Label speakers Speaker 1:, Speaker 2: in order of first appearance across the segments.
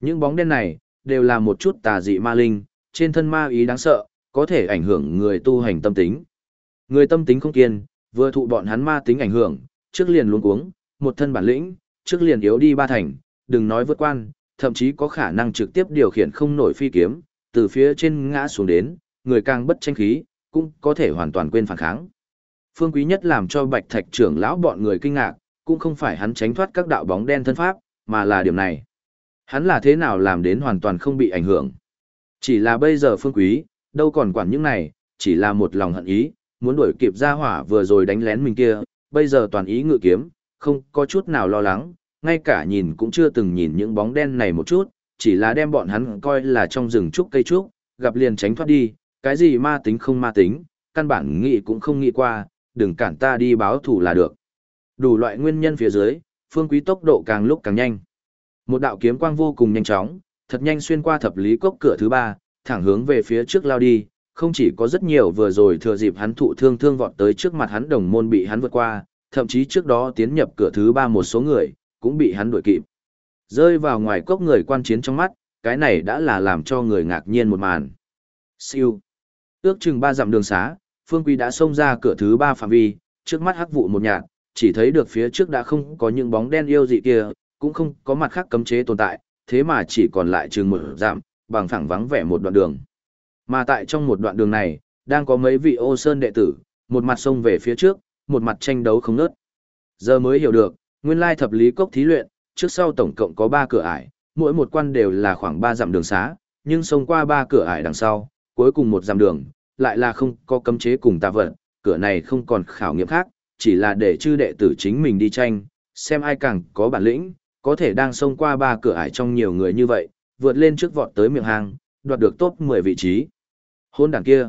Speaker 1: Những bóng đen này, đều là một chút tà dị ma linh, trên thân ma ý đáng sợ, có thể ảnh hưởng người tu hành tâm tính. Người tâm tính không kiên, vừa thụ bọn hắn ma tính ảnh hưởng, trước liền luống cuống, một thân bản lĩnh, trước liền yếu đi ba thành, đừng nói vượt quan, thậm chí có khả năng trực tiếp điều khiển không nổi phi kiếm, từ phía trên ngã xuống đến, người càng bất tranh khí, cũng có thể hoàn toàn quên phản kháng. Phương Quý nhất làm cho Bạch Thạch trưởng lão bọn người kinh ngạc, cũng không phải hắn tránh thoát các đạo bóng đen thân pháp, mà là điểm này. Hắn là thế nào làm đến hoàn toàn không bị ảnh hưởng. Chỉ là bây giờ Phương Quý, đâu còn quản những này, chỉ là một lòng hận ý, muốn đuổi kịp ra hỏa vừa rồi đánh lén mình kia, bây giờ toàn ý ngự kiếm, không có chút nào lo lắng, ngay cả nhìn cũng chưa từng nhìn những bóng đen này một chút, chỉ là đem bọn hắn coi là trong rừng trúc cây trúc, gặp liền tránh thoát đi, cái gì ma tính không ma tính, căn bản nghĩ cũng không nghĩ qua, đừng cản ta đi báo thủ là được. Đủ loại nguyên nhân phía dưới, phương quý tốc độ càng lúc càng nhanh. Một đạo kiếm quang vô cùng nhanh chóng, thật nhanh xuyên qua thập lý cốc cửa thứ ba, thẳng hướng về phía trước lao đi, không chỉ có rất nhiều vừa rồi thừa dịp hắn thụ thương thương vọt tới trước mặt hắn đồng môn bị hắn vượt qua, thậm chí trước đó tiến nhập cửa thứ ba một số người, cũng bị hắn đuổi kịp. Rơi vào ngoài cốc người quan chiến trong mắt, cái này đã là làm cho người ngạc nhiên một màn. Siêu. Ước chừng ba dặm đường xá, Phương Quý đã xông ra cửa thứ ba phạm vi, trước mắt hắc vụ một nhạt, chỉ thấy được phía trước đã không có những bóng đen yêu dị kia, cũng không có mặt khác cấm chế tồn tại, thế mà chỉ còn lại chừng một giảm bằng phẳng vắng vẻ một đoạn đường. Mà tại trong một đoạn đường này, đang có mấy vị ô sơn đệ tử, một mặt xông về phía trước, một mặt tranh đấu không ngớt. Giờ mới hiểu được, nguyên lai thập lý cốc thí luyện, trước sau tổng cộng có 3 cửa ải, mỗi một quan đều là khoảng 3 dặm đường xá, nhưng xông qua 3 cửa ải đằng sau, cuối cùng một dặm đường, lại là không có cấm chế cùng tà vận cửa này không còn khảo nghiệm khác, chỉ là để chư đệ tử chính mình đi tranh, xem ai càng có bản lĩnh, có thể đang xông qua ba cửa ải trong nhiều người như vậy, vượt lên trước vọt tới miệng hang, đoạt được top 10 vị trí. Hôn đảng kia.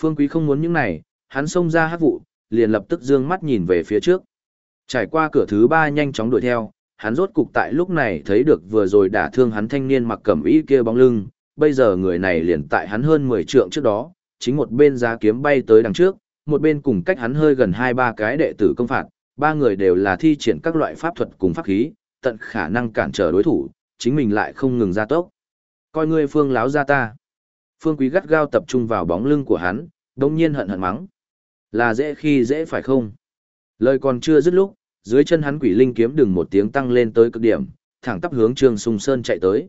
Speaker 1: Phương Quý không muốn những này, hắn xông ra hát vụ, liền lập tức dương mắt nhìn về phía trước. Trải qua cửa thứ ba nhanh chóng đuổi theo, hắn rốt cục tại lúc này thấy được vừa rồi đả thương hắn thanh niên mặc cẩm y kia bóng lưng, bây giờ người này liền tại hắn hơn 10 trượng trước đó, chính một bên giá kiếm bay tới đằng trước, một bên cùng cách hắn hơi gần hai ba cái đệ tử công phạt, ba người đều là thi triển các loại pháp thuật cùng pháp khí, tận khả năng cản trở đối thủ, chính mình lại không ngừng ra tốc. Coi ngươi phương láo ra ta. Phương quý gắt gao tập trung vào bóng lưng của hắn, đồng nhiên hận hận mắng. Là dễ khi dễ phải không? Lời còn chưa dứt lúc, dưới chân hắn quỷ linh kiếm đừng một tiếng tăng lên tới cực điểm, thẳng tắp hướng Trương Sùng Sơn chạy tới.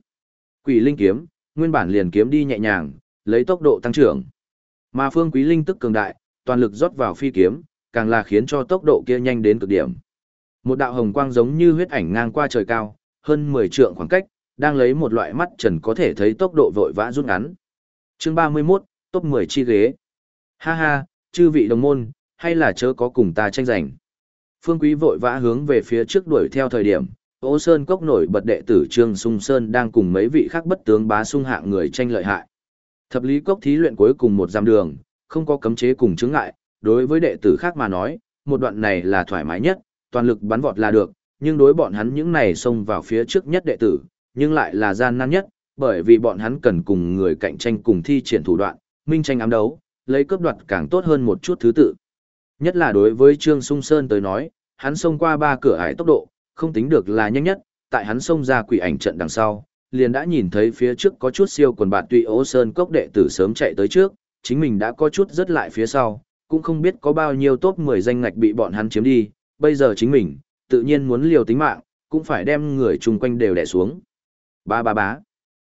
Speaker 1: Quỷ linh kiếm, nguyên bản liền kiếm đi nhẹ nhàng, lấy tốc độ tăng trưởng. Mà Phương Quý linh tức cường đại, toàn lực rót vào phi kiếm, càng là khiến cho tốc độ kia nhanh đến cực điểm. Một đạo hồng quang giống như huyết ảnh ngang qua trời cao, hơn 10 trượng khoảng cách, đang lấy một loại mắt trần có thể thấy tốc độ vội vã rút ngắn. Chương 31, top 10 chi ghế. Ha ha, chư vị đồng môn, hay là chớ có cùng ta tranh giành. Phương Quý vội vã hướng về phía trước đuổi theo thời điểm, Ô Sơn Cốc nổi bật đệ tử Trương Sung Sơn đang cùng mấy vị khác bất tướng bá sung hạng người tranh lợi hại. Thập lý cốc thí luyện cuối cùng một giam đường, không có cấm chế cùng chứng ngại, đối với đệ tử khác mà nói, một đoạn này là thoải mái nhất, toàn lực bắn vọt là được, nhưng đối bọn hắn những này xông vào phía trước nhất đệ tử, nhưng lại là gian nan nhất, bởi vì bọn hắn cần cùng người cạnh tranh cùng thi triển thủ đoạn, minh tranh ám đấu, lấy cướp đoạt càng tốt hơn một chút thứ tự. Nhất là đối với Trương Sung Sơn tới nói, hắn xông qua ba cửa ải tốc độ, không tính được là nhanh nhất, tại hắn xông ra quỷ ảnh trận đằng sau, liền đã nhìn thấy phía trước có chút siêu quần bạt tùy ố sơn cốc đệ tử sớm chạy tới trước, chính mình đã có chút rất lại phía sau, cũng không biết có bao nhiêu top 10 danh ngạch bị bọn hắn chiếm đi, bây giờ chính mình, tự nhiên muốn liều tính mạng, cũng phải đem người chung quanh đều đè xuống. Ba ba bá.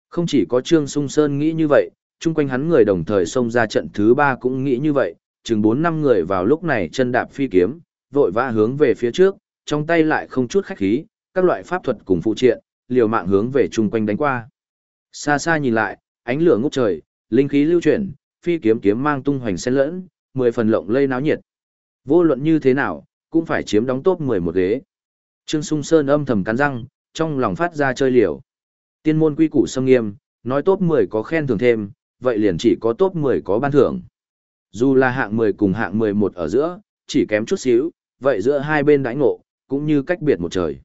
Speaker 1: Không chỉ có Trương Sung Sơn nghĩ như vậy, chung quanh hắn người đồng thời xông ra trận thứ ba cũng nghĩ như vậy, chừng bốn năm người vào lúc này chân đạp phi kiếm, vội vã hướng về phía trước, trong tay lại không chút khách khí, các loại pháp thuật cùng phụ triện, liều mạng hướng về chung quanh đánh qua. Xa xa nhìn lại, ánh lửa ngút trời, linh khí lưu chuyển, phi kiếm kiếm mang tung hoành xen lẫn, mười phần lộng lây náo nhiệt. Vô luận như thế nào, cũng phải chiếm đóng top 11 ghế. Trương Sung Sơn âm thầm cắn răng, trong lòng phát ra chơi liều. Tiên môn quy củ sâm nghiêm, nói top 10 có khen thưởng thêm, vậy liền chỉ có top 10 có ban thưởng. Dù là hạng 10 cùng hạng 11 ở giữa, chỉ kém chút xíu, vậy giữa hai bên đãi ngộ, cũng như cách biệt một trời.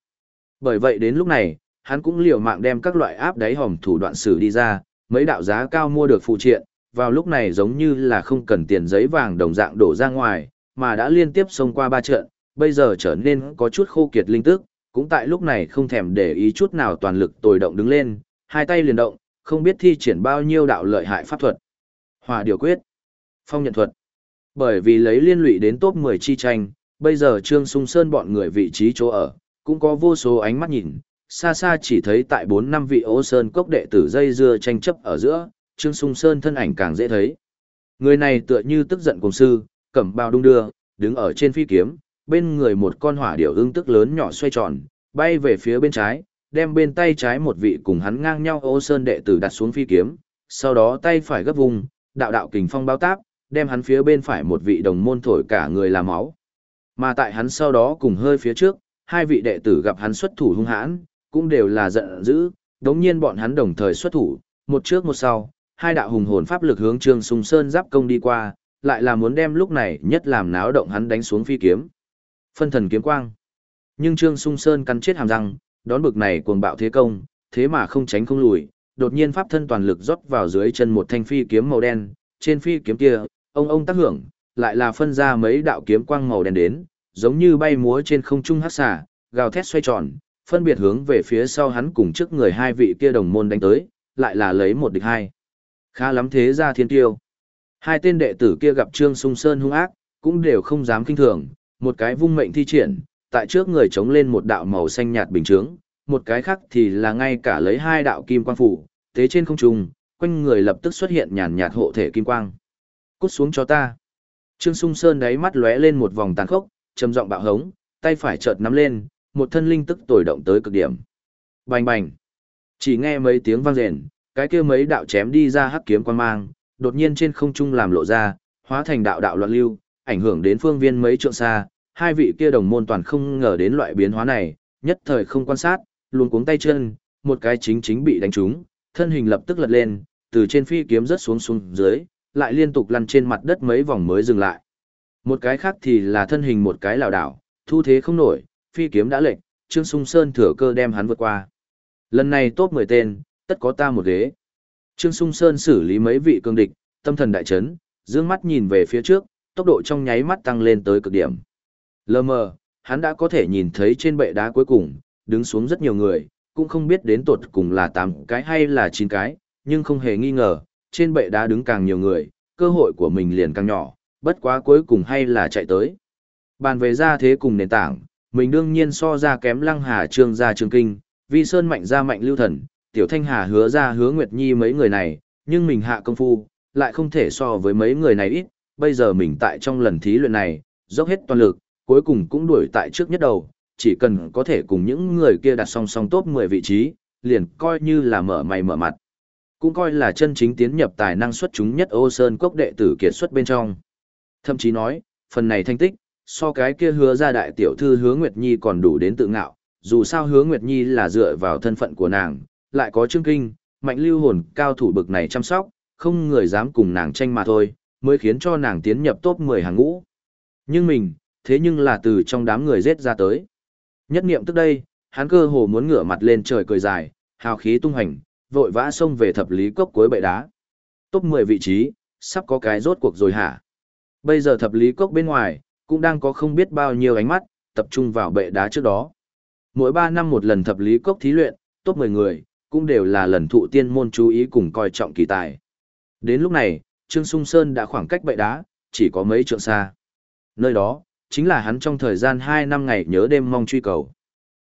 Speaker 1: Bởi vậy đến lúc này, hắn cũng liều mạng đem các loại áp đáy hòm thủ đoạn xử đi ra, mấy đạo giá cao mua được phụ triện, vào lúc này giống như là không cần tiền giấy vàng đồng dạng đổ ra ngoài, mà đã liên tiếp xông qua ba trận, bây giờ trở nên có chút khô kiệt linh tức, cũng tại lúc này không thèm để ý chút nào toàn lực tồi động đứng lên, hai tay liền động, không biết thi triển bao nhiêu đạo lợi hại pháp thuật. hòa điều quyết, phong nhận thuật. Bởi vì lấy liên lụy đến top 10 chi tranh, bây giờ Trương Sung Sơn bọn người vị trí chỗ ở, cũng có vô số ánh mắt nhìn, xa xa chỉ thấy tại 4 năm vị ô sơn cốc đệ tử dây dưa tranh chấp ở giữa, Trương Sung Sơn thân ảnh càng dễ thấy. Người này tựa như tức giận cùng sư, cẩm bao đung đưa, đứng ở trên phi kiếm, bên người một con hỏa điểu ương tức lớn nhỏ xoay tròn, bay về phía bên trái, đem bên tay trái một vị cùng hắn ngang nhau ô sơn đệ tử đặt xuống phi kiếm, sau đó tay phải gấp vùng, đạo đạo kình phong bao táp, đem hắn phía bên phải một vị đồng môn thổi cả người làm máu. Mà tại hắn sau đó cùng hơi phía trước, hai vị đệ tử gặp hắn xuất thủ hung hãn, cũng đều là giận dữ, đống nhiên bọn hắn đồng thời xuất thủ, một trước một sau, hai đạo hùng hồn pháp lực hướng Trương Sùng Sơn giáp công đi qua, lại là muốn đem lúc này nhất làm náo động hắn đánh xuống phi kiếm. Phân thần kiếm quang. Nhưng Trương Sung Sơn cắn chết hàm răng, đón bực này cuồng bạo thế công, thế mà không tránh không lùi, đột nhiên pháp thân toàn lực rót vào dưới chân một thanh phi kiếm màu đen, trên phi kiếm kia, ông ông tác hưởng, lại là phân ra mấy đạo kiếm quang màu đen đến, giống như bay múa trên không trung hắc xả, gào thét xoay tròn, phân biệt hướng về phía sau hắn cùng trước người hai vị kia đồng môn đánh tới, lại là lấy một địch hai. Khá lắm thế ra thiên tiêu. Hai tên đệ tử kia gặp Trương Sung Sơn hung ác, cũng đều không dám kinh thường, một cái vung mệnh thi triển, tại trước người chống lên một đạo màu xanh nhạt bình chướng, một cái khác thì là ngay cả lấy hai đạo kim quang phủ, tế trên không trung, quanh người lập tức xuất hiện nhàn nhạt hộ thể kim quang. Cút xuống cho ta. Trương Sung Sơn đáy mắt lóe lên một vòng tàn khốc, trầm giọng bạo hống, tay phải chợt nắm lên, một thân linh tức tồi động tới cực điểm. Bành bành. Chỉ nghe mấy tiếng vang rền, cái kia mấy đạo chém đi ra hắc kiếm quang mang, đột nhiên trên không trung làm lộ ra, hóa thành đạo đạo loạn lưu, ảnh hưởng đến phương viên mấy trượng xa, hai vị kia đồng môn toàn không ngờ đến loại biến hóa này, nhất thời không quan sát, luôn cuống tay chân, một cái chính chính bị đánh trúng, thân hình lập tức lật lên, từ trên phi kiếm rớt xuống xuống dưới, lại liên tục lăn trên mặt đất mấy vòng mới dừng lại. Một cái khác thì là thân hình một cái lảo đảo, thu thế không nổi, phi kiếm đã lệnh, Trương Sung Sơn thừa cơ đem hắn vượt qua. Lần này top 10 tên, tất có ta một ghế. Trương Sung Sơn xử lý mấy vị cương địch, tâm thần đại chấn, dương mắt nhìn về phía trước, tốc độ trong nháy mắt tăng lên tới cực điểm. Lờ mờ, hắn đã có thể nhìn thấy trên bệ đá cuối cùng, đứng xuống rất nhiều người, cũng không biết đến tột cùng là 8 cái hay là 9 cái, nhưng không hề nghi ngờ, trên bệ đá đứng càng nhiều người, cơ hội của mình liền càng nhỏ, bất quá cuối cùng hay là chạy tới. Bàn về ra thế cùng nền tảng, mình đương nhiên so ra kém lăng hà trương gia trương kinh, vi sơn mạnh ra mạnh lưu thần, tiểu thanh hà hứa ra hứa nguyệt nhi mấy người này, nhưng mình hạ công phu, lại không thể so với mấy người này ít, bây giờ mình tại trong lần thí luyện này, dốc hết toàn lực, cuối cùng cũng đuổi tại trước nhất đầu, chỉ cần có thể cùng những người kia đặt song song top 10 vị trí, liền coi như là mở mày mở mặt. Cũng coi là chân chính tiến nhập tài năng xuất chúng nhất ô sơn cốc đệ tử kiệt xuất bên trong. Thậm chí nói, phần này thành tích, so cái kia hứa ra đại tiểu thư hứa Nguyệt Nhi còn đủ đến tự ngạo, dù sao hứa Nguyệt Nhi là dựa vào thân phận của nàng, lại có chương kinh, mạnh lưu hồn cao thủ bực này chăm sóc, không người dám cùng nàng tranh mà thôi, mới khiến cho nàng tiến nhập top 10 hàng ngũ. Nhưng mình, thế nhưng là từ trong đám người giết ra tới. Nhất niệm tức đây, hắn cơ hồ muốn ngửa mặt lên trời cười dài, hào khí tung hành, vội vã xông về thập lý cốc cuối bệ đá. Top 10 vị trí, sắp có cái rốt cuộc rồi hả? Bây giờ thập lý cốc bên ngoài, cũng đang có không biết bao nhiêu ánh mắt, tập trung vào bệ đá trước đó. Mỗi 3 năm một lần thập lý cốc thí luyện, top 10 người, cũng đều là lần thụ tiên môn chú ý cùng coi trọng kỳ tài. Đến lúc này, Trương Sung Sơn đã khoảng cách bệ đá, chỉ có mấy trượng xa. Nơi đó, chính là hắn trong thời gian 2 năm ngày nhớ đêm mong truy cầu.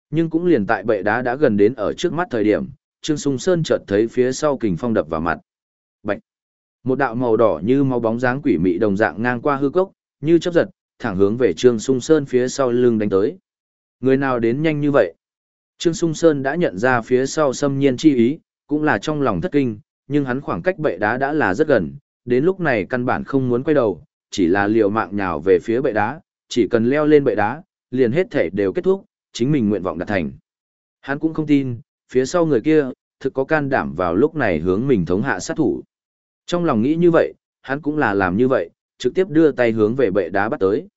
Speaker 1: Nhưng cũng liền tại bệ đá đã gần đến ở trước mắt thời điểm, Trương Sung Sơn chợt thấy phía sau kình phong đập vào mặt. Bạch! Một đạo màu đỏ như máu bóng dáng quỷ mị đồng dạng ngang qua hư cốc, như chớp giật, thẳng hướng về Trương Sung Sơn phía sau lưng đánh tới. Người nào đến nhanh như vậy? Trương Sung Sơn đã nhận ra phía sau xâm nhiên chi ý, cũng là trong lòng thất kinh, nhưng hắn khoảng cách bệ đá đã là rất gần, đến lúc này căn bản không muốn quay đầu, chỉ là liều mạng nhào về phía bệ đá, chỉ cần leo lên bệ đá, liền hết thể đều kết thúc, chính mình nguyện vọng đạt thành. Hắn cũng không tin, phía sau người kia, thực có can đảm vào lúc này hướng mình thống hạ sát thủ. Trong lòng nghĩ như vậy, hắn cũng là làm như vậy, trực tiếp đưa tay hướng về bệ đá bắt tới.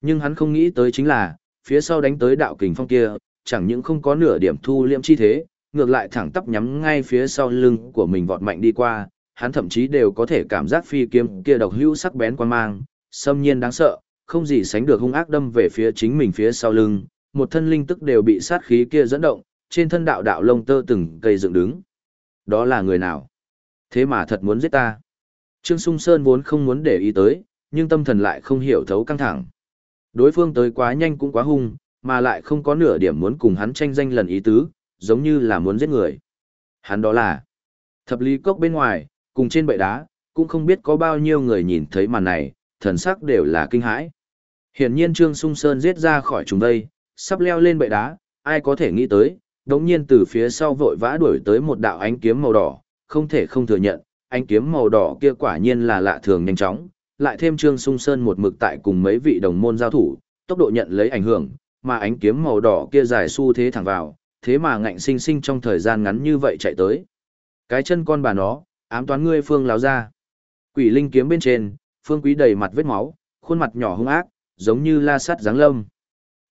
Speaker 1: Nhưng hắn không nghĩ tới chính là, phía sau đánh tới đạo kình phong kia, chẳng những không có nửa điểm thu liệm chi thế, ngược lại thẳng tắp nhắm ngay phía sau lưng của mình vọt mạnh đi qua, hắn thậm chí đều có thể cảm giác phi kiếm kia độc hữu sắc bén quan mang, xâm nhiên đáng sợ, không gì sánh được hung ác đâm về phía chính mình phía sau lưng, một thân linh tức đều bị sát khí kia dẫn động, trên thân đạo đạo lông tơ từng cây dựng đứng. đó là người nào? Thế mà thật muốn giết ta. Trương Sung Sơn vốn không muốn để ý tới, nhưng tâm thần lại không hiểu thấu căng thẳng. Đối phương tới quá nhanh cũng quá hung, mà lại không có nửa điểm muốn cùng hắn tranh danh lần ý tứ, giống như là muốn giết người. Hắn đó là thập lý cốc bên ngoài, cùng trên bệ đá, cũng không biết có bao nhiêu người nhìn thấy màn này, thần sắc đều là kinh hãi. Hiển nhiên Trương Sung Sơn giết ra khỏi chúng đây, sắp leo lên bệ đá, ai có thể nghĩ tới, đống nhiên từ phía sau vội vã đuổi tới một đạo ánh kiếm màu đỏ, không thể không thừa nhận, ánh kiếm màu đỏ kia quả nhiên là lạ thường nhanh chóng, lại thêm Trương Sung Sơn một mực tại cùng mấy vị đồng môn giao thủ, tốc độ nhận lấy ảnh hưởng, mà ánh kiếm màu đỏ kia dài xu thế thẳng vào, thế mà ngạnh sinh sinh trong thời gian ngắn như vậy chạy tới. Cái chân con bà nó, ám toán ngươi phương láo ra. Quỷ linh kiếm bên trên, phương quý đầy mặt vết máu, khuôn mặt nhỏ hung ác, giống như la sắt giáng lâm.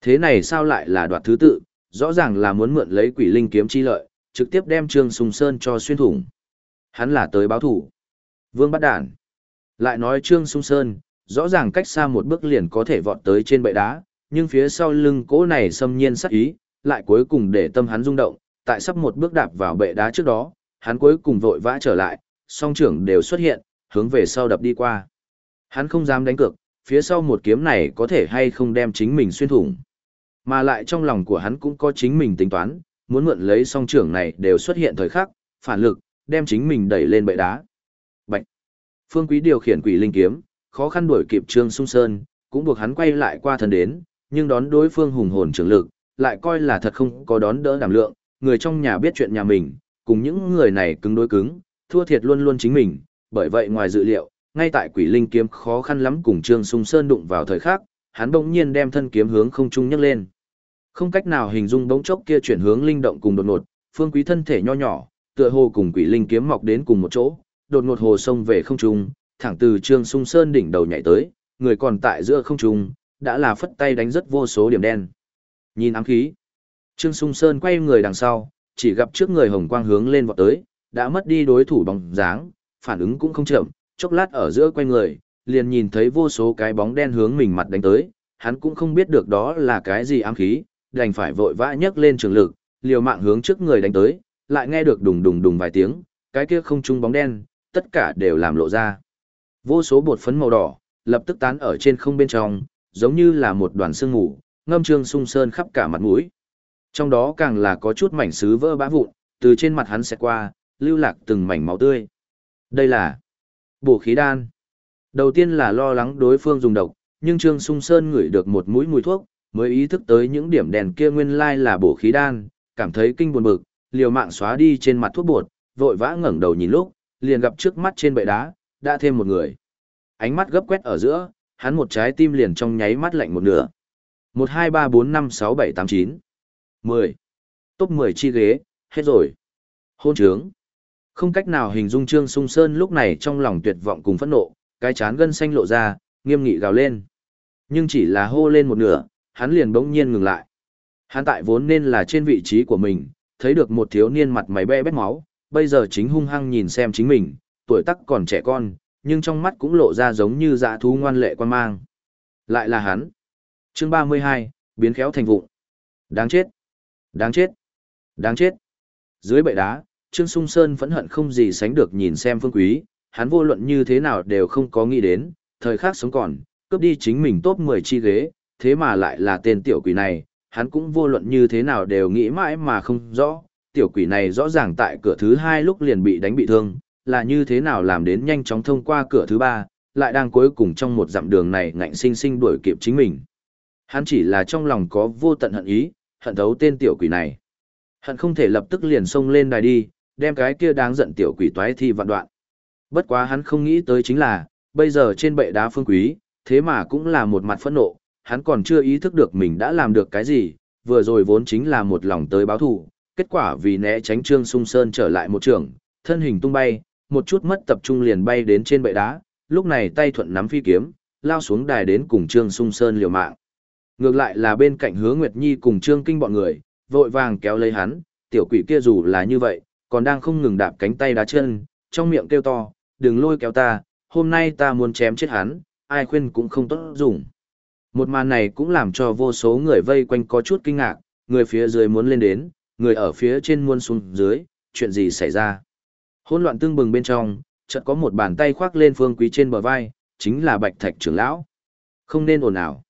Speaker 1: Thế này sao lại là đoạt thứ tự, rõ ràng là muốn mượn lấy quỷ linh kiếm chi lợi, trực tiếp đem Trương Sùng Sơn cho xuyên thủng. Hắn là tới báo thủ. Vương bắt đản. Lại nói Trương Sùng Sơn, rõ ràng cách xa một bước liền có thể vọt tới trên bệ đá, nhưng phía sau lưng cỗ này xâm nhiên sắc ý, lại cuối cùng để tâm hắn rung động, tại sắp một bước đạp vào bệ đá trước đó, hắn cuối cùng vội vã trở lại, song trưởng đều xuất hiện, hướng về sau đập đi qua. Hắn không dám đánh cược, phía sau một kiếm này có thể hay không đem chính mình xuyên thủng. Mà lại trong lòng của hắn cũng có chính mình tính toán, muốn mượn lấy song trưởng này đều xuất hiện thời khắc, phản lực, đem chính mình đẩy lên bệ đá. Bạch! Phương Quý điều khiển quỷ linh kiếm, khó khăn đuổi kịp Trương Sung Sơn, cũng buộc hắn quay lại qua thần đến, nhưng đón đối phương hùng hồn trưởng lực, lại coi là thật không có đón đỡ đảm lượng, người trong nhà biết chuyện nhà mình, cùng những người này cứng đối cứng, thua thiệt luôn luôn chính mình, bởi vậy ngoài dự liệu, ngay tại quỷ linh kiếm khó khăn lắm cùng Trương Sung Sơn đụng vào thời khắc, hắn bỗng nhiên đem thân kiếm hướng không trung nhấc lên. Không cách nào hình dung bỗng chốc kia chuyển hướng linh động cùng đột ngột, phương quý thân thể nho nhỏ, tựa hồ cùng quỷ linh kiếm mọc đến cùng một chỗ, đột ngột hồ sông về không trung, thẳng từ Trương Sung Sơn đỉnh đầu nhảy tới, người còn tại giữa không trung, đã là phất tay đánh rất vô số điểm đen. Nhìn ám khí, Trương Sung Sơn quay người đằng sau, chỉ gặp trước người hồng quang hướng lên vọt tới, đã mất đi đối thủ bóng dáng, phản ứng cũng không chậm, chốc lát ở giữa quay người, liền nhìn thấy vô số cái bóng đen hướng mình mặt đánh tới, hắn cũng không biết được đó là cái gì ám khí, đành phải vội vã nhấc lên trường lực, liều mạng hướng trước người đánh tới, lại nghe được đùng đùng đùng vài tiếng, cái kia không trung bóng đen, tất cả đều làm lộ ra. Vô số bột phấn màu đỏ, lập tức tán ở trên không bên trong, giống như là một đoàn sương mù, ngâm trương sung sơn khắp cả mặt mũi. Trong đó càng là có chút mảnh sứ vỡ bã vụn, từ trên mặt hắn sẽ qua, lưu lạc từng mảnh máu tươi. Đây là bổ khí đan. Đầu tiên là lo lắng đối phương dùng độc, nhưng Trương Sung Sơn ngửi được một mũi mùi thuốc, mới ý thức tới những điểm đèn kia nguyên lai là bổ khí đan, cảm thấy kinh buồn bực, liều mạng xóa đi trên mặt thuốc bột, vội vã ngẩng đầu nhìn lúc, liền gặp trước mắt trên bệ đá, đã thêm một người. Ánh mắt gấp quét ở giữa, hắn một trái tim liền trong nháy mắt lạnh một nửa. 1 2 3 4 5 6 7 8 9 10. Top 10 chi ghế, hết rồi. Hôn trướng. Không cách nào hình dung Trương Sung Sơn lúc này trong lòng tuyệt vọng cùng phẫn nộ, cái chán gân xanh lộ ra, nghiêm nghị gào lên. Nhưng chỉ là hô lên một nửa, hắn liền bỗng nhiên ngừng lại. Hắn tại vốn nên là trên vị trí của mình, thấy được một thiếu niên mặt mày be bét máu, bây giờ chính hung hăng nhìn xem chính mình, tuổi tác còn trẻ con, nhưng trong mắt cũng lộ ra giống như dã thú ngoan lệ quan mang. Lại là hắn. Chương 32, biến khéo thành vụng. Đáng chết. Đáng chết. Đáng chết. Dưới bệ đá, Trương Sung Sơn phẫn hận không gì sánh được nhìn xem Phương Quý, hắn vô luận như thế nào đều không có nghĩ đến, thời khắc sống còn, cướp đi chính mình top 10 chi ghế, thế mà lại là tên tiểu quỷ này, hắn cũng vô luận như thế nào đều nghĩ mãi mà không rõ, tiểu quỷ này rõ ràng tại cửa thứ hai lúc liền bị đánh bị thương, là như thế nào làm đến nhanh chóng thông qua cửa thứ ba, lại đang cuối cùng trong một dặm đường này ngạnh sinh sinh đuổi kịp chính mình. Hắn chỉ là trong lòng có vô tận hận ý, hận thấu tên tiểu quỷ này. Hận không thể lập tức liền xông lên đài đi, đem cái kia đáng giận tiểu quỷ toái thi vạn đoạn. Bất quá hắn không nghĩ tới chính là, bây giờ trên bệ đá phương quý, thế mà cũng là một mặt phẫn nộ, hắn còn chưa ý thức được mình đã làm được cái gì, vừa rồi vốn chính là một lòng tới báo thù, kết quả vì né tránh Trương Sung Sơn trở lại một trường, thân hình tung bay, một chút mất tập trung liền bay đến trên bệ đá, lúc này tay thuận nắm phi kiếm, lao xuống đài đến cùng Trương Sung Sơn liều mạng. Ngược lại là bên cạnh Hứa Nguyệt Nhi cùng Trương Kinh bọn người, vội vàng kéo lấy hắn, tiểu quỷ kia dù là như vậy, còn đang không ngừng đạp cánh tay đá chân, trong miệng kêu to, đừng lôi kéo ta, hôm nay ta muốn chém chết hắn, ai khuyên cũng không tốt dùng. Một màn này cũng làm cho vô số người vây quanh có chút kinh ngạc, người phía dưới muốn lên đến, người ở phía trên muốn xuống dưới, chuyện gì xảy ra. Hỗn loạn tương bừng bên trong, chợt có một bàn tay khoác lên Phương Quý trên bờ vai, chính là Bạch Thạch trưởng lão. Không nên ồn ào.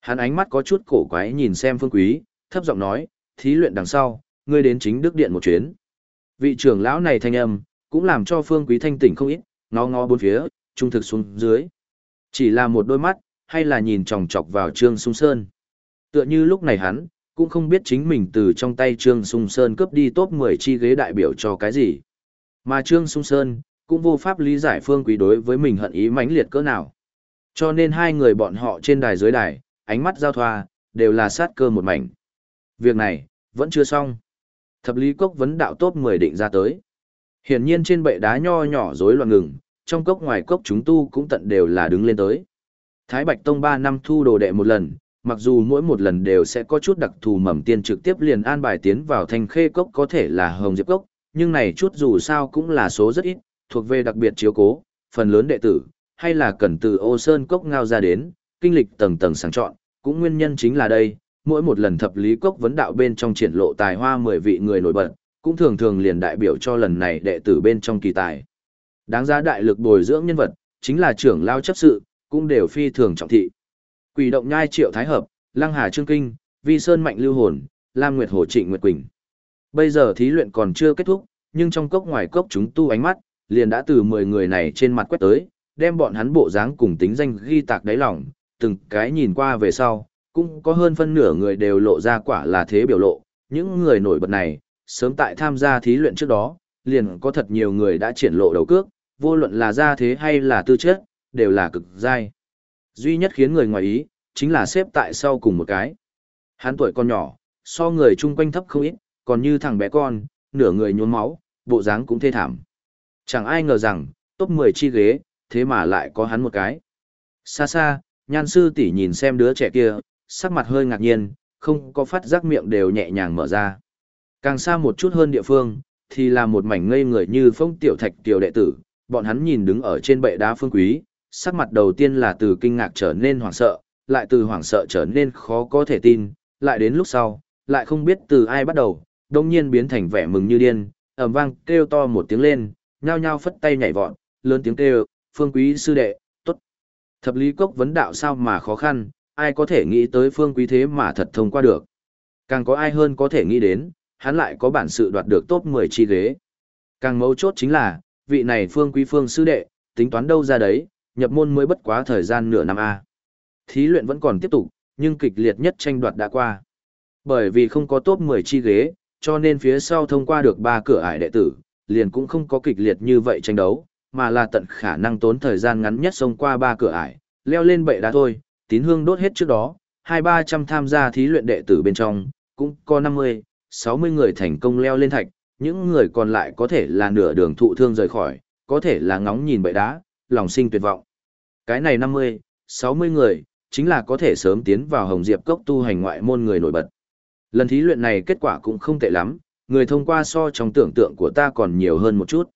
Speaker 1: Hắn ánh mắt có chút cổ quái nhìn xem Phương Quý, thấp giọng nói, thí luyện đằng sau, ngươi đến chính đức điện một chuyến. Vị trưởng lão này thanh âm, cũng làm cho Phương Quý thanh tỉnh không ít, ngó ngó bốn phía, trung thực xuống dưới. Chỉ là một đôi mắt, hay là nhìn chòng chọc vào Trương Sung Sơn. Tựa như lúc này hắn, cũng không biết chính mình từ trong tay Trương Sung Sơn cướp đi top 10 chi ghế đại biểu cho cái gì. Mà Trương Sung Sơn, cũng vô pháp lý giải Phương Quý đối với mình hận ý mãnh liệt cỡ nào. Cho nên hai người bọn họ trên đài dưới đài, ánh mắt giao thoa, đều là sát cơ một mảnh. Việc này, vẫn chưa xong. Thập lý cốc vấn đạo tốt 10 định ra tới. Hiển nhiên trên bệ đá nho nhỏ rối loạn ngừng, trong cốc ngoài cốc chúng tu cũng tận đều là đứng lên tới. Thái Bạch Tông 3 năm thu đồ đệ một lần, mặc dù mỗi một lần đều sẽ có chút đặc thù mầm tiên trực tiếp liền an bài tiến vào thành khê cốc có thể là hồng diệp cốc, nhưng này chút dù sao cũng là số rất ít, thuộc về đặc biệt chiếu cố, phần lớn đệ tử, hay là cần từ ô sơn cốc ngao ra đến, kinh lịch tầng tầng sáng chọn, cũng nguyên nhân chính là đây, mỗi một lần thập lý cốc vấn đạo bên trong triển lộ tài hoa 10 vị người nổi bật, cũng thường thường liền đại biểu cho lần này đệ tử bên trong kỳ tài. Đáng giá đại lực bồi dưỡng nhân vật, chính là trưởng lao chấp sự, cũng đều phi thường trọng thị. Quỷ động nhai triệu thái hợp, lăng hà trương kinh, vi sơn mạnh lưu hồn, lam nguyệt hồ trịnh nguyệt quỳnh. Bây giờ thí luyện còn chưa kết thúc, nhưng trong cốc ngoài cốc chúng tu ánh mắt, liền đã từ 10 người này trên mặt quét tới, đem bọn hắn bộ dáng cùng tính danh ghi tạc đáy lòng, từng cái nhìn qua về sau, cũng có hơn phân nửa người đều lộ ra quả là thế biểu lộ, những người nổi bật này, sớm tại tham gia thí luyện trước đó, liền có thật nhiều người đã triển lộ đầu cước, vô luận là gia thế hay là tư chất, đều là cực dai. Duy nhất khiến người ngoài ý, chính là xếp tại sau cùng một cái. Hắn tuổi con nhỏ, so người chung quanh thấp không ít, còn như thằng bé con, nửa người nhuốm máu, bộ dáng cũng thê thảm. Chẳng ai ngờ rằng, top 10 chi ghế, thế mà lại có hắn một cái. Xa xa, nhan sư tỷ nhìn xem đứa trẻ kia, sắc mặt hơi ngạc nhiên, không có phát giác miệng đều nhẹ nhàng mở ra. Càng xa một chút hơn địa phương, thì là một mảnh ngây người như phong tiểu thạch tiểu đệ tử, bọn hắn nhìn đứng ở trên bệ đá phương quý, sắc mặt đầu tiên là từ kinh ngạc trở nên hoảng sợ, lại từ hoảng sợ trở nên khó có thể tin, lại đến lúc sau, lại không biết từ ai bắt đầu, đồng nhiên biến thành vẻ mừng như điên, ầm vang kêu to một tiếng lên, nhao nhao phất tay nhảy vọt, lớn tiếng kêu, phương quý sư đệ, tốt. Thập lý cốc vấn đạo sao mà khó khăn, ai có thể nghĩ tới phương quý thế mà thật thông qua được. Càng có ai hơn có thể nghĩ đến, hắn lại có bản sự đoạt được top 10 chi ghế. Càng mấu chốt chính là, vị này phương quý phương sư đệ, tính toán đâu ra đấy, nhập môn mới bất quá thời gian nửa năm A. Thí luyện vẫn còn tiếp tục, nhưng kịch liệt nhất tranh đoạt đã qua. Bởi vì không có top 10 chi ghế, cho nên phía sau thông qua được ba cửa ải đệ tử, liền cũng không có kịch liệt như vậy tranh đấu, mà là tận khả năng tốn thời gian ngắn nhất xông qua ba cửa ải, leo lên bệ đá thôi, tín hương đốt hết trước đó, hai ba trăm tham gia thí luyện đệ tử bên trong, cũng có 50, 60 người thành công leo lên thạch, những người còn lại có thể là nửa đường thụ thương rời khỏi, có thể là ngóng nhìn bệ đá, lòng sinh tuyệt vọng. Cái này 50, 60 người, chính là có thể sớm tiến vào Hồng Diệp Cốc tu hành ngoại môn người nổi bật. Lần thí luyện này kết quả cũng không tệ lắm, người thông qua so trong tưởng tượng của ta còn nhiều hơn một chút.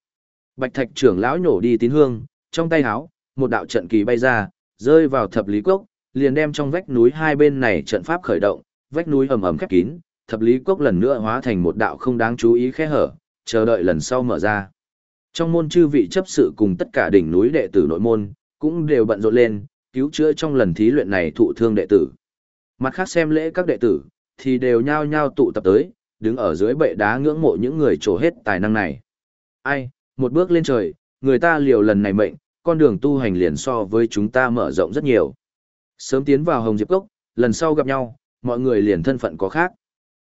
Speaker 1: Bạch Thạch trưởng lão nhổ đi tín hương, trong tay háo, một đạo trận kỳ bay ra, rơi vào thập lý cốc, liền đem trong vách núi hai bên này trận pháp khởi động, vách núi ầm ầm khép kín, thập lý cốc lần nữa hóa thành một đạo không đáng chú ý khe hở, chờ đợi lần sau mở ra. Trong môn chư vị chấp sự cùng tất cả đỉnh núi đệ tử nội môn, cũng đều bận rộn lên, cứu chữa trong lần thí luyện này thụ thương đệ tử. Mặt khác xem lễ các đệ tử, thì đều nhao nhao tụ tập tới, đứng ở dưới bệ đá ngưỡng mộ những người trổ hết tài năng này. Ai, một bước lên trời, người ta liều lần này mệnh, con đường tu hành liền so với chúng ta mở rộng rất nhiều. Sớm tiến vào Hồng Diệp Cốc, lần sau gặp nhau, mọi người liền thân phận có khác.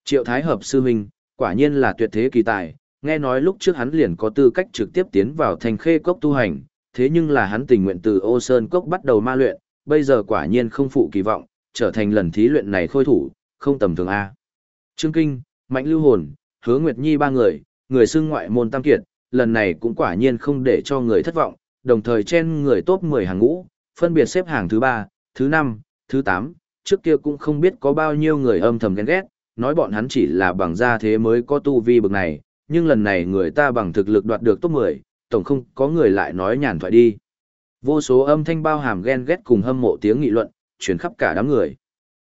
Speaker 1: Triệu Thái Hợp Sư Minh, quả nhiên là tuyệt thế kỳ tài, nghe nói lúc trước hắn liền có tư cách trực tiếp tiến vào thành khê cốc tu hành, thế nhưng là hắn tình nguyện từ ô sơn cốc bắt đầu ma luyện, bây giờ quả nhiên không phụ kỳ vọng, trở thành lần thí luyện này khôi thủ, không tầm thường A. Trương Kinh, Mạnh Lưu Hồn, Hứa Nguyệt Nhi ba người, người xưng ngoại môn tam kiệt, lần này cũng quả nhiên không để cho người thất vọng, đồng thời trên người top 10 hàng ngũ, phân biệt xếp hàng thứ ba thứ năm, thứ tám, trước kia cũng không biết có bao nhiêu người âm thầm ghen ghét, nói bọn hắn chỉ là bằng gia thế mới có tu vi bực này, nhưng lần này người ta bằng thực lực đoạt được top 10, tổng không có người lại nói nhàn thoại đi. Vô số âm thanh bao hàm ghen ghét cùng hâm mộ tiếng nghị luận, truyền khắp cả đám người.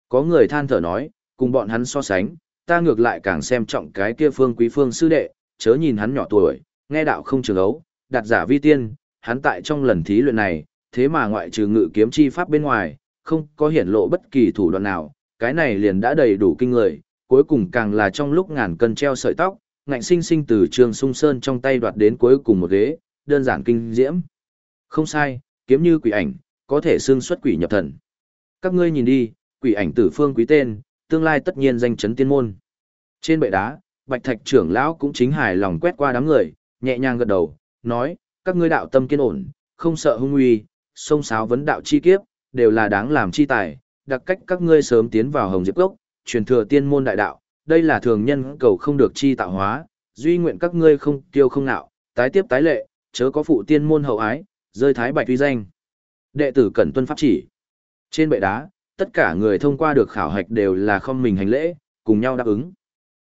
Speaker 1: Có người than thở nói, cùng bọn hắn so sánh, ta ngược lại càng xem trọng cái kia phương quý phương sư đệ, chớ nhìn hắn nhỏ tuổi, nghe đạo không trường ấu, đặt giả vi tiên, hắn tại trong lần thí luyện này, thế mà ngoại trừ ngự kiếm chi pháp bên ngoài, không có hiển lộ bất kỳ thủ đoạn nào, cái này liền đã đầy đủ kinh người, cuối cùng càng là trong lúc ngàn cân treo sợi tóc, ngạnh sinh sinh từ Trương Sung Sơn trong tay đoạt đến cuối cùng một ghế, đơn giản kinh diễm. Không sai, kiếm như quỷ ảnh, có thể xương xuất quỷ nhập thần. Các ngươi nhìn đi, quỷ ảnh tử phương quý tên, tương lai tất nhiên danh chấn tiên môn. Trên bệ đá, Bạch Thạch trưởng lão cũng chính hài lòng quét qua đám người, nhẹ nhàng gật đầu, nói, các ngươi đạo tâm kiên ổn, không sợ hung uy, sông sáo vấn đạo chi kiếp, đều là đáng làm chi tài, đặc cách các ngươi sớm tiến vào Hồng Diệp Cốc, truyền thừa tiên môn đại đạo, đây là thường nhân cầu không được chi tạo hóa, duy nguyện các ngươi không tiêu không nạo, tái tiếp tái lệ, chớ có phụ tiên môn hậu ái, rơi thái bạch uy danh. Đệ tử cẩn tuân pháp chỉ. Trên bệ đá, tất cả người thông qua được khảo hạch đều là không mình hành lễ, cùng nhau đáp ứng.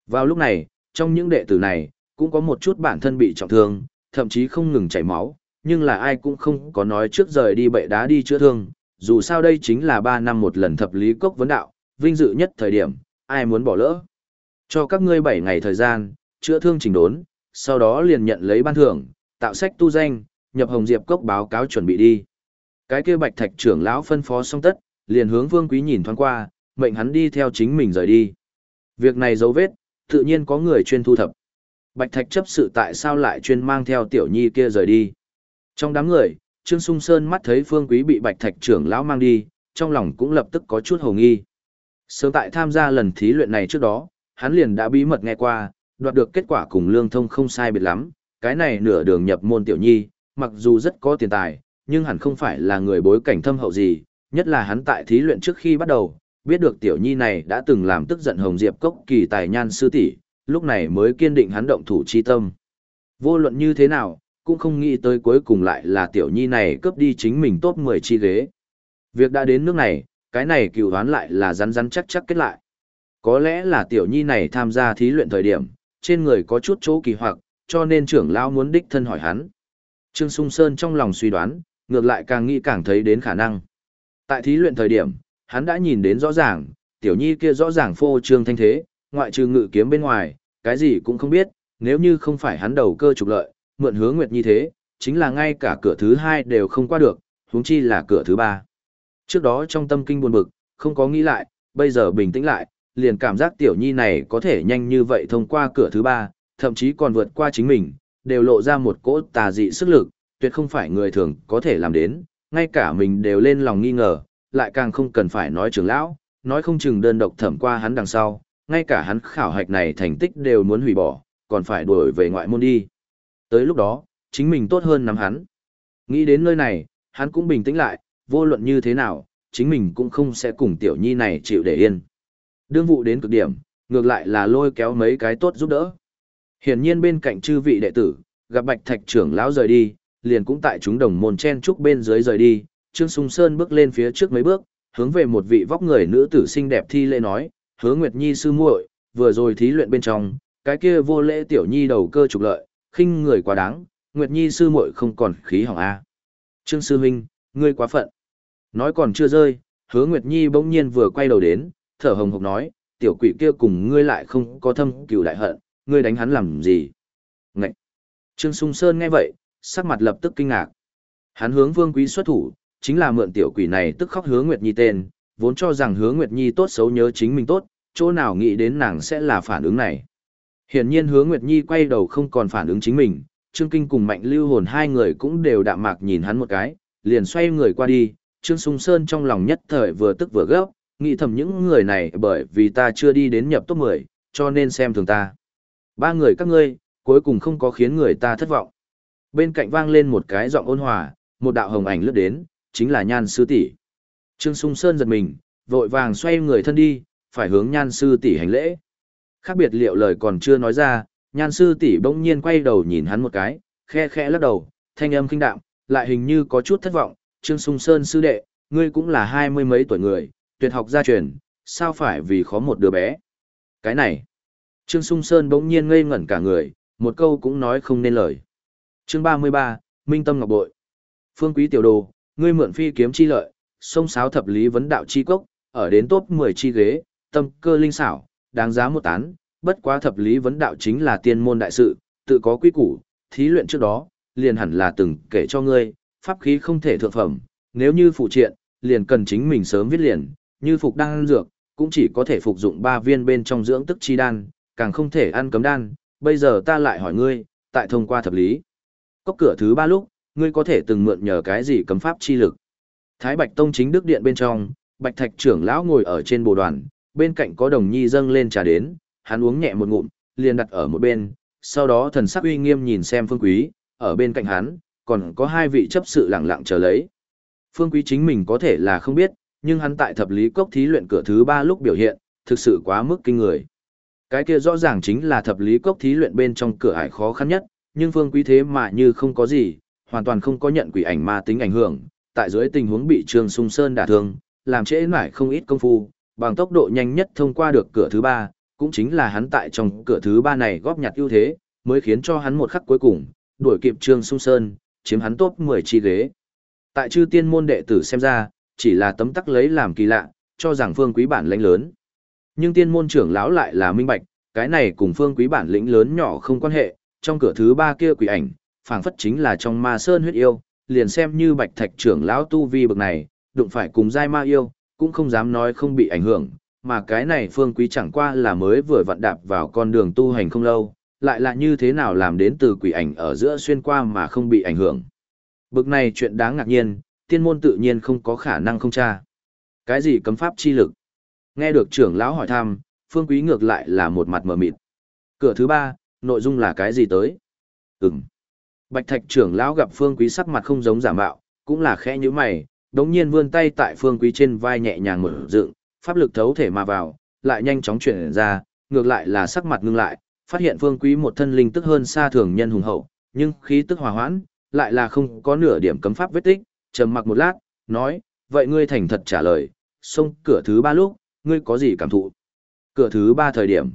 Speaker 1: Vào lúc này, trong những đệ tử này, cũng có một chút bản thân bị trọng thương, thậm chí không ngừng chảy máu, nhưng là ai cũng không có nói trước rời đi bệ đá đi chữa thương, dù sao đây chính là 3 năm một lần thập lý cốc vấn đạo, vinh dự nhất thời điểm, ai muốn bỏ lỡ. Cho các ngươi 7 ngày thời gian, chữa thương chỉnh đốn, sau đó liền nhận lấy ban thưởng, tạo sách tu danh, nhập Hồng Diệp cốc báo cáo chuẩn bị đi. Cái kia Bạch Thạch trưởng lão phân phó xong tất, liền hướng Vương Quý nhìn thoáng qua, mệnh hắn đi theo chính mình rời đi. Việc này dấu vết, tự nhiên có người chuyên thu thập. Bạch Thạch chấp sự tại sao lại chuyên mang theo tiểu nhi kia rời đi. Trong đám người, Trương Sung Sơn mắt thấy Phương Quý bị Bạch Thạch trưởng lão mang đi, trong lòng cũng lập tức có chút hồ nghi. Sớm tại tham gia lần thí luyện này trước đó, hắn liền đã bí mật nghe qua, đoạt được kết quả cùng lương thông không sai biệt lắm, cái này nửa đường nhập môn tiểu nhi, mặc dù rất có tiền tài, nhưng hẳn không phải là người bối cảnh thâm hậu gì, nhất là hắn tại thí luyện trước khi bắt đầu, biết được tiểu nhi này đã từng làm tức giận Hồng Diệp Cốc kỳ tài nhan sư tỷ, lúc này mới kiên định hắn động thủ chi tâm. Vô luận như thế nào, cũng không nghĩ tới cuối cùng lại là tiểu nhi này cướp đi chính mình top 10 chi ghế. Việc đã đến nước này, cái này cựu đoán lại là rắn rắn chắc chắc kết lại. Có lẽ là tiểu nhi này tham gia thí luyện thời điểm, trên người có chút chỗ kỳ hoặc, cho nên trưởng lão muốn đích thân hỏi hắn. Trương Sung Sơn trong lòng suy đoán, ngược lại càng nghĩ càng thấy đến khả năng. Tại thí luyện thời điểm, hắn đã nhìn đến rõ ràng, tiểu nhi kia rõ ràng phô trương thanh thế, ngoại trừ ngự kiếm bên ngoài, cái gì cũng không biết, nếu như không phải hắn đầu cơ trục lợi, mượn hứa nguyệt như thế, chính là ngay cả cửa thứ hai đều không qua được, huống chi là cửa thứ ba. Trước đó trong tâm kinh buồn bực, không có nghĩ lại, bây giờ bình tĩnh lại, liền cảm giác tiểu nhi này có thể nhanh như vậy thông qua cửa thứ ba, thậm chí còn vượt qua chính mình, đều lộ ra một cỗ tà dị sức lực, tuyệt không phải người thường có thể làm đến, ngay cả mình đều lên lòng nghi ngờ, lại càng không cần phải nói trưởng lão, nói không chừng đơn độc thẩm qua hắn đằng sau, ngay cả hắn khảo hạch này thành tích đều muốn hủy bỏ, còn phải đuổi về ngoại môn đi. Tới lúc đó, chính mình tốt hơn nắm hắn. Nghĩ đến nơi này, hắn cũng bình tĩnh lại, vô luận như thế nào, chính mình cũng không sẽ cùng tiểu nhi này chịu để yên. Đương vụ đến cực điểm, ngược lại là lôi kéo mấy cái tốt giúp đỡ. Hiển nhiên bên cạnh chư vị đệ tử, gặp Bạch Thạch trưởng lão rời đi, liền cũng tại chúng đồng môn chen trúc bên dưới rời đi, Trương Sung Sơn bước lên phía trước mấy bước, hướng về một vị vóc người nữ tử xinh đẹp thi lễ nói, "Hứa Nguyệt Nhi sư muội, vừa rồi thí luyện bên trong, cái kia vô lễ tiểu nhi đầu cơ trục lợi, khinh người quá đáng, Nguyệt Nhi sư muội không còn khí hỏng a." Trương sư huynh, ngươi quá phận. Nói còn chưa rơi, Hứa Nguyệt Nhi bỗng nhiên vừa quay đầu đến, thở hồng hộc nói, tiểu quỷ kia cùng ngươi lại không có thâm cừu đại hận, ngươi đánh hắn làm gì? Ngậy! Trương Sung Sơn nghe vậy, sắc mặt lập tức kinh ngạc. Hắn hướng Vương Quý xuất thủ, chính là mượn tiểu quỷ này tức khóc Hứa Nguyệt Nhi tên, vốn cho rằng Hứa Nguyệt Nhi tốt xấu nhớ chính mình tốt, chỗ nào nghĩ đến nàng sẽ là phản ứng này. Hiển nhiên Hứa Nguyệt Nhi quay đầu không còn phản ứng chính mình, Trương Kinh cùng Mạnh Lưu Hồn hai người cũng đều đạm mạc nhìn hắn một cái, liền xoay người qua đi, Trương Sung Sơn trong lòng nhất thời vừa tức vừa gấp, nghĩ thầm những người này bởi vì ta chưa đi đến nhập top 10, cho nên xem thường ta. Ba người các ngươi, cuối cùng không có khiến người ta thất vọng. Bên cạnh vang lên một cái giọng ôn hòa, một đạo hồng ảnh lướt đến, chính là Nhan sư tỷ. Trương Sung Sơn giật mình, vội vàng xoay người thân đi, phải hướng Nhan sư tỷ hành lễ. Khác biệt liệu lời còn chưa nói ra, Nhan sư tỷ bỗng nhiên quay đầu nhìn hắn một cái, khe khẽ lắc đầu, thanh âm kinh đạm, lại hình như có chút thất vọng, Trương Sung Sơn sư đệ, ngươi cũng là hai mươi mấy tuổi người, tuyệt học gia truyền, sao phải vì khó một đứa bé. Cái này, Trương Sung Sơn bỗng nhiên ngây ngẩn cả người, một câu cũng nói không nên lời. Chương 33, Minh Tâm Ngọc Bội. Phương Quý Tiểu Đồ, ngươi mượn phi kiếm chi lợi, sông sáo thập lý vấn đạo chi cốc, ở đến top 10 chi ghế, tâm cơ linh xảo, đáng giá một tán, bất quá thập lý vấn đạo chính là tiên môn đại sự, tự có quy củ, thí luyện trước đó, liền hẳn là từng kể cho ngươi, pháp khí không thể thượng phẩm, nếu như phụ triện, liền cần chính mình sớm viết liền, như phục đan dược, cũng chỉ có thể phục dụng 3 viên bên trong dưỡng tức chi đan, càng không thể ăn cấm đan, bây giờ ta lại hỏi ngươi, tại thông qua thập lý. Cốc cửa thứ ba lúc, ngươi có thể từng mượn nhờ cái gì cấm pháp chi lực. Thái Bạch Tông chính đức điện bên trong, Bạch Thạch trưởng lão ngồi ở trên bồ đoàn, bên cạnh có đồng nhi dâng lên trà đến, hắn uống nhẹ một ngụm, liền đặt ở một bên, sau đó thần sắc uy nghiêm nhìn xem Phương Quý, ở bên cạnh hắn, còn có hai vị chấp sự lặng lặng chờ lấy. Phương Quý chính mình có thể là không biết, nhưng hắn tại thập lý cốc thí luyện cửa thứ ba lúc biểu hiện, thực sự quá mức kinh người. Cái kia rõ ràng chính là thập lý cốc thí luyện bên trong cửa ải khó khăn nhất, nhưng Phương Quý thế mà như không có gì, hoàn toàn không có nhận quỷ ảnh ma tính ảnh hưởng, tại dưới tình huống bị Trương Sung Sơn đả thương, làm trễ nải không ít công phu, bằng tốc độ nhanh nhất thông qua được cửa thứ ba, cũng chính là hắn tại trong cửa thứ ba này góp nhặt ưu thế, mới khiến cho hắn một khắc cuối cùng, đuổi kịp Trương Sung Sơn, chiếm hắn top 10 chi ghế. Tại chư tiên môn đệ tử xem ra, chỉ là tấm tắc lấy làm kỳ lạ, cho rằng phương quý bản lãnh lớn. Nhưng tiên môn trưởng lão lại là minh bạch, cái này cùng phương quý bản lĩnh lớn nhỏ không quan hệ, trong cửa thứ ba kia quỷ ảnh, phảng phất chính là trong ma sơn huyết yêu, liền xem như bạch thạch trưởng lão tu vi bậc này, đụng phải cùng giai ma yêu, cũng không dám nói không bị ảnh hưởng, mà cái này phương quý chẳng qua là mới vừa vặn đạp vào con đường tu hành không lâu, lại là như thế nào làm đến từ quỷ ảnh ở giữa xuyên qua mà không bị ảnh hưởng. Bực này chuyện đáng ngạc nhiên, tiên môn tự nhiên không có khả năng không tra. Cái gì cấm pháp chi lực? Nghe được trưởng lão hỏi thăm, phương quý ngược lại là một mặt mở mịt. Cửa thứ ba, nội dung là cái gì tới? Ừm. Bạch thạch trưởng lão gặp phương quý sắc mặt không giống giả mạo, cũng là khẽ như mày, đống nhiên vươn tay tại phương quý trên vai nhẹ nhàng mở dựng, pháp lực thấu thể mà vào, lại nhanh chóng chuyển ra, ngược lại là sắc mặt ngưng lại, phát hiện phương quý một thân linh tức hơn xa thường nhân hùng hậu, nhưng khí tức hòa hoãn, lại là không có nửa điểm cấm pháp vết tích, trầm mặc một lát, nói, vậy ngươi thành thật trả lời, xông cửa thứ ba lúc, ngươi có gì cảm thụ? Cửa thứ ba thời điểm.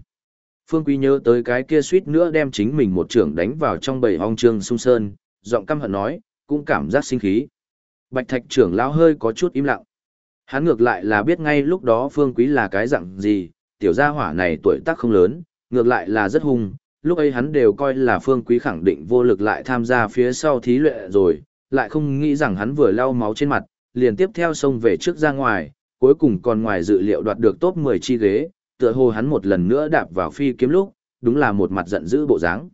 Speaker 1: Phương Quý nhớ tới cái kia suýt nữa đem chính mình một trưởng đánh vào trong bầy hong trương sung sơn, giọng căm hận nói, cũng cảm giác sinh khí. Bạch thạch trưởng lão hơi có chút im lặng. Hắn ngược lại là biết ngay lúc đó Phương Quý là cái dạng gì, tiểu gia hỏa này tuổi tác không lớn, ngược lại là rất hung, lúc ấy hắn đều coi là Phương Quý khẳng định vô lực lại tham gia phía sau thí luyện rồi, lại không nghĩ rằng hắn vừa lau máu trên mặt, liền tiếp theo xông về trước ra ngoài, cuối cùng còn ngoài dự liệu đoạt được top 10 chi ghế, tựa hồ hắn một lần nữa đạp vào phi kiếm lúc, đúng là một mặt giận dữ bộ dáng.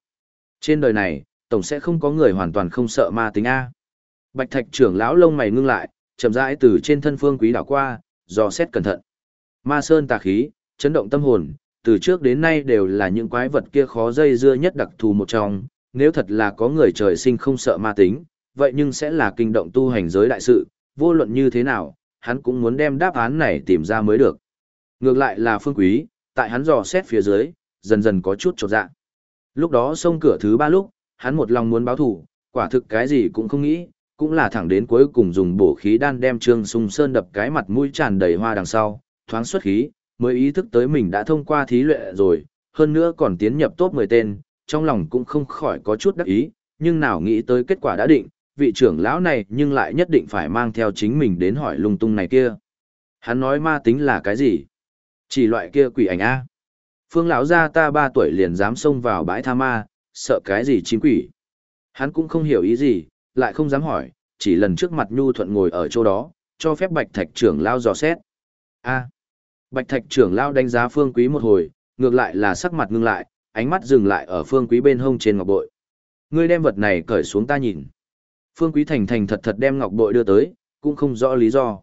Speaker 1: Trên đời này, tổng sẽ không có người hoàn toàn không sợ ma tính A. Bạch thạch trưởng lão lông mày ngưng lại, chậm rãi từ trên thân phương quý đảo qua, dò xét cẩn thận. Ma sơn tà khí, chấn động tâm hồn, từ trước đến nay đều là những quái vật kia khó dây dưa nhất đặc thù một trong, nếu thật là có người trời sinh không sợ ma tính, vậy nhưng sẽ là kinh động tu hành giới đại sự, vô luận như thế nào, hắn cũng muốn đem đáp án này tìm ra mới được. Ngược lại là phương quý, tại hắn dò xét phía dưới, dần dần có chút chột dạ. Lúc đó xông cửa thứ ba lúc, hắn một lòng muốn báo thủ, quả thực cái gì cũng không nghĩ, cũng là thẳng đến cuối cùng dùng bổ khí đan đem Trương Sung Sơn đập cái mặt mũi tràn đầy hoa đằng sau, thoáng xuất khí, mới ý thức tới mình đã thông qua thí luyện rồi, hơn nữa còn tiến nhập top 10 tên, trong lòng cũng không khỏi có chút đắc ý, nhưng nào nghĩ tới kết quả đã định, vị trưởng lão này nhưng lại nhất định phải mang theo chính mình đến hỏi lung tung này kia. Hắn nói ma tính là cái gì? Chỉ loại kia quỷ ảnh A. Phương lão gia ta ba tuổi liền dám xông vào bãi tha ma, sợ cái gì chính quỷ. Hắn cũng không hiểu ý gì, lại không dám hỏi, chỉ lần trước mặt nhu thuận ngồi ở chỗ đó, cho phép bạch thạch trưởng lao dò xét. A. Bạch thạch trưởng lao đánh giá phương quý một hồi, ngược lại là sắc mặt ngưng lại, ánh mắt dừng lại ở phương quý bên hông trên ngọc bội. Ngươi đem vật này cởi xuống ta nhìn. Phương quý thành thành thật thật đem ngọc bội đưa tới, cũng không rõ lý do.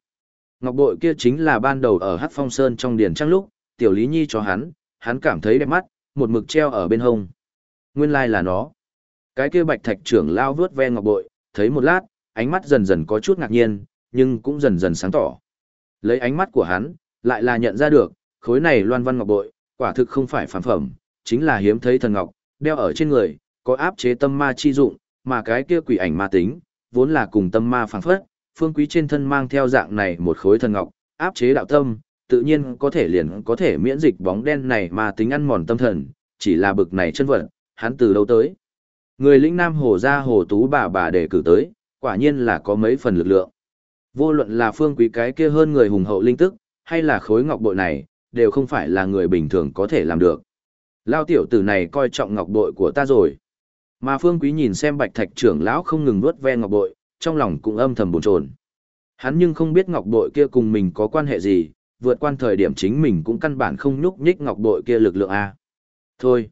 Speaker 1: Ngọc bội kia chính là ban đầu ở Hắc Phong Sơn trong điển trang lúc, tiểu lý nhi cho hắn, hắn cảm thấy đẹp mắt, một mực treo ở bên hông. Nguyên lai là nó. Cái kia bạch thạch trưởng lao vướt ve ngọc bội, thấy một lát, ánh mắt dần dần có chút ngạc nhiên, nhưng cũng dần dần sáng tỏ. Lấy ánh mắt của hắn, lại là nhận ra được, khối này loan văn ngọc bội, quả thực không phải phản phẩm, chính là hiếm thấy thần ngọc, đeo ở trên người, có áp chế tâm ma chi dụng, mà cái kia quỷ ảnh ma tính, vốn là cùng tâm ma phản phất, phương quý trên thân mang theo dạng này một khối thần ngọc, áp chế đạo tâm, tự nhiên có thể liền có thể miễn dịch bóng đen này mà tính ăn mòn tâm thần, chỉ là bực này chân vật, hắn từ đâu tới. Người lĩnh nam hồ ra hồ tú bà bà để cử tới, quả nhiên là có mấy phần lực lượng. Vô luận là phương quý cái kia hơn người hùng hậu linh tức, hay là khối ngọc bội này, đều không phải là người bình thường có thể làm được. Lao tiểu tử này coi trọng ngọc bội của ta rồi. Mà Phương Quý nhìn xem Bạch Thạch trưởng lão không ngừng nuốt ve ngọc bội, trong lòng cũng âm thầm buồn chồn. Hắn nhưng không biết ngọc bội kia cùng mình có quan hệ gì, vượt qua thời điểm chính mình cũng căn bản không nhúc nhích ngọc bội kia lực lượng a. Thôi.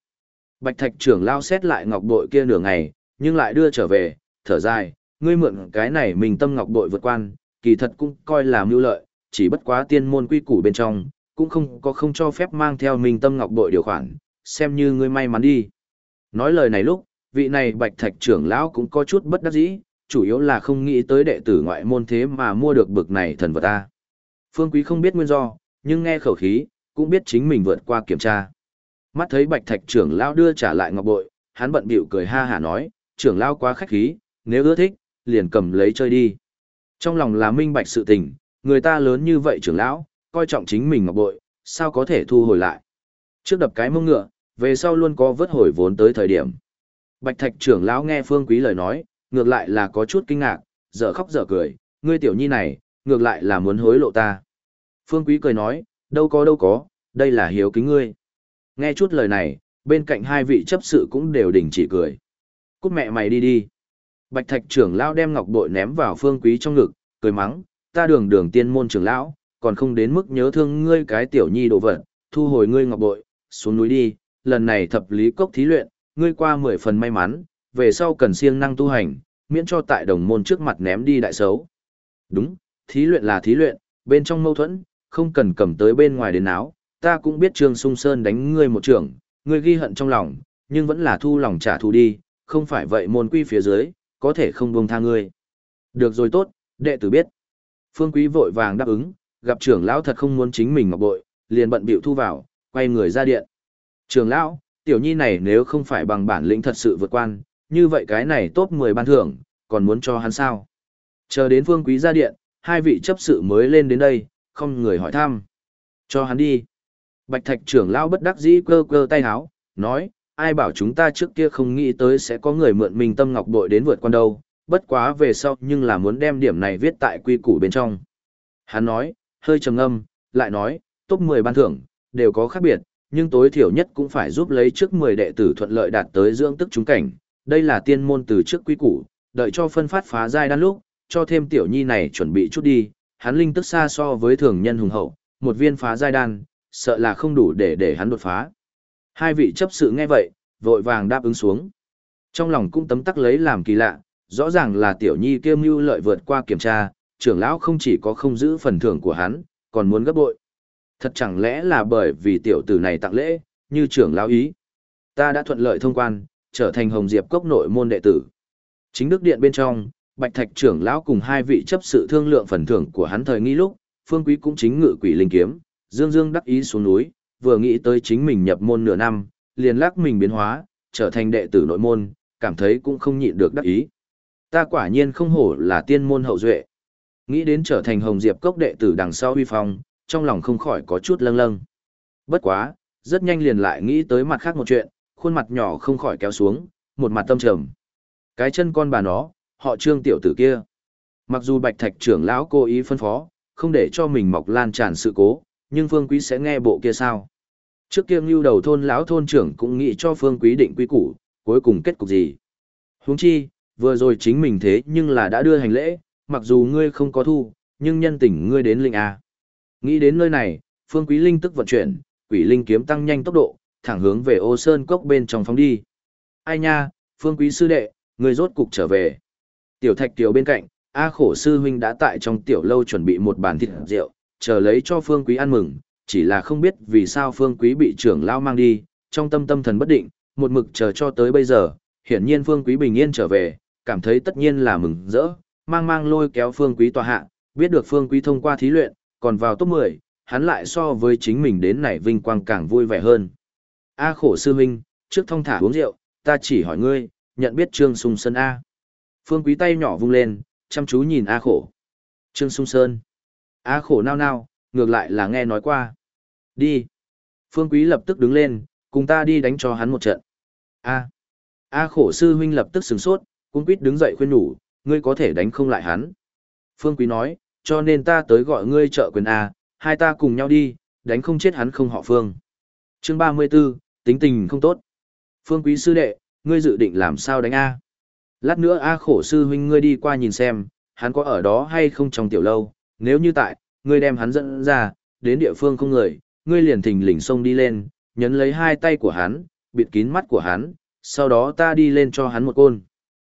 Speaker 1: Bạch Thạch trưởng lao xét lại ngọc bội kia nửa ngày, nhưng lại đưa trở về, thở dài, ngươi mượn cái này mình tâm ngọc bội vượt quan, kỳ thật cũng coi là mưu lợi, chỉ bất quá tiên môn quy củ bên trong, cũng không có không cho phép mang theo mình tâm ngọc bội điều khoản, xem như ngươi may mắn đi. Nói lời này lúc, vị này bạch thạch trưởng lão cũng có chút bất đắc dĩ, chủ yếu là không nghĩ tới đệ tử ngoại môn thế mà mua được bực này thần vật ta. Phương Quý không biết nguyên do, nhưng nghe khẩu khí, cũng biết chính mình vượt qua kiểm tra. Mắt thấy bạch thạch trưởng lão đưa trả lại ngọc bội, hắn bận bịu cười ha hả nói, trưởng lão quá khách khí, nếu ưa thích, liền cầm lấy chơi đi. Trong lòng là minh bạch sự tình, người ta lớn như vậy trưởng lão, coi trọng chính mình ngọc bội, sao có thể thu hồi lại. Trước đập cái mông ngựa, về sau luôn có vớt hồi vốn tới thời điểm. Bạch Thạch trưởng lão nghe Phương Quý lời nói, ngược lại là có chút kinh ngạc, dở khóc dở cười, ngươi tiểu nhi này, ngược lại là muốn hối lộ ta. Phương Quý cười nói, đâu có đâu có, đây là hiếu kính ngươi. Nghe chút lời này, bên cạnh hai vị chấp sự cũng đều đình chỉ cười. Cút mẹ mày đi đi. Bạch Thạch trưởng lão đem ngọc bội ném vào Phương Quý trong ngực, cười mắng, ta đường đường tiên môn trưởng lão, còn không đến mức nhớ thương ngươi cái tiểu nhi đồ vật, thu hồi ngươi ngọc bội, xuống núi đi, lần này thập lý cốc thí luyện, ngươi qua mười phần may mắn, về sau cần siêng năng tu hành, miễn cho tại đồng môn trước mặt ném đi đại xấu. Đúng, thí luyện là thí luyện, bên trong mâu thuẫn, không cần cầm tới bên ngoài đến áo, ta cũng biết Trương Sung Sơn đánh ngươi một trường, ngươi ghi hận trong lòng, nhưng vẫn là thu lòng trả thù đi, không phải vậy môn quy phía dưới, có thể không buông tha ngươi. Được rồi tốt, đệ tử biết. Phương Quý vội vàng đáp ứng, gặp trưởng lão thật không muốn chính mình ngọc bội, liền bận bịu thu vào, quay người ra điện. Trưởng lão, tiểu nhi này nếu không phải bằng bản lĩnh thật sự vượt quan, như vậy cái này tốt 10 ban thưởng, còn muốn cho hắn sao? Chờ đến Phương Quý ra điện, hai vị chấp sự mới lên đến đây, không người hỏi thăm. Cho hắn đi. Bạch Thạch trưởng lão bất đắc dĩ cơ cơ tay háo, nói, ai bảo chúng ta trước kia không nghĩ tới sẽ có người mượn mình tâm ngọc bội đến vượt quan đâu, bất quá về sau nhưng là muốn đem điểm này viết tại quy củ bên trong. Hắn nói, hơi trầm ngâm, lại nói, top 10 ban thưởng, đều có khác biệt, nhưng tối thiểu nhất cũng phải giúp lấy trước 10 đệ tử thuận lợi đạt tới dưỡng tức chúng cảnh. Đây là tiên môn từ trước quy củ, đợi cho phân phát phá giai đan lúc, cho thêm tiểu nhi này chuẩn bị chút đi, hắn linh tức xa so với thường nhân hùng hậu, một viên phá giai đan, sợ là không đủ để để hắn đột phá. Hai vị chấp sự nghe vậy, vội vàng đáp ứng xuống. Trong lòng cũng tấm tắc lấy làm kỳ lạ, rõ ràng là tiểu nhi kia mưu lợi vượt qua kiểm tra, trưởng lão không chỉ có không giữ phần thưởng của hắn, còn muốn gấp bội. Thật chẳng lẽ là bởi vì tiểu tử này tặng lễ, như trưởng lão ý. Ta đã thuận lợi thông quan, trở thành Hồng Diệp Cốc nội môn đệ tử. Chính đức điện bên trong, Bạch Thạch trưởng lão cùng hai vị chấp sự thương lượng phần thưởng của hắn thời nghi lúc, Phương Quý cũng chính ngự quỷ linh kiếm, Dương Dương đắc ý xuống núi, vừa nghĩ tới chính mình nhập môn nửa năm, liền lắc mình biến hóa, trở thành đệ tử nội môn, cảm thấy cũng không nhịn được đắc ý. Ta quả nhiên không hổ là tiên môn hậu duệ. Nghĩ đến trở thành Hồng Diệp Cốc đệ tử đằng sau huy phong, trong lòng không khỏi có chút lâng lâng. Bất quá, rất nhanh liền lại nghĩ tới mặt khác một chuyện, khuôn mặt nhỏ không khỏi kéo xuống, một mặt tâm trầm. Cái chân con bà nó, họ trương tiểu tử kia. Mặc dù bạch thạch trưởng lão cố ý phân phó, không để cho mình mọc lan tràn sự cố, nhưng phương quý sẽ nghe bộ kia sao. Trước kia lưu đầu thôn lão thôn trưởng cũng nghĩ cho phương quý định quy củ, cuối cùng kết cục gì. Huống chi, vừa rồi chính mình thế nhưng là đã đưa hành lễ, mặc dù ngươi không có thu, nhưng nhân tình ngươi đến linh A. Nghĩ đến nơi này, phương quý linh tức vận chuyển, quỷ linh kiếm tăng nhanh tốc độ, thẳng hướng về ô sơn cốc bên trong phóng đi. Ai nha, phương quý sư đệ, ngươi rốt cục trở về. Tiểu thạch tiểu bên cạnh, A khổ sư huynh đã tại trong tiểu lâu chuẩn bị một bàn thịt rượu, chờ lấy cho phương quý ăn mừng, chỉ là không biết vì sao phương quý bị trưởng lao mang đi, trong tâm tâm thần bất định, một mực chờ cho tới bây giờ, hiển nhiên phương quý bình yên trở về, cảm thấy tất nhiên là mừng rỡ, mang mang lôi kéo phương quý tòa hạ, biết được phương quý thông qua thí luyện, còn vào top 10, hắn lại so với chính mình đến này vinh quang càng vui vẻ hơn. A khổ sư huynh, trước thông thả uống rượu, ta chỉ hỏi ngươi, nhận biết Trương Sung Sơn A. Phương quý tay nhỏ vung lên, chăm chú nhìn A khổ. Trương Sung Sơn. A khổ nao nao, ngược lại là nghe nói qua. Đi. Phương quý lập tức đứng lên, cùng ta đi đánh cho hắn một trận. A. A khổ sư huynh lập tức sửng sốt, cung quýt đứng dậy khuyên nhủ, ngươi có thể đánh không lại hắn. Phương quý nói, cho nên ta tới gọi ngươi trợ quyền A, hai ta cùng nhau đi, đánh không chết hắn không họ Phương. Chương 34, tính tình không tốt. Phương quý sư đệ, ngươi dự định làm sao đánh A. Lát nữa A khổ sư huynh ngươi đi qua nhìn xem, hắn có ở đó hay không trong tiểu lâu, nếu như tại, ngươi đem hắn dẫn ra, đến địa phương không người, ngươi liền thình lình xông đi lên, nhấn lấy hai tay của hắn, bịt kín mắt của hắn, sau đó ta đi lên cho hắn một côn.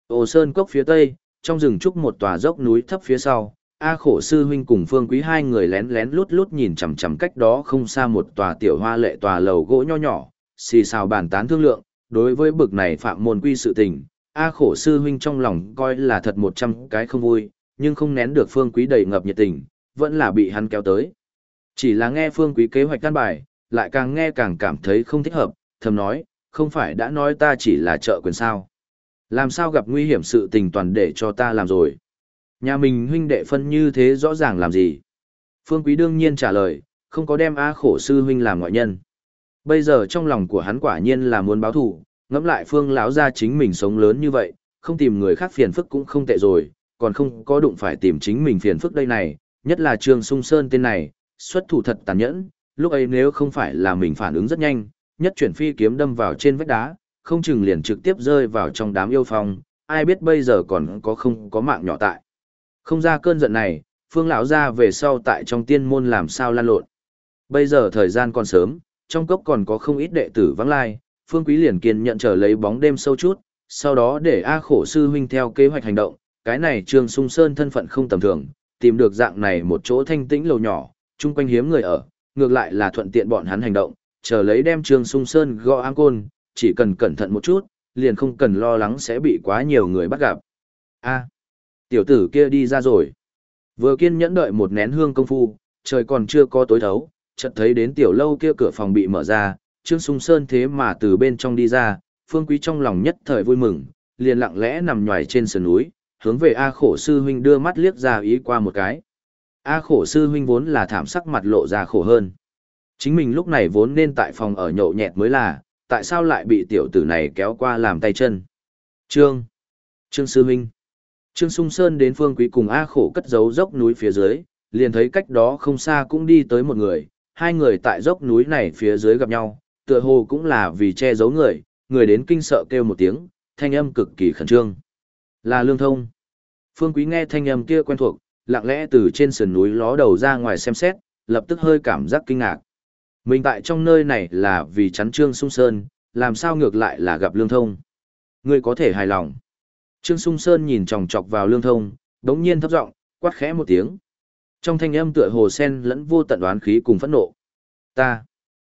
Speaker 1: Ồ sơn cốc phía tây, trong rừng trúc một tòa dốc núi thấp phía sau, A khổ sư huynh cùng phương quý hai người lén lén lút lút nhìn chằm chằm cách đó không xa một tòa tiểu hoa lệ tòa lầu gỗ nho nhỏ, xì xào bàn tán thương lượng, đối với bực này phạm môn quy sự tình, A khổ sư huynh trong lòng coi là thật một trăm cái không vui, nhưng không nén được phương quý đầy ngập nhiệt tình, vẫn là bị hắn kéo tới. Chỉ là nghe phương quý kế hoạch căn bài, lại càng nghe càng cảm thấy không thích hợp, thầm nói, không phải đã nói ta chỉ là trợ quyền sao. Làm sao gặp nguy hiểm sự tình toàn để cho ta làm rồi. Nhà mình huynh đệ phân như thế rõ ràng làm gì? Phương Quý đương nhiên trả lời, không có đem A khổ sư huynh làm ngoại nhân. Bây giờ trong lòng của hắn quả nhiên là muốn báo thù, ngẫm lại Phương lão gia chính mình sống lớn như vậy, không tìm người khác phiền phức cũng không tệ rồi, còn không có đụng phải tìm chính mình phiền phức đây này, nhất là Trương Sung Sơn tên này, xuất thủ thật tàn nhẫn, lúc ấy nếu không phải là mình phản ứng rất nhanh, nhất chuyển phi kiếm đâm vào trên vách đá, không chừng liền trực tiếp rơi vào trong đám yêu phong, ai biết bây giờ còn có không có mạng nhỏ tại. Không ra cơn giận này, Phương lão ra về sau tại trong tiên môn làm sao lan lộn. Bây giờ thời gian còn sớm, trong cốc còn có không ít đệ tử vắng lai, Phương Quý liền kiên nhận trở lấy bóng đêm sâu chút, sau đó để A khổ sư huynh theo kế hoạch hành động, cái này Trương Sung Sơn thân phận không tầm thường, tìm được dạng này một chỗ thanh tĩnh lầu nhỏ, chung quanh hiếm người ở, ngược lại là thuận tiện bọn hắn hành động, chờ lấy đem Trương Sung Sơn gõ an côn, chỉ cần cẩn thận một chút, liền không cần lo lắng sẽ bị quá nhiều người bắt gặp. A. Tiểu tử kia đi ra rồi. Vừa kiên nhẫn đợi một nén hương công phu, trời còn chưa có tối thấu, chợt thấy đến tiểu lâu kia cửa phòng bị mở ra, Trương Sung Sơn thế mà từ bên trong đi ra, Phương Quý trong lòng nhất thời vui mừng, liền lặng lẽ nằm nhòi trên sườn núi, hướng về A Khổ sư huynh đưa mắt liếc ra ý qua một cái. A Khổ sư huynh vốn là thảm sắc mặt lộ ra khổ hơn. Chính mình lúc này vốn nên tại phòng ở nhậu nhẹt mới là, tại sao lại bị tiểu tử này kéo qua làm tay chân? Trương! Trương sư huynh! Trương Sung Sơn đến phương quý cùng A khổ cất giấu dốc núi phía dưới, liền thấy cách đó không xa cũng đi tới một người, hai người tại dốc núi này phía dưới gặp nhau, tựa hồ cũng là vì che giấu người, người đến kinh sợ kêu một tiếng, thanh âm cực kỳ khẩn trương. Là Lương Thông. Phương Quý nghe thanh âm kia quen thuộc, lặng lẽ từ trên sườn núi ló đầu ra ngoài xem xét, lập tức hơi cảm giác kinh ngạc. Mình tại trong nơi này là vì chắn Trương Sung Sơn, làm sao ngược lại là gặp Lương Thông. Ngươi có thể hài lòng. Trương Sung Sơn nhìn chòng chọc vào lương thông, đống nhiên thấp giọng quát khẽ một tiếng. Trong thanh âm tựa hồ sen lẫn vô tận đoán khí cùng phẫn nộ. Ta,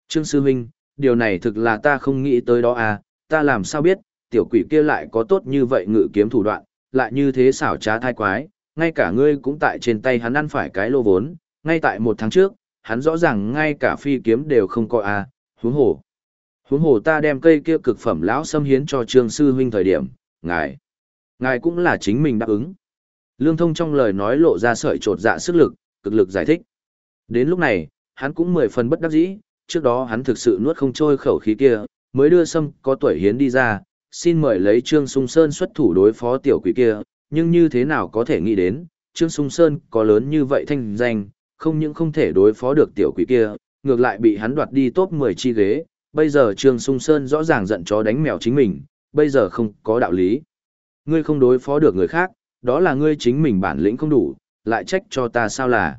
Speaker 1: Trương Sư Minh, điều này thực là ta không nghĩ tới đó à, ta làm sao biết, tiểu quỷ kia lại có tốt như vậy ngự kiếm thủ đoạn, lại như thế xảo trá thai quái, ngay cả ngươi cũng tại trên tay hắn ăn phải cái lô vốn, ngay tại một tháng trước, hắn rõ ràng ngay cả phi kiếm đều không có à, huống hồ. Huống hồ ta đem cây kia cực phẩm lão xâm hiến cho Trương Sư Huynh thời điểm, ngài. Ngài cũng là chính mình đáp ứng. Lương Thông trong lời nói lộ ra sợi trột dạ sức lực, cực lực giải thích. Đến lúc này, hắn cũng mười phần bất đắc dĩ, trước đó hắn thực sự nuốt không trôi khẩu khí kia, mới đưa sâm có tuổi hiến đi ra, xin mời lấy Trương Sung Sơn xuất thủ đối phó tiểu quỷ kia, nhưng như thế nào có thể nghĩ đến, Trương Sung Sơn có lớn như vậy thanh danh, không những không thể đối phó được tiểu quỷ kia, ngược lại bị hắn đoạt đi top 10 chi ghế, bây giờ Trương Sung Sơn rõ ràng giận chó đánh mèo chính mình, bây giờ không có đạo lý. Ngươi không đối phó được người khác, đó là ngươi chính mình bản lĩnh không đủ, lại trách cho ta sao là.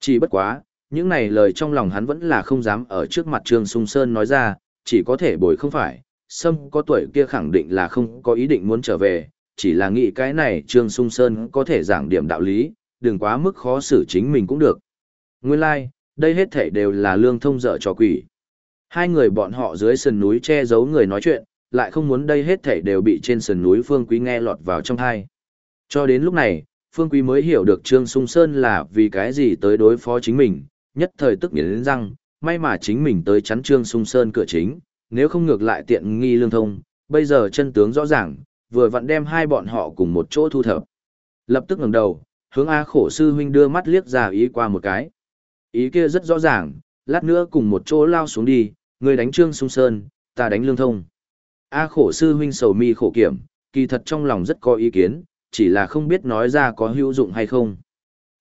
Speaker 1: Chỉ bất quá, những này lời trong lòng hắn vẫn là không dám ở trước mặt Trương Sung Sơn nói ra, chỉ có thể bồi không phải. Sâm có tuổi kia khẳng định là không có ý định muốn trở về, chỉ là nghĩ cái này Trương Sung Sơn có thể giảng điểm đạo lý, đừng quá mức khó xử chính mình cũng được. Nguyên lai, like, đây hết thể đều là lương thông dở cho quỷ. Hai người bọn họ dưới sườn núi che giấu người nói chuyện, lại không muốn đây hết thảy đều bị trên sườn núi Phương Quý nghe lọt vào trong tai. Cho đến lúc này, Phương Quý mới hiểu được Trương Sung Sơn là vì cái gì tới đối phó chính mình, nhất thời tức nghiến răng, may mà chính mình tới chắn Trương Sung Sơn cửa chính, nếu không ngược lại tiện nghi lương thông, bây giờ chân tướng rõ ràng, vừa vặn đem hai bọn họ cùng một chỗ thu thập. Lập tức ngẩng đầu, hướng A khổ sư huynh đưa mắt liếc ra ý qua một cái. Ý kia rất rõ ràng, lát nữa cùng một chỗ lao xuống đi, người đánh Trương Sung Sơn, ta đánh lương thông. A khổ sư huynh sầu mi khổ kiểm, kỳ thật trong lòng rất có ý kiến, chỉ là không biết nói ra có hữu dụng hay không.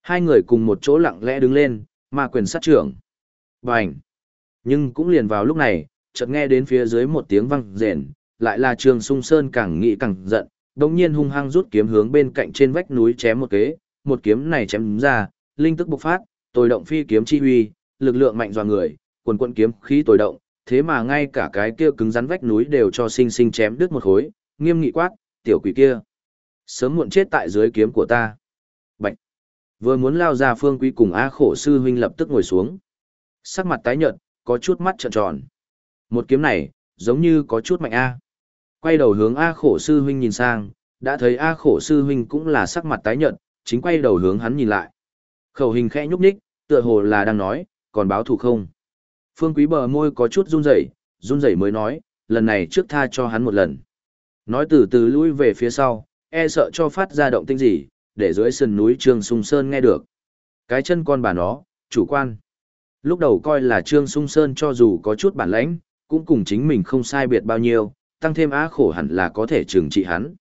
Speaker 1: Hai người cùng một chỗ lặng lẽ đứng lên, ma quyền sát trưởng. Bành! Nhưng cũng liền vào lúc này, chợt nghe đến phía dưới một tiếng vang rền, lại là Trương Sung Sơn càng nghĩ càng giận, đồng nhiên hung hăng rút kiếm hướng bên cạnh trên vách núi chém một kế, một kiếm này chém ra, linh tức bộc phát, tồi động phi kiếm chi huy, lực lượng mạnh dọa người, quần quận kiếm khí tồi động, thế mà ngay cả cái kia cứng rắn vách núi đều cho sinh sinh chém đứt một khối, nghiêm nghị quát, tiểu quỷ kia, sớm muộn chết tại dưới kiếm của ta. Bạch. Vừa muốn lao ra Phương Quý cùng A Khổ sư huynh lập tức ngồi xuống. Sắc mặt tái nhợt, có chút mắt trợn tròn. Một kiếm này, giống như có chút mạnh A. Quay đầu hướng A Khổ sư huynh nhìn sang, đã thấy A Khổ sư huynh cũng là sắc mặt tái nhợt, chính quay đầu hướng hắn nhìn lại. Khẩu hình khẽ nhúc nhích, tựa hồ là đang nói, còn báo thù không? Phương Quý bờ môi có chút run rẩy, run rẩy mới nói, lần này trước tha cho hắn một lần. Nói từ từ lui về phía sau, e sợ cho phát ra động tĩnh gì, để dưới sườn núi Trương Sung Sơn nghe được. Cái chân con bà nó, chủ quan. Lúc đầu coi là Trương Sung Sơn cho dù có chút bản lãnh, cũng cùng chính mình không sai biệt bao nhiêu, tăng thêm a khổ hẳn là có thể trừng trị hắn.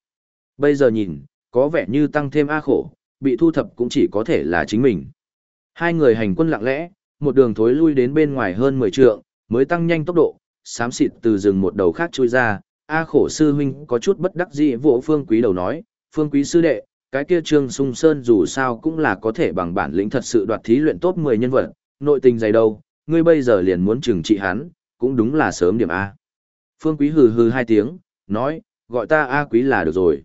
Speaker 1: Bây giờ nhìn, có vẻ như tăng thêm a khổ, bị thu thập cũng chỉ có thể là chính mình. Hai người hành quân lặng lẽ, một đường thối lui đến bên ngoài hơn 10 trượng, mới tăng nhanh tốc độ, xám xịt từ rừng một đầu khác chui ra. A khổ sư huynh có chút bất đắc dĩ vỗ phương quý đầu nói, phương quý sư đệ, cái kia trương sung sơn dù sao cũng là có thể bằng bản lĩnh thật sự đoạt thí luyện tốt 10 nhân vật, nội tình dày đâu, ngươi bây giờ liền muốn trừng trị hắn, cũng đúng là sớm điểm A. Phương quý hừ hừ hai tiếng, nói, gọi ta A quý là được rồi.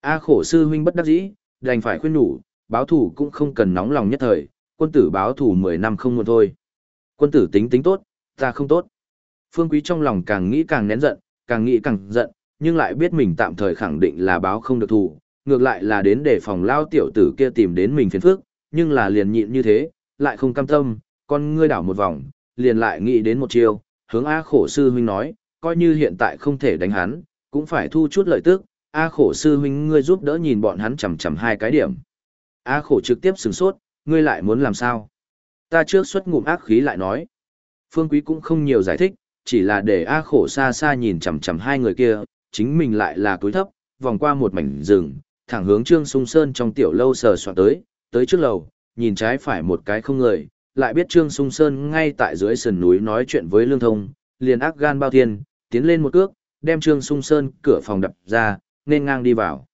Speaker 1: A khổ sư huynh bất đắc dĩ, đành phải khuyên nhủ, báo thủ cũng không cần nóng lòng nhất thời, quân tử báo thủ 10 năm không muộn thôi. Quân tử tính tính tốt, ta không tốt. Phương Quý trong lòng càng nghĩ càng nén giận, càng nghĩ càng giận, nhưng lại biết mình tạm thời khẳng định là báo không được thủ, ngược lại là đến để phòng lao tiểu tử kia tìm đến mình phiền phức, nhưng là liền nhịn như thế, lại không cam tâm, con ngươi đảo một vòng, liền lại nghĩ đến một chiêu, hướng A khổ sư huynh nói, coi như hiện tại không thể đánh hắn, cũng phải thu chút lợi tức, A khổ sư huynh ngươi giúp đỡ nhìn bọn hắn chầm chầm hai cái điểm. A khổ trực tiếp sừng sốt, ngươi lại muốn làm sao? Ta trước xuất ngụm ác khí lại nói. Phương Quý cũng không nhiều giải thích, chỉ là để A khổ xa xa nhìn chằm chằm hai người kia, chính mình lại là túi thấp, vòng qua một mảnh rừng, thẳng hướng Trương Sung Sơn trong tiểu lâu sờ soạn tới, tới trước lầu, nhìn trái phải một cái không người, lại biết Trương Sung Sơn ngay tại dưới sườn núi nói chuyện với Lương Thông, liền ác gan bao thiên, tiến lên một cước, đem Trương Sung Sơn cửa phòng đập ra, nên ngang đi vào.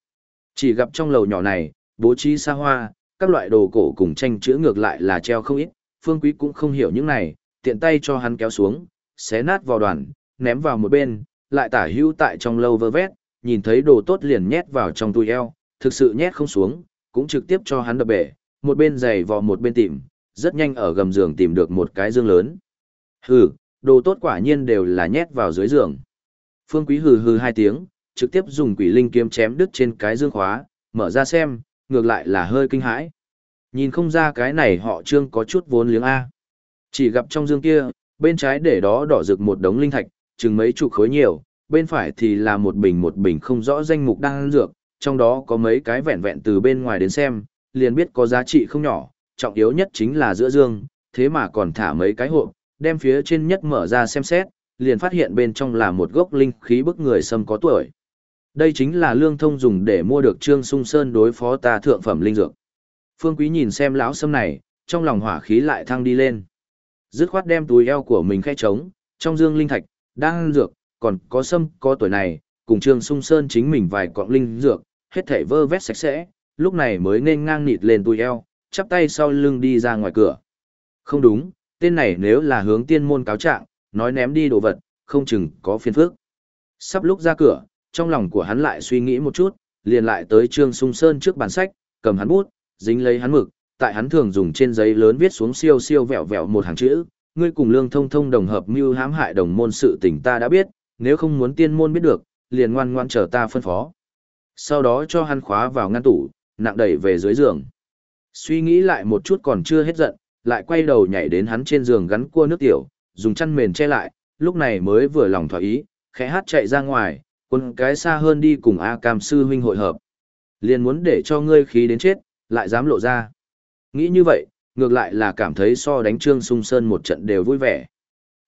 Speaker 1: Chỉ gặp trong lầu nhỏ này, bố trí xa hoa, các loại đồ cổ cùng tranh chữ ngược lại là treo không ít, Phương Quý cũng không hiểu những này, tiện tay cho hắn kéo xuống, xé nát vào đoàn, ném vào một bên, lại tả hữu tại trong lâu vơ vét, nhìn thấy đồ tốt liền nhét vào trong túi eo, thực sự nhét không xuống, cũng trực tiếp cho hắn đập bể, một bên giày vò một bên tìm, rất nhanh ở gầm giường tìm được một cái dương lớn. Hừ, đồ tốt quả nhiên đều là nhét vào dưới giường. Phương Quý hừ hừ hai tiếng, trực tiếp dùng quỷ linh kiếm chém đứt trên cái dương khóa, mở ra xem, ngược lại là hơi kinh hãi. Nhìn không ra cái này họ trương có chút vốn liếng A. Chỉ gặp trong dương kia, bên trái để đó đỏ rực một đống linh thạch, chừng mấy chục khối nhiều, bên phải thì là một bình một bình không rõ danh mục đang dược, trong đó có mấy cái vẹn vẹn từ bên ngoài đến xem, liền biết có giá trị không nhỏ, trọng yếu nhất chính là giữa dương, thế mà còn thả mấy cái hộp, đem phía trên nhất mở ra xem xét, liền phát hiện bên trong là một gốc linh khí bức người sâm có tuổi. Đây chính là lương thông dùng để mua được Trương Sung Sơn đối phó ta thượng phẩm linh dược. Phương Quý nhìn xem lão sâm này, trong lòng hỏa khí lại thăng đi lên. Dứt khoát đem túi eo của mình khẽ trống, trong dương linh thạch, đang dược, còn có sâm có tuổi này, cùng Trương Sung Sơn chính mình vài cọng linh dược, hết thảy vơ vét sạch sẽ, lúc này mới nên ngang nịt lên túi eo, chắp tay sau lưng đi ra ngoài cửa. Không đúng, tên này nếu là hướng tiên môn cáo trạng, nói ném đi đồ vật, không chừng có phiền phức. Sắp lúc ra cửa, trong lòng của hắn lại suy nghĩ một chút, liền lại tới Trương Sung Sơn trước bàn sách, cầm hắn bút, dính lấy hắn mực, tại hắn thường dùng trên giấy lớn viết xuống siêu siêu vẹo vẹo một hàng chữ, ngươi cùng Lương Thông Thông đồng hợp mưu hãm hại đồng môn sự tình ta đã biết, nếu không muốn tiên môn biết được, liền ngoan ngoan chờ ta phân phó. Sau đó cho hắn khóa vào ngăn tủ, nặng đẩy về dưới giường. Suy nghĩ lại một chút còn chưa hết giận, lại quay đầu nhảy đến hắn trên giường gắn cua nước tiểu, dùng chăn mền che lại, lúc này mới vừa lòng thỏa ý, khẽ hát chạy ra ngoài, quân cái xa hơn đi cùng A Cam sư huynh hội hợp. Liền muốn để cho ngươi khí đến chết, lại dám lộ ra. Nghĩ như vậy, ngược lại là cảm thấy so đánh Trương Sung Sơn một trận đều vui vẻ.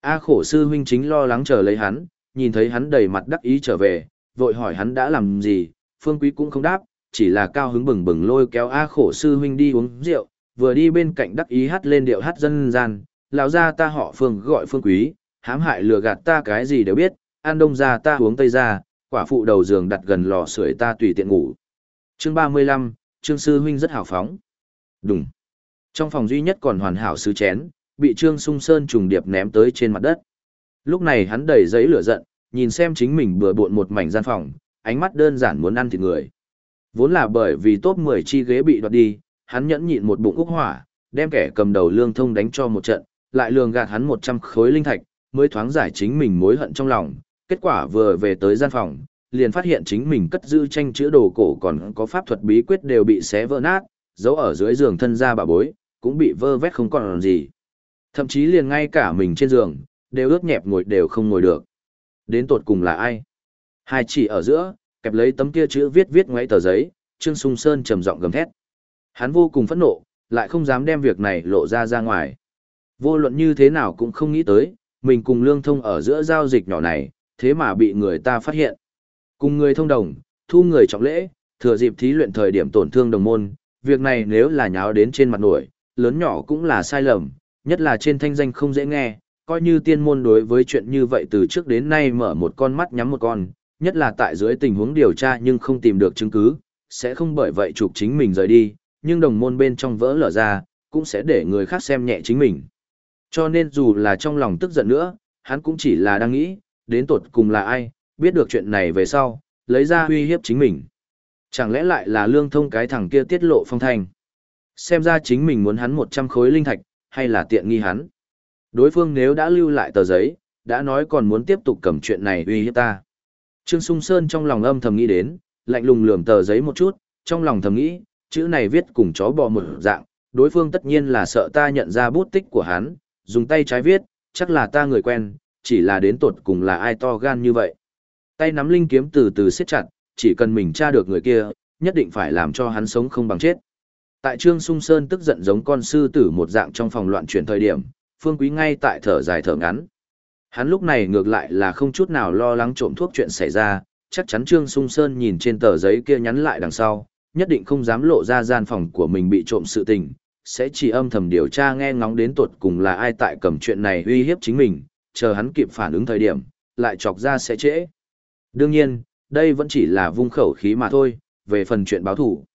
Speaker 1: A khổ sư huynh chính lo lắng chờ lấy hắn, nhìn thấy hắn đầy mặt đắc ý trở về, vội hỏi hắn đã làm gì, Phương Quý cũng không đáp, chỉ là cao hứng bừng bừng lôi kéo A khổ sư huynh đi uống rượu, vừa đi bên cạnh đắc ý hát lên điệu hát dân gian, lão ra ta họ Phương gọi Phương Quý, hãm hại lừa gạt ta cái gì đều biết, ăn đông ra ta uống tây ra, quả phụ đầu giường đặt gần lò sưởi ta tùy tiện ngủ. Chương 35, Trương Sư Huynh rất hào phóng. Đúng. Trong phòng duy nhất còn hoàn hảo sứ chén, bị Trương Sung Sơn trùng điệp ném tới trên mặt đất. Lúc này hắn đầy giấy lửa giận, nhìn xem chính mình bừa bộn một mảnh gian phòng, ánh mắt đơn giản muốn ăn thịt người. Vốn là bởi vì top 10 chi ghế bị đoạt đi, hắn nhẫn nhịn một bụng úc hỏa, đem kẻ cầm đầu lương thông đánh cho một trận, lại lường gạt hắn 100 khối linh thạch, mới thoáng giải chính mình mối hận trong lòng. Kết quả vừa về tới gian phòng, liền phát hiện chính mình cất giữ tranh chữa đồ cổ còn có pháp thuật bí quyết đều bị xé vỡ nát, giấu ở dưới giường thân ra bà bối, cũng bị vơ vét không còn gì. Thậm chí liền ngay cả mình trên giường, đều ướt nhẹp ngồi đều không ngồi được. Đến tột cùng là ai? Hai chỉ ở giữa, kẹp lấy tấm kia chữ viết viết ngoáy tờ giấy, Trương Sung Sơn trầm giọng gầm thét. Hắn vô cùng phẫn nộ, lại không dám đem việc này lộ ra ra ngoài. Vô luận như thế nào cũng không nghĩ tới, mình cùng lương thông ở giữa giao dịch nhỏ này, thế mà bị người ta phát hiện. Cùng người thông đồng, thu người trọng lễ, thừa dịp thí luyện thời điểm tổn thương đồng môn, việc này nếu là nháo đến trên mặt nổi, lớn nhỏ cũng là sai lầm, nhất là trên thanh danh không dễ nghe, coi như tiên môn đối với chuyện như vậy từ trước đến nay mở một con mắt nhắm một con, nhất là tại dưới tình huống điều tra nhưng không tìm được chứng cứ, sẽ không bởi vậy chụp chính mình rời đi, nhưng đồng môn bên trong vỡ lở ra, cũng sẽ để người khác xem nhẹ chính mình. Cho nên dù là trong lòng tức giận nữa, hắn cũng chỉ là đang nghĩ, đến tột cùng là ai, biết được chuyện này về sau, lấy ra uy hiếp chính mình. Chẳng lẽ lại là lương thông cái thằng kia tiết lộ phong thanh. Xem ra chính mình muốn hắn 100 khối linh thạch, hay là tiện nghi hắn. Đối phương nếu đã lưu lại tờ giấy, đã nói còn muốn tiếp tục cầm chuyện này uy hiếp ta. Trương Sung Sơn trong lòng âm thầm nghĩ đến, lạnh lùng lườm tờ giấy một chút, trong lòng thầm nghĩ, chữ này viết cùng chó bò một dạng, đối phương tất nhiên là sợ ta nhận ra bút tích của hắn, dùng tay trái viết, chắc là ta người quen, chỉ là đến tột cùng là ai to gan như vậy. Tay nắm linh kiếm từ từ siết chặt, chỉ cần mình tra được người kia, nhất định phải làm cho hắn sống không bằng chết. Tại Trương Sung Sơn tức giận giống con sư tử một dạng trong phòng loạn chuyển thời điểm, Phương Quý ngay tại thở dài thở ngắn. Hắn lúc này ngược lại là không chút nào lo lắng trộm thuốc chuyện xảy ra, chắc chắn Trương Sung Sơn nhìn trên tờ giấy kia nhắn lại đằng sau, nhất định không dám lộ ra gian phòng của mình bị trộm sự tình, sẽ chỉ âm thầm điều tra nghe ngóng đến tuột cùng là ai tại cầm chuyện này uy hiếp chính mình, chờ hắn kịp phản ứng thời điểm, lại chọc ra sẽ trễ. Đương nhiên, đây vẫn chỉ là vung khẩu khí mà thôi, về phần chuyện báo thủ.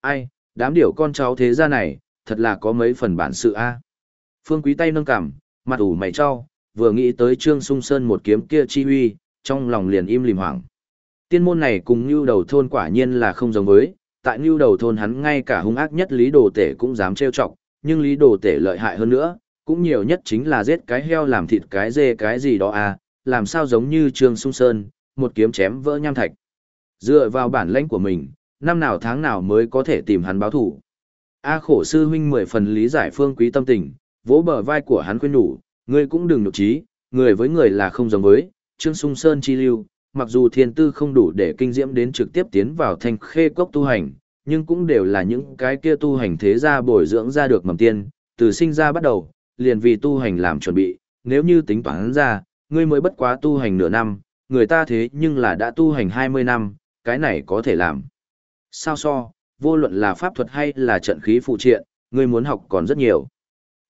Speaker 1: Ai, đám điều con cháu thế gia này, thật là có mấy phần bản sự a. Phương Quý tay nâng cằm, mặt ủ mày cho, vừa nghĩ tới Trương Sung Sơn một kiếm kia chi huy, trong lòng liền im lìm hoảng. Tiên môn này cùng Nưu Đầu thôn quả nhiên là không giống với, tại Nưu Đầu thôn hắn ngay cả hung ác nhất Lý Đồ Tể cũng dám trêu chọc, nhưng Lý Đồ Tể lợi hại hơn nữa, cũng nhiều nhất chính là giết cái heo làm thịt cái dê cái gì đó à, làm sao giống như Trương Sung Sơn, một kiếm chém vỡ nham thạch. Dựa vào bản lãnh của mình, năm nào tháng nào mới có thể tìm hắn báo thủ. A khổ sư huynh mười phần lý giải phương quý tâm tình, vỗ bờ vai của hắn khuyên nhủ, ngươi cũng đừng nhục trí, người với người là không giống với, Trương Sung Sơn chi lưu, mặc dù thiên tư không đủ để kinh diễm đến trực tiếp tiến vào thanh khê cốc tu hành, nhưng cũng đều là những cái kia tu hành thế gia bồi dưỡng ra được mầm tiên, từ sinh ra bắt đầu, liền vì tu hành làm chuẩn bị, nếu như tính toán ra, ngươi mới bất quá tu hành nửa năm, người ta thế nhưng là đã tu hành 20 năm, cái này có thể làm. Sao so, vô luận là pháp thuật hay là trận khí phụ triện, ngươi muốn học còn rất nhiều.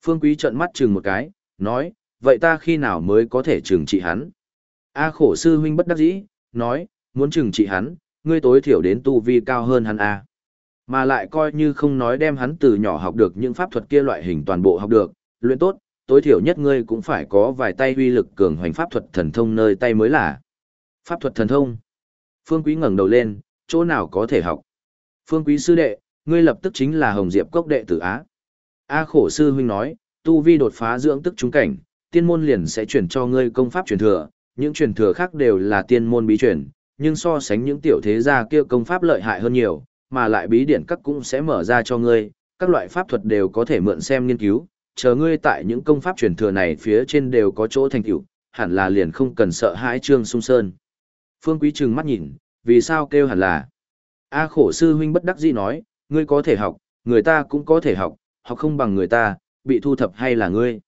Speaker 1: Phương Quý trợn mắt chừng một cái, nói, vậy ta khi nào mới có thể trừng trị hắn? A khổ sư huynh bất đắc dĩ, nói, muốn trừng trị hắn, ngươi tối thiểu đến tu vi cao hơn hắn A. Mà lại coi như không nói đem hắn từ nhỏ học được những pháp thuật kia loại hình toàn bộ học được, luyện tốt, tối thiểu nhất ngươi cũng phải có vài tay uy lực cường hoành pháp thuật thần thông nơi tay mới là. Pháp thuật thần thông. Phương Quý ngẩng đầu lên, chỗ nào có thể học. Phương Quý sư đệ, ngươi lập tức chính là Hồng Diệp Cốc đệ tử Á. A khổ sư huynh nói, tu vi đột phá dưỡng tức trúng cảnh, tiên môn liền sẽ chuyển cho ngươi công pháp truyền thừa, những truyền thừa khác đều là tiên môn bí truyền, nhưng so sánh những tiểu thế gia kia công pháp lợi hại hơn nhiều, mà lại bí điển các cũng sẽ mở ra cho ngươi, các loại pháp thuật đều có thể mượn xem nghiên cứu, chờ ngươi tại những công pháp truyền thừa này phía trên đều có chỗ thành tựu, hẳn là liền không cần sợ hãi Trương Sung Sơn. Phương Quý trừng mắt nhìn, vì sao kêu hẳn là? A khổ sư huynh bất đắc dĩ nói, ngươi có thể học, người ta cũng có thể học, học không bằng người ta, bị thu thập hay là ngươi?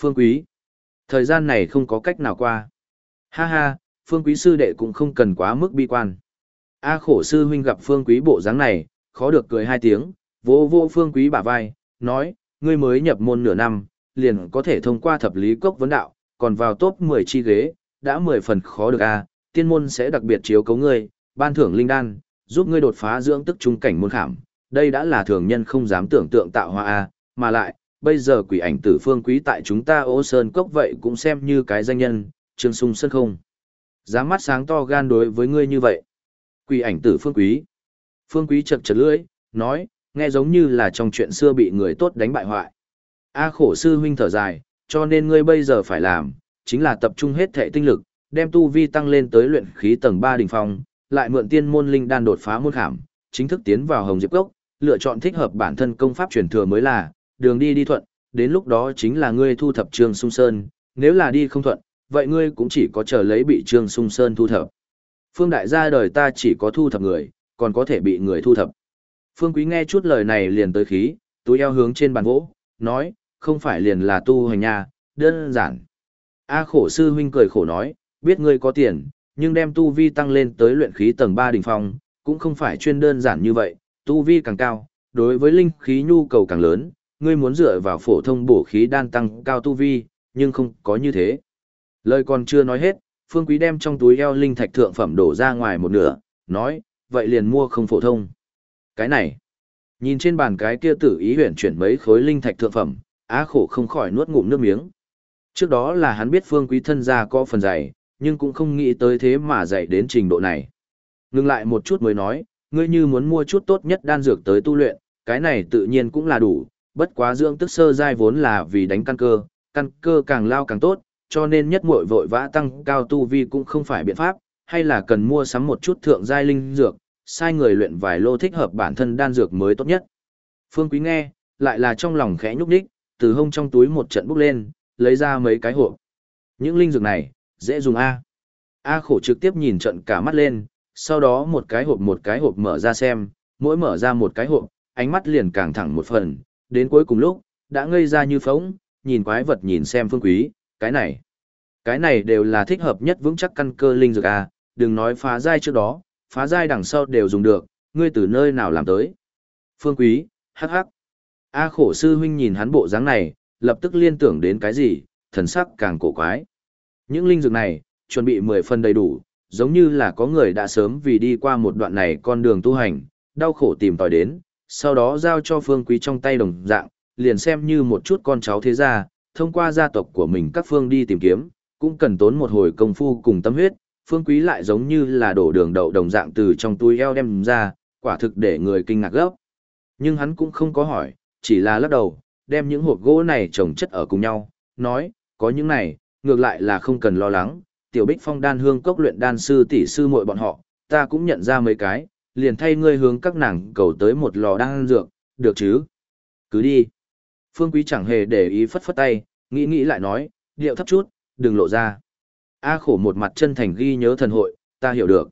Speaker 1: Phương Quý, thời gian này không có cách nào qua. Ha ha, Phương Quý sư đệ cũng không cần quá mức bi quan. A khổ sư huynh gặp Phương Quý bộ dáng này, khó được cười hai tiếng, vô vô Phương Quý bả vai, nói, ngươi mới nhập môn nửa năm, liền có thể thông qua thập lý cốc vấn đạo, còn vào top 10 chi ghế, đã mười phần khó được a, tiên môn sẽ đặc biệt chiếu cấu ngươi, ban thưởng linh đan, giúp ngươi đột phá dưỡng tức trung cảnh môn khảm. Đây đã là thường nhân không dám tưởng tượng tạo hóa a, mà lại, bây giờ quỷ ảnh tử phương quý tại chúng ta ô sơn cốc vậy cũng xem như cái danh nhân, trương sung sân không. Dám mắt sáng to gan đối với ngươi như vậy. Quỷ ảnh tử phương quý. Phương quý chật chật lưỡi, nói, nghe giống như là trong chuyện xưa bị người tốt đánh bại hoại. A khổ sư huynh thở dài, cho nên ngươi bây giờ phải làm, chính là tập trung hết thể tinh lực, đem tu vi tăng lên tới luyện khí tầng 3 đỉnh phong, lại mượn tiên môn linh đan đột phá môn khảm, chính thức tiến vào Hồng Diệp Cốc, lựa chọn thích hợp bản thân công pháp truyền thừa mới là, đường đi đi thuận, đến lúc đó chính là ngươi thu thập Trương Sung Sơn, nếu là đi không thuận, vậy ngươi cũng chỉ có chờ lấy bị Trương Sung Sơn thu thập. Phương đại gia đời ta chỉ có thu thập người, còn có thể bị người thu thập. Phương Quý nghe chút lời này liền tới khí, túi eo hướng trên bàn gỗ, nói, không phải liền là tu hành nha, đơn giản. A khổ sư huynh cười khổ nói, biết ngươi có tiền, nhưng đem tu vi tăng lên tới luyện khí tầng 3 đỉnh phong, cũng không phải chuyên đơn giản như vậy, tu vi càng cao, đối với linh khí nhu cầu càng lớn, ngươi muốn dựa vào phổ thông bổ khí đan tăng cao tu vi, nhưng không có như thế. Lời còn chưa nói hết, Phương Quý đem trong túi eo linh thạch thượng phẩm đổ ra ngoài một nửa, nói, vậy liền mua không phổ thông. Cái này, nhìn trên bàn cái kia tử ý huyển chuyển mấy khối linh thạch thượng phẩm, á khổ không khỏi nuốt ngụm nước miếng. Trước đó là hắn biết Phương Quý thân gia có phần dày, nhưng cũng không nghĩ tới thế mà dày đến trình độ này. Ngưng lại một chút mới nói, ngươi như muốn mua chút tốt nhất đan dược tới tu luyện, cái này tự nhiên cũng là đủ, bất quá dưỡng tức sơ giai vốn là vì đánh căn cơ, căn cơ càng lao càng tốt, cho nên nhất muội vội vã tăng cao tu vi cũng không phải biện pháp, hay là cần mua sắm một chút thượng giai linh dược, sai người luyện vài lô thích hợp bản thân đan dược mới tốt nhất. Phương Quý nghe, lại là trong lòng khẽ nhúc nhích, từ hông trong túi một trận bốc lên, lấy ra mấy cái hộp. Những linh dược này, dễ dùng A. A khổ trực tiếp nhìn trận cả mắt lên, sau đó một cái hộp một cái hộp mở ra xem, mỗi mở ra một cái hộp, ánh mắt liền càng thẳng một phần, đến cuối cùng lúc, đã ngây ra như phóng, nhìn quái vật nhìn xem phương quý, cái này. Cái này đều là thích hợp nhất vững chắc căn cơ linh dược A, đừng nói phá giai trước đó, phá giai đằng sau đều dùng được, ngươi từ nơi nào làm tới. Phương quý, hắc hắc. A khổ sư huynh nhìn hắn bộ dáng này, lập tức liên tưởng đến cái gì, thần sắc càng cổ quái. Những linh dược này, chuẩn bị 10 phần đầy đủ, giống như là có người đã sớm vì đi qua một đoạn này con đường tu hành, đau khổ tìm tòi đến, sau đó giao cho phương quý trong tay đồng dạng, liền xem như một chút con cháu thế gia, thông qua gia tộc của mình các phương đi tìm kiếm, cũng cần tốn một hồi công phu cùng tâm huyết, phương quý lại giống như là đổ đường đậu đồng dạng từ trong túi eo đem ra, quả thực để người kinh ngạc gấp. Nhưng hắn cũng không có hỏi, chỉ là lắc đầu, đem những hộp gỗ này trồng chất ở cùng nhau, nói, có những này, ngược lại là không cần lo lắng, tiểu bích phong đan hương cốc luyện đan sư tỷ sư muội bọn họ, ta cũng nhận ra mấy cái, liền thay ngươi hướng các nàng cầu tới một lò đan dược, được chứ? Cứ đi. Phương Quý chẳng hề để ý phất phất tay, nghĩ nghĩ lại nói, điệu thấp chút, đừng lộ ra. A khổ một mặt chân thành ghi nhớ thần hội, ta hiểu được.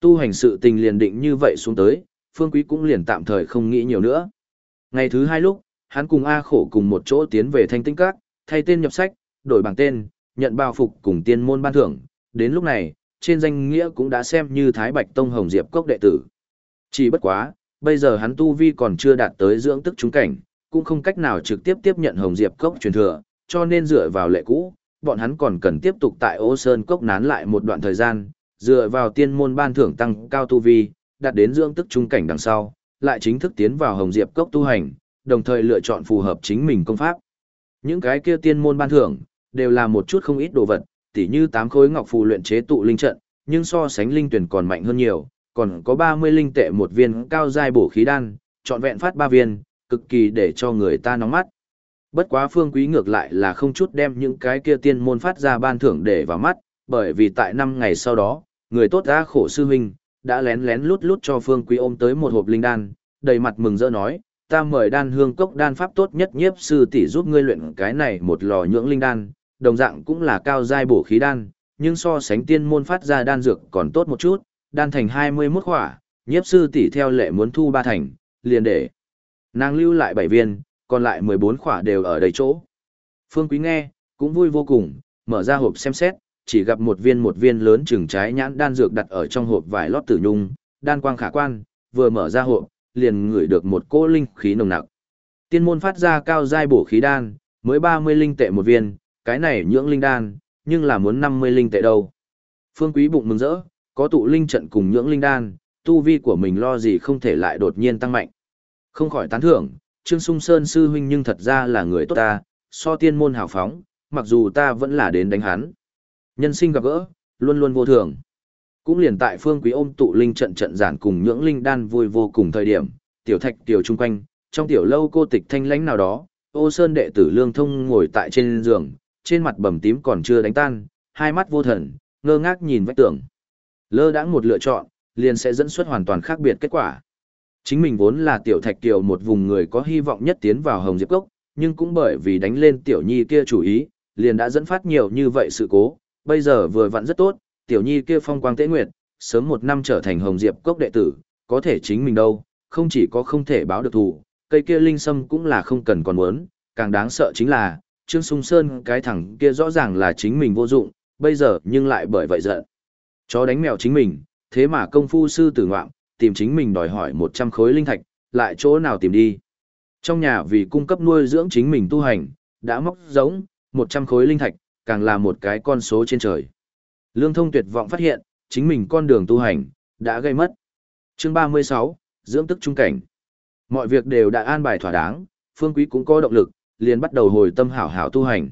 Speaker 1: Tu hành sự tình liền định như vậy xuống tới, Phương Quý cũng liền tạm thời không nghĩ nhiều nữa. Ngày thứ hai lúc, hắn cùng A khổ cùng một chỗ tiến về thanh tinh các, thay tên nhập sách, đổi bảng tên, nhận bao phục cùng tiên môn ban thưởng, đến lúc này, trên danh nghĩa cũng đã xem như Thái Bạch Tông Hồng Diệp Cốc đệ tử. Chỉ bất quá, bây giờ hắn tu vi còn chưa đạt tới dưỡng tức trung cảnh, cũng không cách nào trực tiếp tiếp nhận Hồng Diệp Cốc truyền thừa, cho nên dựa vào lệ cũ, bọn hắn còn cần tiếp tục tại Ô Sơn Cốc nán lại một đoạn thời gian, dựa vào tiên môn ban thưởng tăng cao tu vi, đạt đến dưỡng tức trung cảnh đằng sau, lại chính thức tiến vào Hồng Diệp Cốc tu hành, đồng thời lựa chọn phù hợp chính mình công pháp. Những cái kia tiên môn ban thưởng, đều là một chút không ít đồ vật, tỉ như tám khối ngọc phù luyện chế tụ linh trận, nhưng so sánh linh tuyển còn mạnh hơn nhiều, còn có 30 linh tệ một viên cao giai bổ khí đan, chọn vẹn phát ba viên, cực kỳ để cho người ta nóng mắt. Bất quá phương quý ngược lại là không chút đem những cái kia tiên môn phát ra ban thưởng để vào mắt, bởi vì tại năm ngày sau đó, người tốt ra khổ sư huynh, đã lén lén lút lút cho phương quý ôm tới một hộp linh đan, đầy mặt mừng rỡ nói, ta mời đan hương cốc đan pháp tốt nhất nhiếp sư tỷ giúp ngươi luyện cái này một lò nhưỡng linh đan, đồng dạng cũng là cao giai bổ khí đan, nhưng so sánh tiên môn phát ra đan dược còn tốt một chút, đan thành 21 khỏa, nhiếp sư tỷ theo lệ muốn thu ba thành, liền để. Nàng lưu lại 7 viên, còn lại 14 khỏa đều ở đầy chỗ. Phương Quý nghe, cũng vui vô cùng, mở ra hộp xem xét, chỉ gặp một viên một viên lớn chừng trái nhãn đan dược đặt ở trong hộp vải lót tử nhung, đan quang khả quan, vừa mở ra hộp, liền ngửi được một cỗ linh khí nồng nặc. Tiên môn phát ra cao giai bổ khí đan, mới 30 linh tệ một viên, cái này nhưỡng linh đan, nhưng là muốn 50 linh tệ đâu. Phương Quý bụng mừng rỡ, có tụ linh trận cùng nhưỡng linh đan, tu vi của mình lo gì không thể lại đột nhiên tăng mạnh. Không khỏi tán thưởng, Trương Sung Sơn sư huynh nhưng thật ra là người tốt ta, so tiên môn hào phóng, mặc dù ta vẫn là đến đánh hắn. Nhân sinh gặp gỡ, luôn luôn vô thường. Cũng liền tại phương quý ôm tụ linh trận trận giản cùng nhưỡng linh đan vui vô cùng thời điểm, tiểu thạch tiểu trung quanh, trong tiểu lâu cô tịch thanh lãnh nào đó, ô sơn đệ tử lương thông ngồi tại trên giường, trên mặt bầm tím còn chưa đánh tan, hai mắt vô thần, ngơ ngác nhìn vách tường. Lơ đãng một lựa chọn, liền sẽ dẫn xuất hoàn toàn khác biệt kết quả. Chính mình vốn là tiểu thạch tiểu một vùng người có hy vọng nhất tiến vào Hồng Diệp Cốc, nhưng cũng bởi vì đánh lên tiểu nhi kia chủ ý, liền đã dẫn phát nhiều như vậy sự cố, bây giờ vừa vặn rất tốt, tiểu nhi kia phong quang tế nguyệt, sớm một năm trở thành Hồng Diệp Cốc đệ tử, có thể chính mình đâu, không chỉ có không thể báo được thù, cây kia linh sâm cũng là không cần còn muốn, càng đáng sợ chính là, Trương Sung Sơn cái thằng kia rõ ràng là chính mình vô dụng, bây giờ nhưng lại bởi vậy giận. Chó đánh mèo chính mình, thế mà công phu sư tử ngoạm, tìm chính mình đòi hỏi 100 khối linh thạch, lại chỗ nào tìm đi. Trong nhà vì cung cấp nuôi dưỡng chính mình tu hành, đã móc giống, 100 khối linh thạch, càng là một cái con số trên trời. Lương thông tuyệt vọng phát hiện, chính mình con đường tu hành, đã gây mất. Chương 36, dưỡng tức trung cảnh. Mọi việc đều đã an bài thỏa đáng, Phương Quý cũng có động lực, liền bắt đầu hồi tâm hảo hảo tu hành.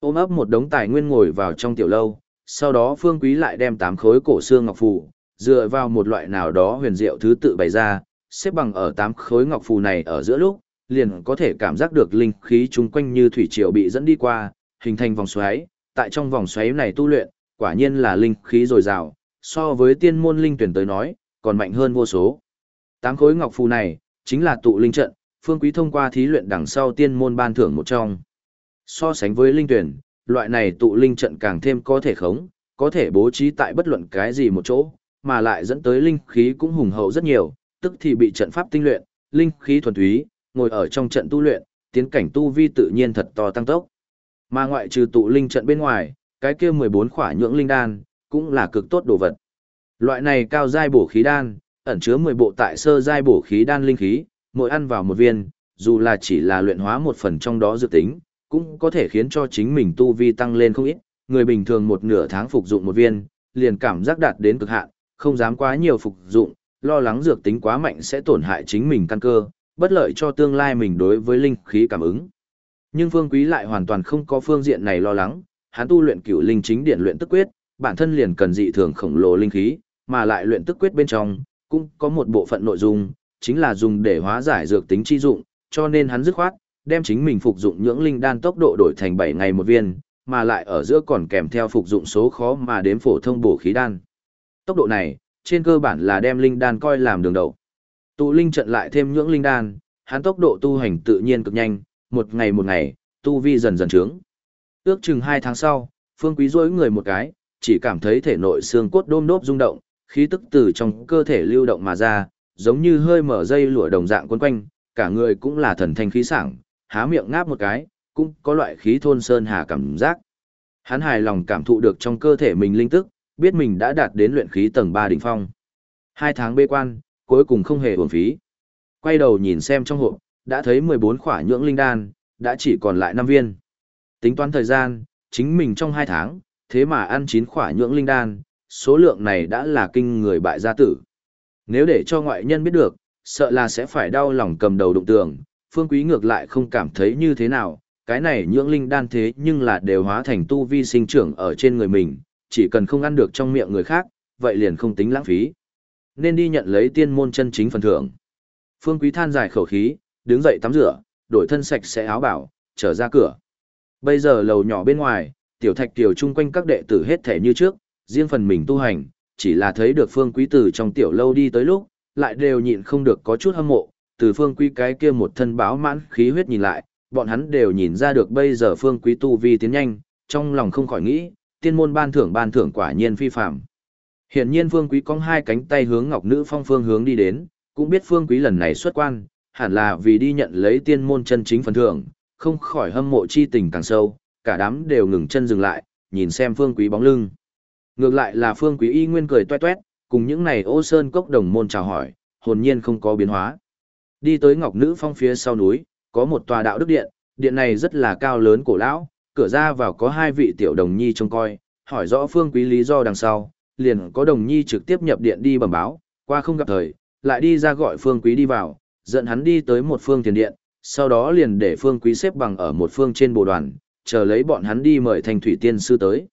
Speaker 1: Ôm ấp một đống tài nguyên ngồi vào trong tiểu lâu, sau đó Phương Quý lại đem tám khối cổ xương ngọc phù, dựa vào một loại nào đó huyền diệu thứ tự bày ra, xếp bằng ở tám khối ngọc phù này ở giữa lúc, liền có thể cảm giác được linh khí chung quanh như thủy triều bị dẫn đi qua, hình thành vòng xoáy, tại trong vòng xoáy này tu luyện, quả nhiên là linh khí dồi dào, so với tiên môn linh tuyển tới nói, còn mạnh hơn vô số. Tám khối ngọc phù này, chính là tụ linh trận, phương quý thông qua thí luyện đằng sau tiên môn ban thưởng một trong. So sánh với linh tuyển, loại này tụ linh trận càng thêm có thể khống, có thể bố trí tại bất luận cái gì một chỗ, mà lại dẫn tới linh khí cũng hùng hậu rất nhiều, tức thì bị trận pháp tinh luyện, linh khí thuần túy, ngồi ở trong trận tu luyện, tiến cảnh tu vi tự nhiên thật to tăng tốc. Mà ngoại trừ tụ linh trận bên ngoài, cái kia 14 khỏa nhưỡng linh đan, cũng là cực tốt đồ vật. Loại này cao giai bổ khí đan, ẩn chứa 10 bộ tại sơ giai bổ khí đan linh khí, mỗi ăn vào một viên, dù là chỉ là luyện hóa một phần trong đó dự tính, cũng có thể khiến cho chính mình tu vi tăng lên không ít. Người bình thường một nửa tháng phục dụng một viên, liền cảm giác đạt đến cực hạn, không dám quá nhiều phục dụng, lo lắng dược tính quá mạnh sẽ tổn hại chính mình căn cơ, bất lợi cho tương lai mình đối với linh khí cảm ứng. Nhưng Phương Quý lại hoàn toàn không có phương diện này lo lắng, hắn tu luyện cửu linh chính điện luyện tức quyết, bản thân liền cần dị thường khổng lồ linh khí, mà lại luyện tức quyết bên trong cũng có một bộ phận nội dung, chính là dùng để hóa giải dược tính chi dụng, cho nên hắn dứt khoát đem chính mình phục dụng nhưỡng linh đan tốc độ đổi thành 7 ngày một viên, mà lại ở giữa còn kèm theo phục dụng số khó mà đếm phổ thông bổ khí đan. Tốc độ này, trên cơ bản là đem linh đan coi làm đường đầu. Tụ linh trận lại thêm nhưỡng linh đan, hắn tốc độ tu hành tự nhiên cực nhanh, một ngày một ngày, tu vi dần dần trướng. Ước chừng hai tháng sau, Phương Quý rối người một cái, chỉ cảm thấy thể nội xương cốt đôm đốp rung động, khí tức từ trong cơ thể lưu động mà ra, giống như hơi mở dây lụa đồng dạng quấn quanh, cả người cũng là thần thanh khí sảng, há miệng ngáp một cái, cũng có loại khí thôn sơn hà cảm giác. Hắn hài lòng cảm thụ được trong cơ thể mình linh tức, biết mình đã đạt đến luyện khí tầng 3 đỉnh phong. Hai tháng bê quan, cuối cùng không hề uổng phí. Quay đầu nhìn xem trong hộp, đã thấy 14 khỏa nhưỡng linh đan, đã chỉ còn lại 5 viên. Tính toán thời gian, chính mình trong 2 tháng, thế mà ăn 9 khỏa nhưỡng linh đan, số lượng này đã là kinh người bại gia tử. Nếu để cho ngoại nhân biết được, sợ là sẽ phải đau lòng cầm đầu đụng tường, phương quý ngược lại không cảm thấy như thế nào, cái này nhưỡng linh đan thế nhưng là đều hóa thành tu vi sinh trưởng ở trên người mình, chỉ cần không ăn được trong miệng người khác, vậy liền không tính lãng phí. Nên đi nhận lấy tiên môn chân chính phần thưởng. Phương quý than dài khẩu khí, đứng dậy tắm rửa, đổi thân sạch sẽ áo bảo, trở ra cửa. Bây giờ lầu nhỏ bên ngoài, tiểu thạch tiểu chung quanh các đệ tử hết thể như trước, riêng phần mình tu hành, chỉ là thấy được phương quý tử trong tiểu lâu đi tới lúc, lại đều nhịn không được có chút hâm mộ, từ phương quý cái kia một thân báo mãn khí huyết nhìn lại, bọn hắn đều nhìn ra được bây giờ phương quý tu vi tiến nhanh, trong lòng không khỏi nghĩ, tiên môn ban thưởng ban thưởng quả nhiên phi phạm. Hiển nhiên phương quý cong hai cánh tay hướng ngọc nữ phong phương hướng đi đến, cũng biết phương quý lần này xuất quan, hẳn là vì đi nhận lấy tiên môn chân chính phần thưởng, không khỏi hâm mộ chi tình càng sâu, cả đám đều ngừng chân dừng lại, nhìn xem phương quý bóng lưng. Ngược lại là phương quý y nguyên cười toe toét, cùng những này ô sơn cốc đồng môn chào hỏi, hồn nhiên không có biến hóa. Đi tới ngọc nữ phong phía sau núi, có một tòa đạo đức điện, điện này rất là cao lớn cổ lão, cửa ra vào có hai vị tiểu đồng nhi trông coi, hỏi rõ phương quý lý do đằng sau, liền có đồng nhi trực tiếp nhập điện đi bẩm báo, qua không gặp thời, lại đi ra gọi phương quý đi vào, dẫn hắn đi tới một phương tiền điện, sau đó liền để phương quý xếp bằng ở một phương trên bộ đoàn, chờ lấy bọn hắn đi mời thành thủy tiên sư tới.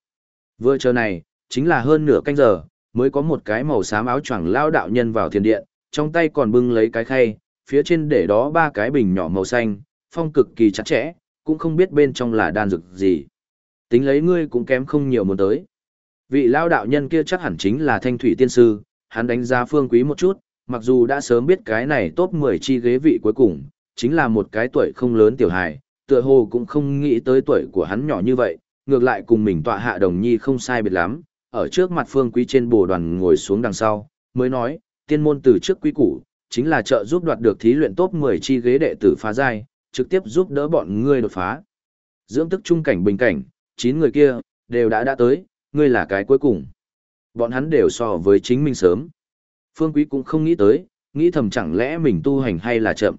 Speaker 1: Vừa chờ này, chính là hơn nửa canh giờ, mới có một cái màu xám áo choàng lao đạo nhân vào thiền điện, trong tay còn bưng lấy cái khay, phía trên để đó ba cái bình nhỏ màu xanh, phong cực kỳ chặt chẽ, cũng không biết bên trong là đan dược gì. Tính lấy ngươi cũng kém không nhiều muốn tới. Vị lao đạo nhân kia chắc hẳn chính là thanh thủy tiên sư, hắn đánh giá phương quý một chút, mặc dù đã sớm biết cái này top 10 chi ghế vị cuối cùng, chính là một cái tuổi không lớn tiểu hài, tựa hồ cũng không nghĩ tới tuổi của hắn nhỏ như vậy, ngược lại cùng mình tọa hạ đồng nhi không sai biệt lắm, ở trước mặt phương quý trên bồ đoàn ngồi xuống đằng sau, mới nói, tiên môn từ trước quý củ, chính là trợ giúp đoạt được thí luyện top 10 chi ghế đệ tử phá giai, trực tiếp giúp đỡ bọn ngươi đột phá. Dưỡng tức trung cảnh bình cảnh, 9 người kia, đều đã đã tới, ngươi là cái cuối cùng. Bọn hắn đều so với chính mình sớm. Phương Quý cũng không nghĩ tới, nghĩ thầm chẳng lẽ mình tu hành hay là chậm.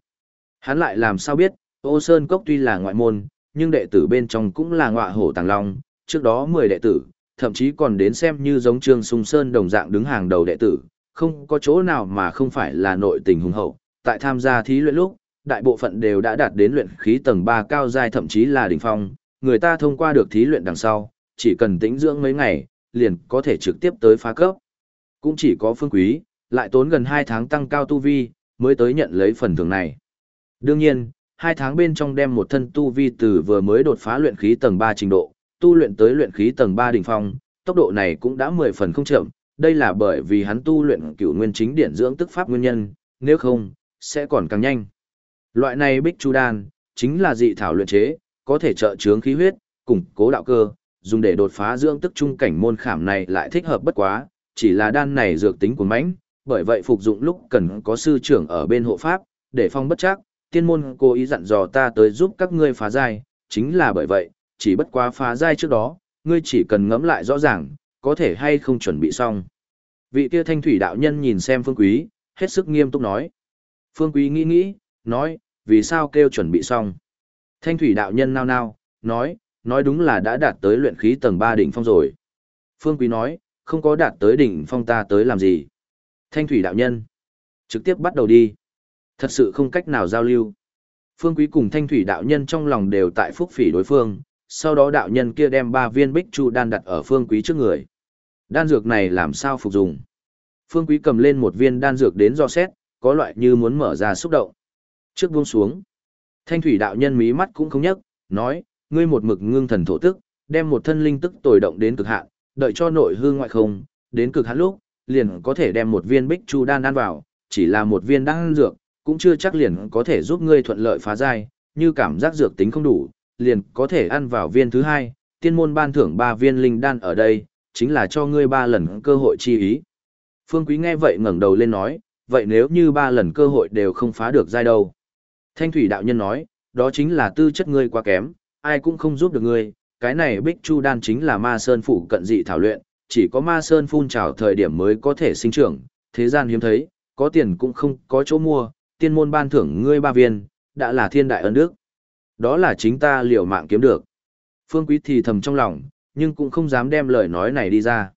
Speaker 1: Hắn lại làm sao biết, ô sơn cốc tuy là ngoại môn, nhưng đệ tử bên trong cũng là ngọa hổ tàng long, trước đó 10 đệ tử, thậm chí còn đến xem như giống Trương Sung Sơn đồng dạng đứng hàng đầu đệ tử, không có chỗ nào mà không phải là nội tình hùng hậu. Tại tham gia thí luyện lúc, đại bộ phận đều đã đạt đến luyện khí tầng 3 cao giai thậm chí là đỉnh phong, người ta thông qua được thí luyện đằng sau, chỉ cần tĩnh dưỡng mấy ngày, liền có thể trực tiếp tới phá cấp. Cũng chỉ có phương quý, lại tốn gần 2 tháng tăng cao tu vi, mới tới nhận lấy phần thưởng này. Đương nhiên, 2 tháng bên trong đem một thân tu vi từ vừa mới đột phá luyện khí tầng 3 trình độ, tu luyện tới luyện khí tầng 3 đỉnh phong, tốc độ này cũng đã 10 phần không chậm, đây là bởi vì hắn tu luyện cửu nguyên chính điển dưỡng tức pháp nguyên nhân, nếu không, sẽ còn càng nhanh. Loại này bích chu đan, chính là dị thảo luyện chế, có thể trợ chướng khí huyết, củng cố đạo cơ, dùng để đột phá dưỡng tức trung cảnh môn khảm này lại thích hợp bất quá, chỉ là đan này dược tính của mãnh, bởi vậy phục dụng lúc cần có sư trưởng ở bên hộ pháp, để phong bất chắc, tiên môn cố ý dặn dò ta tới giúp các ngươi phá giai, chính là bởi vậy, chỉ bất quá phá giai trước đó, ngươi chỉ cần ngẫm lại rõ ràng, có thể hay không chuẩn bị xong. Vị kia thanh thủy đạo nhân nhìn xem phương quý, hết sức nghiêm túc nói. Phương quý nghĩ nghĩ, nói, vì sao kêu chuẩn bị xong. Thanh thủy đạo nhân nao nao, nói, nói đúng là đã đạt tới luyện khí tầng 3 đỉnh phong rồi. Phương quý nói, không có đạt tới đỉnh phong ta tới làm gì. Thanh thủy đạo nhân, trực tiếp bắt đầu đi. Thật sự không cách nào giao lưu. Phương quý cùng thanh thủy đạo nhân trong lòng đều tại phúc phỉ đối phương, sau đó đạo nhân kia đem ba viên bích chu đan đặt ở phương quý trước người. Đan dược này làm sao phục dùng? Phương quý cầm lên một viên đan dược đến do xét, có loại như muốn mở ra xúc động. Trước buông xuống, thanh thủy đạo nhân mí mắt cũng không nhấc, nói, ngươi một mực ngưng thần thổ tức, đem một thân linh tức tồi động đến cực hạn, đợi cho nội hư ngoại không, đến cực hạn lúc, liền có thể đem một viên bích chu đan ăn vào, chỉ là một viên đan dược, cũng chưa chắc liền có thể giúp ngươi thuận lợi phá giai, như cảm giác dược tính không đủ, liền có thể ăn vào viên thứ hai, tiên môn ban thưởng ba viên linh đan ở đây, chính là cho ngươi ba lần cơ hội chi ý. Phương Quý nghe vậy ngẩng đầu lên nói, vậy nếu như ba lần cơ hội đều không phá được giai đâu. Thanh thủy đạo nhân nói, đó chính là tư chất ngươi quá kém, ai cũng không giúp được ngươi, cái này bích chu đan chính là ma sơn phủ cận dị thảo luyện, chỉ có ma sơn phun trào thời điểm mới có thể sinh trưởng, thế gian hiếm thấy, có tiền cũng không có chỗ mua, tiên môn ban thưởng ngươi ba viên, đã là thiên đại ân đức. Đó là chính ta liều mạng kiếm được. Phương Quý thì thầm trong lòng, nhưng cũng không dám đem lời nói này đi ra.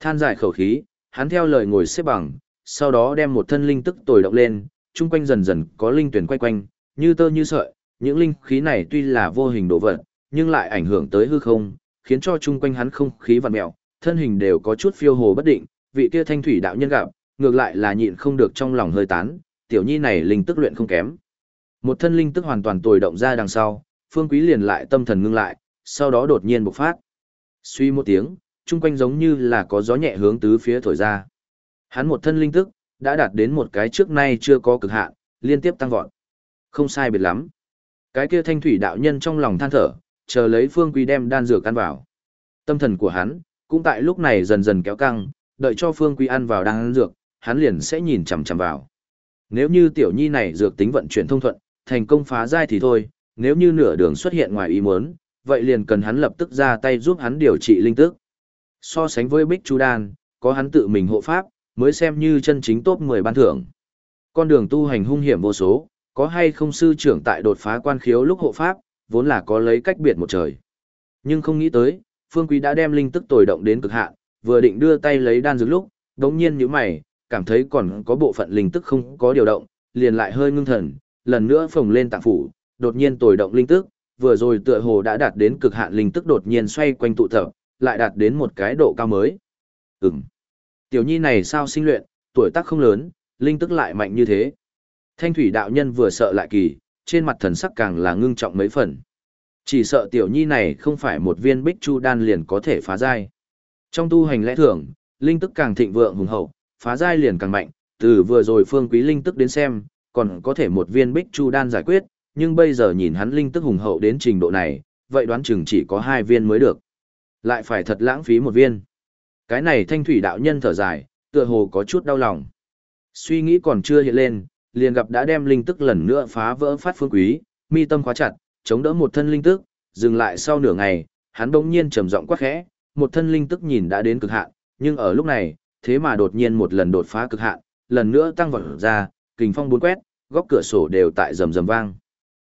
Speaker 1: Than giải khẩu khí, hắn theo lời ngồi xếp bằng, sau đó đem một thân linh tức tồi động lên, chung quanh dần dần có linh tuyển quay quanh, như tơ như sợi, những linh khí này tuy là vô hình đồ vật, nhưng lại ảnh hưởng tới hư không, khiến cho chung quanh hắn không khí vặn mèo, thân hình đều có chút phiêu hồ bất định, vị kia thanh thủy đạo nhân gặp, ngược lại là nhịn không được trong lòng hơi tán, tiểu nhi này linh tức luyện không kém. Một thân linh tức hoàn toàn tồi động ra đằng sau, Phương Quý liền lại tâm thần ngưng lại, sau đó đột nhiên bộc phát. Suy một tiếng, chung quanh giống như là có gió nhẹ hướng tứ phía thổi ra. Hắn một thân linh tức, đã đạt đến một cái trước nay chưa có cực hạn, liên tiếp tăng vọt. Không sai biệt lắm. Cái kia thanh thủy đạo nhân trong lòng than thở, chờ lấy Phương Quý đem đan dược ăn vào. Tâm thần của hắn, cũng tại lúc này dần dần kéo căng, đợi cho Phương Quý ăn vào đan dược, hắn liền sẽ nhìn chằm chằm vào. Nếu như tiểu nhi này dược tính vận chuyển thông thuận, thành công phá giai thì thôi, nếu như nửa đường xuất hiện ngoài ý muốn, vậy liền cần hắn lập tức ra tay giúp hắn điều trị linh tức. So sánh với Bích Chu Đan, có hắn tự mình hộ pháp, mới xem như chân chính top 10 ban thưởng. Con đường tu hành hung hiểm vô số, có hay không sư trưởng tại đột phá quan khiếu lúc hộ pháp, vốn là có lấy cách biệt một trời. Nhưng không nghĩ tới, Phương Quý đã đem linh tức tồi động đến cực hạn, vừa định đưa tay lấy đan dược lúc, đống nhiên như mày, cảm thấy còn có bộ phận linh tức không có điều động, liền lại hơi ngưng thần, lần nữa phồng lên tạng phủ, đột nhiên tồi động linh tức, vừa rồi tựa hồ đã đạt đến cực hạn linh tức đột nhiên xoay quanh tụ tập, lại đạt đến một cái độ cao mới. Ừm. Tiểu nhi này sao sinh luyện, tuổi tác không lớn, linh tức lại mạnh như thế. Thanh thủy đạo nhân vừa sợ lại kỳ, trên mặt thần sắc càng là ngưng trọng mấy phần. Chỉ sợ tiểu nhi này không phải một viên bích chu đan liền có thể phá giai. Trong tu hành lẽ thường, linh tức càng thịnh vượng hùng hậu, phá giai liền càng mạnh, từ vừa rồi phương quý linh tức đến xem, còn có thể một viên bích chu đan giải quyết, nhưng bây giờ nhìn hắn linh tức hùng hậu đến trình độ này, vậy đoán chừng chỉ có hai viên mới được. Lại phải thật lãng phí một viên. Cái này thanh thủy đạo nhân thở dài, tựa hồ có chút đau lòng. Suy nghĩ còn chưa hiện lên, liền gặp đã đem linh tức lần nữa phá vỡ phát phương quý, mi tâm khóa chặt, chống đỡ một thân linh tức, dừng lại sau nửa ngày, hắn bỗng nhiên trầm giọng quát khẽ, một thân linh tức nhìn đã đến cực hạn, nhưng ở lúc này, thế mà đột nhiên một lần đột phá cực hạn, lần nữa tăng vọt ra, kình phong bốn quét, góc cửa sổ đều tại rầm rầm vang.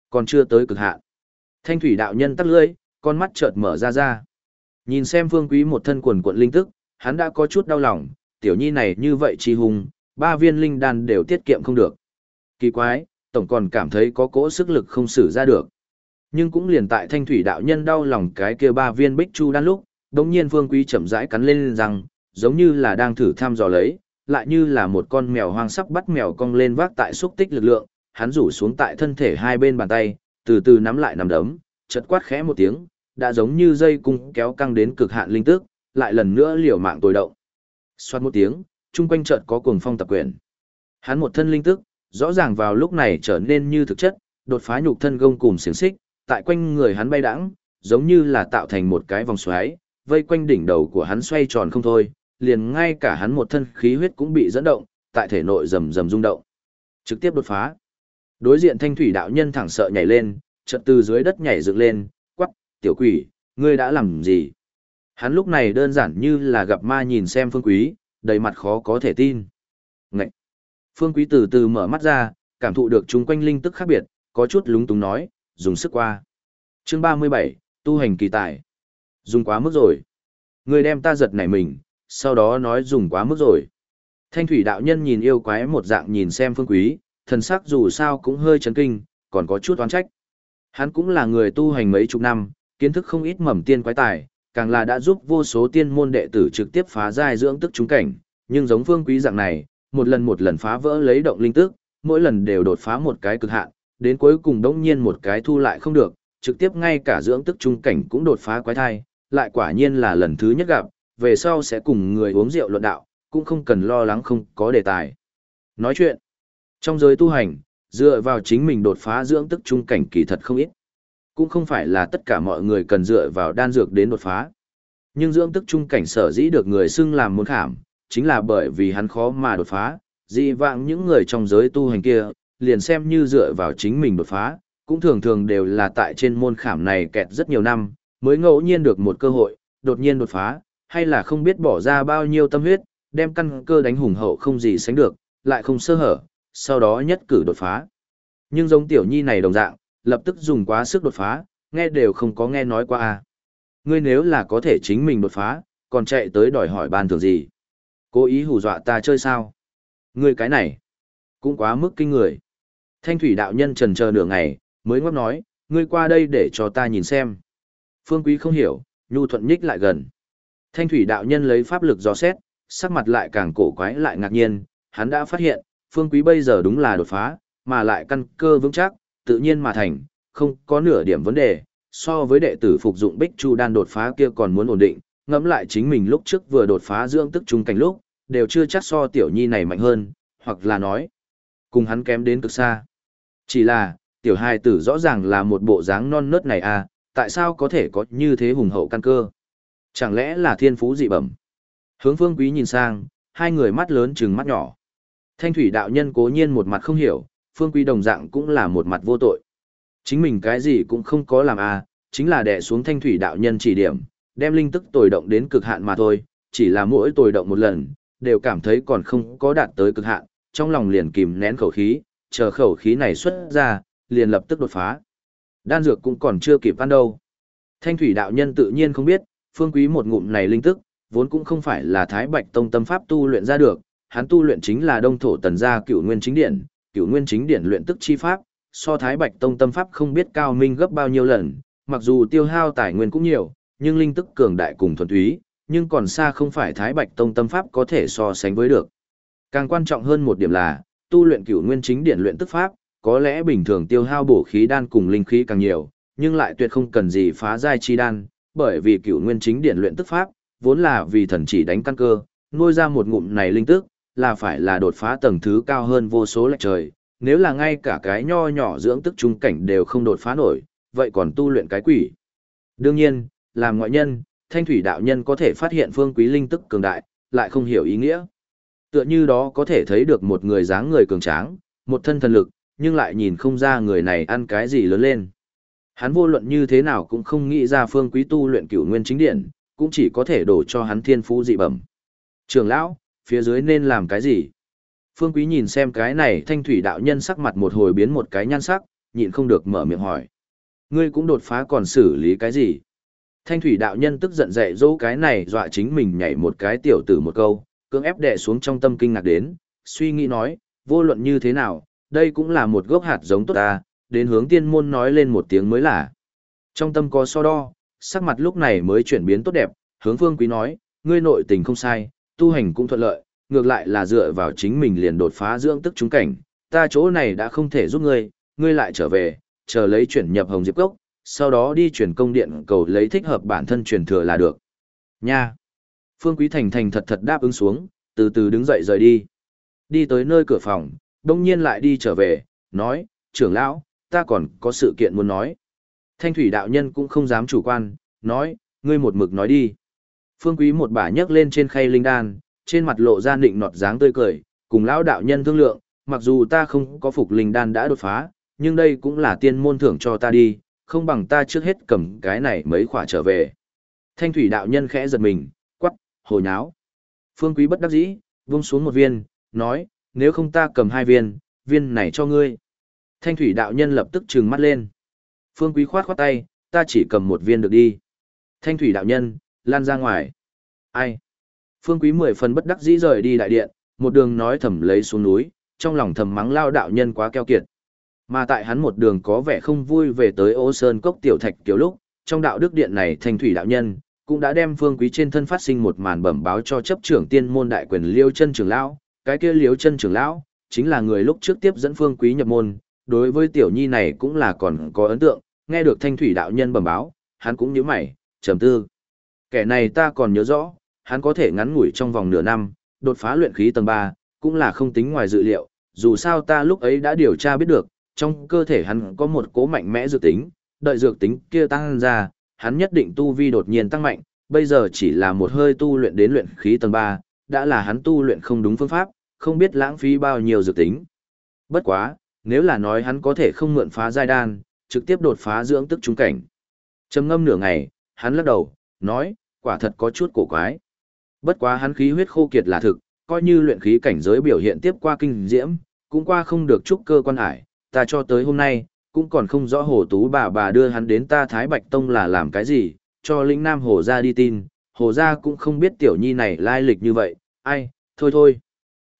Speaker 1: Còn chưa tới cực hạn. Thanh thủy đạo nhân tắt lưỡi, con mắt chợt mở ra ra. Nhìn xem Phương Quý một thân quần cuộn linh tức, hắn đã có chút đau lòng, tiểu nhi này như vậy chi hùng, ba viên linh đan đều tiết kiệm không được. Kỳ quái, tổng còn cảm thấy có cỗ sức lực không sử ra được. Nhưng cũng liền tại thanh thủy đạo nhân đau lòng cái kia ba viên bích chu đan lúc, đống nhiên Phương Quý chậm rãi cắn lên rằng, giống như là đang thử thăm dò lấy, lại như là một con mèo hoang sắp bắt mèo cong lên vác tại xúc tích lực lượng, hắn rủ xuống tại thân thể hai bên bàn tay, từ từ nắm lại nắm đấm, chật quát khẽ một tiếng, đã giống như dây cung kéo căng đến cực hạn linh tức, lại lần nữa liều mạng tối động. Xoát một tiếng, chung quanh chợt có cuồng phong tập quyền. Hắn một thân linh tức, rõ ràng vào lúc này trở nên như thực chất, đột phá nhục thân gông cùng xiềng xích, tại quanh người hắn bay đãng, giống như là tạo thành một cái vòng xoáy, vây quanh đỉnh đầu của hắn xoay tròn không thôi, liền ngay cả hắn một thân khí huyết cũng bị dẫn động, tại thể nội rầm rầm rung động. Trực tiếp đột phá. Đối diện thanh thủy đạo nhân thẳng sợ nhảy lên, chợt từ dưới đất nhảy dựng lên, quắc, tiểu quỷ, ngươi đã làm gì? Hắn lúc này đơn giản như là gặp ma nhìn xem phương quý, đầy mặt khó có thể tin. Ngậy! Phương quý từ từ mở mắt ra, cảm thụ được chung quanh linh tức khác biệt, có chút lúng túng nói, dùng sức qua. Chương 37, tu hành kỳ tài. Dùng quá mức rồi. Ngươi đem ta giật nảy mình, sau đó nói dùng quá mức rồi. Thanh thủy đạo nhân nhìn yêu quái một dạng nhìn xem phương quý, thần sắc dù sao cũng hơi chấn kinh, còn có chút oán trách. Hắn cũng là người tu hành mấy chục năm, kiến thức không ít mầm tiên quái tài, càng là đã giúp vô số tiên môn đệ tử trực tiếp phá giai dưỡng tức chúng cảnh, nhưng giống phương quý dạng này, một lần một lần phá vỡ lấy động linh tức, mỗi lần đều đột phá một cái cực hạn, đến cuối cùng đống nhiên một cái thu lại không được, trực tiếp ngay cả dưỡng tức trung cảnh cũng đột phá quái thai, lại quả nhiên là lần thứ nhất gặp, về sau sẽ cùng người uống rượu luận đạo, cũng không cần lo lắng không có đề tài. Nói chuyện, trong giới tu hành, dựa vào chính mình đột phá dưỡng tức trung cảnh kỳ thật không ít. Cũng không phải là tất cả mọi người cần dựa vào đan dược đến đột phá. Nhưng dưỡng tức trung cảnh sở dĩ được người xưng làm môn khảm, chính là bởi vì hắn khó mà đột phá, dị vạng những người trong giới tu hành kia, liền xem như dựa vào chính mình đột phá, cũng thường thường đều là tại trên môn khảm này kẹt rất nhiều năm, mới ngẫu nhiên được một cơ hội, đột nhiên đột phá, hay là không biết bỏ ra bao nhiêu tâm huyết, đem căn cơ đánh hùng hậu không gì sánh được, lại không sơ hở, sau đó nhất cử đột phá. Nhưng giống tiểu nhi này đồng dạng, lập tức dùng quá sức đột phá, nghe đều không có nghe nói qua a. Ngươi nếu là có thể chính mình đột phá, còn chạy tới đòi hỏi ban thường gì? Cố ý hù dọa ta chơi sao? Ngươi cái này, cũng quá mức kinh người. Thanh thủy đạo nhân trần chờ nửa ngày, mới ngóc nói, ngươi qua đây để cho ta nhìn xem. Phương Quý không hiểu, nhu thuận nhích lại gần. Thanh thủy đạo nhân lấy pháp lực dò xét, sắc mặt lại càng cổ quái lại ngạc nhiên, hắn đã phát hiện, Phương Quý bây giờ đúng là đột phá, mà lại căn cơ vững chắc, tự nhiên mà thành, không có nửa điểm vấn đề, so với đệ tử phục dụng Bích Chu đan đột phá kia còn muốn ổn định, ngẫm lại chính mình lúc trước vừa đột phá dưỡng tức trung cảnh lúc, đều chưa chắc so tiểu nhi này mạnh hơn, hoặc là nói, cùng hắn kém đến cực xa. Chỉ là, tiểu hài tử rõ ràng là một bộ dáng non nớt này à, tại sao có thể có như thế hùng hậu căn cơ? Chẳng lẽ là thiên phú dị bẩm? Hướng phương quý nhìn sang, hai người mắt lớn trừng mắt nhỏ. Thanh thủy đạo nhân cố nhiên một mặt không hiểu, phương quý đồng dạng cũng là một mặt vô tội. Chính mình cái gì cũng không có làm à, chính là đè xuống thanh thủy đạo nhân chỉ điểm, đem linh tức tồi động đến cực hạn mà thôi, chỉ là mỗi tồi động một lần, đều cảm thấy còn không có đạt tới cực hạn, trong lòng liền kìm nén khẩu khí, chờ khẩu khí này xuất ra, liền lập tức đột phá. Đan dược cũng còn chưa kịp ăn đâu. Thanh thủy đạo nhân tự nhiên không biết, phương quý một ngụm này linh tức, vốn cũng không phải là Thái Bạch Tông tâm pháp tu luyện ra được, hắn tu luyện chính là đông thổ tần gia cựu nguyên chính điển, cựu nguyên chính điển luyện tức chi pháp, so Thái Bạch Tông tâm pháp không biết cao minh gấp bao nhiêu lần, mặc dù tiêu hao tài nguyên cũng nhiều, nhưng linh tức cường đại cùng thuần túy, nhưng còn xa không phải Thái Bạch Tông tâm pháp có thể so sánh với được. Càng quan trọng hơn một điểm là, tu luyện cửu nguyên chính điển luyện tức pháp, có lẽ bình thường tiêu hao bổ khí đan cùng linh khí càng nhiều, nhưng lại tuyệt không cần gì phá giai chi đan, bởi vì cửu nguyên chính điển luyện tức pháp, vốn là vì thần chỉ đánh căn cơ, nuôi ra một ngụm này linh tức, là phải là đột phá tầng thứ cao hơn vô số lệch trời, nếu là ngay cả cái nho nhỏ dưỡng tức trung cảnh đều không đột phá nổi, vậy còn tu luyện cái quỷ. Đương nhiên, làm ngoại nhân, thanh thủy đạo nhân có thể phát hiện phương quý linh tức cường đại, lại không hiểu ý nghĩa. Tựa như đó có thể thấy được một người dáng người cường tráng, một thân thần lực, nhưng lại nhìn không ra người này ăn cái gì lớn lên. Hắn vô luận như thế nào cũng không nghĩ ra phương quý tu luyện cửu nguyên chính điện, cũng chỉ có thể đổ cho hắn thiên phú dị bẩm. Trường lão, phía dưới nên làm cái gì? Phương quý nhìn xem cái này thanh thủy đạo nhân sắc mặt một hồi biến một cái nhan sắc, nhịn không được mở miệng hỏi. Ngươi cũng đột phá còn xử lý cái gì? Thanh thủy đạo nhân tức giận dạy dỗ cái này dọa chính mình nhảy một cái tiểu tử một câu, cưỡng ép đè xuống trong tâm kinh ngạc đến, suy nghĩ nói, vô luận như thế nào, đây cũng là một gốc hạt giống tốt ta, đến hướng tiên môn nói lên một tiếng mới là. Trong tâm có so đo, sắc mặt lúc này mới chuyển biến tốt đẹp, hướng phương quý nói, ngươi nội tình không sai, tu hành cũng thuận lợi, ngược lại là dựa vào chính mình liền đột phá dưỡng tức chúng cảnh, ta chỗ này đã không thể giúp ngươi, ngươi lại trở về, chờ lấy chuyển nhập hồng diệp cốc, sau đó đi chuyển công điện cầu lấy thích hợp bản thân truyền thừa là được. Nha! Phương Quý Thành thành thật thật đáp ứng xuống, từ từ đứng dậy rời đi. Đi tới nơi cửa phòng, đông nhiên lại đi trở về, nói, trưởng lão, ta còn có sự kiện muốn nói. Thanh thủy đạo nhân cũng không dám chủ quan, nói, ngươi một mực nói đi. Phương Quý một bà nhấc lên trên khay linh đan, trên mặt lộ ra nịnh nọt dáng tươi cười, cùng lão đạo nhân thương lượng, mặc dù ta không có phục linh đan đã đột phá, nhưng đây cũng là tiên môn thưởng cho ta đi, không bằng ta trước hết cầm cái này mấy khỏa trở về. Thanh thủy đạo nhân khẽ giật mình, quắc, hồ nháo. Phương quý bất đắc dĩ, vung xuống một viên, nói, nếu không ta cầm hai viên, viên này cho ngươi. Thanh thủy đạo nhân lập tức trừng mắt lên. Phương quý khoát khoát tay, ta chỉ cầm một viên được đi. Thanh thủy đạo nhân, lan ra ngoài. Ai? Phương quý mười phần bất đắc dĩ rời đi đại điện, một đường nói thầm lấy xuống núi, trong lòng thầm mắng lao đạo nhân quá keo kiệt. Mà tại hắn một đường có vẻ không vui về tới ô sơn cốc tiểu thạch kiểu lúc, trong đạo đức điện này thanh thủy đạo nhân, cũng đã đem phương quý trên thân phát sinh một màn bẩm báo cho chấp trưởng tiên môn đại quyền liêu chân trưởng lão, cái kia liêu chân trưởng lão, chính là người lúc trước tiếp dẫn phương quý nhập môn, đối với tiểu nhi này cũng là còn có ấn tượng, nghe được thanh thủy đạo nhân bẩm báo, hắn cũng nhíu mày, trầm tư. Kẻ này ta còn nhớ rõ, hắn có thể ngắn ngủi trong vòng nửa năm, đột phá luyện khí tầng 3, cũng là không tính ngoài dự liệu, dù sao ta lúc ấy đã điều tra biết được, trong cơ thể hắn có một cố mạnh mẽ dược tính, đợi dược tính kia tăng ra, hắn nhất định tu vi đột nhiên tăng mạnh, bây giờ chỉ là một hơi tu luyện đến luyện khí tầng 3, đã là hắn tu luyện không đúng phương pháp, không biết lãng phí bao nhiêu dược tính. Bất quá, nếu là nói hắn có thể không mượn phá giai đan, trực tiếp đột phá dưỡng tức trung cảnh. Trầm ngâm nửa ngày, hắn lắc đầu, nói, quả thật có chút cổ quái. Bất quá hắn khí huyết khô kiệt là thực, coi như luyện khí cảnh giới biểu hiện tiếp qua kinh diễm, cũng qua không được chút cơ quan hải, ta cho tới hôm nay, cũng còn không rõ hồ tú bà bà đưa hắn đến ta Thái Bạch Tông là làm cái gì, cho lĩnh nam hồ ra đi tin, hồ ra cũng không biết tiểu nhi này lai lịch như vậy, ai, thôi thôi.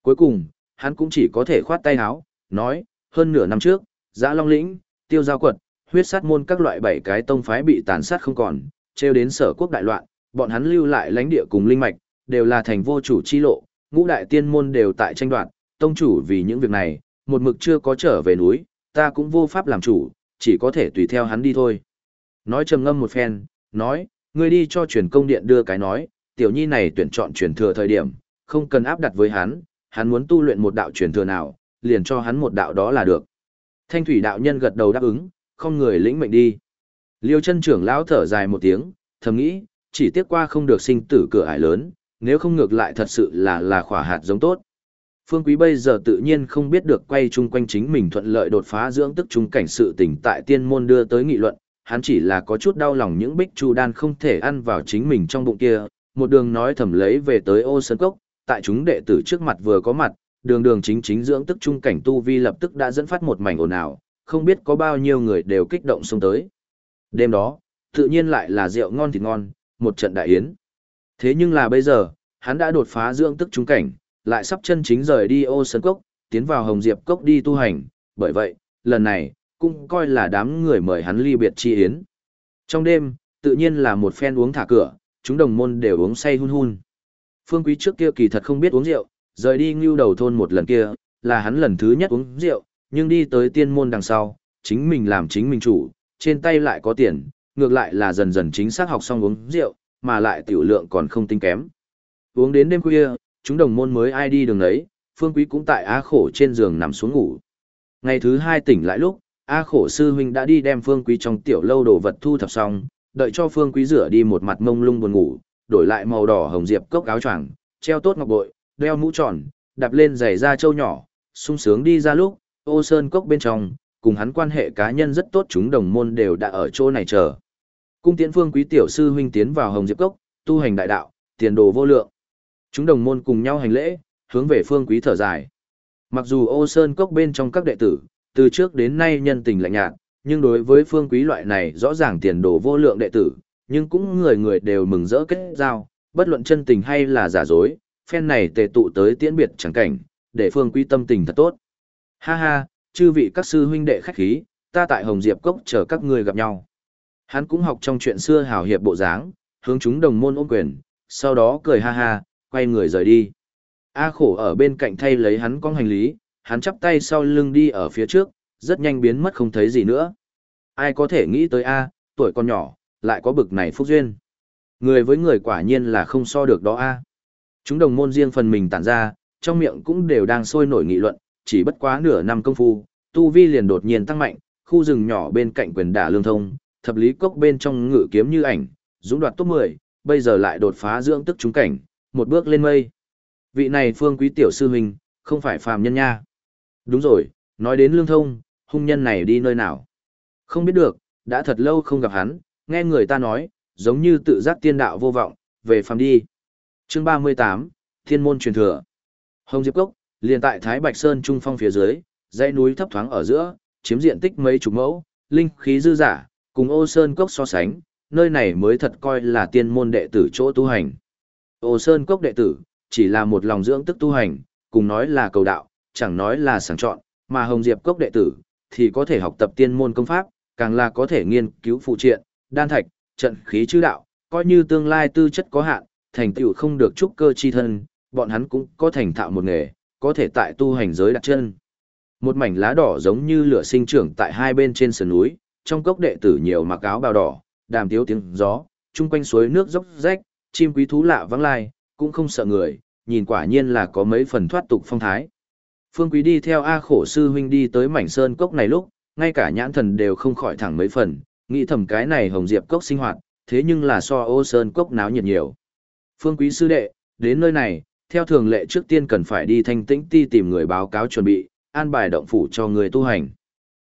Speaker 1: Cuối cùng, hắn cũng chỉ có thể khoát tay áo, nói, hơn nửa năm trước, giã long lĩnh, tiêu giao quật, huyết sát môn các loại bảy cái tông phái bị tàn sát không còn, treo đến sở quốc đại loạn, bọn hắn lưu lại lãnh địa cùng linh mạch, đều là thành vô chủ chi lộ, ngũ đại tiên môn đều tại tranh đoạt, tông chủ vì những việc này, một mực chưa có trở về núi, ta cũng vô pháp làm chủ, chỉ có thể tùy theo hắn đi thôi. Nói trầm ngâm một phen, nói, ngươi đi cho truyền công điện đưa cái nói, tiểu nhi này tuyển chọn truyền thừa thời điểm, không cần áp đặt với hắn, hắn muốn tu luyện một đạo truyền thừa nào, liền cho hắn một đạo đó là được. Thanh thủy đạo nhân gật đầu đáp ứng, không người lĩnh mệnh đi. Liêu chân trưởng lão thở dài một tiếng, thầm nghĩ, chỉ tiếc qua không được sinh tử cửa ải lớn, nếu không ngược lại thật sự là là khỏa hạt giống tốt. Phương Quý bây giờ tự nhiên không biết được quay chung quanh chính mình thuận lợi đột phá dưỡng tức trung cảnh sự tình tại tiên môn đưa tới nghị luận, hắn chỉ là có chút đau lòng những bích chu đan không thể ăn vào chính mình trong bụng kia, một đường nói thầm lấy về tới ô sơn cốc, tại chúng đệ tử trước mặt vừa có mặt, đường đường chính chính dưỡng tức trung cảnh tu vi lập tức đã dẫn phát một mảnh ồn ào, không biết có bao nhiêu người đều kích động xông tới. Đêm đó, tự nhiên lại là rượu ngon thịt ngon, một trận đại yến. Thế nhưng là bây giờ, hắn đã đột phá dưỡng tức trung cảnh, lại sắp chân chính rời đi ô sơn cốc, tiến vào hồng diệp cốc đi tu hành, bởi vậy, lần này, cũng coi là đám người mời hắn ly biệt chi yến. Trong đêm, tự nhiên là một phen uống thả cửa, chúng đồng môn đều uống say hun hun. Phương Quý trước kia kỳ thật không biết uống rượu, rời đi ngưu đầu thôn một lần kia, là hắn lần thứ nhất uống rượu, nhưng đi tới tiên môn đằng sau, chính mình làm chính mình chủ, trên tay lại có tiền, ngược lại là dần dần chính xác học xong uống rượu, mà lại tiểu lượng còn không tinh kém. Uống đến đêm khuya, chúng đồng môn mới ai đi đường ấy, Phương Quý cũng tại á khổ trên giường nằm xuống ngủ. Ngày thứ hai tỉnh lại lúc, A khổ sư huynh đã đi đem Phương Quý trong tiểu lâu đồ vật thu thập xong, đợi cho Phương Quý rửa đi một mặt mông lung buồn ngủ, đổi lại màu đỏ hồng diệp cốc áo choàng, treo tốt ngọc bội, đeo mũ tròn, đạp lên giày da trâu nhỏ, sung sướng đi ra lúc, ô sơn cốc bên trong, cùng hắn quan hệ cá nhân rất tốt chúng đồng môn đều đã ở chỗ này chờ. Cung tiễn Phương Quý tiểu sư huynh tiến vào hồng diệp cốc, tu hành đại đạo, tiền đồ vô lượng. Chúng đồng môn cùng nhau hành lễ, hướng về Phương Quý thở dài. Mặc dù ô sơn cốc bên trong các đệ tử, từ trước đến nay nhân tình lạnh nhạt, nhưng đối với phương quý loại này rõ ràng tiền đồ vô lượng đệ tử, nhưng cũng người người đều mừng rỡ kết giao, bất luận chân tình hay là giả dối, phen này tề tụ tới tiễn biệt chẳng cảnh, để phương quý tâm tình thật tốt. Ha ha, chư vị các sư huynh đệ khách khí, ta tại Hồng Diệp Cốc chờ các người gặp nhau. Hắn cũng học trong chuyện xưa hào hiệp bộ dáng, hướng chúng đồng môn ôm quyền, sau đó cười ha ha, quay người rời đi. A khổ ở bên cạnh thay lấy hắn con hành lý, hắn chắp tay sau lưng đi ở phía trước, rất nhanh biến mất không thấy gì nữa. Ai có thể nghĩ tới A, tuổi còn nhỏ, lại có bực này phúc duyên. Người với người quả nhiên là không so được đó A. Chúng đồng môn riêng phần mình tản ra, trong miệng cũng đều đang sôi nổi nghị luận, chỉ bất quá nửa năm công phu, tu vi liền đột nhiên tăng mạnh, khu rừng nhỏ bên cạnh quyền đả lương thông, thập lý cốc bên trong ngự kiếm như ảnh, dũng đoạt top 10, bây giờ lại đột phá dưỡng tức trúng cảnh, một bước lên mây. Vị này phương quý tiểu sư huynh, không phải phàm nhân nha. Đúng rồi, nói đến lương thông, hung nhân này đi nơi nào? Không biết được, đã thật lâu không gặp hắn, nghe người ta nói, giống như tự giác tiên đạo vô vọng, về phàm đi. Chương 38, Thiên môn truyền thừa. Hồng Diệp Cốc, liền tại Thái Bạch Sơn trung phong phía dưới, dãy núi thấp thoáng ở giữa, chiếm diện tích mấy chục mẫu, linh khí dư giả, cùng Ô Sơn Cốc so sánh, nơi này mới thật coi là tiên môn đệ tử chỗ tu hành. Ô Sơn Cốc đệ tử, chỉ là một lòng dưỡng tức tu hành, cùng nói là cầu đạo, chẳng nói là sàng chọn, mà Hồng Diệp Cốc đệ tử, thì có thể học tập tiên môn công pháp, càng là có thể nghiên cứu phụ triện, đan thạch, trận khí chư đạo, coi như tương lai tư chất có hạn, thành tựu không được trúc cơ chi thân, bọn hắn cũng có thành thạo một nghề, có thể tại tu hành giới đặt chân. Một mảnh lá đỏ giống như lửa sinh trưởng tại hai bên trên sườn núi, trong cốc đệ tử nhiều mặc áo bào đỏ, đàm tiếu tiếng gió, chung quanh suối nước dốc rách, chim quý thú lạ vắng lai, cũng không sợ người, nhìn quả nhiên là có mấy phần thoát tục phong thái. Phương Quý đi theo A khổ sư huynh đi tới mảnh sơn cốc này lúc, ngay cả nhãn thần đều không khỏi thẳng mấy phần, nghĩ thầm cái này hồng diệp cốc sinh hoạt, thế nhưng là so ô sơn cốc náo nhiệt nhiều. Phương Quý sư đệ, đến nơi này, theo thường lệ trước tiên cần phải đi thanh tĩnh ti tìm người báo cáo chuẩn bị, an bài động phủ cho người tu hành.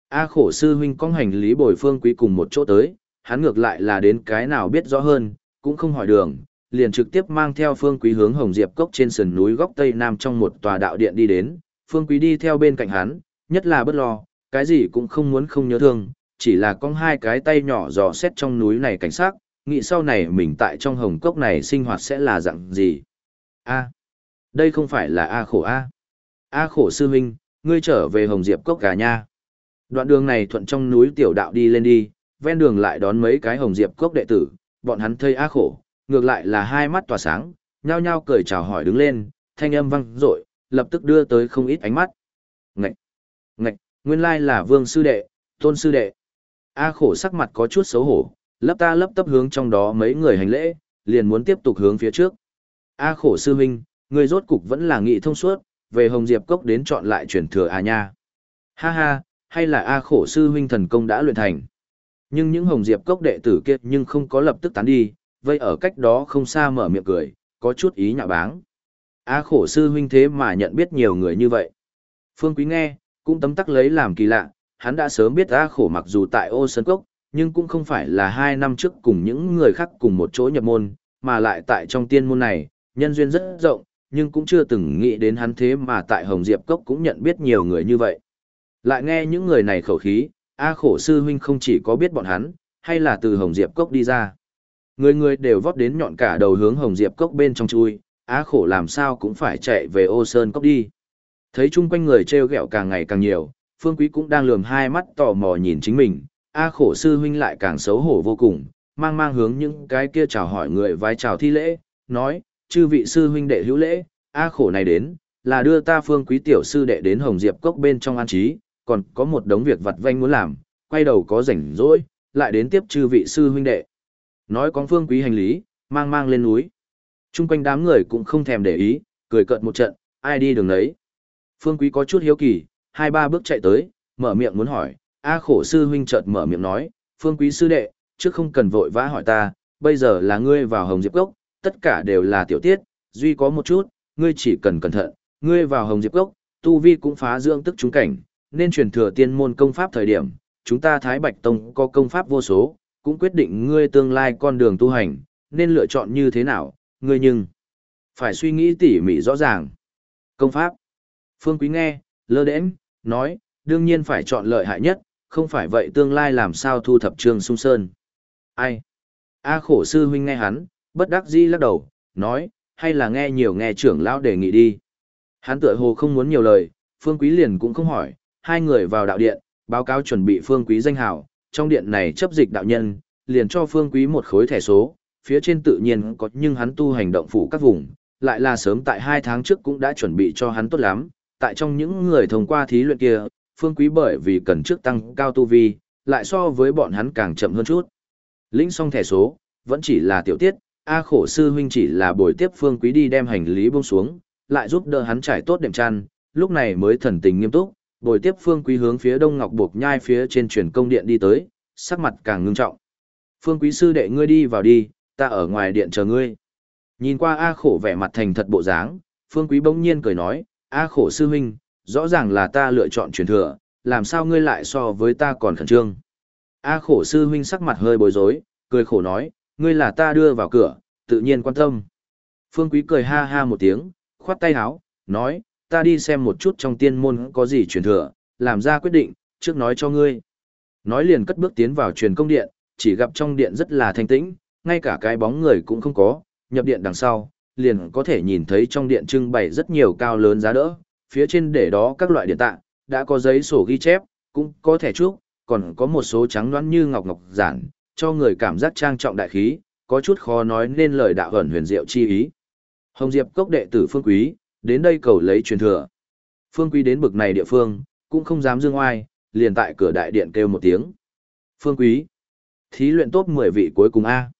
Speaker 1: A khổ sư huynh con hành lý bồi Phương Quý cùng một chỗ tới, hắn ngược lại là đến cái nào biết rõ hơn, cũng không hỏi đường, liền trực tiếp mang theo Phương Quý hướng Hồng Diệp Cốc trên sườn núi góc Tây Nam trong một tòa đạo điện đi đến, Phương Quý đi theo bên cạnh hắn, nhất là bất lo, cái gì cũng không muốn không nhớ thương, chỉ là con hai cái tay nhỏ dò xét trong núi này cảnh sát, nghĩ sau này mình tại trong hồng cốc này sinh hoạt sẽ là dạng gì. A đây không phải là A khổ A. A khổ sư huynh, ngươi trở về hồng diệp cốc cả nha. Đoạn đường này thuận trong núi tiểu đạo đi lên đi, ven đường lại đón mấy cái hồng diệp cốc đệ tử, bọn hắn thấy A khổ, ngược lại là hai mắt tỏa sáng, nhao nhao cười chào hỏi đứng lên, thanh âm vang dội, lập tức đưa tới không ít ánh mắt. Ngạch! Ngạch! Nguyên lai là vương sư đệ, tôn sư đệ. A khổ sắc mặt có chút xấu hổ, lấp ta lấp tấp hướng trong đó mấy người hành lễ, liền muốn tiếp tục hướng phía trước. A khổ sư huynh, người rốt cục vẫn là nghị thông suốt, về Hồng Diệp Cốc đến chọn lại truyền thừa à nha. Ha ha, hay là A khổ sư huynh thần công đã luyện thành. Nhưng những Hồng Diệp Cốc đệ tử kia nhưng không có lập tức tán đi, vây ở cách đó không xa mở miệng cười, có chút ý nhạo báng. A khổ sư huynh thế mà nhận biết nhiều người như vậy. Phương Quý nghe, cũng tấm tắc lấy làm kỳ lạ, hắn đã sớm biết A khổ mặc dù tại ô sơn cốc, nhưng cũng không phải là hai năm trước cùng những người khác cùng một chỗ nhập môn, mà lại tại trong tiên môn này, nhân duyên rất rộng, nhưng cũng chưa từng nghĩ đến hắn thế mà tại Hồng Diệp Cốc cũng nhận biết nhiều người như vậy. Lại nghe những người này khẩu khí, A khổ sư huynh không chỉ có biết bọn hắn, hay là từ Hồng Diệp Cốc đi ra. Người người đều vót đến nhọn cả đầu hướng Hồng Diệp Cốc bên trong chui, a khổ làm sao cũng phải chạy về ô sơn cốc đi. Thấy chung quanh người treo gẹo càng ngày càng nhiều, Phương Quý cũng đang lườm hai mắt tò mò nhìn chính mình, A khổ sư huynh lại càng xấu hổ vô cùng, mang mang hướng những cái kia chào hỏi người vái chào thi lễ, nói, chư vị sư huynh đệ hữu lễ, A khổ này đến, là đưa ta Phương Quý tiểu sư đệ đến Hồng Diệp Cốc bên trong an trí, còn có một đống việc vặt vanh muốn làm, quay đầu có rảnh rỗi, lại đến tiếp chư vị sư huynh đệ. Nói con Phương Quý hành lý, mang mang lên núi. Trung quanh đám người cũng không thèm để ý, cười cợt một trận, ai đi đường đấy. Phương Quý có chút hiếu kỳ, hai ba bước chạy tới, mở miệng muốn hỏi, A khổ sư huynh chợt mở miệng nói, Phương Quý sư đệ, trước không cần vội vã hỏi ta, bây giờ là ngươi vào Hồng Diệp Cốc, tất cả đều là tiểu tiết, duy có một chút, ngươi chỉ cần cẩn thận, ngươi vào Hồng Diệp Cốc, tu vi cũng phá dưỡng tức chúng cảnh, nên truyền thừa tiên môn công pháp thời điểm, chúng ta Thái Bạch Tông có công pháp vô số, cũng quyết định ngươi tương lai con đường tu hành, nên lựa chọn như thế nào, ngươi nhưng phải suy nghĩ tỉ mỉ rõ ràng. Công pháp. Phương Quý nghe, lơ đễnh, nói, đương nhiên phải chọn lợi hại nhất, không phải vậy tương lai làm sao thu thập Trương Sung Sơn. Ai? A khổ sư huynh nghe hắn, bất đắc dĩ lắc đầu, nói, hay là nghe nhiều nghe trưởng lão đề nghị đi. Hắn tựa hồ không muốn nhiều lời, Phương Quý liền cũng không hỏi, hai người vào đạo điện, báo cáo chuẩn bị Phương Quý danh hào, trong điện này chấp dịch đạo nhân, liền cho Phương Quý một khối thẻ số, phía trên tự nhiên có nhưng hắn tu hành động phủ các vùng, lại là sớm tại hai tháng trước cũng đã chuẩn bị cho hắn tốt lắm, tại trong những người thông qua thí luyện kia, Phương Quý bởi vì cần trước tăng cao tu vi, lại so với bọn hắn càng chậm hơn chút. Lĩnh xong thẻ số, vẫn chỉ là tiểu tiết, A khổ sư huynh chỉ là buổi tiếp Phương Quý đi đem hành lý buông xuống, lại giúp đỡ hắn trải tốt đệm chăn, lúc này mới thần tình nghiêm túc, buổi tiếp Phương Quý hướng phía Đông Ngọc Buộc Nhai phía trên truyền công điện đi tới, sắc mặt càng ngưng trọng. Phương Quý sư đệ ngươi đi vào đi, ta ở ngoài điện chờ ngươi. Nhìn qua A khổ vẻ mặt thành thật bộ dáng, Phương Quý bỗng nhiên cười nói, A khổ sư huynh, rõ ràng là ta lựa chọn truyền thừa, làm sao ngươi lại so với ta còn khẩn trương. A khổ sư huynh sắc mặt hơi bối rối, cười khổ nói, ngươi là ta đưa vào cửa, tự nhiên quan tâm. Phương Quý cười ha ha một tiếng, khoát tay áo, nói, ta đi xem một chút trong tiên môn có gì truyền thừa, làm ra quyết định, trước nói cho ngươi. Nói liền cất bước tiến vào truyền công điện, chỉ gặp trong điện rất là thanh tĩnh, ngay cả cái bóng người cũng không có, nhập điện đằng sau, liền có thể nhìn thấy trong điện trưng bày rất nhiều cao lớn giá đỡ, phía trên để đó các loại điện tạ, đã có giấy sổ ghi chép, cũng có thẻ trúc, còn có một số trắng loãng như ngọc ngọc giản, cho người cảm giác trang trọng đại khí, có chút khó nói nên lời đạo ẩn huyền diệu chi ý. Hồng Diệp cốc đệ tử Phương Quý, đến đây cầu lấy truyền thừa. Phương Quý đến bực này địa phương, cũng không dám dương oai, liền tại cửa đại điện kêu một tiếng. Phương Quý, thí luyện tốt 10 vị cuối cùng A.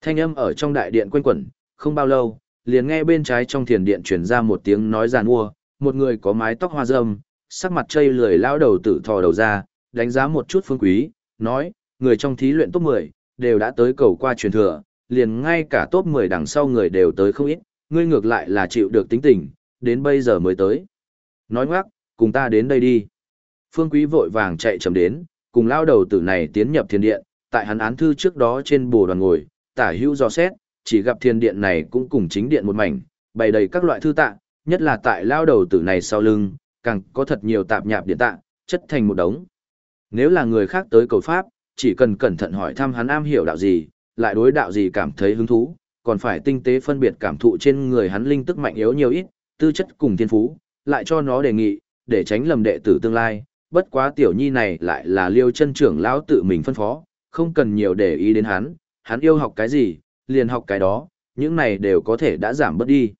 Speaker 1: Thanh âm ở trong đại điện quanh quẩn, không bao lâu, liền nghe bên trái trong thiền điện truyền ra một tiếng nói giàn mua, một người có mái tóc hoa râm, sắc mặt chây lười lao đầu tử thò đầu ra, đánh giá một chút phương quý, nói, người trong thí luyện top 10, đều đã tới cầu qua truyền thừa, liền ngay cả top 10 đằng sau người đều tới không ít, ngươi ngược lại là chịu được tính tình, đến bây giờ mới tới. Nói ngoác, cùng ta đến đây đi. Phương quý vội vàng chạy chậm đến, cùng lao đầu tử này tiến nhập thiên điện, tại hắn án thư trước đó trên bồ đoàn ngồi, tả hữu dò xét, chỉ gặp thiên điện này cũng cùng chính điện một mảnh, bày đầy các loại thư tạ, nhất là tại lao đầu tử này sau lưng, càng có thật nhiều tạp nhạp điện tạ, chất thành một đống. Nếu là người khác tới cầu pháp, chỉ cần cẩn thận hỏi thăm hắn am hiểu đạo gì, lại đối đạo gì cảm thấy hứng thú, còn phải tinh tế phân biệt cảm thụ trên người hắn linh tức mạnh yếu nhiều ít, tư chất cùng thiên phú, lại cho nó đề nghị, để tránh lầm đệ tử tương lai. Bất quá tiểu nhi này lại là liêu chân trưởng lão tự mình phân phó, không cần nhiều để ý đến hắn, hắn yêu học cái gì, liền học cái đó, những này đều có thể đã giảm bớt đi.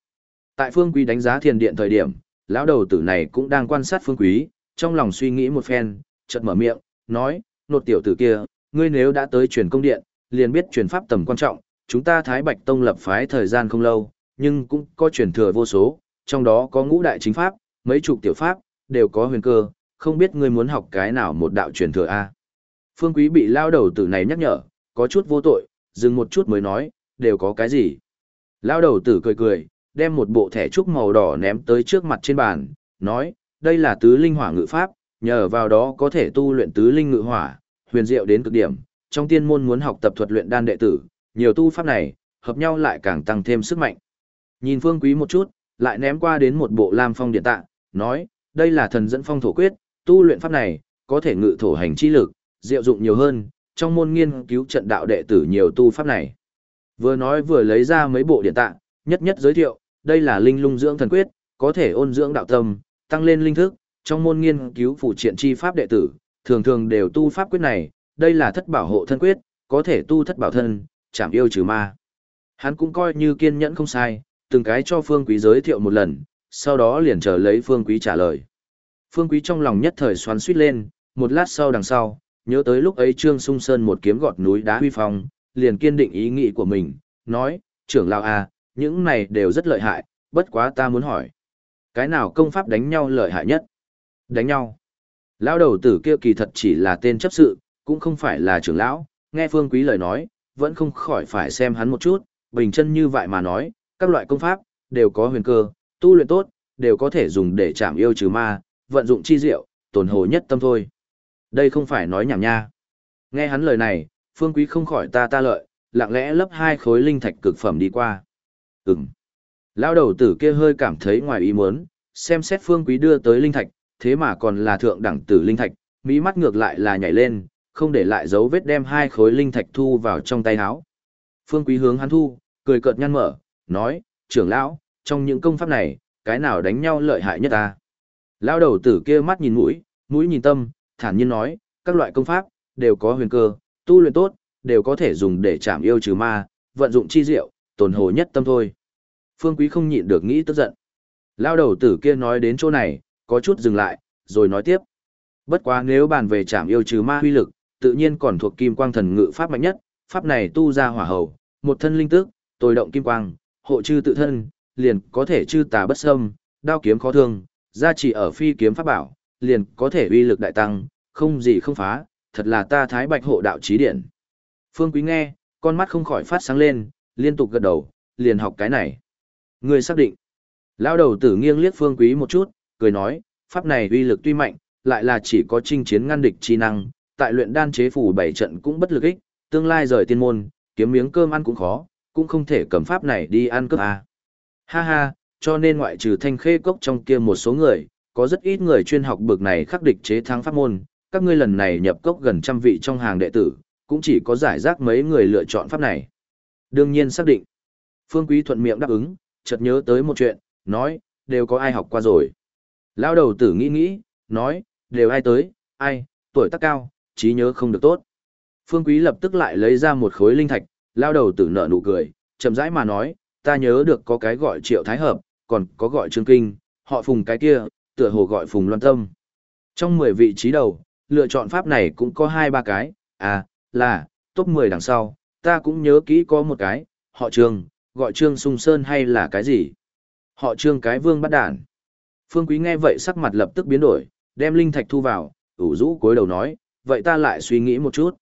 Speaker 1: Tại Phương Quý đánh giá thiền điện thời điểm, lão đầu tử này cũng đang quan sát Phương Quý, trong lòng suy nghĩ một phen, chợt mở miệng, nói, nột tiểu tử kia, ngươi nếu đã tới truyền công điện, liền biết truyền pháp tầm quan trọng, chúng ta Thái Bạch Tông lập phái thời gian không lâu, nhưng cũng có truyền thừa vô số, trong đó có ngũ đại chính pháp, mấy chục tiểu pháp, đều có huyền cơ, không biết ngươi muốn học cái nào một đạo truyền thừa a. Phương Quý bị lao đầu tử này nhắc nhở, có chút vô tội, dừng một chút mới nói, đều có cái gì. Lao đầu tử cười cười, đem một bộ thẻ trúc màu đỏ ném tới trước mặt trên bàn, nói, đây là tứ linh hỏa ngự pháp, nhờ vào đó có thể tu luyện tứ linh ngự hỏa, huyền diệu đến cực điểm. Trong tiên môn muốn học tập thuật luyện đan đệ tử, nhiều tu pháp này, hợp nhau lại càng tăng thêm sức mạnh. Nhìn Phương Quý một chút, lại ném qua đến một bộ lam phong điện tạ, nói, đây là thần dẫn phong thổ quyết, tu luyện pháp này, có thể ngự thổ hành chi lực, diệu dụng nhiều hơn, trong môn nghiên cứu trận đạo đệ tử nhiều tu pháp này. Vừa nói vừa lấy ra mấy bộ điện tạng, nhất nhất giới thiệu, đây là linh lung dưỡng thần quyết, có thể ôn dưỡng đạo tâm, tăng lên linh thức, trong môn nghiên cứu phụ triện chi pháp đệ tử, thường thường đều tu pháp quyết này, đây là thất bảo hộ thân quyết, có thể tu thất bảo thân, chảm yêu trừ ma. Hắn cũng coi như kiên nhẫn không sai, từng cái cho Phương Quý giới thiệu một lần, sau đó liền chờ lấy Phương Quý trả lời. Phương Quý trong lòng nhất thời xoắn suýt lên, một lát sau đằng sau, nhớ tới lúc ấy Trương Sung Sơn một kiếm gọt núi đá huy phong, liền kiên định ý nghĩ của mình, nói, trưởng lão à, những này đều rất lợi hại, bất quá ta muốn hỏi. Cái nào công pháp đánh nhau lợi hại nhất? Đánh nhau. Lão đầu tử kia kỳ thật chỉ là tên chấp sự, cũng không phải là trưởng lão, nghe Phương Quý lời nói, vẫn không khỏi phải xem hắn một chút, bình chân như vậy mà nói, các loại công pháp, đều có huyền cơ, tu luyện tốt, đều có thể dùng để chạm yêu trừ ma, vận dụng chi diệu, tổn hồ nhất tâm thôi. Đây không phải nói nhảm nha. Nghe hắn lời này, Phương Quý không khỏi ta ta lợi, lặng lẽ lấp hai khối linh thạch cực phẩm đi qua. Ừm. lão đầu tử kia hơi cảm thấy ngoài ý muốn, xem xét Phương Quý đưa tới linh thạch, thế mà còn là thượng đẳng tử linh thạch, mỹ mắt ngược lại là nhảy lên, không để lại dấu vết đem hai khối linh thạch thu vào trong tay áo. Phương Quý hướng hắn thu, cười cợt nhăn mở, nói, trưởng lão, trong những công pháp này, cái nào đánh nhau lợi hại nhất ta? Lão đầu tử kia mắt nhìn mũi, mũi nhìn tâm, thản nhiên nói, các loại công pháp, đều có huyền cơ, tu luyện tốt, đều có thể dùng để chạm yêu trừ ma, vận dụng chi diệu, tồn hồ nhất tâm thôi. Phương Quý không nhịn được nghĩ tức giận. Lão đầu tử kia nói đến chỗ này, có chút dừng lại, rồi nói tiếp. Bất quá nếu bàn về trảm yêu trừ ma huy lực, tự nhiên còn thuộc kim quang thần ngự pháp mạnh nhất, pháp này tu ra hỏa hầu, một thân linh tức, tồi động kim quang, hộ chư tự thân, liền có thể chư tà bất xâm, đao kiếm khó thương, gia chỉ ở phi kiếm pháp bảo, liền có thể uy lực đại tăng, không gì không phá, thật là ta thái bạch hộ đạo trí điển. Phương Quý nghe, con mắt không khỏi phát sáng lên, liên tục gật đầu, liền học cái này. Người xác định. Lão đầu tử nghiêng liếc Phương Quý một chút, cười nói, pháp này uy lực tuy mạnh, lại là chỉ có chinh chiến ngăn địch chi năng, tại luyện đan chế phủ bảy trận cũng bất lực ích, tương lai rời tiên môn, kiếm miếng cơm ăn cũng khó, cũng không thể cầm pháp này đi ăn cướp à. Ha ha, cho nên ngoại trừ thanh khê cốc trong kia một số người, có rất ít người chuyên học bực này khắc địch chế thắng pháp môn, các ngươi lần này nhập cốc gần trăm vị trong hàng đệ tử, cũng chỉ có giải rác mấy người lựa chọn pháp này. Đương nhiên xác định. Phương Quý thuận miệng đáp ứng, chợt nhớ tới một chuyện, nói, đều có ai học qua rồi. Lao đầu tử nghĩ nghĩ, nói, đều ai tới, ai, tuổi tác cao, trí nhớ không được tốt. Phương Quý lập tức lại lấy ra một khối linh thạch, lao đầu tử nợ nụ cười, chậm rãi mà nói, ta nhớ được có cái gọi triệu thái hợp, còn có gọi trương kinh, họ phùng cái kia, tựa hồ gọi phùng loan tâm. Trong 10 vị trí đầu, lựa chọn pháp này cũng có hai ba cái, à, là, top 10 đằng sau, ta cũng nhớ kỹ có một cái, họ trương, gọi trương sung sơn hay là cái gì. Họ trương cái vương bắt đản. Phương Quý nghe vậy sắc mặt lập tức biến đổi, đem linh thạch thu vào, ủ rũ cúi đầu nói, vậy ta lại suy nghĩ một chút.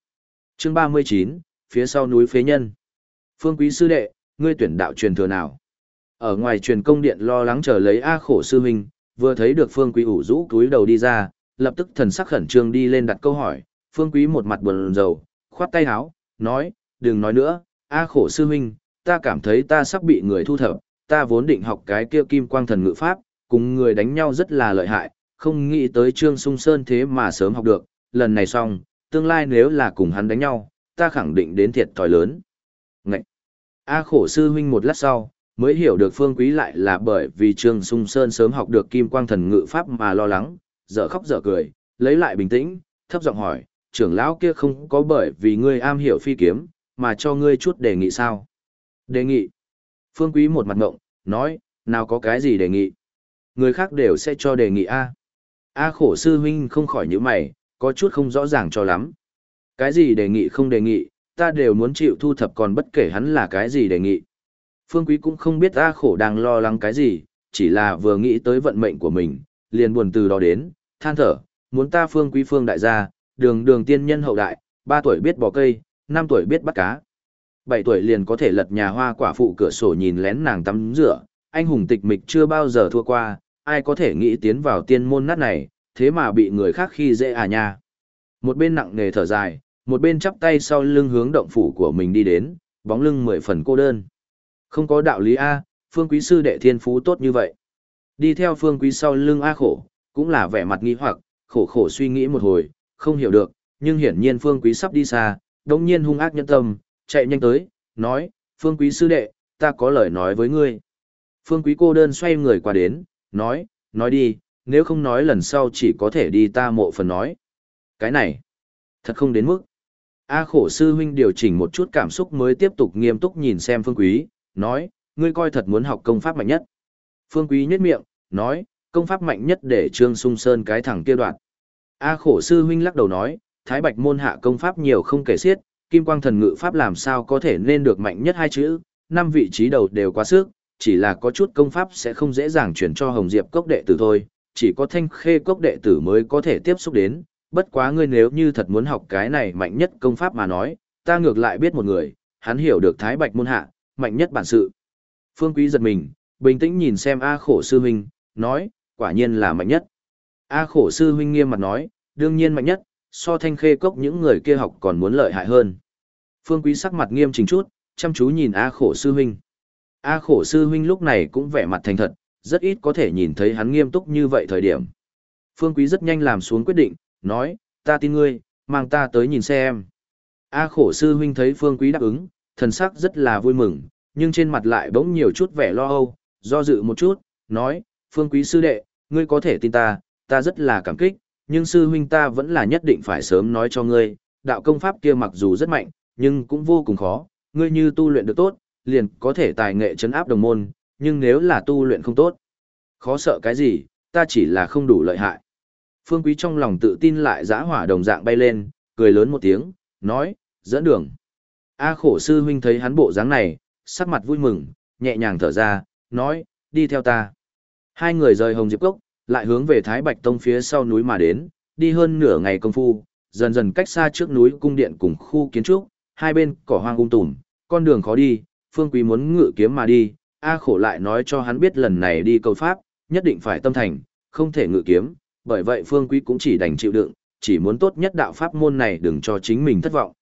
Speaker 1: Chương 39, phía sau núi phế nhân. Phương Quý sư đệ, ngươi tuyển đạo truyền thừa nào? Ở ngoài truyền công điện lo lắng chờ lấy A khổ sư huynh, vừa thấy được Phương Quý ủ rũ túi đầu đi ra, lập tức thần sắc khẩn trương đi lên đặt câu hỏi, Phương Quý một mặt buồn rầu, khoát tay áo, nói, đừng nói nữa, A khổ sư huynh, ta cảm thấy ta sắp bị người thu thập, ta vốn định học cái kia kim quang thần ngự pháp, cùng người đánh nhau rất là lợi hại, không nghĩ tới Trương Sung Sơn thế mà sớm học được, lần này xong, tương lai nếu là cùng hắn đánh nhau, ta khẳng định đến thiệt thòi lớn. Ngậy! A khổ sư huynh một lát sau, mới hiểu được phương quý lại là bởi vì Trương Sung Sơn sớm học được kim quang thần ngự pháp mà lo lắng, dở khóc dở cười, lấy lại bình tĩnh, thấp giọng hỏi, trưởng lão kia không có bởi vì ngươi am hiểu phi kiếm, mà cho ngươi chút đề nghị sao? Đề nghị. Phương quý một mặt ngộng, nói, nào có cái gì đề nghị? Người khác đều sẽ cho đề nghị A. A khổ sư huynh không khỏi những mày, có chút không rõ ràng cho lắm. Cái gì đề nghị không đề nghị, ta đều muốn chịu thu thập còn bất kể hắn là cái gì đề nghị. Phương Quý cũng không biết A khổ đang lo lắng cái gì, chỉ là vừa nghĩ tới vận mệnh của mình, liền buồn từ đó đến, than thở, muốn ta Phương Quý Phương đại gia, đường đường tiên nhân hậu đại, 3 tuổi biết bỏ cây, 5 tuổi biết bắt cá. 7 tuổi liền có thể lật nhà hoa quả phụ cửa sổ nhìn lén nàng tắm rửa, anh hùng tịch mịch chưa bao giờ thua qua, ai có thể nghĩ tiến vào tiên môn nát này, thế mà bị người khác khi dễ à nha. Một bên nặng nề thở dài, một bên chắp tay sau lưng hướng động phủ của mình đi đến, bóng lưng mười phần cô đơn. Không có đạo lý A, phương quý sư đệ thiên phú tốt như vậy. Đi theo phương quý sau lưng A khổ, cũng là vẻ mặt nghi hoặc, khổ khổ suy nghĩ một hồi, không hiểu được, nhưng hiển nhiên Phương Quý sắp đi xa, đồng nhiên hung ác nhân tâm, chạy nhanh tới, nói, Phương Quý sư đệ, ta có lời nói với ngươi. Phương Quý cô đơn xoay người qua đến, nói, nói đi, nếu không nói lần sau chỉ có thể đi ta mộ phần nói. Cái này, thật không đến mức. A khổ sư huynh điều chỉnh một chút cảm xúc mới tiếp tục nghiêm túc nhìn xem Phương Quý, nói, ngươi coi thật muốn học công pháp mạnh nhất. Phương Quý nhếch miệng, nói, công pháp mạnh nhất để Trương Sung Sơn cái thẳng kia đoạn. A khổ sư huynh lắc đầu nói, Thái Bạch môn hạ công pháp nhiều không kể xiết, Kim Quang thần ngự pháp làm sao có thể nên được mạnh nhất hai chữ, năm vị trí đầu đều quá sức, chỉ là có chút công pháp sẽ không dễ dàng chuyển cho Hồng Diệp cốc đệ tử thôi, chỉ có Thanh Khê cốc đệ tử mới có thể tiếp xúc đến, bất quá ngươi nếu như thật muốn học cái này mạnh nhất công pháp mà nói, ta ngược lại biết một người, hắn hiểu được Thái Bạch môn hạ, mạnh nhất bản sự. Phương Quý giật mình, bình tĩnh nhìn xem A khổ sư huynh, nói, quả nhiên là mạnh nhất. A khổ sư huynh nghiêm mặt nói, đương nhiên mạnh nhất, so thanh khê cốc những người kia học còn muốn lợi hại hơn. Phương Quý sắc mặt nghiêm chỉnh chút, chăm chú nhìn A khổ sư huynh. A khổ sư huynh lúc này cũng vẻ mặt thành thật, rất ít có thể nhìn thấy hắn nghiêm túc như vậy thời điểm. Phương Quý rất nhanh làm xuống quyết định, nói, ta tin ngươi, mang ta tới nhìn xem. A khổ sư huynh thấy Phương Quý đáp ứng, thần sắc rất là vui mừng, nhưng trên mặt lại bỗng nhiều chút vẻ lo âu, do dự một chút, nói, Phương Quý sư đệ, ngươi có thể tin ta, ta rất là cảm kích, nhưng sư huynh ta vẫn là nhất định phải sớm nói cho ngươi, đạo công pháp kia mặc dù rất mạnh, nhưng cũng vô cùng khó, ngươi như tu luyện được tốt, liền có thể tài nghệ chấn áp đồng môn, nhưng nếu là tu luyện không tốt, khó sợ cái gì, ta chỉ là không đủ lợi hại. Phương Quý trong lòng tự tin lại giã hỏa đồng dạng bay lên, cười lớn một tiếng, nói, dẫn đường. A khổ sư huynh thấy hắn bộ dáng này, sắc mặt vui mừng, nhẹ nhàng thở ra, nói, đi theo ta. Hai người rời Hồng Diệp Cốc, lại hướng về Thái Bạch Tông phía sau núi mà đến, đi hơn nửa ngày công phu, dần dần cách xa trước núi cung điện cùng khu kiến trúc, hai bên cỏ hoang ung tùm, con đường khó đi, Phương Quý muốn ngự kiếm mà đi, A khổ lại nói cho hắn biết lần này đi cầu pháp, nhất định phải tâm thành, không thể ngự kiếm, bởi vậy Phương Quý cũng chỉ đành chịu đựng, chỉ muốn tốt nhất đạo pháp môn này đừng cho chính mình thất vọng.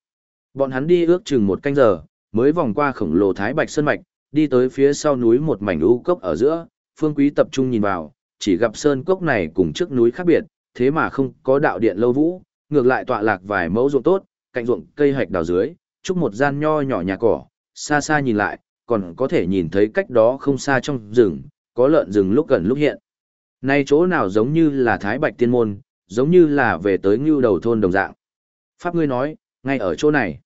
Speaker 1: Bọn hắn đi ước chừng một canh giờ, mới vòng qua khổng lồ Thái Bạch Sơn Mạch, đi tới phía sau núi một mảnh u cốc ở giữa, Phương Quý tập trung nhìn vào, chỉ gặp sơn cốc này cùng trước núi khác biệt, thế mà không có đạo điện lâu vũ, ngược lại tọa lạc vài mẫu ruộng tốt, cạnh ruộng cây hạch đào dưới, chúc một gian nho nhỏ nhà cỏ, xa xa nhìn lại, còn có thể nhìn thấy cách đó không xa trong rừng, có lợn rừng lúc gần lúc hiện. Nay chỗ nào giống như là Thái Bạch Tiên Môn, giống như là về tới ngưu đầu thôn đồng dạng. Pháp ngươi nói, ngay ở chỗ này.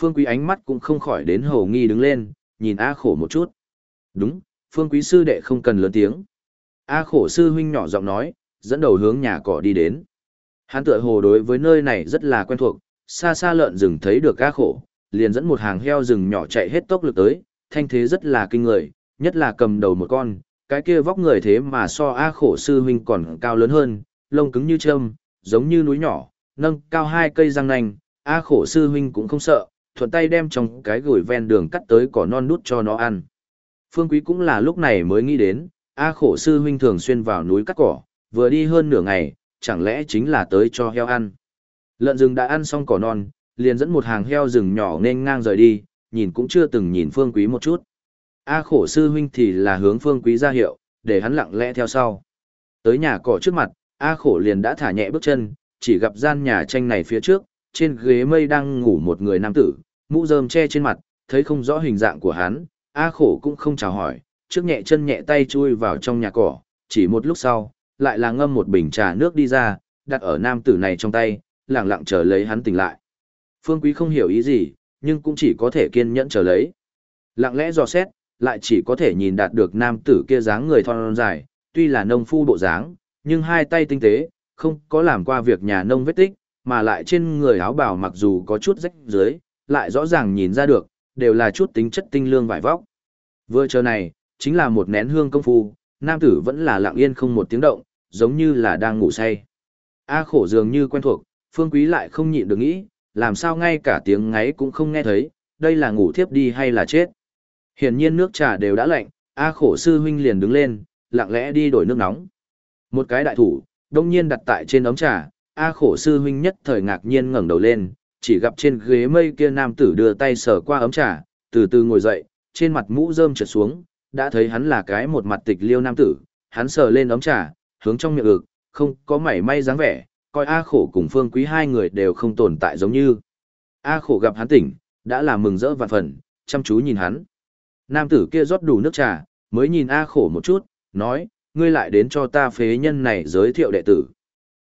Speaker 1: Phương Quý ánh mắt cũng không khỏi đến hầu nghi đứng lên, nhìn A khổ một chút. Đúng, Phương Quý sư đệ không cần lớn tiếng. A khổ sư huynh nhỏ giọng nói, dẫn đầu hướng nhà cỏ đi đến. Hắn tựa hồ đối với nơi này rất là quen thuộc, xa xa lợn rừng thấy được A khổ, liền dẫn một hàng heo rừng nhỏ chạy hết tốc lực tới, thanh thế rất là kinh người, nhất là cầm đầu một con, cái kia vóc người thế mà so A khổ sư huynh còn cao lớn hơn, lông cứng như trâm, giống như núi nhỏ, nâng cao hai cây răng nanh, A khổ sư huynh cũng không sợ, thuận tay đem trong cái gửi ven đường cắt tới cỏ non nút cho nó ăn. Phương Quý cũng là lúc này mới nghĩ đến, A khổ sư huynh thường xuyên vào núi cắt cỏ, vừa đi hơn nửa ngày, chẳng lẽ chính là tới cho heo ăn. Lợn rừng đã ăn xong cỏ non, liền dẫn một hàng heo rừng nhỏ nên ngang rời đi, nhìn cũng chưa từng nhìn Phương Quý một chút. A khổ sư huynh thì là hướng Phương Quý ra hiệu, để hắn lặng lẽ theo sau. Tới nhà cỏ trước mặt, A khổ liền đã thả nhẹ bước chân, chỉ gặp gian nhà tranh này phía trước, trên ghế mây đang ngủ một người nam tử, mũ rơm che trên mặt, thấy không rõ hình dạng của hắn, A khổ cũng không chào hỏi, trước nhẹ chân nhẹ tay chui vào trong nhà cỏ, chỉ một lúc sau, lại là ngâm một bình trà nước đi ra, đặt ở nam tử này trong tay, lặng lặng chờ lấy hắn tỉnh lại. Phương Quý không hiểu ý gì, nhưng cũng chỉ có thể kiên nhẫn chờ lấy. Lặng lẽ dò xét, lại chỉ có thể nhìn đạt được nam tử kia dáng người thon dài, tuy là nông phu bộ dáng, nhưng hai tay tinh tế, không có làm qua việc nhà nông vết tích, mà lại trên người áo bào mặc dù có chút rách dưới, lại rõ ràng nhìn ra được, đều là chút tính chất tinh lương vải vóc. Vừa chờ này, chính là một nén hương công phu, nam tử vẫn là lặng yên không một tiếng động, giống như là đang ngủ say. A khổ dường như quen thuộc, phương quý lại không nhịn được nghĩ, làm sao ngay cả tiếng ngáy cũng không nghe thấy, đây là ngủ thiếp đi hay là chết. Hiển nhiên nước trà đều đã lạnh, A khổ sư huynh liền đứng lên, lặng lẽ đi đổi nước nóng. Một cái đại thủ, đông nhiên đặt tại trên ống trà, A khổ sư huynh nhất thời ngạc nhiên ngẩng đầu lên, chỉ gặp trên ghế mây kia nam tử đưa tay sờ qua ấm trà, từ từ ngồi dậy, trên mặt mũ rơm trượt xuống, đã thấy hắn là cái một mặt tịch liêu nam tử, hắn sờ lên ấm trà, hướng trong miệng ực, không có mảy may dáng vẻ, coi A khổ cùng phương quý hai người đều không tồn tại giống như. A khổ gặp hắn tỉnh, đã là mừng rỡ vạn phần, chăm chú nhìn hắn. Nam tử kia rót đủ nước trà, mới nhìn A khổ một chút, nói, ngươi lại đến cho ta phế nhân này giới thiệu đệ tử.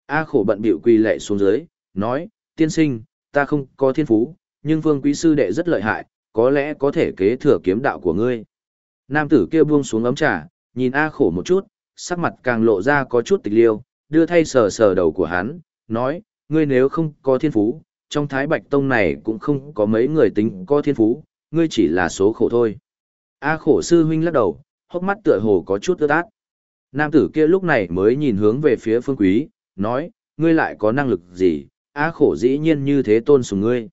Speaker 1: A khổ bận bịu quỳ lệ xuống dưới, nói, tiên sinh, ta không có thiên phú, nhưng vương quý sư đệ rất lợi hại, có lẽ có thể kế thừa kiếm đạo của ngươi. Nam tử kia buông xuống ấm trà, nhìn A khổ một chút, sắc mặt càng lộ ra có chút tịch liêu, đưa thay sờ sờ đầu của hắn, nói, ngươi nếu không có thiên phú, trong thái bạch tông này cũng không có mấy người tính có thiên phú, ngươi chỉ là số khổ thôi. A khổ sư huynh lắc đầu, hốc mắt tựa hồ có chút ướt át. Nam tử kia lúc này mới nhìn hướng về phía phương quý, nói, ngươi lại có năng lực gì, A khổ dĩ nhiên như thế tôn sùng ngươi.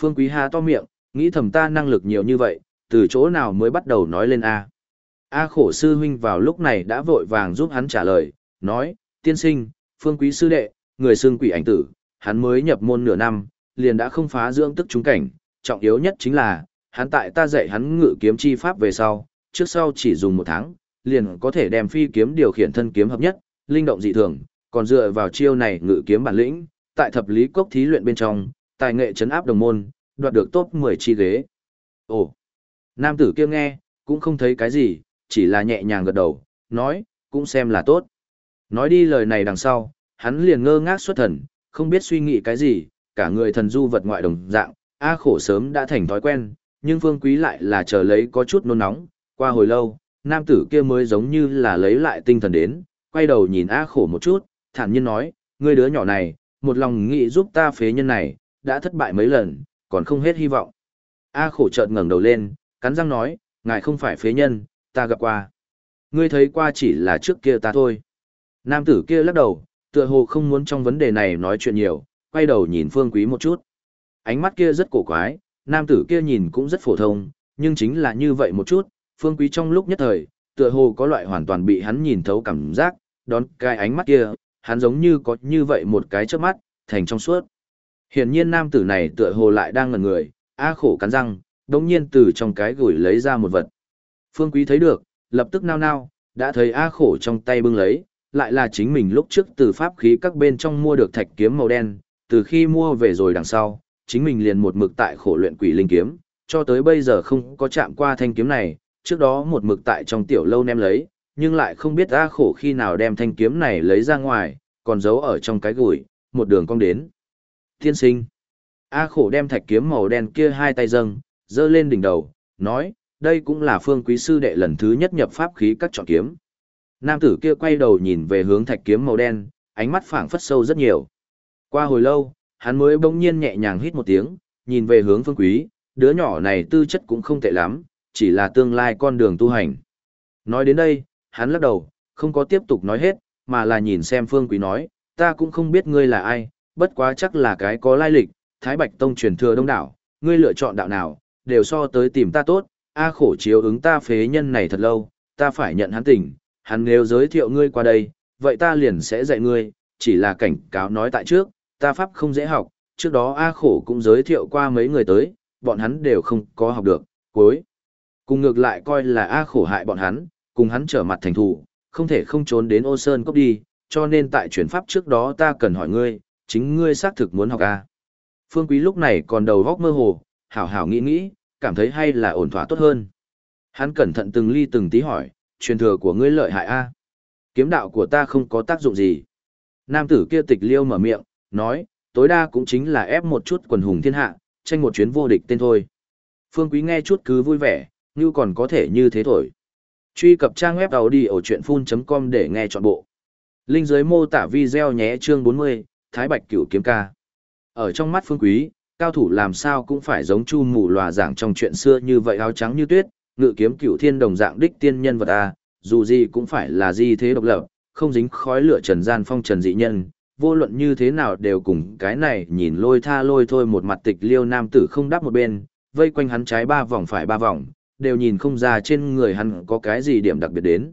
Speaker 1: Phương quý ha to miệng, nghĩ thầm ta năng lực nhiều như vậy, từ chỗ nào mới bắt đầu nói lên A. A khổ sư huynh vào lúc này đã vội vàng giúp hắn trả lời, nói, tiên sinh, phương quý sư đệ, người xương quỷ ảnh tử, hắn mới nhập môn nửa năm, liền đã không phá dưỡng tức chúng cảnh, trọng yếu nhất chính là, hắn tại ta dạy hắn ngự kiếm chi pháp về sau, trước sau chỉ dùng một tháng, liền có thể đem phi kiếm điều khiển thân kiếm hợp nhất, linh động dị thường, còn dựa vào chiêu này ngự kiếm bản lĩnh, tại thập lý cốc thí luyện bên trong, tài nghệ chấn áp đồng môn, đoạt được top 10 chi ghế. Ồ, nam tử kia nghe, cũng không thấy cái gì, chỉ là nhẹ nhàng gật đầu, nói, cũng xem là tốt. Nói đi lời này đằng sau, hắn liền ngơ ngác xuất thần, không biết suy nghĩ cái gì, cả người thần du vật ngoại đồng dạng, A khổ sớm đã thành thói quen, nhưng Phương Quý lại là chờ lấy có chút nôn nóng, qua hồi lâu, nam tử kia mới giống như là lấy lại tinh thần đến, quay đầu nhìn A khổ một chút, thản nhiên nói, ngươi đứa nhỏ này, một lòng nghĩ giúp ta phế nhân này, đã thất bại mấy lần, còn không hết hy vọng. A khổ chợt ngẩng đầu lên, cắn răng nói, ngài không phải phế nhân, ta gặp qua. Ngươi thấy qua chỉ là trước kia ta thôi. Nam tử kia lắc đầu, tựa hồ không muốn trong vấn đề này nói chuyện nhiều, quay đầu nhìn Phương Quý một chút. Ánh mắt kia rất cổ quái, nam tử kia nhìn cũng rất phổ thông, nhưng chính là như vậy một chút, Phương Quý trong lúc nhất thời, tựa hồ có loại hoàn toàn bị hắn nhìn thấu cảm giác, đón cái ánh mắt kia, hắn giống như có như vậy một cái chớp mắt, thành trong suốt. Hiển nhiên nam tử này tựa hồ lại đang ngẩn người, a khổ cắn răng, đống nhiên từ trong cái gửi lấy ra một vật. Phương Quý thấy được, lập tức nao nao, đã thấy a khổ trong tay bưng lấy, lại là chính mình lúc trước từ pháp khí các bên trong mua được thạch kiếm màu đen, từ khi mua về rồi đằng sau, chính mình liền một mực tại khổ luyện quỷ linh kiếm, cho tới bây giờ không có chạm qua thanh kiếm này, trước đó một mực tại trong tiểu lâu nem lấy, nhưng lại không biết A khổ khi nào đem thanh kiếm này lấy ra ngoài, còn giấu ở trong cái gùi, một đường cong đến. Tiên sinh. A khổ đem thạch kiếm màu đen kia hai tay dâng, dơ lên đỉnh đầu, nói, đây cũng là phương quý sư đệ lần thứ nhất nhập pháp khí các chọn kiếm. Nam tử kia quay đầu nhìn về hướng thạch kiếm màu đen, ánh mắt phảng phất sâu rất nhiều. Qua hồi lâu, hắn mới bỗng nhiên nhẹ nhàng hít một tiếng, nhìn về hướng phương quý, đứa nhỏ này tư chất cũng không tệ lắm, chỉ là tương lai con đường tu hành. Nói đến đây, hắn lắc đầu, không có tiếp tục nói hết, mà là nhìn xem phương quý nói, ta cũng không biết ngươi là ai, bất quá chắc là cái có lai lịch, Thái Bạch Tông truyền thừa đông đảo, ngươi lựa chọn đạo nào, đều so tới tìm ta tốt, a khổ chiếu ứng ta phế nhân này thật lâu, ta phải nhận hắn tỉnh, hắn nếu giới thiệu ngươi qua đây, vậy ta liền sẽ dạy ngươi, chỉ là cảnh cáo nói tại trước, ta pháp không dễ học, trước đó A khổ cũng giới thiệu qua mấy người tới, bọn hắn đều không có học được, cuối. Cùng ngược lại coi là A khổ hại bọn hắn, cùng hắn trở mặt thành thủ, không thể không trốn đến ô sơn cốc đi, cho nên tại chuyển pháp trước đó ta cần hỏi ngươi, chính ngươi xác thực muốn học A. Phương Quý lúc này còn đầu góc mơ hồ, hảo hảo nghĩ nghĩ, cảm thấy hay là ổn thỏa tốt hơn. Hắn cẩn thận từng ly từng tí hỏi, truyền thừa của ngươi lợi hại A. Kiếm đạo của ta không có tác dụng gì. Nam tử kia tịch liêu mở miệng, nói, tối đa cũng chính là ép một chút quần hùng thiên hạ, tranh một chuyến vô địch tên thôi. Phương Quý nghe chút cứ vui vẻ, như còn có thể như thế thôi. Truy cập trang web đầu đi ở chuyện full.com để nghe trọn bộ. Linh dưới mô tả video nhé chương 40, Thái Bạch Cửu Kiếm Ca. Ở trong mắt Phương Quý, cao thủ làm sao cũng phải giống chu mù lòa giảng trong chuyện xưa như vậy áo trắng như tuyết, ngự kiếm cửu thiên đồng dạng đích tiên nhân vật a, dù gì cũng phải là di thế độc lập, không dính khói lửa trần gian phong trần dị nhân, vô luận như thế nào đều cùng cái này nhìn lôi tha lôi thôi một mặt tịch liêu nam tử không đáp một bên, vây quanh hắn trái ba vòng phải ba vòng, đều nhìn không ra trên người hắn có cái gì điểm đặc biệt đến.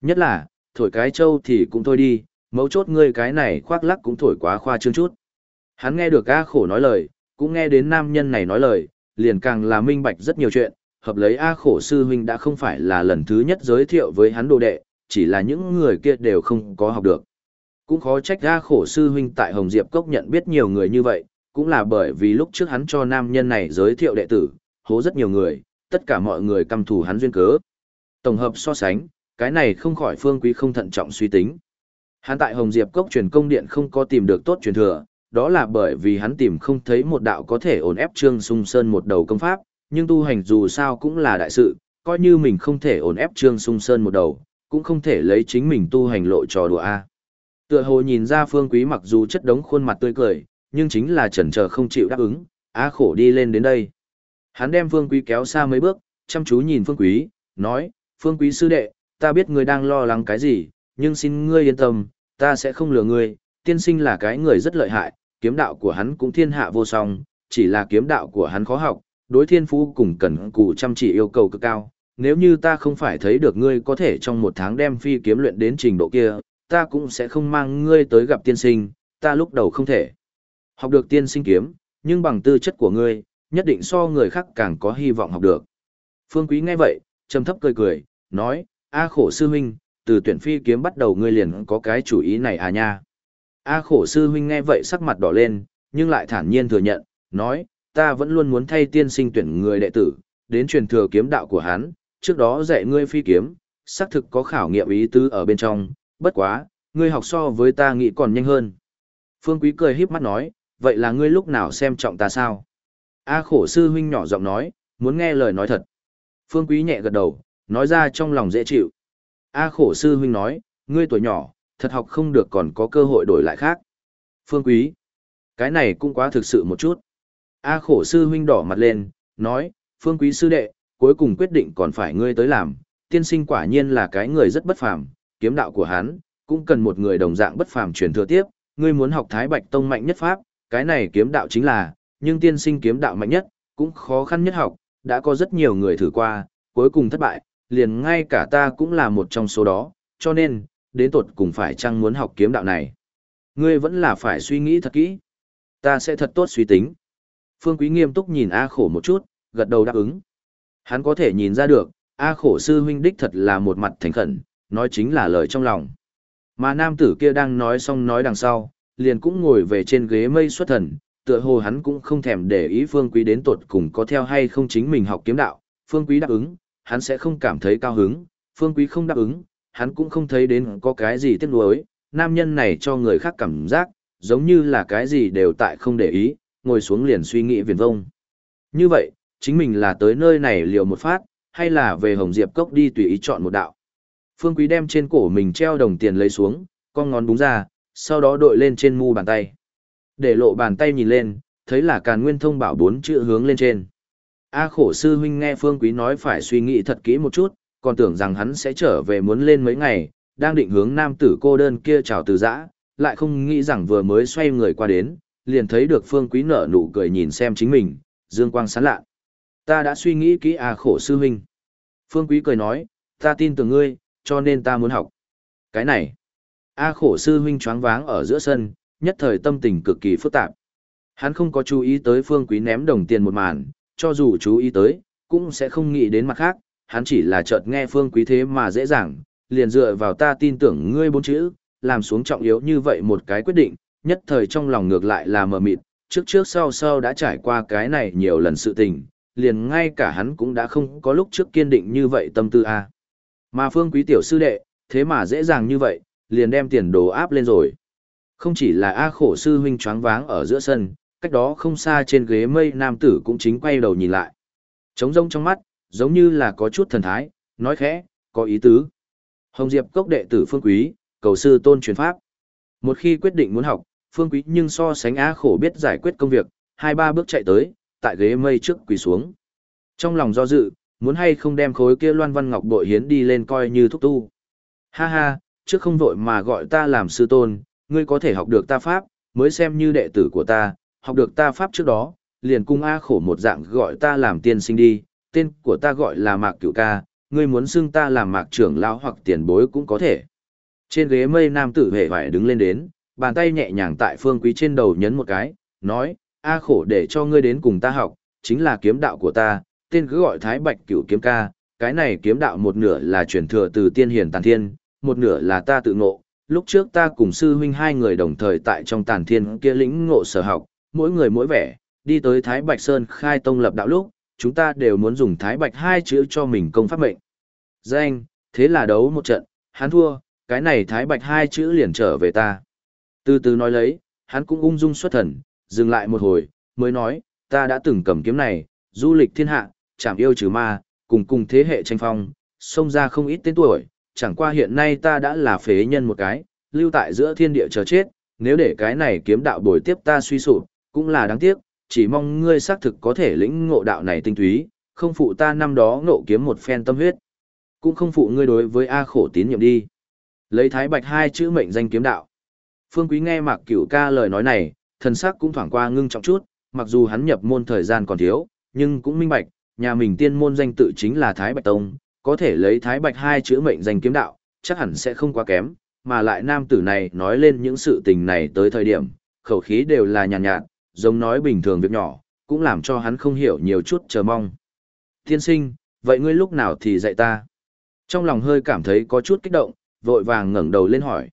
Speaker 1: Nhất là, thổi cái trâu thì cũng thôi đi, mấu chốt ngươi cái này khoác lắc cũng thổi quá khoa trương chút. Hắn nghe được A khổ nói lời, cũng nghe đến nam nhân này nói lời, liền càng là minh bạch rất nhiều chuyện, hợp lấy A khổ sư huynh đã không phải là lần thứ nhất giới thiệu với hắn đồ đệ, chỉ là những người kia đều không có học được. Cũng khó trách a khổ sư huynh tại Hồng Diệp Cốc nhận biết nhiều người như vậy, cũng là bởi vì lúc trước hắn cho nam nhân này giới thiệu đệ tử, hố rất nhiều người, tất cả mọi người căm thù hắn duyên cớ. Tổng hợp so sánh, cái này không khỏi phương quý không thận trọng suy tính. Hắn tại Hồng Diệp Cốc truyền công điện không có tìm được tốt truyền thừa, đó là bởi vì hắn tìm không thấy một đạo có thể ổn ép Trương Sung Sơn một đầu công pháp, nhưng tu hành dù sao cũng là đại sự, coi như mình không thể ổn ép Trương Sung Sơn một đầu, cũng không thể lấy chính mình tu hành lộ trò đùa a. Tựa hồ nhìn ra Phương Quý mặc dù chất đống khuôn mặt tươi cười, nhưng chính là chần chờ không chịu đáp ứng, á khổ đi lên đến đây. Hắn đem Phương Quý kéo xa mấy bước, chăm chú nhìn Phương Quý, nói, Phương Quý sư đệ, ta biết ngươi đang lo lắng cái gì, nhưng xin ngươi yên tâm, ta sẽ không lừa ngươi, tiên sinh là cái người rất lợi hại, kiếm đạo của hắn cũng thiên hạ vô song, chỉ là kiếm đạo của hắn khó học, đối thiên phú cùng cần cù chăm chỉ yêu cầu cực cao. Nếu như ta không phải thấy được ngươi có thể trong một tháng đem phi kiếm luyện đến trình độ kia, ta cũng sẽ không mang ngươi tới gặp tiên sinh, ta lúc đầu không thể. Học được tiên sinh kiếm, nhưng bằng tư chất của ngươi, nhất định so người khác càng có hy vọng học được. Phương Quý nghe vậy, trầm thấp cười cười, nói, A khổ sư huynh, từ tuyển phi kiếm bắt đầu ngươi liền có cái chủ ý này à nha. A khổ sư huynh nghe vậy sắc mặt đỏ lên, nhưng lại thản nhiên thừa nhận, nói, ta vẫn luôn muốn thay tiên sinh tuyển người đệ tử, đến truyền thừa kiếm đạo của hắn, trước đó dạy ngươi phi kiếm, xác thực có khảo nghiệm ý tứ ở bên trong, bất quá, ngươi học so với ta nghĩ còn nhanh hơn. Phương Quý cười híp mắt nói, vậy là ngươi lúc nào xem trọng ta sao? A khổ sư huynh nhỏ giọng nói, muốn nghe lời nói thật. Phương Quý nhẹ gật đầu, nói ra trong lòng dễ chịu. A khổ sư huynh nói, ngươi tuổi nhỏ, thật học không được còn có cơ hội đổi lại khác. Phương Quý, cái này cũng quá thực sự một chút. A khổ sư huynh đỏ mặt lên, nói, Phương Quý sư đệ, cuối cùng quyết định còn phải ngươi tới làm, tiên sinh quả nhiên là cái người rất bất phàm, kiếm đạo của hắn, cũng cần một người đồng dạng bất phàm truyền thừa tiếp, ngươi muốn học Thái Bạch Tông mạnh nhất pháp, cái này kiếm đạo chính là, nhưng tiên sinh kiếm đạo mạnh nhất, cũng khó khăn nhất học, đã có rất nhiều người thử qua, cuối cùng thất bại, liền ngay cả ta cũng là một trong số đó, cho nên, đến tột cùng phải chăng muốn học kiếm đạo này. Ngươi vẫn là phải suy nghĩ thật kỹ. Ta sẽ thật tốt suy tính. Phương Quý nghiêm túc nhìn A khổ một chút, gật đầu đáp ứng. Hắn có thể nhìn ra được, A khổ sư huynh đích thật là một mặt thành khẩn, nói chính là lời trong lòng. Mà nam tử kia đang nói xong nói đằng sau, liền cũng ngồi về trên ghế mây xuất thần, tựa hồ hắn cũng không thèm để ý Phương Quý đến tột cùng có theo hay không chính mình học kiếm đạo, Phương Quý đáp ứng, hắn sẽ không cảm thấy cao hứng, Phương Quý không đáp ứng, hắn cũng không thấy đến có cái gì tiếc nuối, nam nhân này cho người khác cảm giác, giống như là cái gì đều tại không để ý, ngồi xuống liền suy nghĩ viền vông. Như vậy, chính mình là tới nơi này liều một phát, hay là về Hồng Diệp Cốc đi tùy ý chọn một đạo. Phương Quý đem trên cổ mình treo đồng tiền lấy xuống, con ngón búng ra, sau đó đội lên trên mu bàn tay. Để lộ bàn tay nhìn lên, thấy là càn nguyên thông bảo bốn chữ hướng lên trên. A khổ sư huynh nghe Phương Quý nói phải suy nghĩ thật kỹ một chút, còn tưởng rằng hắn sẽ trở về muốn lên mấy ngày, đang định hướng nam tử cô đơn kia chào từ giã, lại không nghĩ rằng vừa mới xoay người qua đến, liền thấy được Phương Quý nở nụ cười nhìn xem chính mình, dương quang sáng lạ. Ta đã suy nghĩ kỹ A khổ sư huynh. Phương Quý cười nói, ta tin tưởng ngươi, cho nên ta muốn học. Cái này, A khổ sư huynh choáng váng ở giữa sân, nhất thời tâm tình cực kỳ phức tạp. Hắn không có chú ý tới Phương Quý ném đồng tiền một màn, cho dù chú ý tới, cũng sẽ không nghĩ đến mặt khác, hắn chỉ là chợt nghe Phương Quý thế mà dễ dàng, liền dựa vào ta tin tưởng ngươi bốn chữ, làm xuống trọng yếu như vậy một cái quyết định, nhất thời trong lòng ngược lại là mờ mịt, trước trước sau sau đã trải qua cái này nhiều lần sự tình, liền ngay cả hắn cũng đã không có lúc trước kiên định như vậy tâm tư a. Mà Phương Quý tiểu sư đệ, thế mà dễ dàng như vậy, liền đem tiền đồ áp lên rồi. Không chỉ là A khổ sư huynh choáng váng ở giữa sân, cách đó không xa trên ghế mây nam tử cũng chính quay đầu nhìn lại. Trống rông trong mắt, giống như là có chút thần thái, nói khẽ, có ý tứ. Hồng Diệp cốc đệ tử Phương Quý, cầu sư tôn truyền pháp. Một khi quyết định muốn học, Phương Quý nhưng so sánh á khổ biết giải quyết công việc, hai ba bước chạy tới, tại ghế mây trước quỳ xuống. Trong lòng do dự, muốn hay không đem khối kia loan văn ngọc bội hiến đi lên coi như thúc tu. Ha ha, trước không vội mà gọi ta làm sư tôn, ngươi có thể học được ta pháp, mới xem như đệ tử của ta, học được ta pháp trước đó, liền cung A khổ một dạng gọi ta làm tiên sinh đi, tên của ta gọi là Mạc Cửu Ca, ngươi muốn xưng ta làm Mạc trưởng lão hoặc tiền bối cũng có thể. Trên ghế mây nam tử hề phải đứng lên đến, bàn tay nhẹ nhàng tại phương quý trên đầu nhấn một cái, nói, A khổ để cho ngươi đến cùng ta học, chính là kiếm đạo của ta, tên cứ gọi Thái Bạch Cửu Kiếm Ca, cái này kiếm đạo một nửa là truyền thừa từ tiên hiền tàn thiên, một nửa là ta tự ngộ, lúc trước ta cùng sư huynh hai người đồng thời tại trong tàn thiên kia lĩnh ngộ sở học, mỗi người mỗi vẻ, đi tới Thái Bạch Sơn khai tông lập đạo lúc, chúng ta đều muốn dùng Thái Bạch hai chữ cho mình công pháp mệnh. Danh, thế là đấu một trận, hắn thua, cái này Thái Bạch hai chữ liền trở về ta. Từ từ nói lấy, hắn cũng ung dung xuất thần, dừng lại một hồi, mới nói, ta đã từng cầm kiếm này, du lịch thiên hạ, chạm yêu trừ ma, cùng cùng thế hệ tranh phong, xông ra không ít tên tuổi, chẳng qua hiện nay ta đã là phế nhân một cái, lưu tại giữa thiên địa chờ chết, nếu để cái này kiếm đạo bồi tiếp ta suy sụp, cũng là đáng tiếc, chỉ mong ngươi xác thực có thể lĩnh ngộ đạo này tinh túy, không phụ ta năm đó ngộ kiếm một phen tâm huyết. Cũng không phụ ngươi đối với A khổ tín nhiệm đi. Lấy thái bạch hai chữ mệnh danh kiếm đạo. Phương Quý nghe Mạc Cửu ca lời nói này, thần sắc cũng thoảng qua ngưng trọng chút, mặc dù hắn nhập môn thời gian còn thiếu, nhưng cũng minh bạch, nhà mình tiên môn danh tự chính là Thái Bạch Tông, có thể lấy Thái Bạch hai chữ mệnh danh kiếm đạo, chắc hẳn sẽ không quá kém, mà lại nam tử này nói lên những sự tình này tới thời điểm, khẩu khí đều là nhàn nhạt, nhạt, giống nói bình thường việc nhỏ, cũng làm cho hắn không hiểu nhiều chút chờ mong. Tiên sinh, vậy ngươi lúc nào thì dạy ta? Trong lòng hơi cảm thấy có chút kích động, vội vàng ngẩng đầu lên hỏi.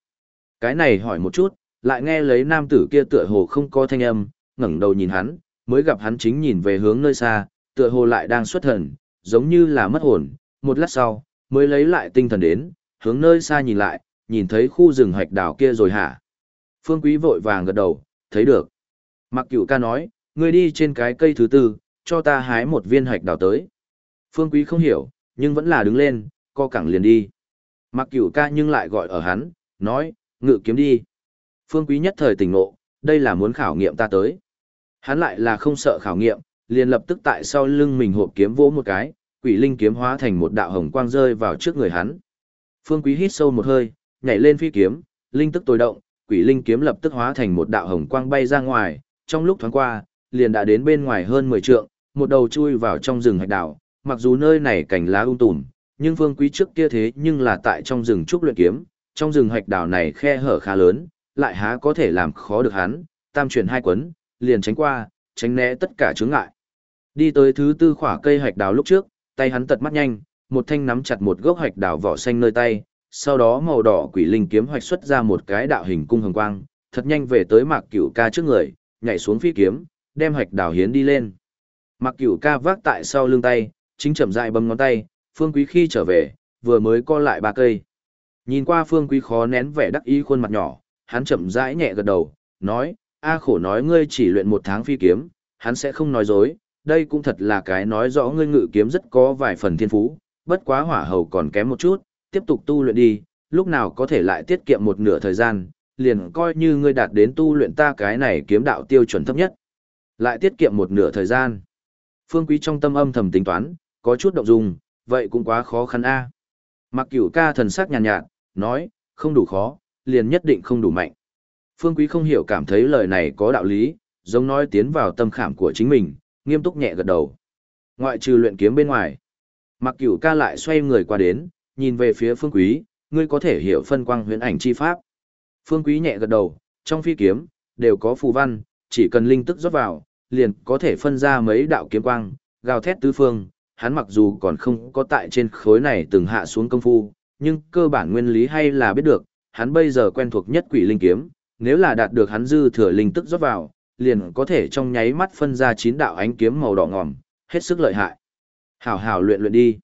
Speaker 1: Cái này hỏi một chút, lại nghe lấy nam tử kia tựa hồ không có thanh âm, ngẩng đầu nhìn hắn, mới gặp hắn chính nhìn về hướng nơi xa, tựa hồ lại đang xuất thần, giống như là mất hồn, một lát sau, mới lấy lại tinh thần đến, hướng nơi xa nhìn lại, nhìn thấy khu rừng hạch đào kia rồi hả? Phương Quý vội vàng gật đầu, thấy được. Mặc cửu ca nói, ngươi đi trên cái cây thứ tư, cho ta hái một viên hạch đào tới. Phương Quý không hiểu, nhưng vẫn là đứng lên, co cẳng liền đi. Mặc cửu ca nhưng lại gọi ở hắn, nói, ngự kiếm đi. Phương Quý nhất thời tỉnh ngộ, đây là muốn khảo nghiệm ta tới. Hắn lại là không sợ khảo nghiệm, liền lập tức tại sau lưng mình hộp kiếm vỗ một cái, quỷ linh kiếm hóa thành một đạo hồng quang rơi vào trước người hắn. Phương Quý hít sâu một hơi, nhảy lên phi kiếm, linh tức tối động, quỷ linh kiếm lập tức hóa thành một đạo hồng quang bay ra ngoài, trong lúc thoáng qua, liền đã đến bên ngoài hơn 10 trượng, một đầu chui vào trong rừng hạch đảo, mặc dù nơi này cảnh lá um tùm, nhưng Phương Quý trước kia thế nhưng là tại trong rừng trúc luyện kiếm, trong rừng hạch đảo này khe hở khá lớn, lại há có thể làm khó được hắn, tam chuyển hai quấn, liền tránh qua, tránh né tất cả chướng ngại. Đi tới thứ tư khỏa cây hạch đào lúc trước, tay hắn tật mắt nhanh, một thanh nắm chặt một gốc hạch đào vỏ xanh nơi tay, sau đó màu đỏ quỷ linh kiếm hoạch xuất ra một cái đạo hình cung hồng quang, thật nhanh về tới Mạc Cửu Ca trước người, nhảy xuống phi kiếm, đem hạch đào hiến đi lên. Mạc Cửu Ca vác tại sau lưng tay, chính chậm rãi bấm ngón tay, Phương Quý khi trở về, vừa mới co lại ba cây. Nhìn qua Phương Quý khó nén vẻ đắc ý khuôn mặt nhỏ, hắn chậm rãi nhẹ gật đầu, nói, A khổ nói ngươi chỉ luyện một tháng phi kiếm, hắn sẽ không nói dối, đây cũng thật là cái nói rõ ngươi ngự kiếm rất có vài phần thiên phú, bất quá hỏa hầu còn kém một chút, tiếp tục tu luyện đi, lúc nào có thể lại tiết kiệm một nửa thời gian, liền coi như ngươi đạt đến tu luyện ta cái này kiếm đạo tiêu chuẩn thấp nhất. Lại tiết kiệm một nửa thời gian. Phương Quý trong tâm âm thầm tính toán, có chút động dung, vậy cũng quá khó khăn a. Mặc Cửu Ca thần sắc nhàn nhạt, nhạt, nói, không đủ khó, liền nhất định không đủ mạnh. Phương Quý không hiểu cảm thấy lời này có đạo lý, giống nói tiến vào tâm khảm của chính mình, nghiêm túc nhẹ gật đầu. Ngoại trừ luyện kiếm bên ngoài, Mặc Cửu ca lại xoay người qua đến, nhìn về phía Phương Quý, ngươi có thể hiểu phân quang huyễn ảnh chi pháp. Phương Quý nhẹ gật đầu, trong phi kiếm đều có phù văn, chỉ cần linh tức rót vào, liền có thể phân ra mấy đạo kiếm quang, gào thét tứ phương. Hắn mặc dù còn không có tại trên khối này từng hạ xuống công phu, nhưng cơ bản nguyên lý hay là biết được, hắn bây giờ quen thuộc nhất quỷ linh kiếm, nếu là đạt được hắn dư thừa linh tức rót vào, liền có thể trong nháy mắt phân ra chín đạo ánh kiếm màu đỏ ngòm, hết sức lợi hại. Hảo hảo luyện luyện đi.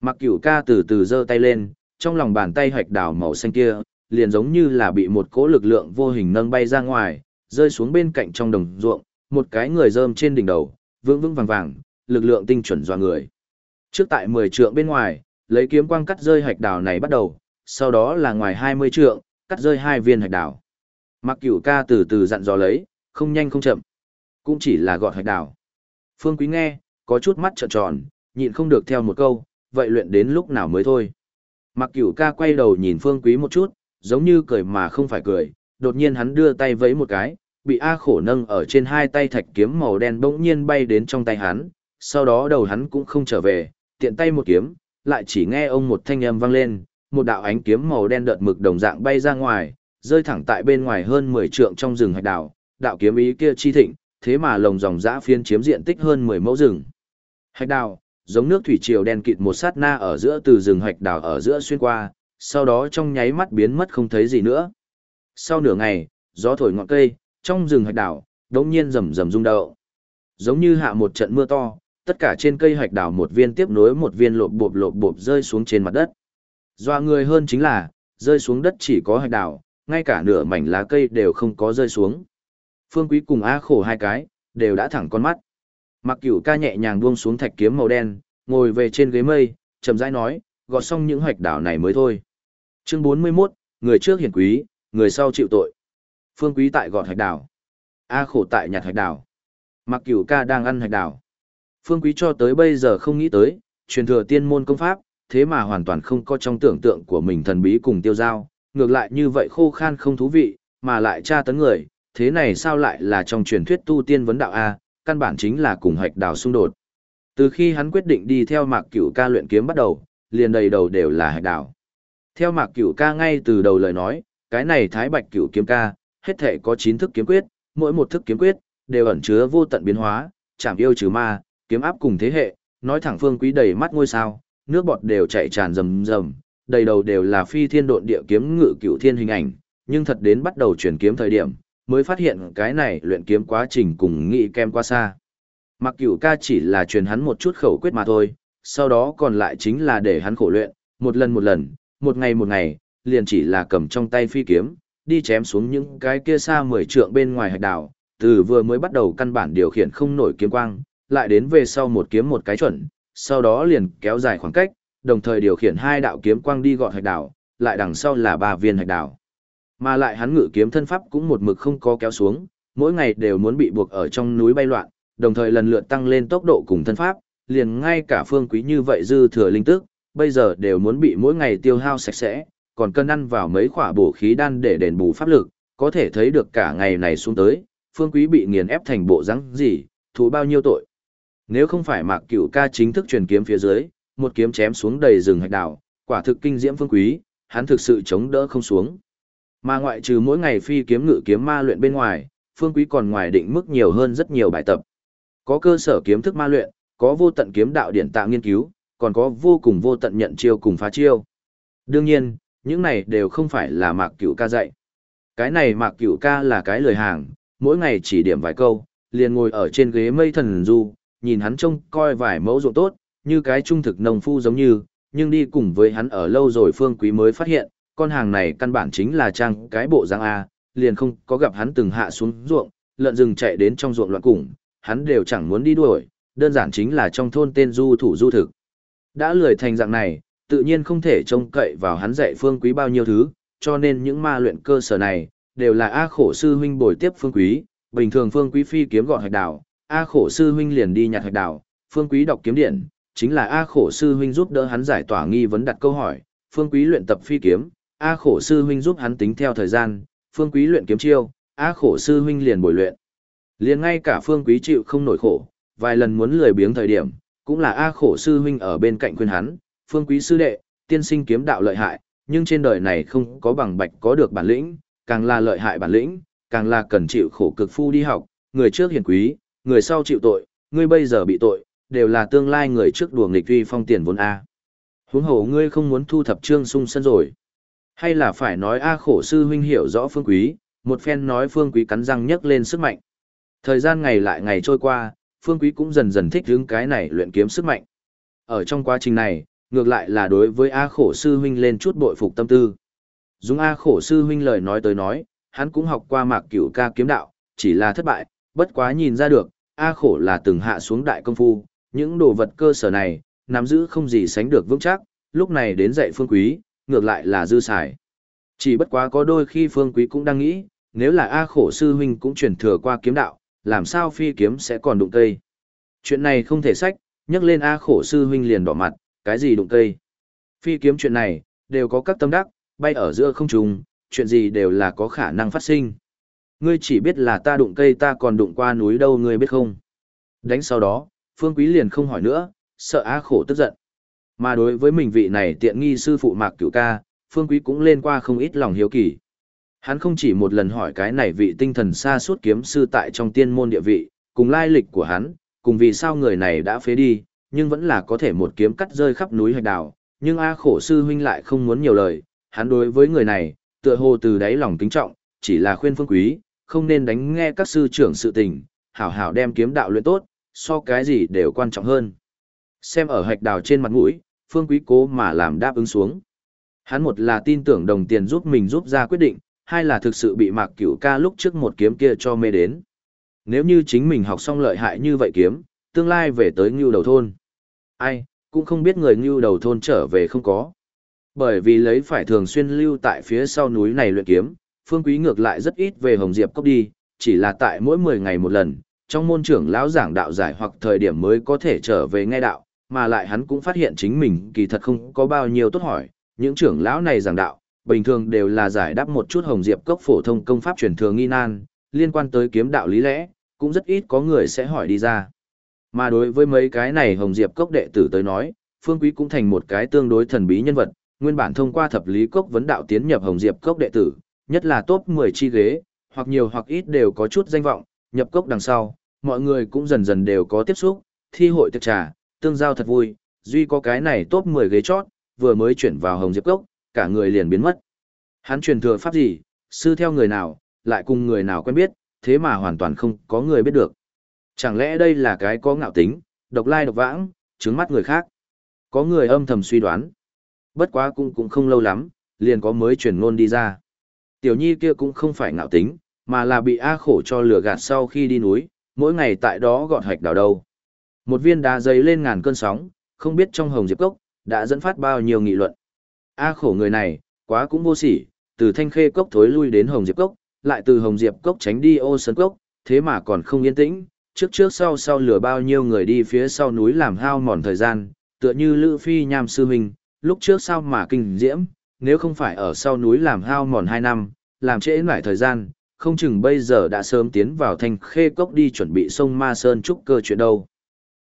Speaker 1: Mặc cửu ca từ từ giơ tay lên, trong lòng bàn tay hoạch đảo màu xanh kia, liền giống như là bị một cỗ lực lượng vô hình nâng bay ra ngoài, rơi xuống bên cạnh trong đồng ruộng, một cái người rơm trên đỉnh đầu, vững vững vàng vàng, lực lượng tinh chuẩn dọa người. Trước tại 10 trượng bên ngoài, lấy kiếm quang cắt rơi hạch đảo này bắt đầu, sau đó là ngoài 20 trượng, cắt rơi hai viên hạch đảo. Mặc cửu ca từ từ dặn dò lấy, không nhanh không chậm. Cũng chỉ là gọt hạch đảo. Phương Quý nghe, có chút mắt trợn tròn, nhịn không được theo một câu, vậy luyện đến lúc nào mới thôi. Mặc cửu ca quay đầu nhìn Phương Quý một chút, giống như cười mà không phải cười, đột nhiên hắn đưa tay vẫy một cái, bị A khổ nâng ở trên hai tay thạch kiếm màu đen bỗng nhiên bay đến trong tay hắn, sau đó đầu hắn cũng không trở về, tiện tay một kiếm, lại chỉ nghe ông một thanh âm vang lên, một đạo ánh kiếm màu đen đợt mực đồng dạng bay ra ngoài, rơi thẳng tại bên ngoài hơn 10 trượng trong rừng hạch đảo, đạo kiếm ý kia chi thịnh, thế mà lồng dòng dã phiên chiếm diện tích hơn 10 mẫu rừng. Hạch đào, giống nước thủy triều đen kịt một sát na ở giữa từ rừng hạch đào ở giữa xuyên qua, sau đó trong nháy mắt biến mất không thấy gì nữa. Sau nửa ngày, gió thổi ngọn cây, trong rừng hạch đảo, đống nhiên rầm rầm rung động. Giống như hạ một trận mưa to, tất cả trên cây hạch đảo một viên tiếp nối một viên lộp bộp lộp bộp rơi xuống trên mặt đất. Doa người hơn chính là, rơi xuống đất chỉ có hạch đảo, ngay cả nửa mảnh lá cây đều không có rơi xuống. Phương Quý cùng A khổ hai cái, đều đã thẳng con mắt. Mặc cửu ca nhẹ nhàng buông xuống thạch kiếm màu đen, ngồi về trên ghế mây, chậm rãi nói, gọt xong những hoạch đảo này mới thôi. Chương 41, người trước hiển quý, người sau chịu tội. Phương Quý tại gọt hạch đảo. A khổ tại nhặt hạch đảo. Mặc cửu ca đang ăn hạch đảo. Phương Quý cho tới bây giờ không nghĩ tới, truyền thừa tiên môn công pháp, thế mà hoàn toàn không có trong tưởng tượng của mình thần bí cùng tiêu giao, ngược lại như vậy khô khan không thú vị, mà lại tra tấn người, thế này sao lại là trong truyền thuyết tu tiên vấn đạo A, căn bản chính là cùng hạch đào xung đột. Từ khi hắn quyết định đi theo mạc cửu ca luyện kiếm bắt đầu, liền đầy đầu đều là hạch đào. Theo mạc cửu ca ngay từ đầu lời nói, cái này thái bạch cửu kiếm ca, hết thể có 9 thức kiếm quyết, mỗi một thức kiếm quyết, đều ẩn chứa vô tận biến hóa, chảm yêu trừ ma, kiếm áp cùng thế hệ, nói thẳng phương quý đầy mắt ngôi sao, nước bọt đều chảy tràn rầm rầm, đầy đầu đều là phi thiên độn địa kiếm ngự cửu thiên hình ảnh, nhưng thật đến bắt đầu chuyển kiếm thời điểm, mới phát hiện cái này luyện kiếm quá trình cùng nghị kem qua xa. Mặc cửu ca chỉ là truyền hắn một chút khẩu quyết mà thôi, sau đó còn lại chính là để hắn khổ luyện, một lần một lần, một ngày một ngày, liền chỉ là cầm trong tay phi kiếm, đi chém xuống những cái kia xa mười trượng bên ngoài hạch đảo, từ vừa mới bắt đầu căn bản điều khiển không nổi kiếm quang, lại đến về sau một kiếm một cái chuẩn, sau đó liền kéo dài khoảng cách, đồng thời điều khiển hai đạo kiếm quang đi gọt hạch đảo, lại đằng sau là ba viên hạch đảo. Mà lại hắn ngự kiếm thân pháp cũng một mực không có kéo xuống, mỗi ngày đều muốn bị buộc ở trong núi bay loạn, đồng thời lần lượt tăng lên tốc độ cùng thân pháp, liền ngay cả phương quý như vậy dư thừa linh tức, bây giờ đều muốn bị mỗi ngày tiêu hao sạch sẽ, còn cân ăn vào mấy khỏa bổ khí đan để đền bù pháp lực, có thể thấy được cả ngày này xuống tới, phương quý bị nghiền ép thành bộ rắn gì, thú bao nhiêu tội. Nếu không phải mạc cửu ca chính thức truyền kiếm phía dưới, một kiếm chém xuống đầy rừng hạch đảo, quả thực kinh diễm phương quý, hắn thực sự chống đỡ không xuống. Mà ngoại trừ mỗi ngày phi kiếm ngự kiếm ma luyện bên ngoài, phương quý còn ngoài định mức nhiều hơn rất nhiều bài tập. Có cơ sở kiếm thức ma luyện, có vô tận kiếm đạo điển tạ nghiên cứu, còn có vô cùng vô tận nhận chiêu cùng phá chiêu. Đương nhiên, những này đều không phải là mạc cửu ca dạy. Cái này mạc cửu ca là cái lời hàng, mỗi ngày chỉ điểm vài câu, liền ngồi ở trên ghế mây thần du, nhìn hắn trông coi vài mẫu ruộng tốt, như cái trung thực nông phu giống như, nhưng đi cùng với hắn ở lâu rồi phương quý mới phát hiện, con hàng này căn bản chính là trang cái bộ giang A, liền không có gặp hắn từng hạ xuống ruộng, lợn rừng chạy đến trong ruộng loạn củng, hắn đều chẳng muốn đi đuổi, đơn giản chính là trong thôn tên du thủ du thực. Đã lười thành dạng này, tự nhiên không thể trông cậy vào hắn dạy phương quý bao nhiêu thứ, cho nên những ma luyện cơ sở này, đều là A khổ sư huynh bồi tiếp phương quý, bình thường phương quý phi kiếm gọn hạch đảo, A khổ sư huynh liền đi nhặt hạch đào, phương quý đọc kiếm điện, chính là A khổ sư huynh giúp đỡ hắn giải tỏa nghi vấn đặt câu hỏi, phương quý luyện tập phi kiếm, A khổ sư huynh giúp hắn tính theo thời gian, phương quý luyện kiếm chiêu, A khổ sư huynh liền bồi luyện. Liền ngay cả phương quý chịu không nổi khổ, vài lần muốn lười biếng thời điểm, cũng là A khổ sư huynh ở bên cạnh khuyên hắn, phương quý sư đệ, tiên sinh kiếm đạo lợi hại, nhưng trên đời này không có bằng bạch có được bản lĩnh, càng là lợi hại bản lĩnh, càng là cần chịu khổ cực phu đi học, người trước hiền quý, người sau chịu tội, ngươi bây giờ bị tội, đều là tương lai người trước đùa nghịch uy phong tiền vốn A. Huống hồ ngươi không muốn thu thập trương sung sân rồi. Hay là phải nói A khổ sư huynh hiểu rõ phương quý, một phen nói phương quý cắn răng nhấc lên sức mạnh. Thời gian ngày lại ngày trôi qua, phương quý cũng dần dần thích hướng cái này luyện kiếm sức mạnh. Ở trong quá trình này, ngược lại là đối với A khổ sư huynh lên chút bội phục tâm tư. Dùng A khổ sư huynh lời nói tới nói, hắn cũng học qua mạc cửu ca kiếm đạo, chỉ là thất bại, bất quá nhìn ra được, A khổ là từng hạ xuống đại công phu, những đồ vật cơ sở này, nắm giữ không gì sánh được vững chắc, lúc này đến dạy phương quý, ngược lại là dư xài. Chỉ bất quá có đôi khi phương quý cũng đang nghĩ, nếu là A khổ sư huynh cũng chuyển thừa qua kiếm đạo, làm sao phi kiếm sẽ còn đụng cây. Chuyện này không thể sách, nhắc lên A khổ sư huynh liền đỏ mặt, cái gì đụng cây. Phi kiếm chuyện này, đều có các tâm đắc, bay ở giữa không trùng, chuyện gì đều là có khả năng phát sinh. Ngươi chỉ biết là ta đụng cây ta còn đụng qua núi đâu ngươi biết không. Đánh sau đó, Phương Quý liền không hỏi nữa, sợ A khổ tức giận. Mà đối với mình vị này tiện nghi sư phụ mạc cửu ca, Phương Quý cũng lên qua không ít lòng hiếu kỳ. Hắn không chỉ một lần hỏi cái này vị tinh thần xa suốt kiếm sư tại trong tiên môn địa vị, cùng lai lịch của hắn, cùng vì sao người này đã phế đi, nhưng vẫn là có thể một kiếm cắt rơi khắp núi hạch đảo. nhưng A khổ sư huynh lại không muốn nhiều lời, hắn đối với người này, tựa hồ từ đáy lòng kính trọng, chỉ là khuyên phương quý, không nên đánh nghe các sư trưởng sự tình, hảo hảo đem kiếm đạo luyện tốt, so cái gì đều quan trọng hơn. Xem ở hạch đào trên mặt mũi, phương quý cố mà làm đáp ứng xuống. Hắn một là tin tưởng đồng tiền giúp mình giúp ra quyết định, hai là thực sự bị mạc cửu ca lúc trước một kiếm kia cho mê đến. Nếu như chính mình học xong lợi hại như vậy kiếm, tương lai về tới ngưu đầu thôn. Ai, cũng không biết người ngưu đầu thôn trở về không có. Bởi vì lấy phải thường xuyên lưu tại phía sau núi này luyện kiếm, phương quý ngược lại rất ít về Hồng Diệp Cốc đi, chỉ là tại mỗi 10 ngày một lần, trong môn trưởng lão giảng đạo giải hoặc thời điểm mới có thể trở về nghe đạo, mà lại hắn cũng phát hiện chính mình kỳ thật không có bao nhiêu tốt hỏi, những trưởng lão này giảng đạo, bình thường đều là giải đáp một chút Hồng Diệp Cốc phổ thông công pháp truyền thừa nghi nan, liên quan tới kiếm đạo lý lẽ, cũng rất ít có người sẽ hỏi đi ra. Mà đối với mấy cái này Hồng Diệp Cốc đệ tử tới nói, Phương Quý cũng thành một cái tương đối thần bí nhân vật, nguyên bản thông qua thập lý cốc vấn đạo tiến nhập Hồng Diệp Cốc đệ tử, nhất là top 10 chi ghế, hoặc nhiều hoặc ít đều có chút danh vọng, nhập cốc đằng sau, mọi người cũng dần dần đều có tiếp xúc, thi hội tiệc trà, tương giao thật vui, duy có cái này top 10 ghế chót, vừa mới chuyển vào Hồng Diệp Cốc, cả người liền biến mất. Hắn truyền thừa pháp gì, sư theo người nào, lại cùng người nào quen biết, thế mà hoàn toàn không có người biết được. Chẳng lẽ đây là cái có ngạo tính, độc lai độc vãng, trứng mắt người khác. Có người âm thầm suy đoán. Bất quá cũng cũng không lâu lắm, liền có mới truyền ngôn đi ra. Tiểu nhi kia cũng không phải ngạo tính, mà là bị A khổ cho lửa gạt sau khi đi núi, mỗi ngày tại đó gọt hạch đào đâu. Một viên đá dày lên ngàn cơn sóng, không biết trong hồng diệp cốc, đã dẫn phát bao nhiêu nghị luận. A khổ người này, quá cũng vô sỉ, từ thanh khê cốc thối lui đến hồng diệp cốc, lại từ hồng diệp cốc tránh đi ô sơn cốc, thế mà còn không yên tĩnh, trước trước sau sau lừa bao nhiêu người đi phía sau núi làm hao mòn thời gian, tựa như Lữ Phi Nham sư mình lúc trước sao mà kinh diễm, nếu không phải ở sau núi làm hao mòn hai năm, làm trễ lại thời gian, không chừng bây giờ đã sớm tiến vào thành khê cốc đi chuẩn bị sông Ma Sơn trúc cơ chuyện đâu.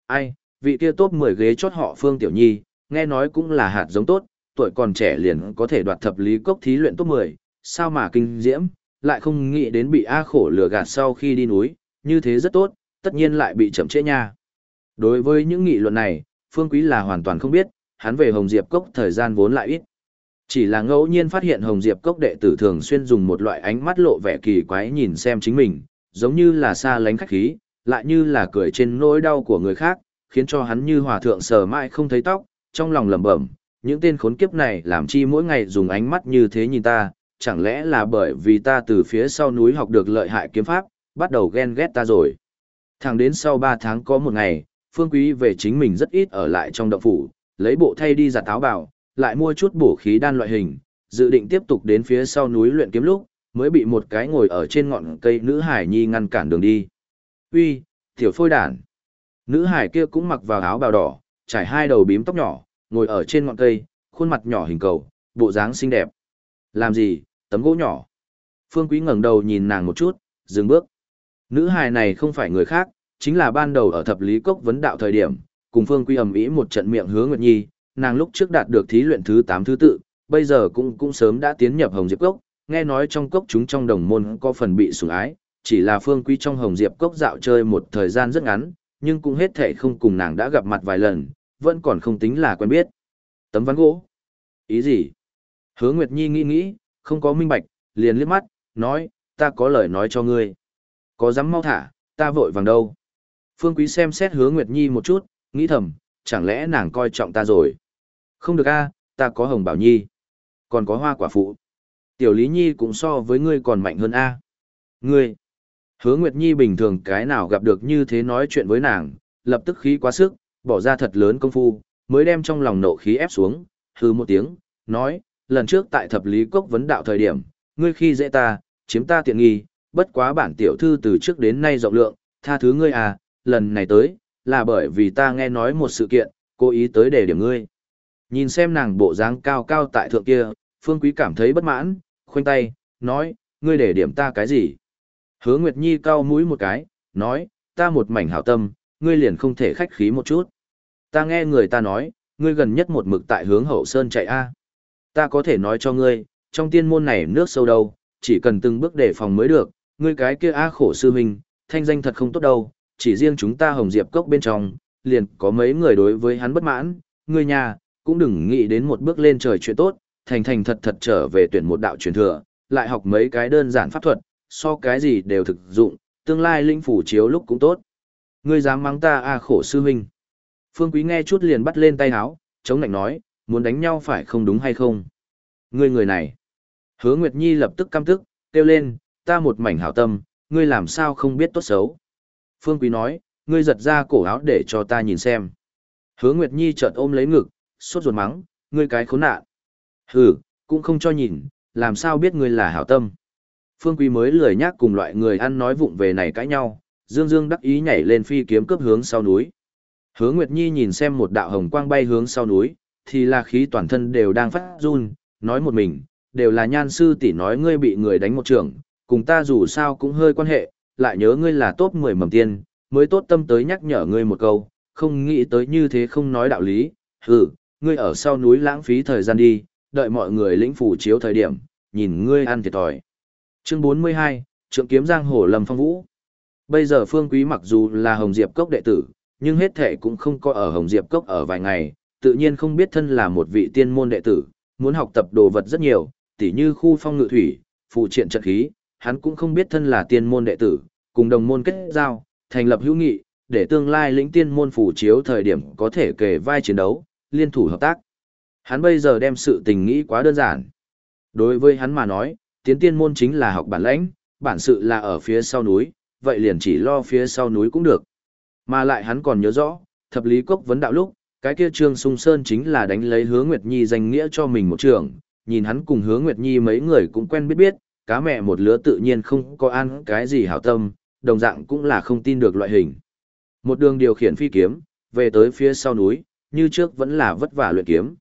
Speaker 1: Ai, vị kia tốt 10 ghế chót họ Phương Tiểu Nhi, nghe nói cũng là hạt giống tốt, tuổi còn trẻ liền có thể đoạt thập lý cốc thí luyện top 10, sao mà kinh diễm, lại không nghĩ đến bị A khổ lừa gạt sau khi đi núi, như thế rất tốt, tất nhiên lại bị chậm trễ nha. Đối với những nghị luận này, Phương Quý là hoàn toàn không biết, hắn về Hồng Diệp Cốc thời gian vốn lại ít. Chỉ là ngẫu nhiên phát hiện Hồng Diệp Cốc đệ tử thường xuyên dùng một loại ánh mắt lộ vẻ kỳ quái nhìn xem chính mình, giống như là xa lánh khách khí, lại như là cười trên nỗi đau của người khác, khiến cho hắn như hòa thượng sờ mãi không thấy tóc, trong lòng lẩm bẩm, những tên khốn kiếp này làm chi mỗi ngày dùng ánh mắt như thế nhìn ta, chẳng lẽ là bởi vì ta từ phía sau núi học được lợi hại kiếm pháp, bắt đầu ghen ghét ta rồi. Thẳng đến sau 3 tháng có một ngày, Phương Quý về chính mình rất ít ở lại trong động phủ, lấy bộ thay đi giặt áo bào, lại mua chút bổ khí đan loại hình, dự định tiếp tục đến phía sau núi luyện kiếm lúc, mới bị một cái ngồi ở trên ngọn cây nữ hải nhi ngăn cản đường đi. Uy, tiểu phôi đản. Nữ hải kia cũng mặc vào áo bào đỏ, trải hai đầu bím tóc nhỏ, ngồi ở trên ngọn cây, khuôn mặt nhỏ hình cầu, bộ dáng xinh đẹp. Làm gì, tấm gỗ nhỏ. Phương Quý ngẩng đầu nhìn nàng một chút, dừng bước. Nữ hài này không phải người khác, chính là ban đầu ở thập lý cốc vấn đạo thời điểm, cùng Phương Quý ầm ĩ một trận miệng hứa Nguyệt Nhi, nàng lúc trước đạt được thí luyện thứ 8 thứ tự, bây giờ cũng cũng sớm đã tiến nhập Hồng Diệp Cốc, nghe nói trong cốc chúng trong đồng môn có phần bị sủng ái, chỉ là Phương Quý trong Hồng Diệp Cốc dạo chơi một thời gian rất ngắn, nhưng cũng hết thể không cùng nàng đã gặp mặt vài lần, vẫn còn không tính là quen biết. Tấm ván gỗ? Ý gì? Hứa Nguyệt Nhi nghĩ nghĩ, không có minh bạch, liền liếc mắt, nói, ta có lời nói cho ngươi. Có dám mau thả, ta vội vàng đâu. Phương Quý xem xét hứa Nguyệt Nhi một chút, nghĩ thầm, chẳng lẽ nàng coi trọng ta rồi. Không được a, ta có Hồng Bảo Nhi. Còn có hoa quả phụ. Tiểu Lý Nhi cũng so với ngươi còn mạnh hơn a. Ngươi. Hứa Nguyệt Nhi bình thường cái nào gặp được như thế nói chuyện với nàng, lập tức khí quá sức, bỏ ra thật lớn công phu, mới đem trong lòng nộ khí ép xuống, hư một tiếng, nói, lần trước tại thập lý cốc vấn đạo thời điểm, ngươi khi dễ ta, chiếm ta tiện nghi, bất quá bản tiểu thư từ trước đến nay rộng lượng, tha thứ ngươi à, lần này tới, là bởi vì ta nghe nói một sự kiện, cố ý tới để điểm ngươi. Nhìn xem nàng bộ dáng cao cao tại thượng kia, Phương Quý cảm thấy bất mãn, khoanh tay, nói, ngươi để điểm ta cái gì? Hứa Nguyệt Nhi cao mũi một cái, nói, ta một mảnh hảo tâm, ngươi liền không thể khách khí một chút. Ta nghe người ta nói, ngươi gần nhất một mực tại hướng hậu sơn chạy a. Ta có thể nói cho ngươi, trong tiên môn này nước sâu đâu, chỉ cần từng bước đề phòng mới được, ngươi cái kia a khổ sư huynh, thanh danh thật không tốt đâu, chỉ riêng chúng ta hồng diệp cốc bên trong, liền có mấy người đối với hắn bất mãn, ngươi nhà, cũng đừng nghĩ đến một bước lên trời chuyện tốt, thành thành thật thật trở về tuyển một đạo truyền thừa, lại học mấy cái đơn giản pháp thuật, so cái gì đều thực dụng, tương lai linh phủ chiếu lúc cũng tốt. Ngươi dám mắng ta a khổ sư huynh. Phương Quý nghe chút liền bắt lên tay háo, chống lạnh nói, muốn đánh nhau phải không đúng hay không? Ngươi người này. Hứa Nguyệt Nhi lập tức căm tức, kêu lên, ta một mảnh hảo tâm, ngươi làm sao không biết tốt xấu. Phương Quý nói, ngươi giật ra cổ áo để cho ta nhìn xem. Hứa Nguyệt Nhi chợt ôm lấy ngực, sốt ruột mắng, ngươi cái khốn nạn. Hừ, cũng không cho nhìn, làm sao biết ngươi là hảo tâm. Phương Quý mới lười nhác cùng loại người ăn nói vụng về này cãi nhau, Dương Dương đắc ý nhảy lên phi kiếm cướp hướng sau núi. Hứa Nguyệt Nhi nhìn xem một đạo hồng quang bay hướng sau núi, thì là khí toàn thân đều đang phát run, nói một mình, đều là nhan sư tỷ nói ngươi bị người đánh một trường, cùng ta dù sao cũng hơi quan hệ, lại nhớ ngươi là tốt 10 mầm tiên, mới tốt tâm tới nhắc nhở ngươi một câu, không nghĩ tới như thế không nói đạo lý, hừ, ngươi ở sau núi lãng phí thời gian đi, đợi mọi người lĩnh phủ chiếu thời điểm, nhìn ngươi ăn thiệt thòi. Chương 42, Trượng kiếm giang hồ Lâm Phong Vũ. Bây giờ Phương Quý mặc dù là Hồng Diệp Cốc đệ tử, nhưng hết thể cũng không có ở Hồng Diệp Cốc ở vài ngày, tự nhiên không biết thân là một vị tiên môn đệ tử, muốn học tập đồ vật rất nhiều, tỉ như khu phong ngự thủy, phụ triện trận khí, hắn cũng không biết thân là tiên môn đệ tử, cùng đồng môn kết giao, thành lập hữu nghị, để tương lai lĩnh tiên môn phủ chiếu thời điểm có thể kề vai chiến đấu, liên thủ hợp tác. Hắn bây giờ đem sự tình nghĩ quá đơn giản. Đối với hắn mà nói, tiến tiên môn chính là học bản lãnh, bản sự là ở phía sau núi, vậy liền chỉ lo phía sau núi cũng được. Mà lại hắn còn nhớ rõ, thập lý cốc vấn đạo lúc, cái kia Trương Sung Sơn chính là đánh lấy Hứa Nguyệt Nhi danh nghĩa cho mình một trường, nhìn hắn cùng Hứa Nguyệt Nhi mấy người cũng quen biết biết, cá mẹ một lứa tự nhiên không có ăn cái gì hảo tâm, đồng dạng cũng là không tin được loại hình. Một đường điều khiển phi kiếm, về tới phía sau núi, như trước vẫn là vất vả luyện kiếm.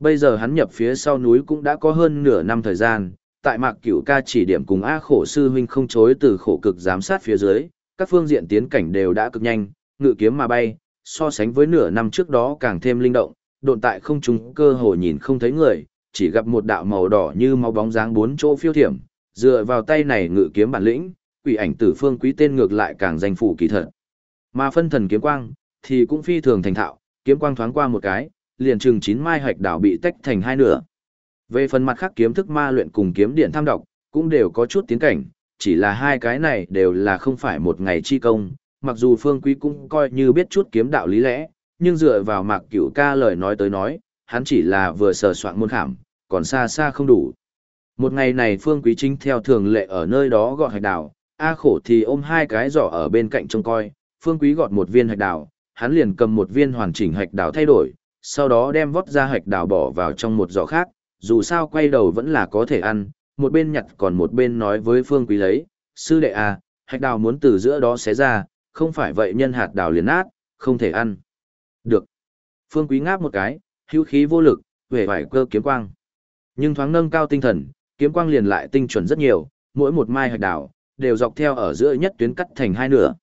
Speaker 1: Bây giờ hắn nhập phía sau núi cũng đã có hơn nửa năm thời gian, tại mạc cửu ca chỉ điểm cùng A khổ sư huynh không chối từ khổ cực giám sát phía dưới, các phương diện tiến cảnh đều đã cực nhanh, ngự kiếm mà bay, so sánh với nửa năm trước đó càng thêm linh động, độn tại không trung cơ hồ nhìn không thấy người, chỉ gặp một đạo màu đỏ như máu bóng dáng bốn chỗ phiêu thiểm, dựa vào tay này ngự kiếm bản lĩnh, quỷ ảnh tử phương quý tên ngược lại càng danh phủ kỳ thật. Mà phân thần kiếm quang, thì cũng phi thường thành thạo, kiếm quang thoáng qua một cái, liền chừng chín mai hạch đảo bị tách thành hai nửa. Về phần mặt khác kiếm thức ma luyện cùng kiếm điện tham độc, cũng đều có chút tiến cảnh, chỉ là hai cái này đều là không phải một ngày chi công, mặc dù Phương Quý cũng coi như biết chút kiếm đạo lý lẽ, nhưng dựa vào mạc cửu ca lời nói tới nói, hắn chỉ là vừa sờ soạn môn khảm, còn xa xa không đủ. Một ngày này Phương Quý Chính theo thường lệ ở nơi đó gọt hạch đào, A khổ thì ôm hai cái giỏ ở bên cạnh trông coi, Phương Quý gọt một viên hạch đào, hắn liền cầm một viên hoàn chỉnh hạch đào thay đổi, sau đó đem vót ra hạch đào bỏ vào trong một giỏ khác, dù sao quay đầu vẫn là có thể ăn, một bên nhặt còn một bên nói với Phương Quý lấy, sư đệ à, hạch đào muốn từ giữa đó xé ra, không phải vậy nhân hạt đào liền nát, không thể ăn. Được. Phương Quý ngáp một cái, hữu khí vô lực, vẻ vải cơ kiếm quang. Nhưng thoáng nâng cao tinh thần, kiếm quang liền lại tinh chuẩn rất nhiều, mỗi một mai hạch đào, đều dọc theo ở giữa nhất tuyến cắt thành hai nửa.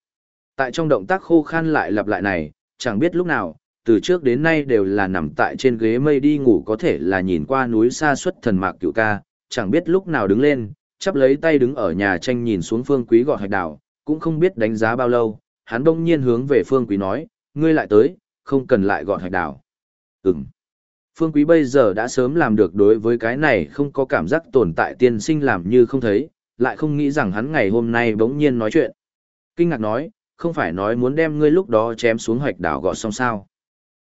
Speaker 1: Tại trong động tác khô khan lại lặp lại này, chẳng biết lúc nào, từ trước đến nay đều là nằm tại trên ghế mây đi ngủ có thể là nhìn qua núi xa xuất thần mạc cựu ca, chẳng biết lúc nào đứng lên, chắp lấy tay đứng ở nhà tranh nhìn xuống phương quý gọt hạch đảo, cũng không biết đánh giá bao lâu, hắn đông nhiên hướng về phương quý nói, ngươi lại tới, không cần lại gọt hạch đảo. Ừm. Phương quý bây giờ đã sớm làm được đối với cái này không có cảm giác tồn tại tiên sinh làm như không thấy, lại không nghĩ rằng hắn ngày hôm nay bỗng nhiên nói chuyện. Kinh ngạc nói, không phải nói muốn đem ngươi lúc đó chém xuống hạch đảo gọt xong sao.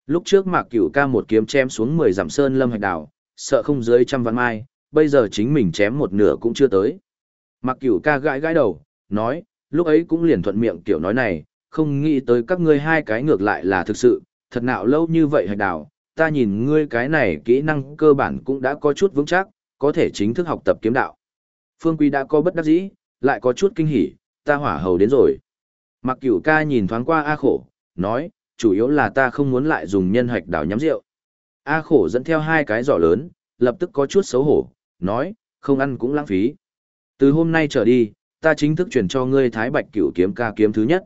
Speaker 1: Lúc trước mạc cửu ca một kiếm chém xuống 10 dặm sơn lâm hạch đảo, sợ không dưới trăm vạn mai, bây giờ chính mình chém một nửa cũng chưa tới. Mạc cửu ca gãi gãi đầu, nói, lúc ấy cũng liền thuận miệng kiểu nói này, không nghĩ tới các ngươi hai cái ngược lại là thực sự, thật nạo lâu như vậy hạch đảo, ta nhìn ngươi cái này kỹ năng cơ bản cũng đã có chút vững chắc, có thể chính thức học tập kiếm đạo. Phương Quý đã có bất đắc dĩ, lại có chút kinh hỉ, ta hỏa hầu đến rồi. Mặc cửu ca nhìn thoáng qua A khổ, nói, chủ yếu là ta không muốn lại dùng nhân hạch đảo nhắm rượu. A khổ dẫn theo hai cái giỏ lớn, lập tức có chút xấu hổ, nói, không ăn cũng lãng phí. Từ hôm nay trở đi, ta chính thức chuyển cho ngươi thái bạch cửu kiếm ca kiếm thứ nhất.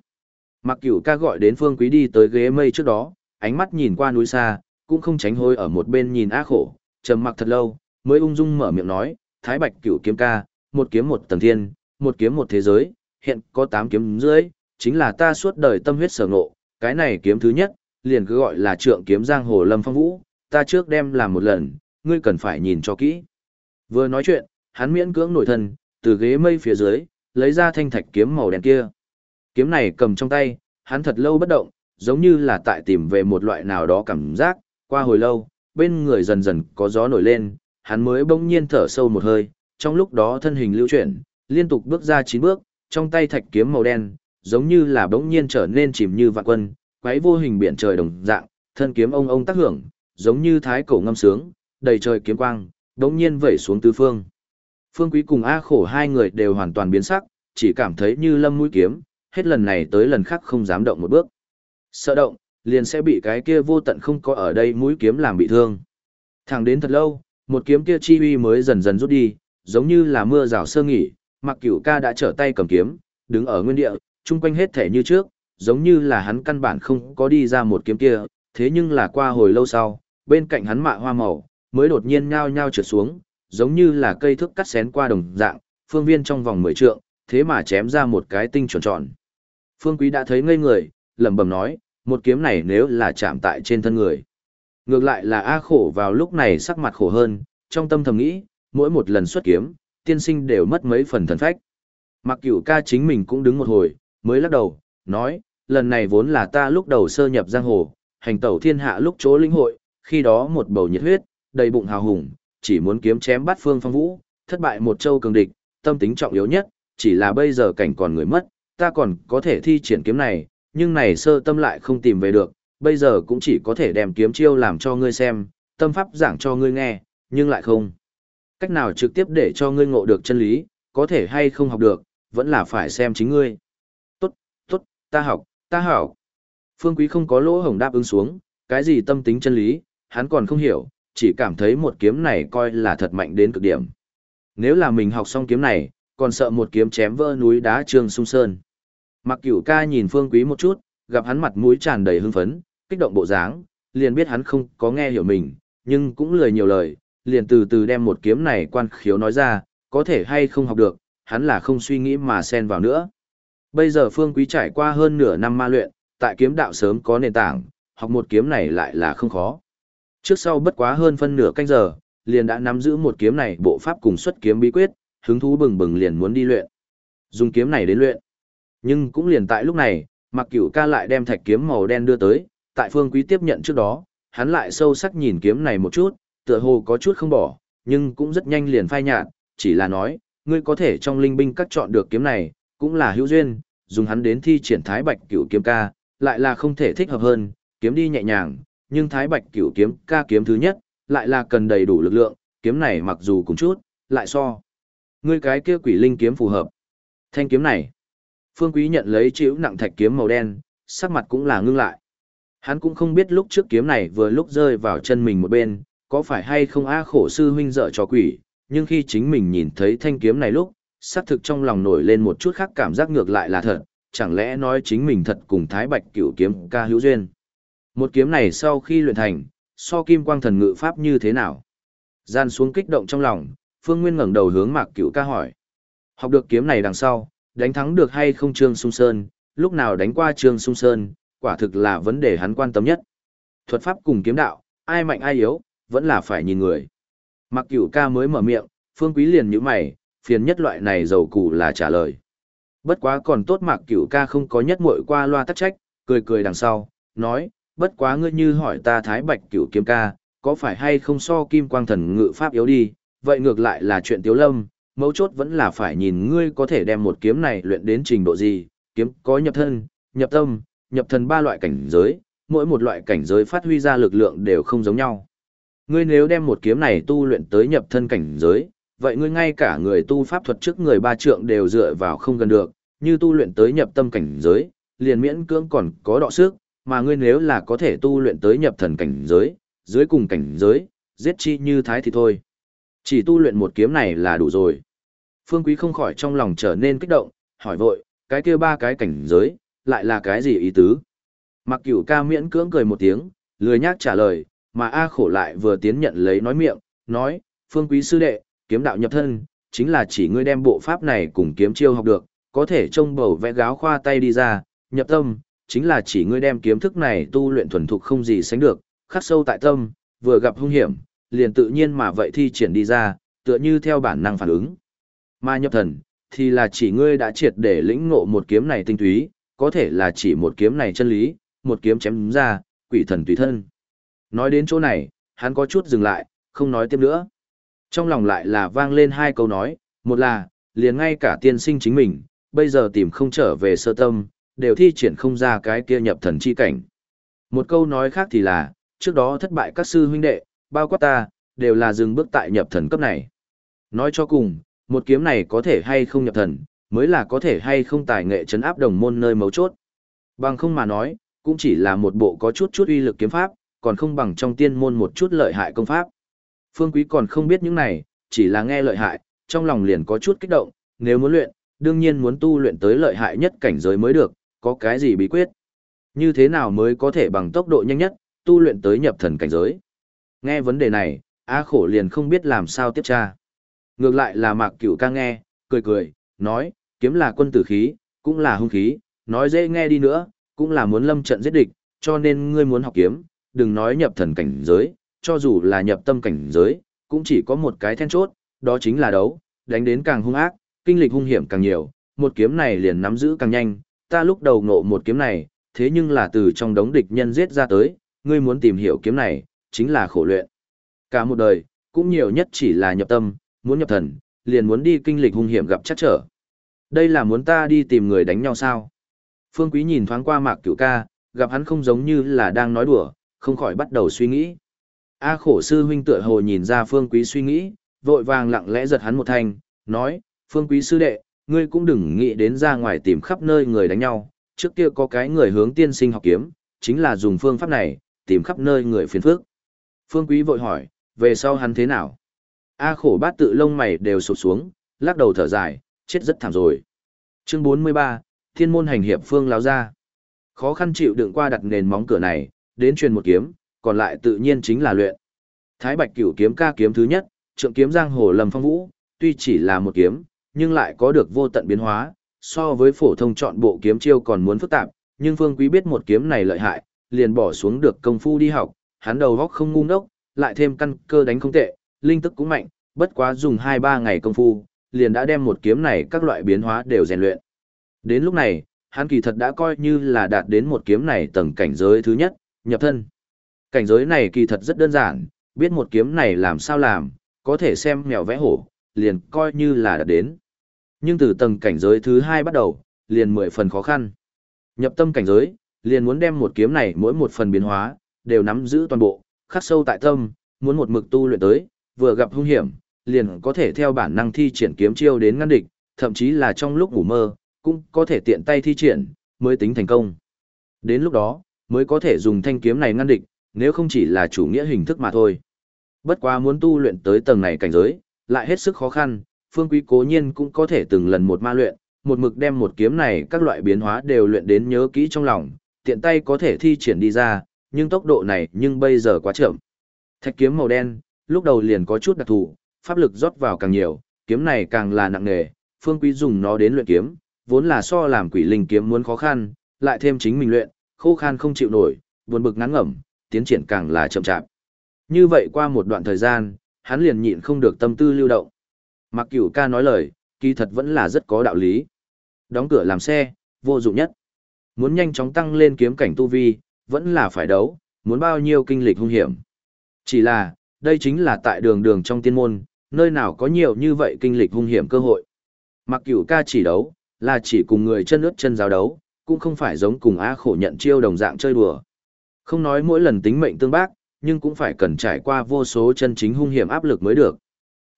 Speaker 1: Mặc cửu ca gọi đến phương quý đi tới ghế mây trước đó, ánh mắt nhìn qua núi xa, cũng không tránh hôi ở một bên nhìn A khổ, trầm mặc thật lâu, mới ung dung mở miệng nói, thái bạch cửu kiếm ca, một kiếm một tầng thiên, một kiếm một thế giới, hiện có tám kiếm dưới, chính là ta suốt đời tâm huyết sở ngộ, cái này kiếm thứ nhất, liền cứ gọi là trượng kiếm giang hồ lâm phong vũ, ta trước đem làm một lần, ngươi cần phải nhìn cho kỹ. Vừa nói chuyện, hắn miễn cưỡng nổi thân, từ ghế mây phía dưới, lấy ra thanh thạch kiếm màu đen kia. Kiếm này cầm trong tay, hắn thật lâu bất động, giống như là tại tìm về một loại nào đó cảm giác, qua hồi lâu, bên người dần dần có gió nổi lên, hắn mới bỗng nhiên thở sâu một hơi, trong lúc đó thân hình lưu chuyển, liên tục bước ra chín bước, trong tay thạch kiếm màu đen, giống như là bỗng nhiên trở nên chìm như vạn quân, quấy vô hình biển trời đồng dạng, thân kiếm ông ông tác hưởng, giống như thái cổ ngâm sướng, đầy trời kiếm quang, bỗng nhiên vẩy xuống tứ phương. Phương Quý cùng A Khổ hai người đều hoàn toàn biến sắc, chỉ cảm thấy như lâm mũi kiếm, hết lần này tới lần khác không dám động một bước. Sợ động, liền sẽ bị cái kia vô tận không có ở đây mũi kiếm làm bị thương. Thẳng đến thật lâu, một kiếm kia chi uy mới dần dần rút đi, giống như là mưa rào sơ nghỉ, mặc cửu ca đã trở tay cầm kiếm, đứng ở nguyên địa, chung quanh hết thể như trước, giống như là hắn căn bản không có đi ra một kiếm kia, thế nhưng là qua hồi lâu sau, bên cạnh hắn mạ hoa màu, mới đột nhiên nhao nhao trượt xuống, giống như là cây thước cắt xén qua đồng dạng, phương viên trong vòng 10 trượng, thế mà chém ra một cái tinh tròn tròn. Phương Quý đã thấy ngây người, lẩm bẩm nói, một kiếm này nếu là chạm tại trên thân người. Ngược lại là A khổ vào lúc này sắc mặt khổ hơn, trong tâm thầm nghĩ, mỗi một lần xuất kiếm, tiên sinh đều mất mấy phần thần phách. Mặc cửu ca chính mình cũng đứng một hồi, mới lắc đầu, nói, lần này vốn là ta lúc đầu sơ nhập giang hồ, hành tẩu thiên hạ lúc chỗ linh hội, khi đó một bầu nhiệt huyết, đầy bụng hào hùng, chỉ muốn kiếm chém bắt phương phong vũ, thất bại một châu cường địch, tâm tính trọng yếu nhất, chỉ là bây giờ cảnh còn người mất, ta còn có thể thi triển kiếm này, nhưng này sơ tâm lại không tìm về được, bây giờ cũng chỉ có thể đem kiếm chiêu làm cho ngươi xem, tâm pháp giảng cho ngươi nghe, nhưng lại không. Cách nào trực tiếp để cho ngươi ngộ được chân lý, có thể hay không học được, vẫn là phải xem chính ngươi. Ta học, ta học. Phương Quý không có lỗ hổng đáp ứng xuống, cái gì tâm tính chân lý, hắn còn không hiểu, chỉ cảm thấy một kiếm này coi là thật mạnh đến cực điểm. Nếu là mình học xong kiếm này, còn sợ một kiếm chém vỡ núi đá trương sung sơn. Mặc cửu ca nhìn Phương Quý một chút, gặp hắn mặt mũi tràn đầy hưng phấn, kích động bộ dáng, liền biết hắn không có nghe hiểu mình, nhưng cũng lười nhiều lời, liền từ từ đem một kiếm này quan khiếu nói ra, có thể hay không học được, hắn là không suy nghĩ mà xen vào nữa. Bây giờ Phương Quý trải qua hơn nửa năm ma luyện, tại kiếm đạo sớm có nền tảng, học một kiếm này lại là không khó. Trước sau bất quá hơn phân nửa canh giờ, liền đã nắm giữ một kiếm này bộ pháp cùng xuất kiếm bí quyết, hứng thú bừng bừng liền muốn đi luyện. Dùng kiếm này đến luyện. Nhưng cũng liền tại lúc này, Mặc Cửu ca lại đem thạch kiếm màu đen đưa tới, tại Phương Quý tiếp nhận trước đó, hắn lại sâu sắc nhìn kiếm này một chút, tựa hồ có chút không bỏ, nhưng cũng rất nhanh liền phai nhạt, chỉ là nói, ngươi có thể trong linh binh các chọn được kiếm này, cũng là hữu duyên, dùng hắn đến thi triển Thái Bạch Cửu kiếm ca, lại là không thể thích hợp hơn, kiếm đi nhẹ nhàng, nhưng Thái Bạch Cửu kiếm ca kiếm thứ nhất, lại là cần đầy đủ lực lượng, kiếm này mặc dù cùng chút, lại so. Ngươi cái kia quỷ linh kiếm phù hợp. Thanh kiếm này. Phương Quý nhận lấy chịu nặng thạch kiếm màu đen, sắc mặt cũng là ngưng lại. Hắn cũng không biết lúc trước kiếm này vừa lúc rơi vào chân mình một bên, có phải hay không a khổ sư huynh dở cho quỷ, nhưng khi chính mình nhìn thấy thanh kiếm này lúc, xác thực trong lòng nổi lên một chút khác cảm giác ngược lại là thật, chẳng lẽ nói chính mình thật cùng Thái Bạch cửu kiếm ca hữu duyên. Một kiếm này sau khi luyện thành, so kim quang thần ngự pháp như thế nào? Gian xuống kích động trong lòng, Phương Nguyên ngẩng đầu hướng Mạc Cửu ca hỏi. Học được kiếm này đằng sau, đánh thắng được hay không Trương Sung Sơn, lúc nào đánh qua Trương Sung Sơn, quả thực là vấn đề hắn quan tâm nhất. Thuật pháp cùng kiếm đạo, ai mạnh ai yếu, vẫn là phải nhìn người. Mạc Cửu ca mới mở miệng, Phương Quý liền nhíu mày, phiền nhất loại này dầu củ là trả lời. Bất quá còn tốt Mạc Cửu ca không có nhất muội qua loa tắc trách, cười cười đằng sau, nói, bất quá ngươi như hỏi ta Thái Bạch Cửu kiếm ca, có phải hay không so Kim Quang Thần ngự pháp yếu đi, vậy ngược lại là chuyện Tiếu Lâm, mấu chốt vẫn là phải nhìn ngươi có thể đem một kiếm này luyện đến trình độ gì, kiếm có nhập thân, nhập tâm, nhập thần ba loại cảnh giới, mỗi một loại cảnh giới phát huy ra lực lượng đều không giống nhau. Ngươi nếu đem một kiếm này tu luyện tới nhập thân cảnh giới, vậy ngươi ngay cả người tu pháp thuật trước người ba trượng đều dựa vào không gần được, như tu luyện tới nhập tâm cảnh giới, liền miễn cưỡng còn có đọ sức, mà ngươi nếu là có thể tu luyện tới nhập thần cảnh giới, dưới cùng cảnh giới, giết chi như thái thì thôi. Chỉ tu luyện một kiếm này là đủ rồi. Phương Quý không khỏi trong lòng trở nên kích động, hỏi vội, cái kia ba cái cảnh giới, lại là cái gì ý tứ? Mặc cửu ca miễn cưỡng cười một tiếng, lười nhác trả lời, mà A khổ lại vừa tiến nhận lấy nói miệng, nói, Phương Quý sư đệ, kiếm đạo nhập thân, chính là chỉ ngươi đem bộ pháp này cùng kiếm chiêu học được, có thể trông bầu vẽ gáo khoa tay đi ra, nhập tâm, chính là chỉ ngươi đem kiếm thức này tu luyện thuần thục không gì sánh được, khắc sâu tại tâm, vừa gặp hung hiểm, liền tự nhiên mà vậy thi triển đi ra, tựa như theo bản năng phản ứng. Mà nhập thần, thì là chỉ ngươi đã triệt để lĩnh ngộ một kiếm này tinh túy, có thể là chỉ một kiếm này chân lý, một kiếm chém ra, quỷ thần tùy thân. Nói đến chỗ này, hắn có chút dừng lại, không nói tiếp nữa. Trong lòng lại là vang lên hai câu nói, một là, liền ngay cả tiên sinh chính mình, bây giờ tìm không trở về sơ tâm, đều thi triển không ra cái kia nhập thần chi cảnh. Một câu nói khác thì là, trước đó thất bại các sư huynh đệ, bao quát ta, đều là dừng bước tại nhập thần cấp này. Nói cho cùng, một kiếm này có thể hay không nhập thần, mới là có thể hay không tài nghệ chấn áp đồng môn nơi mấu chốt. Bằng không mà nói, cũng chỉ là một bộ có chút chút uy lực kiếm pháp, còn không bằng trong tiên môn một chút lợi hại công pháp. Phương Quý còn không biết những này, chỉ là nghe lợi hại, trong lòng liền có chút kích động, nếu muốn luyện, đương nhiên muốn tu luyện tới lợi hại nhất cảnh giới mới được, có cái gì bí quyết? Như thế nào mới có thể bằng tốc độ nhanh nhất, tu luyện tới nhập thần cảnh giới? Nghe vấn đề này, A khổ liền không biết làm sao tiếp tra. Ngược lại là mạc cửu ca nghe, cười cười, nói, kiếm là quân tử khí, cũng là hung khí, nói dễ nghe đi nữa, cũng là muốn lâm trận giết địch, cho nên ngươi muốn học kiếm, đừng nói nhập thần cảnh giới, cho dù là nhập tâm cảnh giới, cũng chỉ có một cái then chốt, đó chính là đấu, đánh đến càng hung ác, kinh lịch hung hiểm càng nhiều, một kiếm này liền nắm giữ càng nhanh, ta lúc đầu ngộ một kiếm này, thế nhưng là từ trong đống địch nhân giết ra tới, ngươi muốn tìm hiểu kiếm này, chính là khổ luyện. Cả một đời, cũng nhiều nhất chỉ là nhập tâm, muốn nhập thần, liền muốn đi kinh lịch hung hiểm gặp chắc trở. Đây là muốn ta đi tìm người đánh nhau sao? Phương Quý nhìn thoáng qua Mạc Cửu Ca, gặp hắn không giống như là đang nói đùa, không khỏi bắt đầu suy nghĩ. A khổ sư huynh tựa hồ nhìn ra Phương Quý suy nghĩ, vội vàng lặng lẽ giật hắn một thanh, nói, Phương Quý sư đệ, ngươi cũng đừng nghĩ đến ra ngoài tìm khắp nơi người đánh nhau, trước kia có cái người hướng tiên sinh học kiếm, chính là dùng phương pháp này, tìm khắp nơi người phiền phức. Phương Quý vội hỏi, về sau hắn thế nào? A khổ bát tự lông mày đều sụp xuống, lắc đầu thở dài, chết rất thảm rồi. Chương 43, Thiên môn hành hiệp phương láo ra. Khó khăn chịu đựng qua đặt nền móng cửa này, đến truyền một kiếm, còn lại tự nhiên chính là luyện. Thái Bạch Cửu kiếm ca kiếm thứ nhất, trượng kiếm giang hồ Lâm Phong Vũ, tuy chỉ là một kiếm, nhưng lại có được vô tận biến hóa, so với phổ thông chọn bộ kiếm chiêu còn muốn phức tạp, nhưng Phương Quý biết một kiếm này lợi hại, liền bỏ xuống được công phu đi học, hắn đầu óc không ngu ngốc, lại thêm căn cơ đánh không tệ, linh tức cũng mạnh, bất quá dùng 2-3 ngày công phu, liền đã đem một kiếm này các loại biến hóa đều rèn luyện. Đến lúc này, hắn kỳ thật đã coi như là đạt đến một kiếm này tầng cảnh giới thứ nhất, nhập thân. Cảnh giới này kỳ thật rất đơn giản, biết một kiếm này làm sao làm, có thể xem mèo vẽ hổ, liền coi như là đã đến. Nhưng từ tầng cảnh giới thứ hai bắt đầu, liền mười phần khó khăn. Nhập tâm cảnh giới, liền muốn đem một kiếm này mỗi một phần biến hóa, đều nắm giữ toàn bộ, khắc sâu tại tâm, muốn một mực tu luyện tới, vừa gặp hung hiểm, liền có thể theo bản năng thi triển kiếm chiêu đến ngăn địch, thậm chí là trong lúc ngủ mơ, cũng có thể tiện tay thi triển, mới tính thành công. Đến lúc đó, mới có thể dùng thanh kiếm này ngăn địch, nếu không chỉ là chủ nghĩa hình thức mà thôi. Bất quá muốn tu luyện tới tầng này cảnh giới, lại hết sức khó khăn, Phương Quý cố nhiên cũng có thể từng lần một ma luyện, một mực đem một kiếm này các loại biến hóa đều luyện đến nhớ kỹ trong lòng, tiện tay có thể thi triển đi ra, nhưng tốc độ này nhưng bây giờ quá chậm. Thạch kiếm màu đen, lúc đầu liền có chút đặc thù, pháp lực rót vào càng nhiều, kiếm này càng là nặng nề, Phương Quý dùng nó đến luyện kiếm, vốn là so làm quỷ linh kiếm muốn khó khăn, lại thêm chính mình luyện, khô khan không chịu nổi, buồn bực ngắn ngẩm, tiến triển càng là chậm chạp. Như vậy qua một đoạn thời gian, hắn liền nhịn không được tâm tư lưu động. Mặc cửu ca nói lời, kỳ thật vẫn là rất có đạo lý. Đóng cửa làm xe, vô dụng nhất. Muốn nhanh chóng tăng lên kiếm cảnh tu vi, vẫn là phải đấu, muốn bao nhiêu kinh lịch hung hiểm. Chỉ là, đây chính là tại đường đường trong tiên môn, nơi nào có nhiều như vậy kinh lịch hung hiểm cơ hội. Mặc cửu ca chỉ đấu, là chỉ cùng người chân ướt chân giáo đấu, cũng không phải giống cùng A khổ nhận chiêu đồng dạng chơi đùa. Không nói mỗi lần tính mệnh tương bác, nhưng cũng phải cần trải qua vô số chân chính hung hiểm áp lực mới được.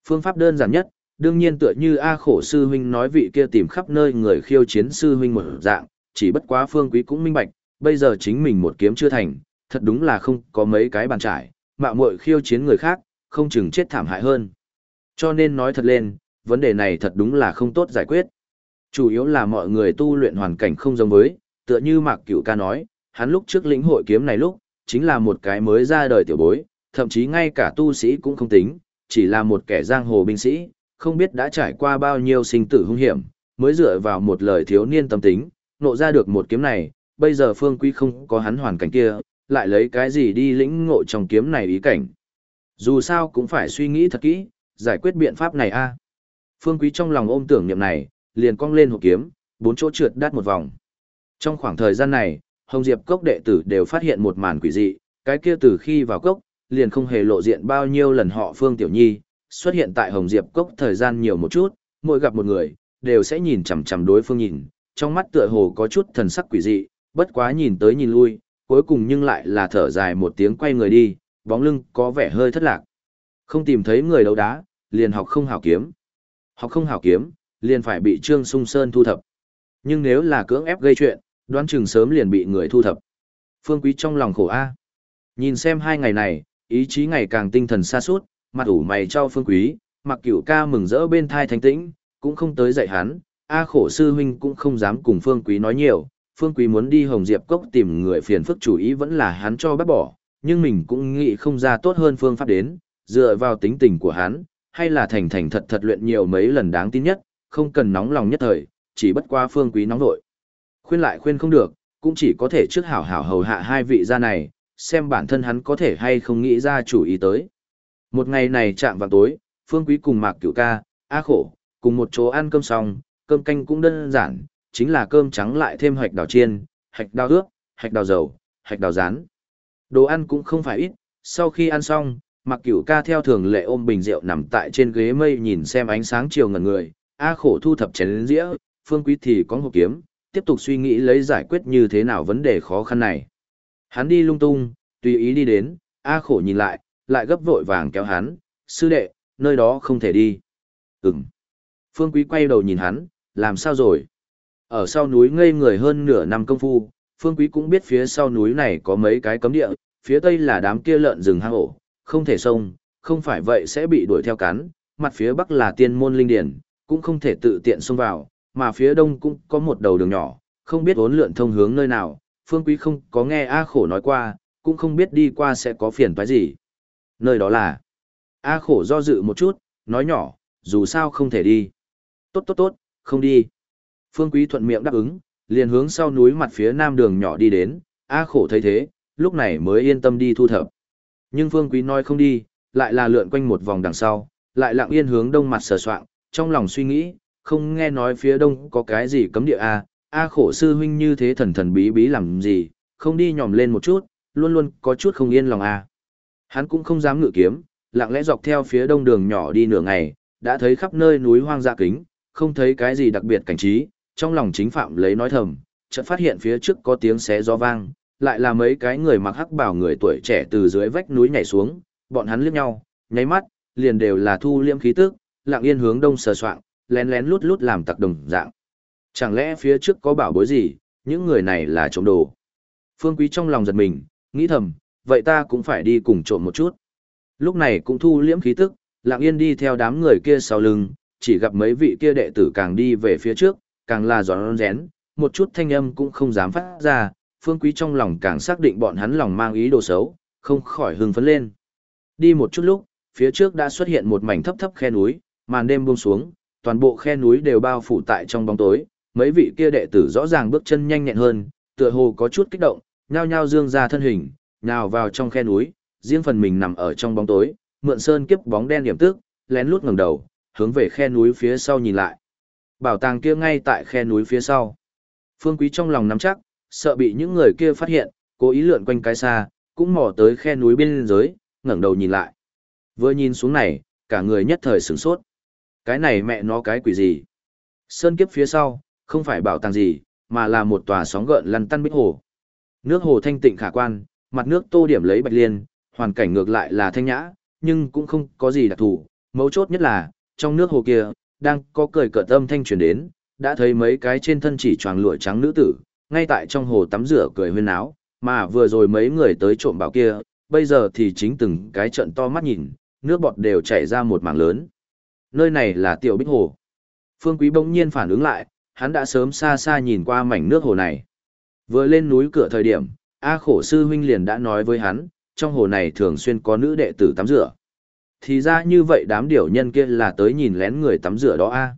Speaker 1: Phương pháp đơn giản nhất, đương nhiên tựa như A khổ sư huynh nói vị kia tìm khắp nơi người khiêu chiến sư huynh một dạng, chỉ bất quá phương quý cũng minh bạch, bây giờ chính mình một kiếm chưa thành, thật đúng là không có mấy cái bàn trải, mạo muội khiêu chiến người khác, không chừng chết thảm hại hơn. Cho nên nói thật lên, vấn đề này thật đúng là không tốt giải quyết. Chủ yếu là mọi người tu luyện hoàn cảnh không giống với, tựa như Mạc Cửu ca nói, hắn lúc trước lĩnh hội kiếm này lúc, chính là một cái mới ra đời tiểu bối, thậm chí ngay cả tu sĩ cũng không tính, chỉ là một kẻ giang hồ binh sĩ, không biết đã trải qua bao nhiêu sinh tử hung hiểm, mới dựa vào một lời thiếu niên tâm tính, nộ ra được một kiếm này, bây giờ phương quý không có hắn hoàn cảnh kia, lại lấy cái gì đi lĩnh ngộ trong kiếm này ý cảnh. Dù sao cũng phải suy nghĩ thật kỹ, giải quyết biện pháp này a. À. Phương Quý trong lòng ôm tưởng niệm này, liền cong lên hộ kiếm, bốn chỗ trượt đắt một vòng. Trong khoảng thời gian này, Hồng Diệp Cốc đệ tử đều phát hiện một màn quỷ dị, cái kia từ khi vào cốc, liền không hề lộ diện bao nhiêu lần họ Phương Tiểu Nhi, xuất hiện tại Hồng Diệp Cốc thời gian nhiều một chút, mỗi gặp một người, đều sẽ nhìn chằm chằm đối phương nhìn, trong mắt tựa hồ có chút thần sắc quỷ dị, bất quá nhìn tới nhìn lui, cuối cùng nhưng lại là thở dài một tiếng quay người đi, bóng lưng có vẻ hơi thất lạc. Không tìm thấy người đấu đá, liền học không hảo kiếm. Học không hảo kiếm, liền phải bị Trương Sung Sơn thu thập. Nhưng nếu là cưỡng ép gây chuyện, đoán chừng sớm liền bị người thu thập. Phương Quý trong lòng khổ a. Nhìn xem hai ngày này, ý chí ngày càng tinh thần xa suốt, mặt ủ mày cho Phương Quý, mặc cửu ca mừng rỡ bên thai thanh tĩnh, cũng không tới dạy hắn, A khổ sư huynh cũng không dám cùng Phương Quý nói nhiều, Phương Quý muốn đi Hồng Diệp Cốc tìm người phiền phức chủ ý vẫn là hắn cho bắt bỏ, nhưng mình cũng nghĩ không ra tốt hơn phương pháp đến, dựa vào tính tình của hắn, hay là thành thành thật thật luyện nhiều mấy lần đáng tin nhất, không cần nóng lòng nhất thời, chỉ bất qua Phương Quý nóng nội. Khuyên lại khuyên không được, cũng chỉ có thể trước hảo hảo hầu hạ hai vị gia này, xem bản thân hắn có thể hay không nghĩ ra chủ ý tới. Một ngày này chạm vào tối, Phương Quý cùng Mạc Cửu Ca, A Khổ, cùng một chỗ ăn cơm xong, cơm canh cũng đơn giản, chính là cơm trắng lại thêm hạch đào chiên, hạch đào ướp, hạch đào dầu, hạch đào rán. Đồ ăn cũng không phải ít, sau khi ăn xong, Mạc Cửu Ca theo thường lệ ôm bình rượu nằm tại trên ghế mây nhìn xem ánh sáng chiều ngẩn người, A Khổ thu thập chén dĩa, Phương Quý thì có hộp kiếm, tiếp tục suy nghĩ lấy giải quyết như thế nào vấn đề khó khăn này. Hắn đi lung tung, tùy ý đi đến, A Khổ nhìn lại, lại gấp vội vàng kéo hắn, sư đệ, nơi đó không thể đi. Ừm. Phương Quý quay đầu nhìn hắn, làm sao rồi? Ở sau núi ngây người hơn nửa năm công phu, Phương Quý cũng biết phía sau núi này có mấy cái cấm địa, phía tây là đám kia lợn rừng hang ổ, không thể xông, không phải vậy sẽ bị đuổi theo cắn, mặt phía bắc là tiên môn linh điển, cũng không thể tự tiện xông vào, mà phía đông cũng có một đầu đường nhỏ, không biết vốn lượn thông hướng nơi nào, Phương Quý không có nghe A khổ nói qua, cũng không biết đi qua sẽ có phiền phải gì. Nơi đó là, A khổ do dự một chút, nói nhỏ, dù sao không thể đi. Tốt tốt tốt, không đi. Phương Quý thuận miệng đáp ứng, liền hướng sau núi mặt phía nam đường nhỏ đi đến, A khổ thấy thế, lúc này mới yên tâm đi thu thập. Nhưng Phương Quý nói không đi, lại là lượn quanh một vòng đằng sau, lại lặng yên hướng đông mặt sờ soạng, trong lòng suy nghĩ, không nghe nói phía đông có cái gì cấm địa A, A khổ sư huynh như thế thần thần bí bí làm gì, không đi nhòm lên một chút, luôn luôn có chút không yên lòng A. Hắn cũng không dám ngự kiếm, lặng lẽ dọc theo phía đông đường nhỏ đi nửa ngày, đã thấy khắp nơi núi hoang dã kính, không thấy cái gì đặc biệt cảnh trí, trong lòng chính phạm lấy nói thầm, chợt phát hiện phía trước có tiếng xé gió vang, lại là mấy cái người mặc hắc bảo người tuổi trẻ từ dưới vách núi nhảy xuống, bọn hắn liếc nhau, nháy mắt, liền đều là thu liêm khí tức, lặng yên hướng đông sờ soạng, lén lén lút lút làm tặc đồng dạng. Chẳng lẽ phía trước có bảo bối gì, những người này là trộm đồ. Phương Quý trong lòng giật mình, nghĩ thầm, vậy ta cũng phải đi cùng trộm một chút. Lúc này cũng thu liễm khí tức, lặng yên đi theo đám người kia sau lưng, chỉ gặp mấy vị kia đệ tử càng đi về phía trước, càng là giòn rén, một chút thanh âm cũng không dám phát ra, phương quý trong lòng càng xác định bọn hắn lòng mang ý đồ xấu, không khỏi hưng phấn lên. Đi một chút lúc, phía trước đã xuất hiện một mảnh thấp thấp khe núi, màn đêm buông xuống, toàn bộ khe núi đều bao phủ tại trong bóng tối, mấy vị kia đệ tử rõ ràng bước chân nhanh nhẹn hơn, tựa hồ có chút kích động, nhao nhao dương ra thân hình, nhào vào trong khe núi, riêng phần mình nằm ở trong bóng tối, mượn sơn kiếp bóng đen điểm tức, lén lút ngẩng đầu, hướng về khe núi phía sau nhìn lại. Bảo tàng kia ngay tại khe núi phía sau. Phương Quý trong lòng nắm chắc, sợ bị những người kia phát hiện, cố ý lượn quanh cái xa, cũng mò tới khe núi bên dưới, ngẩng đầu nhìn lại. Vừa nhìn xuống này, cả người nhất thời sửng sốt. Cái này mẹ nó cái quỷ gì? Sơn kiếp phía sau, không phải bảo tàng gì, mà là một tòa sóng gợn lăn tăn bích hồ. Nước hồ thanh tịnh khả quan, mặt nước tô điểm lấy bạch liên, hoàn cảnh ngược lại là thanh nhã, nhưng cũng không có gì đặc thù. Mấu chốt nhất là, trong nước hồ kia, đang có cười cợt âm thanh truyền đến, đã thấy mấy cái trên thân chỉ choàng lụa trắng nữ tử, ngay tại trong hồ tắm rửa cười huyên áo, mà vừa rồi mấy người tới trộm bảo kia, bây giờ thì chính từng cái trận to mắt nhìn, nước bọt đều chảy ra một mảng lớn. Nơi này là tiểu bích hồ. Phương Quý bỗng nhiên phản ứng lại, hắn đã sớm xa xa nhìn qua mảnh nước hồ này. Vừa lên núi cửa thời điểm, A khổ sư huynh liền đã nói với hắn, trong hồ này thường xuyên có nữ đệ tử tắm rửa. Thì ra như vậy đám điểu nhân kia là tới nhìn lén người tắm rửa đó a.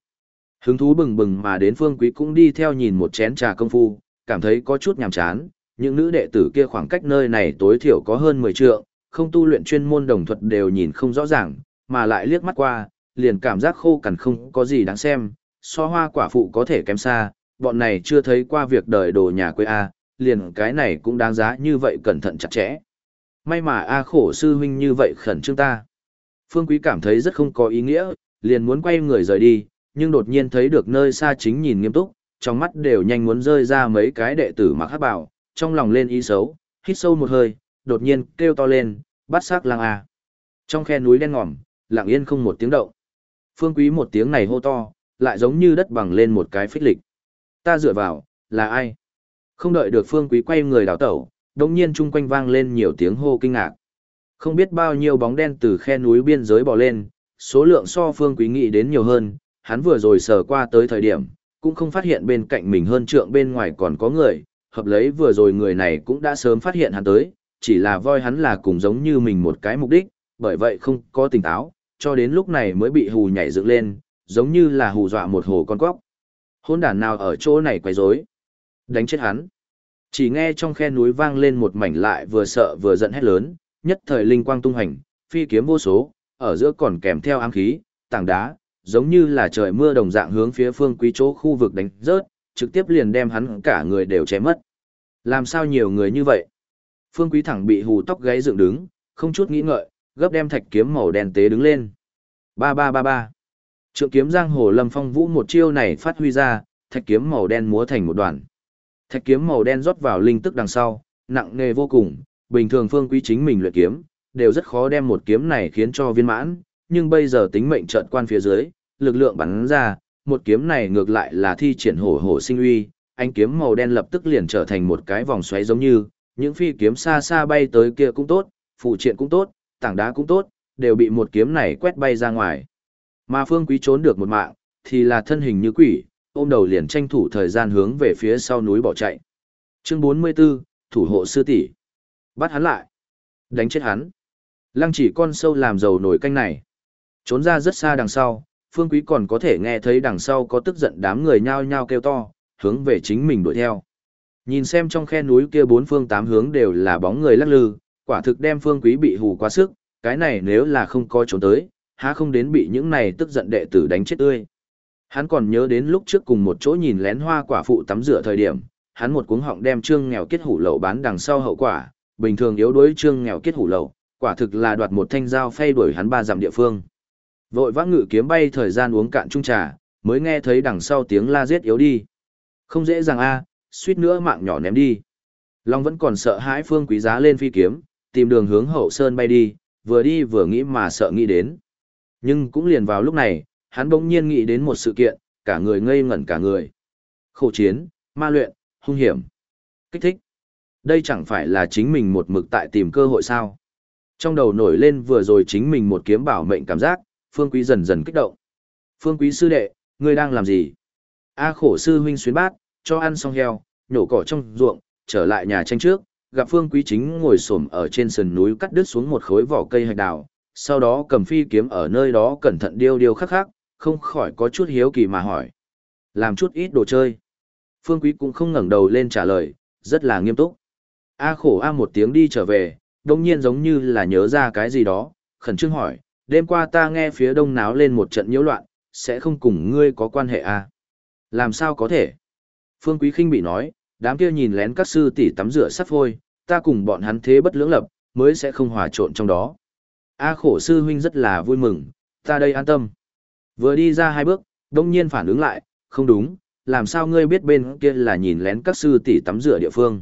Speaker 1: Hứng thú bừng bừng mà đến phương quý cũng đi theo nhìn một chén trà công phu, cảm thấy có chút nhàm chán, những nữ đệ tử kia khoảng cách nơi này tối thiểu có hơn 10 trượng, không tu luyện chuyên môn đồng thuật đều nhìn không rõ ràng, mà lại liếc mắt qua, liền cảm giác khô cằn không có gì đáng xem, so hoa quả phụ có thể kém xa, bọn này chưa thấy qua việc đời đồ nhà quê A, liền cái này cũng đáng giá như vậy cẩn thận chặt chẽ. May mà A khổ sư huynh như vậy khẩn trương ta. Phương Quý cảm thấy rất không có ý nghĩa, liền muốn quay người rời đi, nhưng đột nhiên thấy được nơi xa chính nhìn nghiêm túc, trong mắt đều nhanh muốn rơi ra mấy cái đệ tử mặc hát bảo, trong lòng lên ý xấu, hít sâu một hơi, đột nhiên kêu to lên, bắt xác lang A. Trong khe núi đen ngòm, lặng yên không một tiếng động. Phương Quý một tiếng này hô to, lại giống như đất bằng lên một cái phích lịch. Ta dựa vào, là ai? Không đợi được Phương Quý quay người đảo tẩu, đồng nhiên chung quanh vang lên nhiều tiếng hô kinh ngạc. Không biết bao nhiêu bóng đen từ khe núi biên giới bò lên, số lượng so Phương Quý nghĩ đến nhiều hơn, hắn vừa rồi sờ qua tới thời điểm, cũng không phát hiện bên cạnh mình hơn trượng bên ngoài còn có người, hợp lấy vừa rồi người này cũng đã sớm phát hiện hắn tới, chỉ là voi hắn là cùng giống như mình một cái mục đích, bởi vậy không có tỉnh táo, cho đến lúc này mới bị hù nhảy dựng lên, giống như là hù dọa một hồ con cóc. Hôn đàn nào ở chỗ này quấy rối Đánh chết hắn. Chỉ nghe trong khe núi vang lên một mảnh lại vừa sợ vừa giận hét lớn, nhất thời linh quang tung hành, phi kiếm vô số, ở giữa còn kèm theo ám khí, tảng đá, giống như là trời mưa đồng dạng hướng phía phương quý chỗ khu vực đánh rớt, trực tiếp liền đem hắn cả người đều chém mất. Làm sao nhiều người như vậy? Phương quý thẳng bị hù tóc gáy dựng đứng, không chút nghĩ ngợi, gấp đem thạch kiếm màu đen tế đứng lên. Ba ba ba ba. Trượng kiếm giang hồ lâm phong vũ một chiêu này phát huy ra, thạch kiếm màu đen múa thành một đoàn. Thạch kiếm màu đen rót vào linh tức đằng sau, nặng nề vô cùng, bình thường phương quý chính mình luyện kiếm, đều rất khó đem một kiếm này khiến cho viên mãn, nhưng bây giờ tính mệnh trận quan phía dưới, lực lượng bắn ra, một kiếm này ngược lại là thi triển hổ hổ sinh uy, anh kiếm màu đen lập tức liền trở thành một cái vòng xoáy giống như, những phi kiếm xa xa bay tới kia cũng tốt, phụ triện cũng tốt, tảng đá cũng tốt, đều bị một kiếm này quét bay ra ngoài. Mà Phương Quý trốn được một mạng, thì là thân hình như quỷ, ôm đầu liền tranh thủ thời gian hướng về phía sau núi bỏ chạy. Chương 44, thủ hộ sư tỷ. Bắt hắn lại. Đánh chết hắn. Lăng chỉ con sâu làm dầu nổi canh này. Trốn ra rất xa đằng sau, Phương Quý còn có thể nghe thấy đằng sau có tức giận đám người nhao nhao kêu to, hướng về chính mình đuổi theo. Nhìn xem trong khe núi kia bốn phương tám hướng đều là bóng người lắc lư, quả thực đem Phương Quý bị hù quá sức, cái này nếu là không có trốn tới, há không đến bị những này tức giận đệ tử đánh chết tươi. Hắn còn nhớ đến lúc trước cùng một chỗ nhìn lén hoa quả phụ tắm rửa thời điểm, hắn một cuống họng đem trương nghèo kết hủ lậu bán đằng sau hậu quả, bình thường yếu đuối trương nghèo kết hủ lậu, quả thực là đoạt một thanh dao phay đuổi hắn ba dặm địa phương. Vội vã ngự kiếm bay thời gian uống cạn chung trà, mới nghe thấy đằng sau tiếng la giết yếu đi. Không dễ dàng a, suýt nữa mạng nhỏ ném đi. Long vẫn còn sợ hãi phương quý giá lên phi kiếm, tìm đường hướng hậu sơn bay đi, vừa đi vừa nghĩ mà sợ nghĩ đến. Nhưng cũng liền vào lúc này, hắn bỗng nhiên nghĩ đến một sự kiện, cả người ngây ngẩn cả người. Khổ chiến, ma luyện, hung hiểm, kích thích. Đây chẳng phải là chính mình một mực tại tìm cơ hội sao. Trong đầu nổi lên vừa rồi chính mình một kiếm bảo mệnh cảm giác, Phương Quý dần dần kích động. Phương Quý sư đệ, ngươi đang làm gì? A khổ sư huynh xuyến bát, cho ăn xong heo, nhổ cỏ trong ruộng, trở lại nhà tranh trước, gặp Phương Quý chính ngồi xổm ở trên sườn núi cắt đứt xuống một khối vỏ cây hạch đào, sau đó cầm phi kiếm ở nơi đó cẩn thận điêu điêu khắc khắc, không khỏi có chút hiếu kỳ mà hỏi. Làm chút ít đồ chơi. Phương Quý cũng không ngẩng đầu lên trả lời, rất là nghiêm túc. A khổ A một tiếng đi trở về, đông nhiên giống như là nhớ ra cái gì đó, khẩn trương hỏi, đêm qua ta nghe phía đông náo lên một trận nhiễu loạn, sẽ không cùng ngươi có quan hệ à? Làm sao có thể? Phương Quý khinh bị nói, đám kia nhìn lén các sư tỷ tắm rửa sắp phôi, ta cùng bọn hắn thế bất lưỡng lập, mới sẽ không hòa trộn trong đó. A khổ sư huynh rất là vui mừng, ta đây an tâm. Vừa đi ra hai bước, đông nhiên phản ứng lại, không đúng, làm sao ngươi biết bên kia là nhìn lén các sư tỷ tắm rửa địa phương.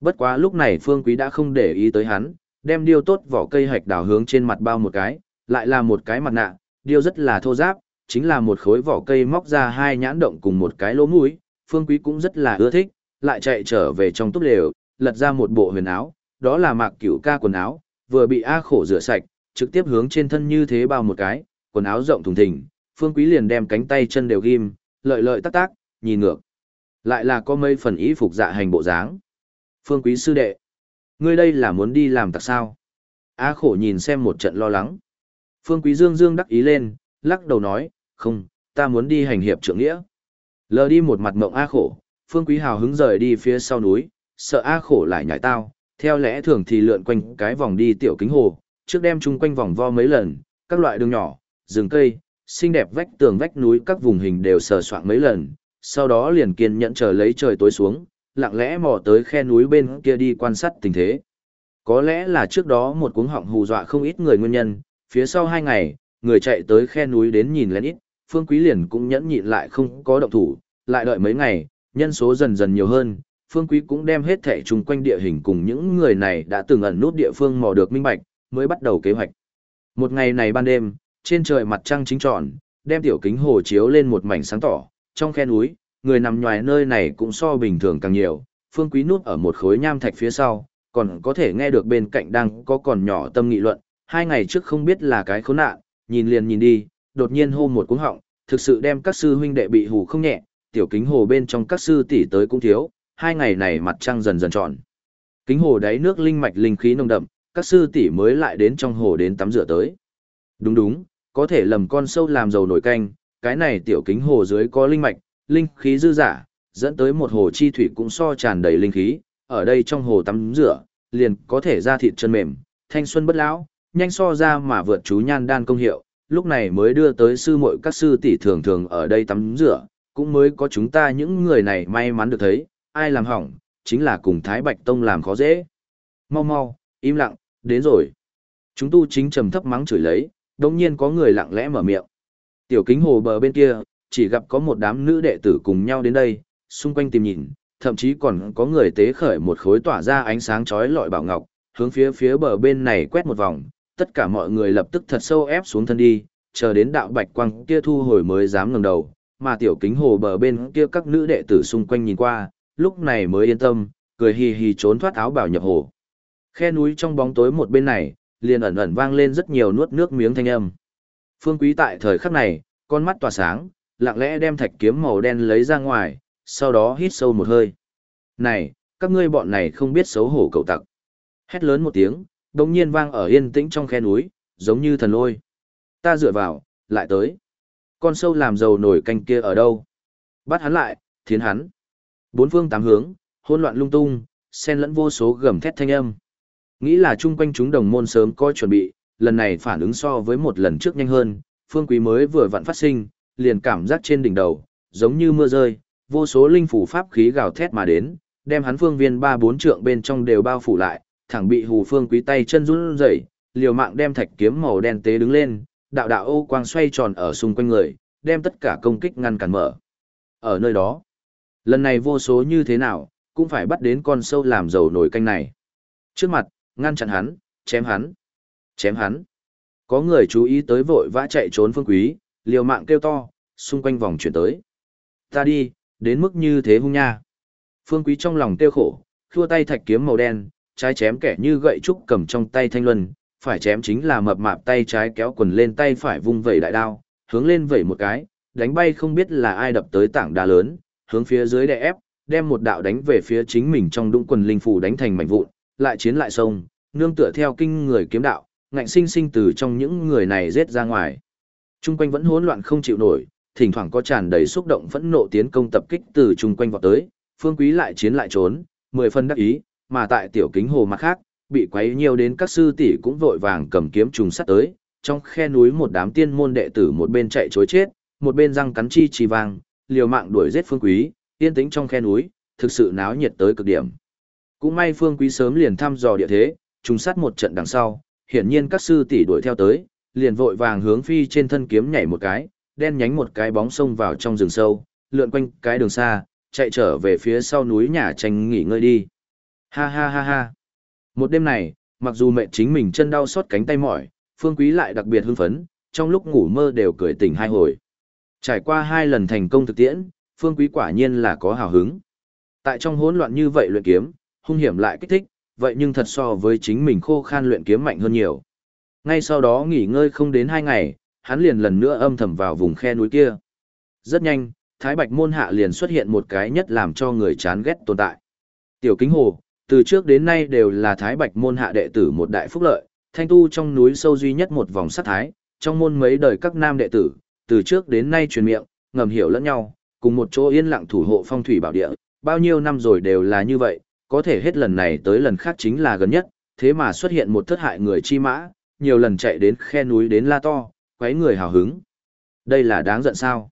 Speaker 1: Bất quá lúc này Phương Quý đã không để ý tới hắn, đem điêu tốt vỏ cây hạch đào hướng trên mặt bao một cái, lại là một cái mặt nạ, điêu rất là thô giáp, chính là một khối vỏ cây móc ra hai nhãn động cùng một cái lỗ mũi, Phương Quý cũng rất là ưa thích, lại chạy trở về trong túp lều, lật ra một bộ huyền áo, đó là mạc cửu ca quần áo, vừa bị A khổ rửa sạch, trực tiếp hướng trên thân như thế bao một cái, quần áo rộng thùng thình, Phương Quý liền đem cánh tay chân đều ghim, lợi lợi tắc tác, nhìn ngược. Lại là có mấy phần ý phục dạ hành bộ dáng. Phương Quý sư đệ, ngươi đây là muốn đi làm tặc sao? A khổ nhìn xem một trận lo lắng. Phương Quý Dương Dương đắc ý lên, lắc đầu nói, không, ta muốn đi hành hiệp trưởng nghĩa. Lờ đi một mặt mộng A khổ, Phương Quý hào hứng rời đi phía sau núi, sợ A khổ lại nhảy tao, theo lẽ thường thì lượn quanh cái vòng đi tiểu kính hồ, trước đem chung quanh vòng vo mấy lần, các loại đường nhỏ, rừng cây, xinh đẹp vách tường vách núi các vùng hình đều sờ soạn mấy lần, sau đó liền kiên nhẫn chờ lấy trời tối xuống, lặng lẽ mò tới khe núi bên kia đi quan sát tình thế. Có lẽ là trước đó một cuống họng hù dọa không ít người nguyên nhân, phía sau hai ngày, người chạy tới khe núi đến nhìn lên ít, Phương Quý liền cũng nhẫn nhịn lại không có động thủ, lại đợi mấy ngày, nhân số dần dần nhiều hơn, Phương Quý cũng đem hết thể chung quanh địa hình cùng những người này đã từng ẩn nút địa phương mò được minh bạch, mới bắt đầu kế hoạch. Một ngày này ban đêm, trên trời mặt trăng chính tròn, đem tiểu kính hồ chiếu lên một mảnh sáng tỏ, trong khe núi, người nằm ngoài nơi này cũng so bình thường càng nhiều, Phương Quý núp ở một khối nham thạch phía sau, còn có thể nghe được bên cạnh đang có còn nhỏ tâm nghị luận, hai ngày trước không biết là cái khốn nạn, nhìn liền nhìn đi, đột nhiên hô một cú họng, thực sự đem các sư huynh đệ bị hù không nhẹ, tiểu kính hồ bên trong các sư tỷ tới cũng thiếu, hai ngày này mặt trăng dần dần tròn. Kính hồ đáy nước linh mạch linh khí nồng đậm, các sư tỷ mới lại đến trong hồ đến tắm rửa tới. Đúng đúng, có thể lầm con sâu làm dầu nổi canh, cái này tiểu kính hồ dưới có linh mạch, linh khí dư giả, dẫn tới một hồ chi thủy cũng so tràn đầy linh khí, ở đây trong hồ tắm rửa, liền có thể ra thịt chân mềm, thanh xuân bất lão, nhanh so ra mà vượt chú nhan đan công hiệu, lúc này mới đưa tới sư muội các sư tỷ thường thường ở đây tắm rửa, cũng mới có chúng ta những người này may mắn được thấy, ai làm hỏng, chính là cùng Thái Bạch Tông làm khó dễ. Mau mau, im lặng, đến rồi. Chúng tu chính trầm thấp mắng chửi lấy, đồng nhiên có người lặng lẽ mở miệng. Tiểu kính hồ bờ bên kia, chỉ gặp có một đám nữ đệ tử cùng nhau đến đây, xung quanh tìm nhìn, thậm chí còn có người tế khởi một khối tỏa ra ánh sáng chói lọi bảo ngọc, hướng phía phía bờ bên này quét một vòng, tất cả mọi người lập tức thật sâu ép xuống thân đi, chờ đến đạo bạch quang kia thu hồi mới dám ngẩng đầu, mà tiểu kính hồ bờ bên kia các nữ đệ tử xung quanh nhìn qua, lúc này mới yên tâm, cười hì hì trốn thoát áo bảo nhập hồ. Khe núi trong bóng tối một bên này, liền ẩn ẩn vang lên rất nhiều nuốt nước miếng thanh âm. Phương Quý tại thời khắc này, con mắt tỏa sáng, lặng lẽ đem thạch kiếm màu đen lấy ra ngoài, sau đó hít sâu một hơi. Này, các ngươi bọn này không biết xấu hổ cậu tặc. Hét lớn một tiếng, đồng nhiên vang ở yên tĩnh trong khe núi, giống như thần lôi. Ta dựa vào, lại tới. Con sâu làm dầu nổi canh kia ở đâu? Bắt hắn lại, thiến hắn. Bốn phương tám hướng, hỗn loạn lung tung, xen lẫn vô số gầm thét thanh âm. Nghĩ là chung quanh chúng đồng môn sớm coi chuẩn bị, lần này phản ứng so với một lần trước nhanh hơn, phương quý mới vừa vặn phát sinh, liền cảm giác trên đỉnh đầu, giống như mưa rơi, vô số linh phủ pháp khí gào thét mà đến, đem hắn phương viên ba bốn trượng bên trong đều bao phủ lại, thẳng bị hù phương quý tay chân run rẩy, liều mạng đem thạch kiếm màu đen tế đứng lên, đạo đạo ô quang xoay tròn ở xung quanh người, đem tất cả công kích ngăn cản mở. Ở nơi đó, lần này vô số như thế nào, cũng phải bắt đến con sâu làm dầu nổi canh này. Trước mặt, ngăn chặn hắn, chém hắn, chém hắn. Có người chú ý tới vội vã chạy trốn phương quý, liều mạng kêu to, xung quanh vòng chuyển tới. Ta đi, đến mức như thế hung nha. Phương quý trong lòng tiêu khổ, thua tay thạch kiếm màu đen, trái chém kẻ như gậy trúc cầm trong tay thanh luân, phải chém chính là mập mạp tay trái kéo quần lên tay phải vung vẩy đại đao, hướng lên vẩy một cái, đánh bay không biết là ai đập tới tảng đá lớn, hướng phía dưới đè ép, đem một đạo đánh về phía chính mình trong đũng quần linh phủ đánh thành mảnh vụn, lại chiến lại sông, nương tựa theo kinh người kiếm đạo, ngạnh sinh sinh từ trong những người này giết ra ngoài. Trung quanh vẫn hỗn loạn không chịu nổi, thỉnh thoảng có tràn đầy xúc động phẫn nộ tiến công tập kích từ Trung quanh vọt tới, Phương Quý lại chiến lại trốn, mười phân đắc ý, mà tại tiểu kính hồ mặt khác, bị quấy nhiều đến các sư tỷ cũng vội vàng cầm kiếm trùng sắt tới, trong khe núi một đám tiên môn đệ tử một bên chạy chối chết, một bên răng cắn chi chi vang, liều mạng đuổi giết Phương Quý, yên tĩnh trong khe núi, thực sự náo nhiệt tới cực điểm. Cũng may Phương Quý sớm liền thăm dò địa thế, trùng sát một trận đằng sau, hiển nhiên các sư tỷ đuổi theo tới, liền vội vàng hướng phi trên thân kiếm nhảy một cái, đen nhánh một cái bóng xông vào trong rừng sâu, lượn quanh cái đường xa, chạy trở về phía sau núi nhà tranh nghỉ ngơi đi. Ha ha ha ha. Một đêm này, mặc dù mẹ chính mình chân đau xót cánh tay mỏi, Phương Quý lại đặc biệt hưng phấn, trong lúc ngủ mơ đều cười tỉnh hai hồi. Trải qua hai lần thành công thực tiễn, Phương Quý quả nhiên là có hào hứng. Tại trong hỗn loạn như vậy luyện kiếm, hung hiểm lại kích thích, vậy nhưng thật so với chính mình khô khan luyện kiếm mạnh hơn nhiều. Ngay sau đó nghỉ ngơi không đến hai ngày, hắn liền lần nữa âm thầm vào vùng khe núi kia. Rất nhanh, Thái Bạch môn hạ liền xuất hiện một cái nhất làm cho người chán ghét tồn tại. Tiểu Kính Hồ, từ trước đến nay đều là Thái Bạch môn hạ đệ tử một đại phúc lợi, thanh tu trong núi sâu duy nhất một vòng sát thái, trong môn mấy đời các nam đệ tử, từ trước đến nay truyền miệng, ngầm hiểu lẫn nhau, cùng một chỗ yên lặng thủ hộ phong thủy bảo địa, bao nhiêu năm rồi đều là như vậy, có thể hết lần này tới lần khác chính là gần nhất, thế mà xuất hiện một thất hại người chi mã, nhiều lần chạy đến khe núi đến la to, quấy người hào hứng. Đây là đáng giận sao?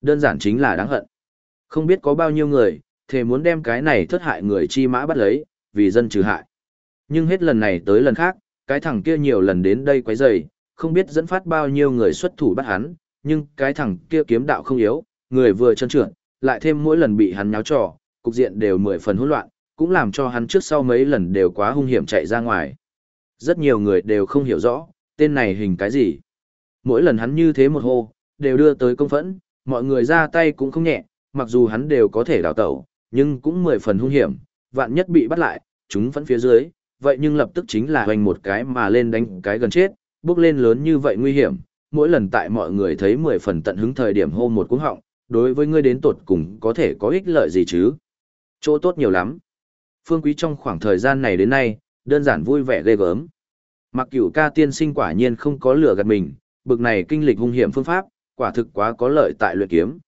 Speaker 1: Đơn giản chính là đáng hận. Không biết có bao nhiêu người, thề muốn đem cái này thất hại người chi mã bắt lấy, vì dân trừ hại. Nhưng hết lần này tới lần khác, cái thằng kia nhiều lần đến đây quấy rầy, không biết dẫn phát bao nhiêu người xuất thủ bắt hắn, nhưng cái thằng kia kiếm đạo không yếu, người vừa chân trượt, lại thêm mỗi lần bị hắn nháo trò, cục diện đều mười phần hỗn loạn, cũng làm cho hắn trước sau mấy lần đều quá hung hiểm chạy ra ngoài. Rất nhiều người đều không hiểu rõ, tên này hình cái gì. Mỗi lần hắn như thế một hô, đều đưa tới công phẫn, mọi người ra tay cũng không nhẹ, mặc dù hắn đều có thể đào tẩu, nhưng cũng mười phần hung hiểm, vạn nhất bị bắt lại, chúng vẫn phía dưới, vậy nhưng lập tức chính là hoành một cái mà lên đánh cái gần chết, bước lên lớn như vậy nguy hiểm, mỗi lần tại mọi người thấy mười phần tận hứng thời điểm hô một cú họng, đối với ngươi đến tột cùng có thể có ích lợi gì chứ? Chỗ tốt nhiều lắm. Phương Quý trong khoảng thời gian này đến nay, đơn giản vui vẻ ghê gớm. Mặc cửu ca tiên sinh quả nhiên không có lửa gạt mình, bực này kinh lịch hung hiểm phương pháp, quả thực quá có lợi tại luyện kiếm.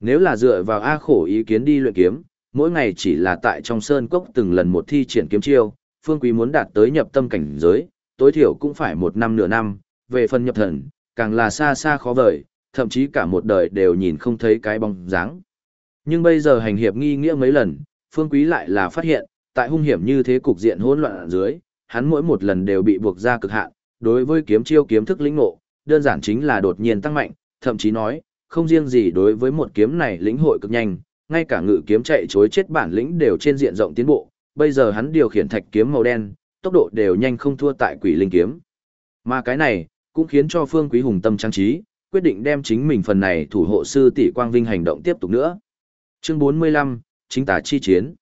Speaker 1: Nếu là dựa vào A khổ ý kiến đi luyện kiếm, mỗi ngày chỉ là tại trong sơn cốc từng lần một thi triển kiếm chiêu, Phương Quý muốn đạt tới nhập tâm cảnh giới, tối thiểu cũng phải một năm nửa năm, về phần nhập thần, càng là xa xa khó vời, thậm chí cả một đời đều nhìn không thấy cái bóng dáng. Nhưng bây giờ hành hiệp nghi nghĩa mấy lần, Phương Quý lại là phát hiện, tại hung hiểm như thế cục diện hỗn loạn ở dưới, hắn mỗi một lần đều bị buộc ra cực hạn, đối với kiếm chiêu kiếm thức lĩnh ngộ, đơn giản chính là đột nhiên tăng mạnh, thậm chí nói, không riêng gì đối với một kiếm này lĩnh hội cực nhanh, ngay cả ngự kiếm chạy chối chết bản lĩnh đều trên diện rộng tiến bộ, bây giờ hắn điều khiển thạch kiếm màu đen, tốc độ đều nhanh không thua tại quỷ linh kiếm. Mà cái này, cũng khiến cho Phương Quý Hùng tâm trang trí, quyết định đem chính mình phần này thủ hộ sư tỷ quang vinh hành động tiếp tục nữa. Chương 45, chính tả chi chiến.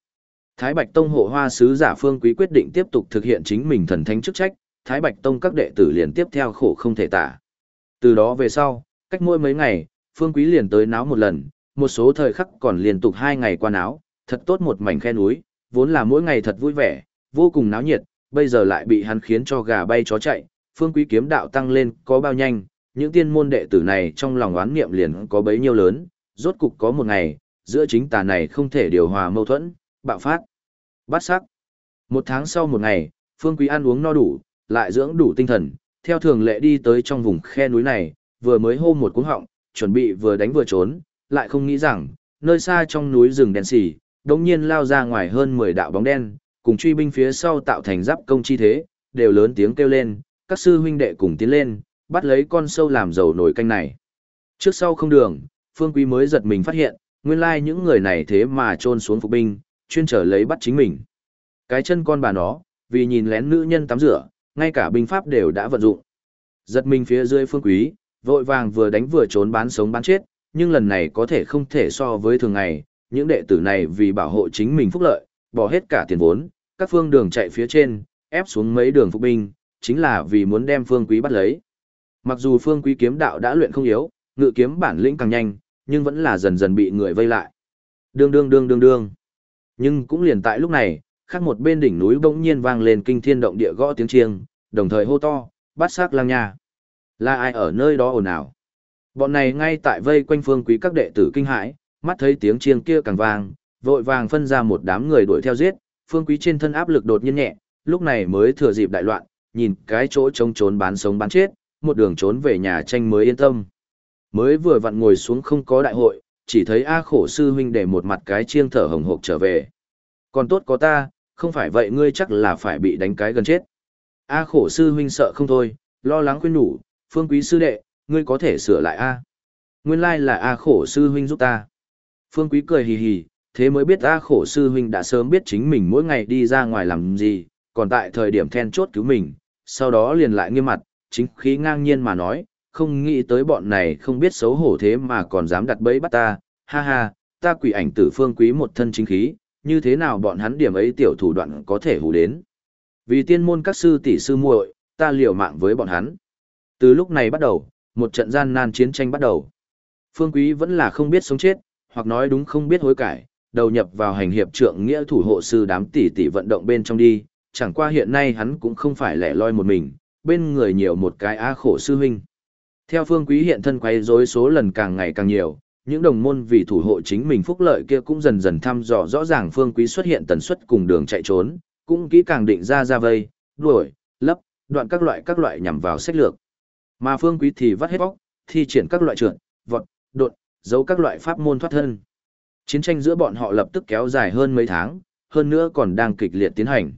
Speaker 1: Thái Bạch Tông hộ hoa sứ giả Phương Quý quyết định tiếp tục thực hiện chính mình thần thánh chức trách, Thái Bạch Tông các đệ tử liền tiếp theo khổ không thể tả. Từ đó về sau, cách mỗi mấy ngày, Phương Quý liền tới náo một lần, một số thời khắc còn liên tục hai ngày qua náo, thật tốt một mảnh khe núi, vốn là mỗi ngày thật vui vẻ, vô cùng náo nhiệt, bây giờ lại bị hắn khiến cho gà bay chó chạy, Phương Quý kiếm đạo tăng lên có bao nhanh, những tiên môn đệ tử này trong lòng oán niệm liền có bấy nhiêu lớn, rốt cục có một ngày, giữa chính tà này không thể điều hòa mâu thuẫn, bạo phát. Bắt sắc. Một tháng sau một ngày, Phương Quý ăn uống no đủ, lại dưỡng đủ tinh thần, theo thường lệ đi tới trong vùng khe núi này, vừa mới hô một cú họng, chuẩn bị vừa đánh vừa trốn, lại không nghĩ rằng, nơi xa trong núi rừng đen xì, đống nhiên lao ra ngoài hơn 10 đạo bóng đen, cùng truy binh phía sau tạo thành giáp công chi thế, đều lớn tiếng kêu lên, các sư huynh đệ cùng tiến lên, bắt lấy con sâu làm dầu nồi canh này. Trước sau không đường, Phương Quý mới giật mình phát hiện, nguyên lai những người này thế mà trôn xuống phục binh, chuyên trở lấy bắt chính mình. Cái chân con bà nó, vì nhìn lén nữ nhân tắm rửa, ngay cả binh pháp đều đã vận dụng. Giật mình phía dưới Phương Quý, vội vàng vừa đánh vừa trốn bán sống bán chết, nhưng lần này có thể không thể so với thường ngày, những đệ tử này vì bảo hộ chính mình phúc lợi, bỏ hết cả tiền vốn, các phương đường chạy phía trên, ép xuống mấy đường phục binh, chính là vì muốn đem Phương Quý bắt lấy. Mặc dù Phương Quý kiếm đạo đã luyện không yếu, ngự kiếm bản lĩnh càng nhanh, nhưng vẫn là dần dần bị người vây lại. Đương đương đương đương đương. Nhưng cũng liền tại lúc này, khác một bên đỉnh núi bỗng nhiên vang lên kinh thiên động địa gõ tiếng chiêng, đồng thời hô to, bắt xác lang nha. Là ai ở nơi đó ồn ào? Bọn này ngay tại vây quanh phương quý các đệ tử kinh hãi, mắt thấy tiếng chiêng kia càng vang, vội vàng phân ra một đám người đuổi theo giết, phương quý trên thân áp lực đột nhiên nhẹ, lúc này mới thừa dịp đại loạn, nhìn cái chỗ trông trốn bán sống bán chết, một đường trốn về nhà tranh mới yên tâm. Mới vừa vặn ngồi xuống không có đại hội, chỉ thấy A khổ sư huynh để một mặt cái chiêng thở hồng hộc trở về. Còn tốt có ta, không phải vậy ngươi chắc là phải bị đánh cái gần chết. A khổ sư huynh sợ không thôi, lo lắng khuyên nhủ, phương quý sư đệ, ngươi có thể sửa lại A. Nguyên lai là A khổ sư huynh giúp ta. Phương quý cười hì hì, thế mới biết A khổ sư huynh đã sớm biết chính mình mỗi ngày đi ra ngoài làm gì, còn tại thời điểm then chốt cứu mình, sau đó liền lại nghiêm mặt, chính khí ngang nhiên mà nói, không nghĩ tới bọn này không biết xấu hổ thế mà còn dám đặt bẫy bắt ta, ha ha, ta quỷ ảnh tử phương quý một thân chính khí, như thế nào bọn hắn điểm ấy tiểu thủ đoạn có thể hù đến. Vì tiên môn các sư tỷ sư muội, ta liều mạng với bọn hắn. Từ lúc này bắt đầu, một trận gian nan chiến tranh bắt đầu. Phương Quý vẫn là không biết sống chết, hoặc nói đúng không biết hối cải, đầu nhập vào hành hiệp trượng nghĩa thủ hộ sư đám tỷ tỷ vận động bên trong đi, chẳng qua hiện nay hắn cũng không phải lẻ loi một mình, bên người nhiều một cái á khổ sư huynh. Theo Phương Quý hiện thân quay rối số lần càng ngày càng nhiều, những đồng môn vì thủ hộ chính mình phúc lợi kia cũng dần dần thăm dò rõ ràng phương quý xuất hiện tần suất cùng đường chạy trốn, cũng kỹ càng định ra ra vây, đuổi, lấp, đoạn các loại các loại nhằm vào sách lược. Mà phương quý thì vắt hết bóc, thi triển các loại trượt, vọt, đột, giấu các loại pháp môn thoát thân. Chiến tranh giữa bọn họ lập tức kéo dài hơn mấy tháng, hơn nữa còn đang kịch liệt tiến hành.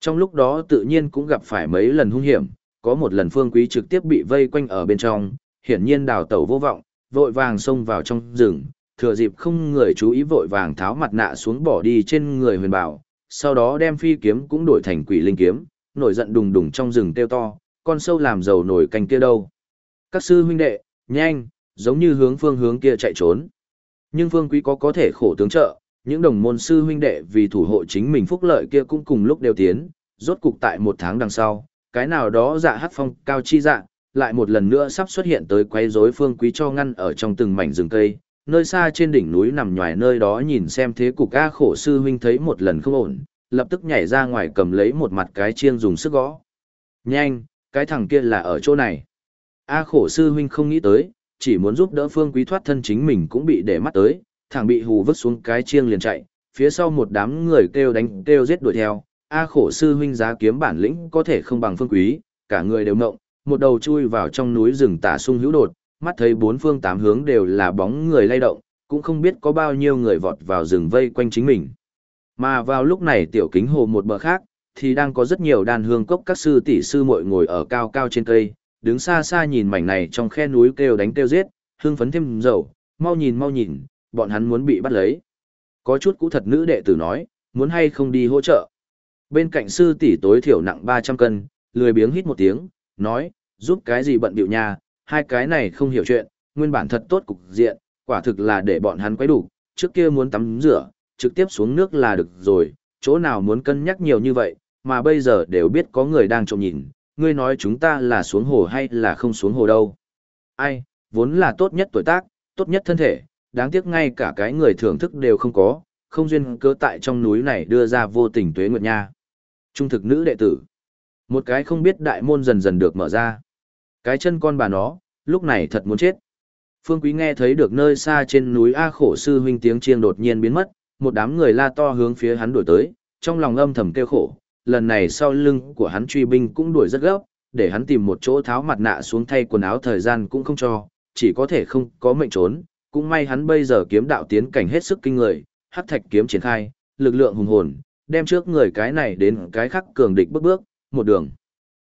Speaker 1: Trong lúc đó tự nhiên cũng gặp phải mấy lần hung hiểm, có một lần phương quý trực tiếp bị vây quanh ở bên trong, hiển nhiên đào tẩu vô vọng, vội vàng xông vào trong rừng, thừa dịp không người chú ý vội vàng tháo mặt nạ xuống bỏ đi trên người huyền bảo, sau đó đem phi kiếm cũng đổi thành quỷ linh kiếm, nổi giận đùng đùng trong rừng kêu to, con sâu làm dầu nổi canh kia đâu. Các sư huynh đệ, nhanh, giống như hướng phương hướng kia chạy trốn. Nhưng phương quý có có thể khổ tướng trợ, những đồng môn sư huynh đệ vì thủ hộ chính mình phúc lợi kia cũng cùng lúc đều tiến, rốt cục tại một tháng đằng sau, cái nào đó dạ hát phong cao chi dạ, lại một lần nữa sắp xuất hiện tới quấy rối phương quý cho ngăn ở trong từng mảnh rừng cây, nơi xa trên đỉnh núi nằm nhòi nơi đó nhìn xem thế cục A khổ sư huynh thấy một lần không ổn, lập tức nhảy ra ngoài cầm lấy một mặt cái chiêng dùng sức gõ. Nhanh, cái thằng kia là ở chỗ này. A khổ sư huynh không nghĩ tới, chỉ muốn giúp đỡ phương quý thoát thân chính mình cũng bị để mắt tới, thằng bị hù vứt xuống cái chiêng liền chạy, phía sau một đám người kêu đánh kêu giết đuổi theo. A khổ sư huynh giá kiếm bản lĩnh có thể không bằng phương quý, cả người đều ngộng, một đầu chui vào trong núi rừng tả sung hữu đột, mắt thấy bốn phương tám hướng đều là bóng người lay động, cũng không biết có bao nhiêu người vọt vào rừng vây quanh chính mình. Mà vào lúc này tiểu kính hồ một bờ khác, thì đang có rất nhiều đàn hương cốc các sư tỷ sư muội ngồi ở cao cao trên cây, đứng xa xa nhìn mảnh này trong khe núi kêu đánh kêu giết, hương phấn thêm dầu, mau nhìn mau nhìn, bọn hắn muốn bị bắt lấy. Có chút cũ thật nữ đệ tử nói, muốn hay không đi hỗ trợ. Bên cạnh sư tỷ tối thiểu nặng 300 cân, lười biếng hít một tiếng, nói, giúp cái gì bận điệu nha, hai cái này không hiểu chuyện, nguyên bản thật tốt cục diện, quả thực là để bọn hắn quấy đủ, trước kia muốn tắm rửa, trực tiếp xuống nước là được rồi, chỗ nào muốn cân nhắc nhiều như vậy, mà bây giờ đều biết có người đang trông nhìn, ngươi nói chúng ta là xuống hồ hay là không xuống hồ đâu. Ai, vốn là tốt nhất tuổi tác, tốt nhất thân thể, đáng tiếc ngay cả cái người thưởng thức đều không có, không duyên cơ tại trong núi này đưa ra vô tình tuế nguyệt nha. Trung thực nữ đệ tử. Một cái không biết đại môn dần dần được mở ra. Cái chân con bà nó, lúc này thật muốn chết. Phương Quý nghe thấy được nơi xa trên núi A khổ sư huynh tiếng chiêng đột nhiên biến mất, một đám người la to hướng phía hắn đuổi tới, trong lòng âm thầm kêu khổ, lần này sau lưng của hắn truy binh cũng đuổi rất gấp, để hắn tìm một chỗ tháo mặt nạ xuống thay quần áo thời gian cũng không cho, chỉ có thể không có mệnh trốn, cũng may hắn bây giờ kiếm đạo tiến cảnh hết sức kinh người, hắc thạch kiếm triển khai, lực lượng hùng hồn, đem trước người cái này đến cái khác cường địch bước bước, một đường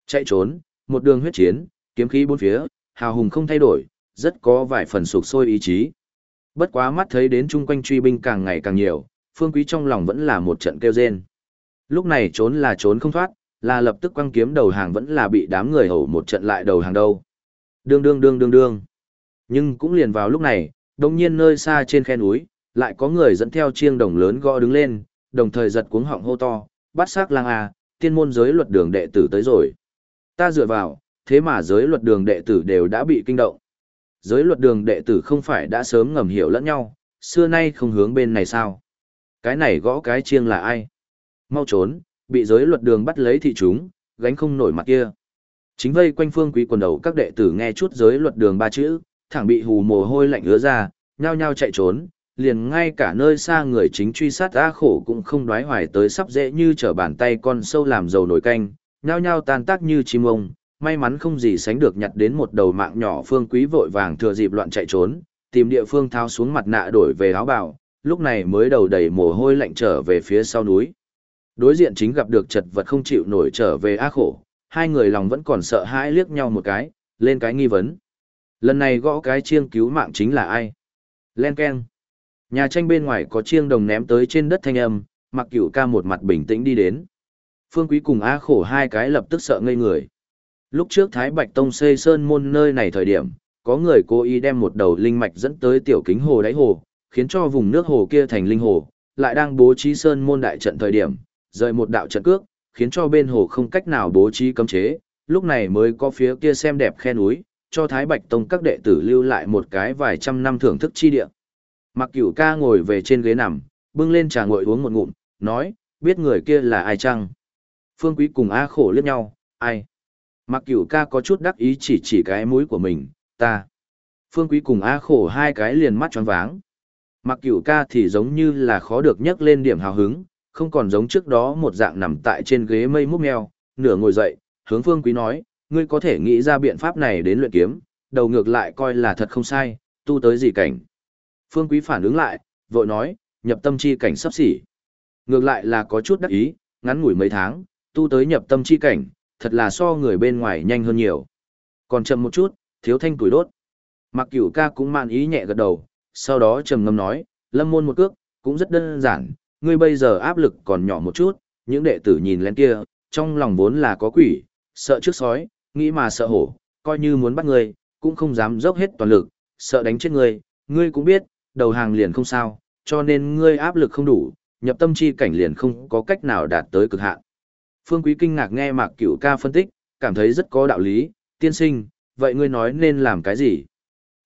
Speaker 1: chạy trốn, một đường huyết chiến, kiếm khí bốn phía, hào hùng không thay đổi, rất có vài phần sụp sôi ý chí. Bất quá mắt thấy đến chung quanh truy binh càng ngày càng nhiều, Phương Quý trong lòng vẫn là một trận kêu rên. Lúc này trốn là trốn không thoát, là lập tức quăng kiếm đầu hàng vẫn là bị đám người hầu một trận lại đầu hàng đâu. Đương đương đương đương đương. Nhưng cũng liền vào lúc này, đồng nhiên nơi xa trên khe núi, lại có người dẫn theo chiêng đồng lớn gõ đứng lên, đồng thời giật cuống họng hô to, bắt xác lang à, tiên môn giới luật đường đệ tử tới rồi. Ta dựa vào, thế mà giới luật đường đệ tử đều đã bị kinh động. Giới luật đường đệ tử không phải đã sớm ngầm hiểu lẫn nhau, xưa nay không hướng bên này sao. Cái này gõ cái chiêng là ai? Mau trốn, bị giới luật đường bắt lấy thị chúng, gánh không nổi mặt kia. Chính vây quanh phương quý quần đầu các đệ tử nghe chút giới luật đường ba chữ, thẳng bị hù mồ hôi lạnh ứa ra, nhao nhao chạy trốn, liền ngay cả nơi xa người chính truy sát A khổ cũng không đoái hoài tới sắp dễ như trở bàn tay con sâu làm dầu nổi canh, nhao nhao tan tác như chim ông, may mắn không gì sánh được nhặt đến một đầu mạng nhỏ phương quý vội vàng thừa dịp loạn chạy trốn, tìm địa phương tháo xuống mặt nạ đổi về áo bào, lúc này mới đầu đầy mồ hôi lạnh trở về phía sau núi. Đối diện chính gặp được chật vật không chịu nổi trở về ác khổ, hai người lòng vẫn còn sợ hãi liếc nhau một cái, lên cái nghi vấn. Lần này gõ cái chiêng cứu mạng chính là ai? Len Ken. Nhà tranh bên ngoài có chiêng đồng ném tới trên đất thanh âm, mặc cửu ca một mặt bình tĩnh đi đến. Phương Quý cùng A khổ hai cái lập tức sợ ngây người. Lúc trước Thái Bạch Tông xây sơn môn nơi này thời điểm, có người cố ý đem một đầu linh mạch dẫn tới tiểu kính hồ đáy hồ, khiến cho vùng nước hồ kia thành linh hồ, lại đang bố trí sơn môn đại trận thời điểm, rời một đạo trận cước, khiến cho bên hồ không cách nào bố trí cấm chế, lúc này mới có phía kia xem đẹp khe núi, cho Thái Bạch Tông các đệ tử lưu lại một cái vài trăm năm thưởng thức chi địa. Mặc cửu ca ngồi về trên ghế nằm, bưng lên trà nguội uống một ngụm, nói, biết người kia là ai chăng? Phương Quý cùng A khổ liếc nhau, ai? Mặc cửu ca có chút đắc ý chỉ chỉ cái mũi của mình, ta. Phương Quý cùng A khổ hai cái liền mắt tròn váng. Mặc cửu ca thì giống như là khó được nhắc lên điểm hào hứng, không còn giống trước đó một dạng nằm tại trên ghế mây múc mèo, nửa ngồi dậy, hướng Phương Quý nói, ngươi có thể nghĩ ra biện pháp này đến luyện kiếm, đầu ngược lại coi là thật không sai, tu tới gì cảnh. Phương Quý phản ứng lại, vội nói, nhập tâm chi cảnh sắp xỉ. Ngược lại là có chút đắc ý, ngắn ngủi mấy tháng, tu tới nhập tâm chi cảnh, thật là so người bên ngoài nhanh hơn nhiều. Còn chậm một chút, thiếu thanh tuổi đốt. Mặc cửu ca cũng mạn ý nhẹ gật đầu, sau đó trầm ngâm nói, lâm môn một cước, cũng rất đơn giản, ngươi bây giờ áp lực còn nhỏ một chút, những đệ tử nhìn lên kia, trong lòng vốn là có quỷ, sợ trước sói, nghĩ mà sợ hổ, coi như muốn bắt ngươi, cũng không dám dốc hết toàn lực, sợ đánh chết ngươi, ngươi cũng biết, đầu hàng liền không sao, cho nên ngươi áp lực không đủ, nhập tâm chi cảnh liền không có cách nào đạt tới cực hạn. Phương Quý kinh ngạc nghe Mạc Cửu ca phân tích, cảm thấy rất có đạo lý, tiên sinh, vậy ngươi nói nên làm cái gì?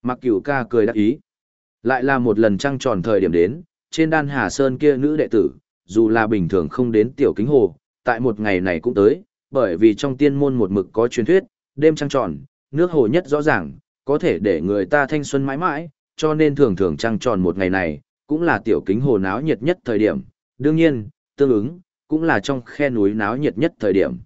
Speaker 1: Mạc Cửu ca cười đáp ý. Lại là một lần trăng tròn thời điểm đến, trên đan Hà Sơn kia nữ đệ tử, dù là bình thường không đến tiểu kính hồ, tại một ngày này cũng tới, bởi vì trong tiên môn một mực có truyền thuyết, đêm trăng tròn, nước hồ nhất rõ ràng, có thể để người ta thanh xuân mãi mãi, cho nên thường thường trăng tròn một ngày này, cũng là tiểu kính hồ náo nhiệt nhất thời điểm, đương nhiên, tương ứng, cũng là trong khe núi náo nhiệt nhất thời điểm.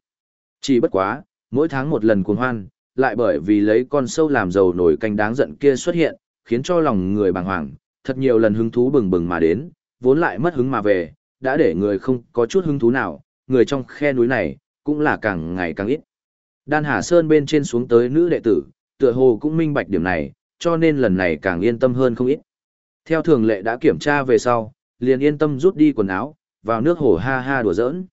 Speaker 1: Chỉ bất quá, mỗi tháng một lần cuồng hoan, lại bởi vì lấy con sâu làm dầu nổi canh đáng giận kia xuất hiện, khiến cho lòng người bàng hoàng, thật nhiều lần hứng thú bừng bừng mà đến, vốn lại mất hứng mà về, đã để người không có chút hứng thú nào, người trong khe núi này, cũng là càng ngày càng ít. Đan Hà Sơn bên trên xuống tới nữ đệ tử, tựa hồ cũng minh bạch điểm này, cho nên lần này càng yên tâm hơn không ít. Theo thường lệ đã kiểm tra về sau, liền yên tâm rút đi quần áo, vào nước hồ ha ha đùa giỡn.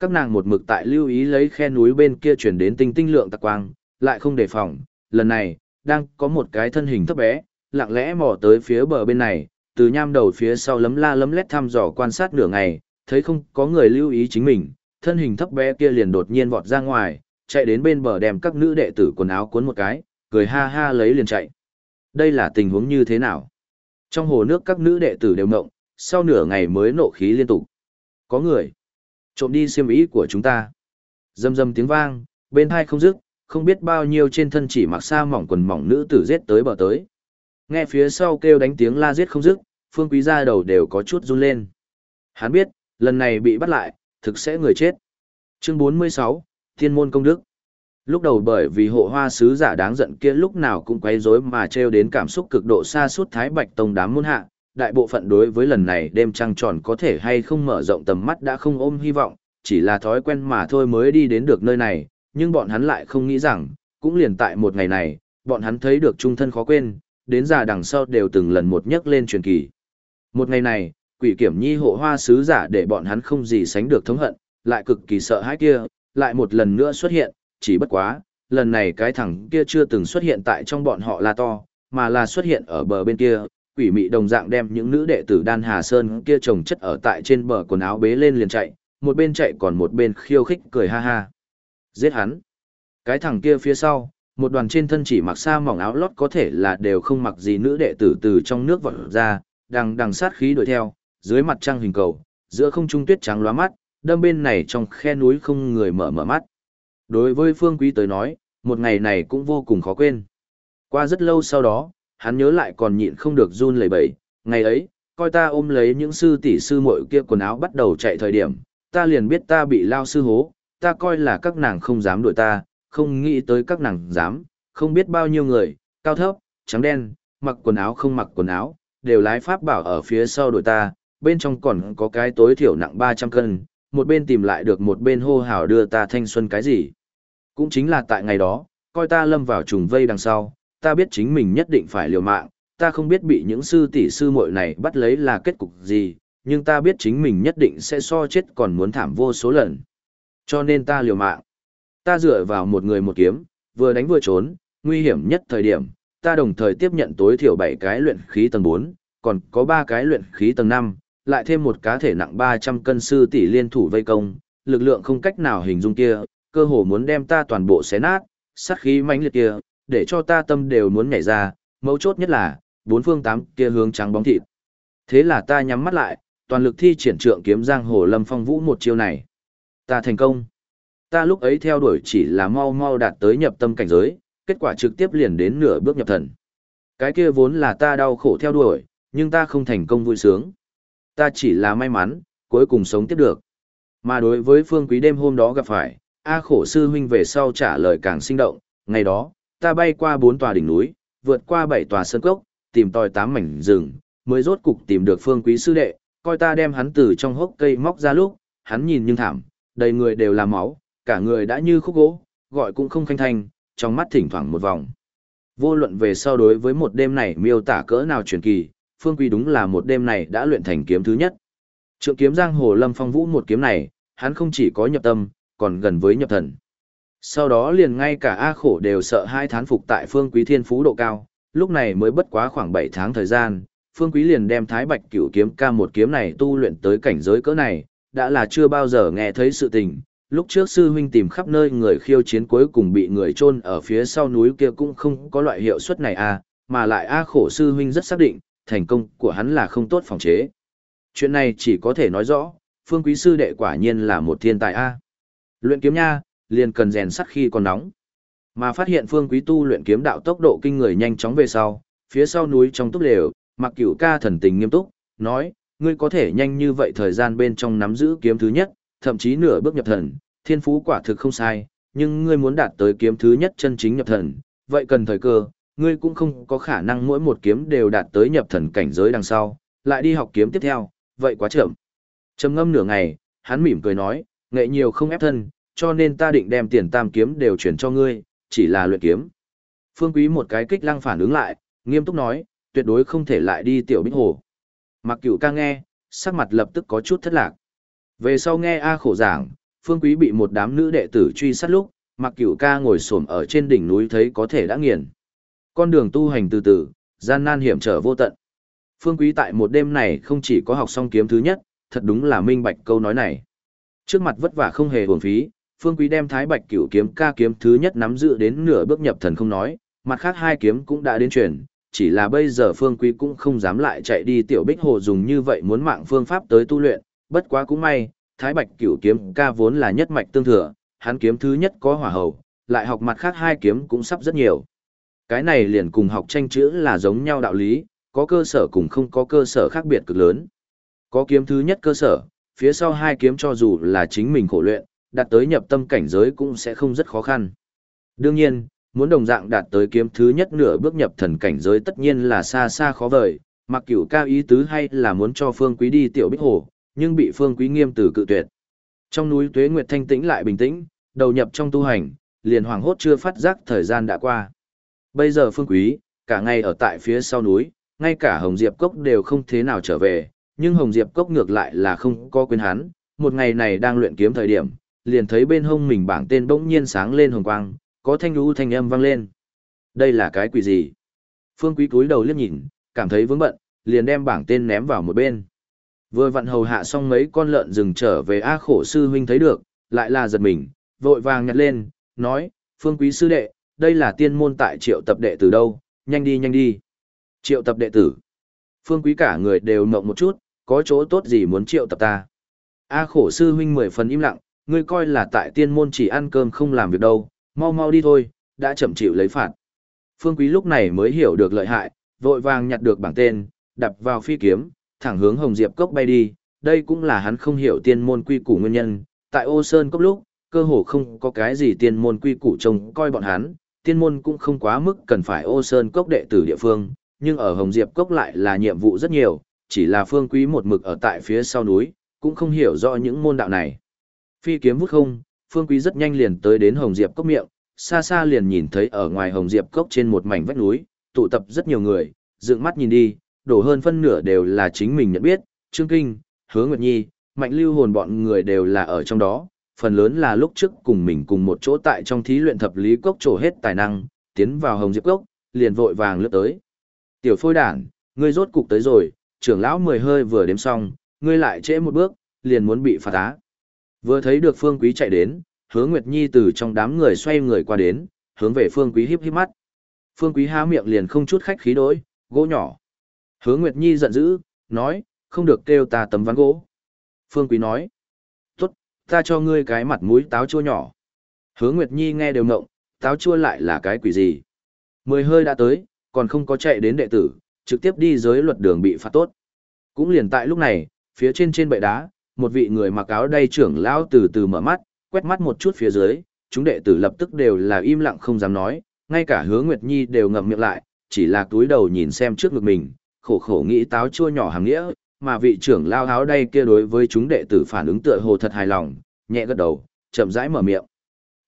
Speaker 1: Các nàng một mực tại lưu ý lấy khe núi bên kia chuyển đến tinh tinh lượng tạc quang, lại không đề phòng, lần này, đang có một cái thân hình thấp bé, lặng lẽ mò tới phía bờ bên này, từ nham đầu phía sau lấm la lấm lét thăm dò quan sát nửa ngày, thấy không có người lưu ý chính mình, thân hình thấp bé kia liền đột nhiên vọt ra ngoài, chạy đến bên bờ đem các nữ đệ tử quần áo cuốn một cái, cười ha ha lấy liền chạy. Đây là tình huống như thế nào? Trong hồ nước các nữ đệ tử đều ngộng, sau nửa ngày mới nộ khí liên tục. Có người trộm đi xiêm ý của chúng ta. Dầm dầm tiếng vang, bên hai không dứt, không biết bao nhiêu trên thân chỉ mặc sa mỏng quần mỏng nữ tử giết tới bờ tới. Nghe phía sau kêu đánh tiếng la giết không dứt, phương quý gia đầu đều có chút run lên. Hắn biết, lần này bị bắt lại, thực sẽ người chết. Chương 46, Thiên môn công đức. Lúc đầu bởi vì hộ hoa sứ giả đáng giận kia lúc nào cũng quấy rối mà treo đến cảm xúc cực độ xa suốt Thái Bạch Tông đám môn hạ, đại bộ phận đối với lần này đêm trăng tròn có thể hay không mở rộng tầm mắt đã không ôm hy vọng, chỉ là thói quen mà thôi mới đi đến được nơi này, nhưng bọn hắn lại không nghĩ rằng, cũng liền tại một ngày này, bọn hắn thấy được trung thân khó quên, đến già đằng sau đều từng lần một nhắc lên truyền kỳ. Một ngày này, quỷ kiểm nhi hộ hoa sứ giả để bọn hắn không gì sánh được thống hận, lại cực kỳ sợ hãi kia, lại một lần nữa xuất hiện, chỉ bất quá, lần này cái thằng kia chưa từng xuất hiện tại trong bọn họ là to, mà là xuất hiện ở bờ bên kia, quỷ mị đồng dạng đem những nữ đệ tử đan hà sơn kia trồng chất ở tại trên bờ quần áo bế lên liền chạy, một bên chạy còn một bên khiêu khích cười ha ha. Giết hắn. Cái thằng kia phía sau, một đoàn trên thân chỉ mặc sa mỏng áo lót có thể là đều không mặc gì nữ đệ tử từ trong nước vọt ra, đằng đằng sát khí đuổi theo, dưới mặt trăng hình cầu, giữa không trung tuyết trắng lóa mắt, đâm bên này trong khe núi không người mở mở mắt. Đối với Phương Quý tới nói, một ngày này cũng vô cùng khó quên. Qua rất lâu sau đó, hắn nhớ lại còn nhịn không được run lẩy bẩy, ngày ấy, coi ta ôm lấy những sư tỷ sư muội kia quần áo bắt đầu chạy thời điểm, ta liền biết ta bị lao sư hố, ta coi là các nàng không dám đuổi ta, không nghĩ tới các nàng dám, không biết bao nhiêu người, cao thấp, trắng đen, mặc quần áo không mặc quần áo, đều lái pháp bảo ở phía sau đuổi ta, bên trong còn có cái tối thiểu nặng 300 cân, một bên tìm lại được một bên hô hào đưa ta thanh xuân cái gì. Cũng chính là tại ngày đó, coi ta lâm vào trùng vây đằng sau, ta biết chính mình nhất định phải liều mạng, ta không biết bị những sư tỷ sư muội này bắt lấy là kết cục gì, nhưng ta biết chính mình nhất định sẽ so chết còn muốn thảm vô số lần. Cho nên ta liều mạng. Ta dựa vào một người một kiếm, vừa đánh vừa trốn, nguy hiểm nhất thời điểm, ta đồng thời tiếp nhận tối thiểu 7 cái luyện khí tầng 4, còn có 3 cái luyện khí tầng 5, lại thêm một cá thể nặng 300 cân sư tỷ liên thủ vây công, lực lượng không cách nào hình dung kia, cơ hồ muốn đem ta toàn bộ xé nát, sát khí mãnh liệt kia, để cho ta tâm đều muốn nhảy ra, mấu chốt nhất là, bốn phương tám kia hướng trắng bóng thịt. Thế là ta nhắm mắt lại, toàn lực thi triển trượng kiếm giang hồ lâm phong vũ một chiêu này. Ta thành công. Ta lúc ấy theo đuổi chỉ là mau mau đạt tới nhập tâm cảnh giới, kết quả trực tiếp liền đến nửa bước nhập thần. Cái kia vốn là ta đau khổ theo đuổi, nhưng ta không thành công vui sướng. Ta chỉ là may mắn, cuối cùng sống tiếp được. Mà đối với phương quý đêm hôm đó gặp phải, A khổ sư huynh về sau trả lời càng sinh động, ngày đó, ta bay qua bốn tòa đỉnh núi, vượt qua bảy tòa sơn cốc, tìm tòi tám mảnh rừng, mới rốt cục tìm được phương quý sư đệ, coi ta đem hắn từ trong hốc cây móc ra lúc, hắn nhìn nhưng thảm, đầy người đều là máu, cả người đã như khúc gỗ, gọi cũng không khanh thanh, trong mắt thỉnh thoảng một vòng. Vô luận về sau đối với một đêm này miêu tả cỡ nào truyền kỳ, phương quý đúng là một đêm này đã luyện thành kiếm thứ nhất. Trượng kiếm giang hồ lâm phong vũ một kiếm này, hắn không chỉ có nhập tâm, còn gần với nhập thần. Sau đó liền ngay cả A khổ đều sợ hai thán phục tại phương quý thiên phú độ cao, lúc này mới bất quá khoảng 7 tháng thời gian, phương quý liền đem thái bạch cửu kiếm ca một kiếm này tu luyện tới cảnh giới cỡ này, đã là chưa bao giờ nghe thấy sự tình. Lúc trước sư huynh tìm khắp nơi người khiêu chiến cuối cùng bị người chôn ở phía sau núi kia cũng không có loại hiệu suất này à, mà lại A khổ sư huynh rất xác định, thành công của hắn là không tốt phòng chế. Chuyện này chỉ có thể nói rõ, phương quý sư đệ quả nhiên là một thiên tài A. Luyện kiếm nha, liền cần rèn sắt khi còn nóng. Mà phát hiện phương quý tu luyện kiếm đạo tốc độ kinh người nhanh chóng về sau, phía sau núi trong túc lều, mặc cửu ca thần tình nghiêm túc, nói, ngươi có thể nhanh như vậy thời gian bên trong nắm giữ kiếm thứ nhất, thậm chí nửa bước nhập thần, thiên phú quả thực không sai, nhưng ngươi muốn đạt tới kiếm thứ nhất chân chính nhập thần, vậy cần thời cơ, ngươi cũng không có khả năng mỗi một kiếm đều đạt tới nhập thần cảnh giới đằng sau, lại đi học kiếm tiếp theo, vậy quá chậm. Trầm ngâm nửa ngày, hắn mỉm cười nói, nghệ nhiều không ép thân, cho nên ta định đem tiền tam kiếm đều chuyển cho ngươi, chỉ là luyện kiếm. Phương Quý một cái kích lăng phản ứng lại, nghiêm túc nói, tuyệt đối không thể lại đi tiểu bích hồ. Mặc cửu ca nghe, sắc mặt lập tức có chút thất lạc. Về sau nghe A khổ giảng, Phương Quý bị một đám nữ đệ tử truy sát lúc, mặc cửu ca ngồi xổm ở trên đỉnh núi thấy có thể đã nghiền. Con đường tu hành từ từ, gian nan hiểm trở vô tận. Phương Quý tại một đêm này không chỉ có học xong kiếm thứ nhất, thật đúng là minh bạch câu nói này. Trước mặt vất vả không hề uổng phí, Phương Quý đem Thái Bạch Cửu kiếm ca kiếm thứ nhất nắm giữ đến nửa bước nhập thần không nói, mặt khác hai kiếm cũng đã đến truyền, chỉ là bây giờ Phương Quý cũng không dám lại chạy đi tiểu Bích Hồ dùng như vậy muốn mạng phương pháp tới tu luyện, bất quá cũng may, Thái Bạch Cửu kiếm ca vốn là nhất mạch tương thừa, hắn kiếm thứ nhất có hỏa hầu, lại học mặt khác hai kiếm cũng sắp rất nhiều. Cái này liền cùng học tranh chữ là giống nhau đạo lý, có cơ sở cùng không có cơ sở khác biệt cực lớn. Có kiếm thứ nhất cơ sở, phía sau hai kiếm cho dù là chính mình khổ luyện, đạt tới nhập tâm cảnh giới cũng sẽ không rất khó khăn. Đương nhiên, muốn đồng dạng đạt tới kiếm thứ nhất nửa bước nhập thần cảnh giới tất nhiên là xa xa khó vời, mặc cửu cao ý tứ hay là muốn cho phương quý đi tiểu bích hồ, nhưng bị phương quý nghiêm từ cự tuyệt. Trong núi tuế nguyệt thanh tĩnh lại bình tĩnh, đầu nhập trong tu hành, liền hoàng hốt chưa phát giác thời gian đã qua. Bây giờ phương quý, cả ngày ở tại phía sau núi, ngay cả Hồng Diệp Cốc đều không thế nào trở về, nhưng Hồng Diệp Cốc ngược lại là không có quên hắn, một ngày này đang luyện kiếm thời điểm, liền thấy bên hông mình bảng tên bỗng nhiên sáng lên hồng quang, có thanh lũ thanh âm vang lên. Đây là cái quỷ gì? Phương Quý cúi đầu liếc nhìn, cảm thấy vướng bận, liền đem bảng tên ném vào một bên. Vừa vặn hầu hạ xong mấy con lợn rừng trở về A khổ sư huynh thấy được, lại là giật mình, vội vàng nhặt lên, nói, Phương Quý sư đệ, đây là tiên môn tại triệu tập đệ tử đâu, nhanh đi nhanh đi. Triệu tập đệ tử. Phương Quý cả người đều mộng một chút, có chỗ tốt gì muốn triệu tập ta. A khổ sư huynh mười phần im lặng, ngươi coi là tại tiên môn chỉ ăn cơm không làm việc đâu, mau mau đi thôi, đã chậm chịu lấy phạt. Phương Quý lúc này mới hiểu được lợi hại, vội vàng nhặt được bảng tên, đập vào phi kiếm, thẳng hướng Hồng Diệp Cốc bay đi, đây cũng là hắn không hiểu tiên môn quy củ nguyên nhân, tại ô sơn cốc lúc, cơ hồ không có cái gì tiên môn quy củ trông coi bọn hắn, tiên môn cũng không quá mức cần phải ô sơn cốc đệ tử địa phương, nhưng ở Hồng Diệp Cốc lại là nhiệm vụ rất nhiều, chỉ là phương quý một mực ở tại phía sau núi, cũng không hiểu rõ những môn đạo này. Phi kiếm vút không, phương quý rất nhanh liền tới đến Hồng Diệp Cốc miệng, xa xa liền nhìn thấy ở ngoài Hồng Diệp Cốc trên một mảnh vách núi, tụ tập rất nhiều người, dựng mắt nhìn đi, đổ hơn phân nửa đều là chính mình nhận biết, Trương Kinh, Hứa Nguyệt Nhi, Mạnh Lưu Hồn bọn người đều là ở trong đó, phần lớn là lúc trước cùng mình cùng một chỗ tại trong thí luyện thập lý cốc trổ hết tài năng, tiến vào Hồng Diệp Cốc, liền vội vàng lướt tới. Tiểu phôi đản, ngươi rốt cục tới rồi, trưởng lão mười hơi vừa đếm xong, ngươi lại trễ một bước, liền muốn bị phạt á. Vừa thấy được Phương Quý chạy đến, Hứa Nguyệt Nhi từ trong đám người xoay người qua đến, hướng về Phương Quý híp híp mắt. Phương Quý há miệng liền không chút khách khí đối, gỗ nhỏ. Hứa Nguyệt Nhi giận dữ, nói, không được kêu ta tấm ván gỗ. Phương Quý nói, ta cho ngươi cái mặt mũi táo chua nhỏ. Hứa Nguyệt Nhi nghe đều ngộng, táo chua lại là cái quỷ gì. Mười hơi đã tới, còn không có chạy đến đệ tử, trực tiếp đi giới luật đường bị phạt tốt. Cũng liền tại lúc này, phía trên trên bệ đá, một vị người mặc áo đay trưởng lão từ từ mở mắt, quét mắt một chút phía dưới, chúng đệ tử lập tức đều là im lặng không dám nói, ngay cả hứa Nguyệt Nhi đều ngậm miệng lại, chỉ là túi đầu nhìn xem trước ngực mình, khổ khổ nghĩ táo chua nhỏ hàng nghĩa, mà vị trưởng lao áo đây kia đối với chúng đệ tử phản ứng tựa hồ thật hài lòng, nhẹ gật đầu, chậm rãi mở miệng.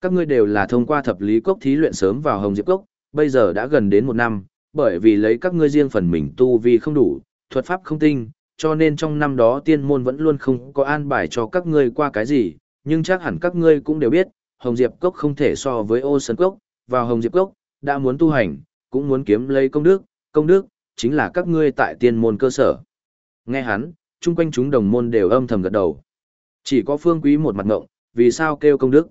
Speaker 1: Các ngươi đều là thông qua thập lý cốc thí luyện sớm vào Hồng Diệp Cốc, bây giờ đã gần đến một năm, bởi vì lấy các ngươi riêng phần mình tu vi không đủ, thuật pháp không tinh, cho nên trong năm đó tiên môn vẫn luôn không có an bài cho các ngươi qua cái gì, nhưng chắc hẳn các ngươi cũng đều biết, Hồng Diệp Cốc không thể so với ô sơn cốc, vào Hồng Diệp Cốc, đã muốn tu hành, cũng muốn kiếm lấy công đức, công đức, chính là các ngươi tại tiên môn cơ sở. Nghe hắn, chung quanh chúng đồng môn đều âm thầm gật đầu. Chỉ có phương quý một mặt ngộng, vì sao kêu công đức.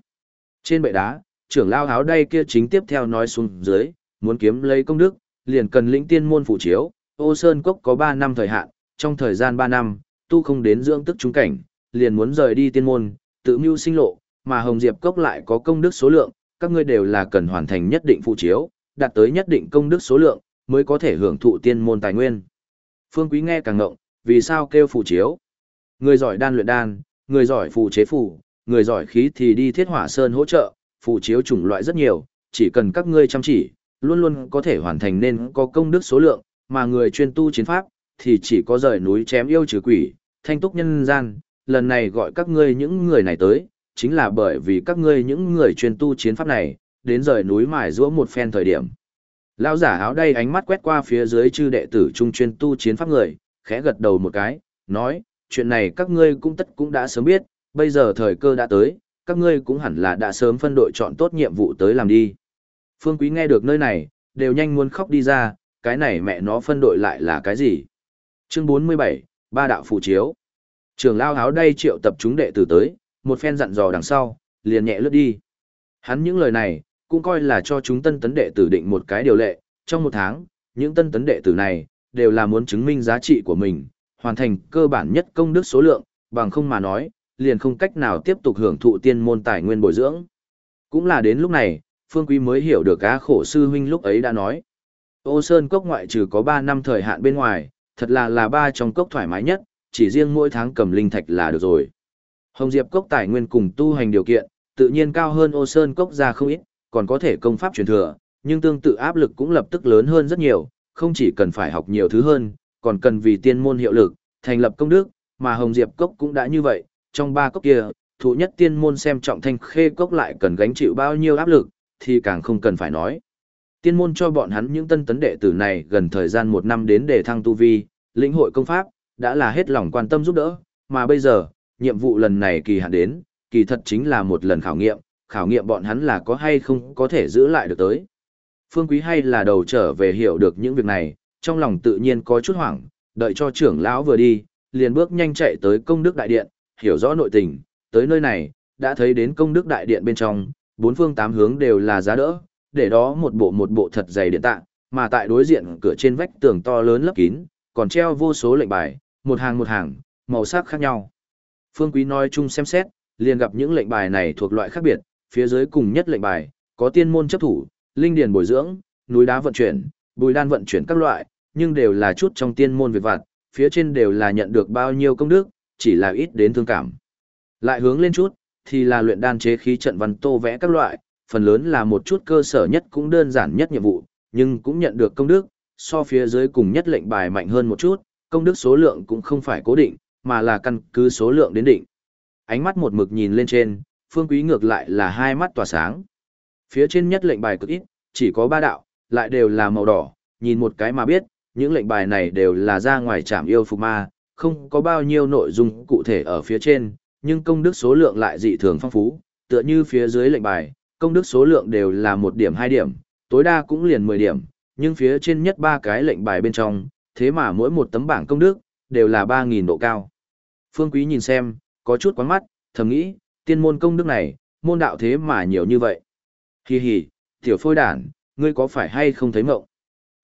Speaker 1: Trên bệ đá, trưởng lao áo đây kia chính tiếp theo nói xuống dưới, muốn kiếm lấy công đức, liền cần lĩnh tiên môn phụ chiếu, ô sơn cốc có 3 năm thời hạn, trong thời gian 3 năm, tu không đến dưỡng tức chúng cảnh, liền muốn rời đi tiên môn, tự mưu sinh lộ, mà Hồng Diệp cốc lại có công đức số lượng, các ngươi đều là cần hoàn thành nhất định phụ chiếu, đạt tới nhất định công đức số lượng, mới có thể hưởng thụ tiên môn tài nguyên. Phương Quý nghe càng ngộng, vì sao kêu phụ chiếu? Người giỏi đan luyện đan, người giỏi phù chế phù, người giỏi khí thì đi thiết hỏa sơn hỗ trợ, phù chiếu chủng loại rất nhiều, chỉ cần các ngươi chăm chỉ, luôn luôn có thể hoàn thành nên có công đức số lượng, mà người chuyên tu chiến pháp, thì chỉ có rời núi chém yêu trừ quỷ, thanh túc nhân gian, lần này gọi các ngươi những người này tới, chính là bởi vì các ngươi những người chuyên tu chiến pháp này, đến rời núi mài giũa một phen thời điểm. Lão giả áo đây ánh mắt quét qua phía dưới chư đệ tử trung chuyên tu chiến pháp người, khẽ gật đầu một cái, nói, chuyện này các ngươi cũng tất cũng đã sớm biết, bây giờ thời cơ đã tới, các ngươi cũng hẳn là đã sớm phân đội chọn tốt nhiệm vụ tới làm đi. Phương Quý nghe được nơi này, đều nhanh muốn khóc đi ra, cái này mẹ nó phân đội lại là cái gì? Chương 47, ba đạo phụ chiếu. Trường lao háo đây triệu tập chúng đệ tử tới, một phen dặn dò đằng sau, liền nhẹ lướt đi. Hắn những lời này, cũng coi là cho chúng tân tấn đệ tử định một cái điều lệ, trong một tháng, những tân tấn đệ tử này, đều là muốn chứng minh giá trị của mình, hoàn thành cơ bản nhất công đức số lượng, bằng không mà nói, liền không cách nào tiếp tục hưởng thụ tiên môn tài nguyên bồi dưỡng. Cũng là đến lúc này, Phương Quý mới hiểu được á khổ sư huynh lúc ấy đã nói. Ô Sơn Cốc ngoại trừ có 3 năm thời hạn bên ngoài, thật là là ba trong cốc thoải mái nhất, chỉ riêng mỗi tháng cầm linh thạch là được rồi. Hồng Diệp Cốc tài nguyên cùng tu hành điều kiện, tự nhiên cao hơn Ô Sơn Cốc ra không ít, còn có thể công pháp truyền thừa, nhưng tương tự áp lực cũng lập tức lớn hơn rất nhiều, không chỉ cần phải học nhiều thứ hơn, còn cần vì tiên môn hiệu lực, thành lập công đức, mà Hồng Diệp Cốc cũng đã như vậy, trong ba cốc kia, thụ nhất tiên môn xem trọng thanh khê cốc lại cần gánh chịu bao nhiêu áp lực, thì càng không cần phải nói. Tiên môn cho bọn hắn những tân tấn đệ tử này gần thời gian một năm đến để thăng tu vi, lĩnh hội công pháp, đã là hết lòng quan tâm giúp đỡ, mà bây giờ, nhiệm vụ lần này kỳ hạn đến, kỳ thật chính là một lần khảo nghiệm, khảo nghiệm bọn hắn là có hay không có thể giữ lại được tới. Phương Quý hay là đầu trở về hiểu được những việc này, trong lòng tự nhiên có chút hoảng, đợi cho trưởng lão vừa đi, liền bước nhanh chạy tới công đức đại điện, hiểu rõ nội tình, tới nơi này, đã thấy đến công đức đại điện bên trong, bốn phương tám hướng đều là giá đỡ, để đó một bộ một bộ thật dày điện tạng, mà tại đối diện cửa trên vách tường to lớn lấp kín, còn treo vô số lệnh bài, một hàng một hàng, màu sắc khác nhau. Phương Quý nói chung xem xét, liền gặp những lệnh bài này thuộc loại khác biệt, phía dưới cùng nhất lệnh bài, có tiên môn chấp thủ, linh điền bồi dưỡng, núi đá vận chuyển, bùi đan vận chuyển các loại, nhưng đều là chút trong tiên môn việc vặt, phía trên đều là nhận được bao nhiêu công đức, chỉ là ít đến thương cảm. Lại hướng lên chút, thì là luyện đan chế khí trận văn tô vẽ các loại, phần lớn là một chút cơ sở nhất cũng đơn giản nhất nhiệm vụ, nhưng cũng nhận được công đức, so phía dưới cùng nhất lệnh bài mạnh hơn một chút, công đức số lượng cũng không phải cố định, mà là căn cứ số lượng đến định. Ánh mắt một mực nhìn lên trên, phương quý ngược lại là hai mắt tỏa sáng. Phía trên nhất lệnh bài cực ít, chỉ có ba đạo, lại đều là màu đỏ, nhìn một cái mà biết, những lệnh bài này đều là ra ngoài trảm yêu phục ma, không có bao nhiêu nội dung cụ thể ở phía trên, nhưng công đức số lượng lại dị thường phong phú, tựa như phía dưới lệnh bài, công đức số lượng đều là một điểm hai điểm, tối đa cũng liền 10 điểm, nhưng phía trên nhất ba cái lệnh bài bên trong, thế mà mỗi một tấm bảng công đức, đều là 3.000 độ cao. Phương Quý nhìn xem, có chút quán mắt, thầm nghĩ, tiên môn công đức này, môn đạo thế mà nhiều như vậy hì hì, tiểu phôi đản, ngươi có phải hay không thấy mộng?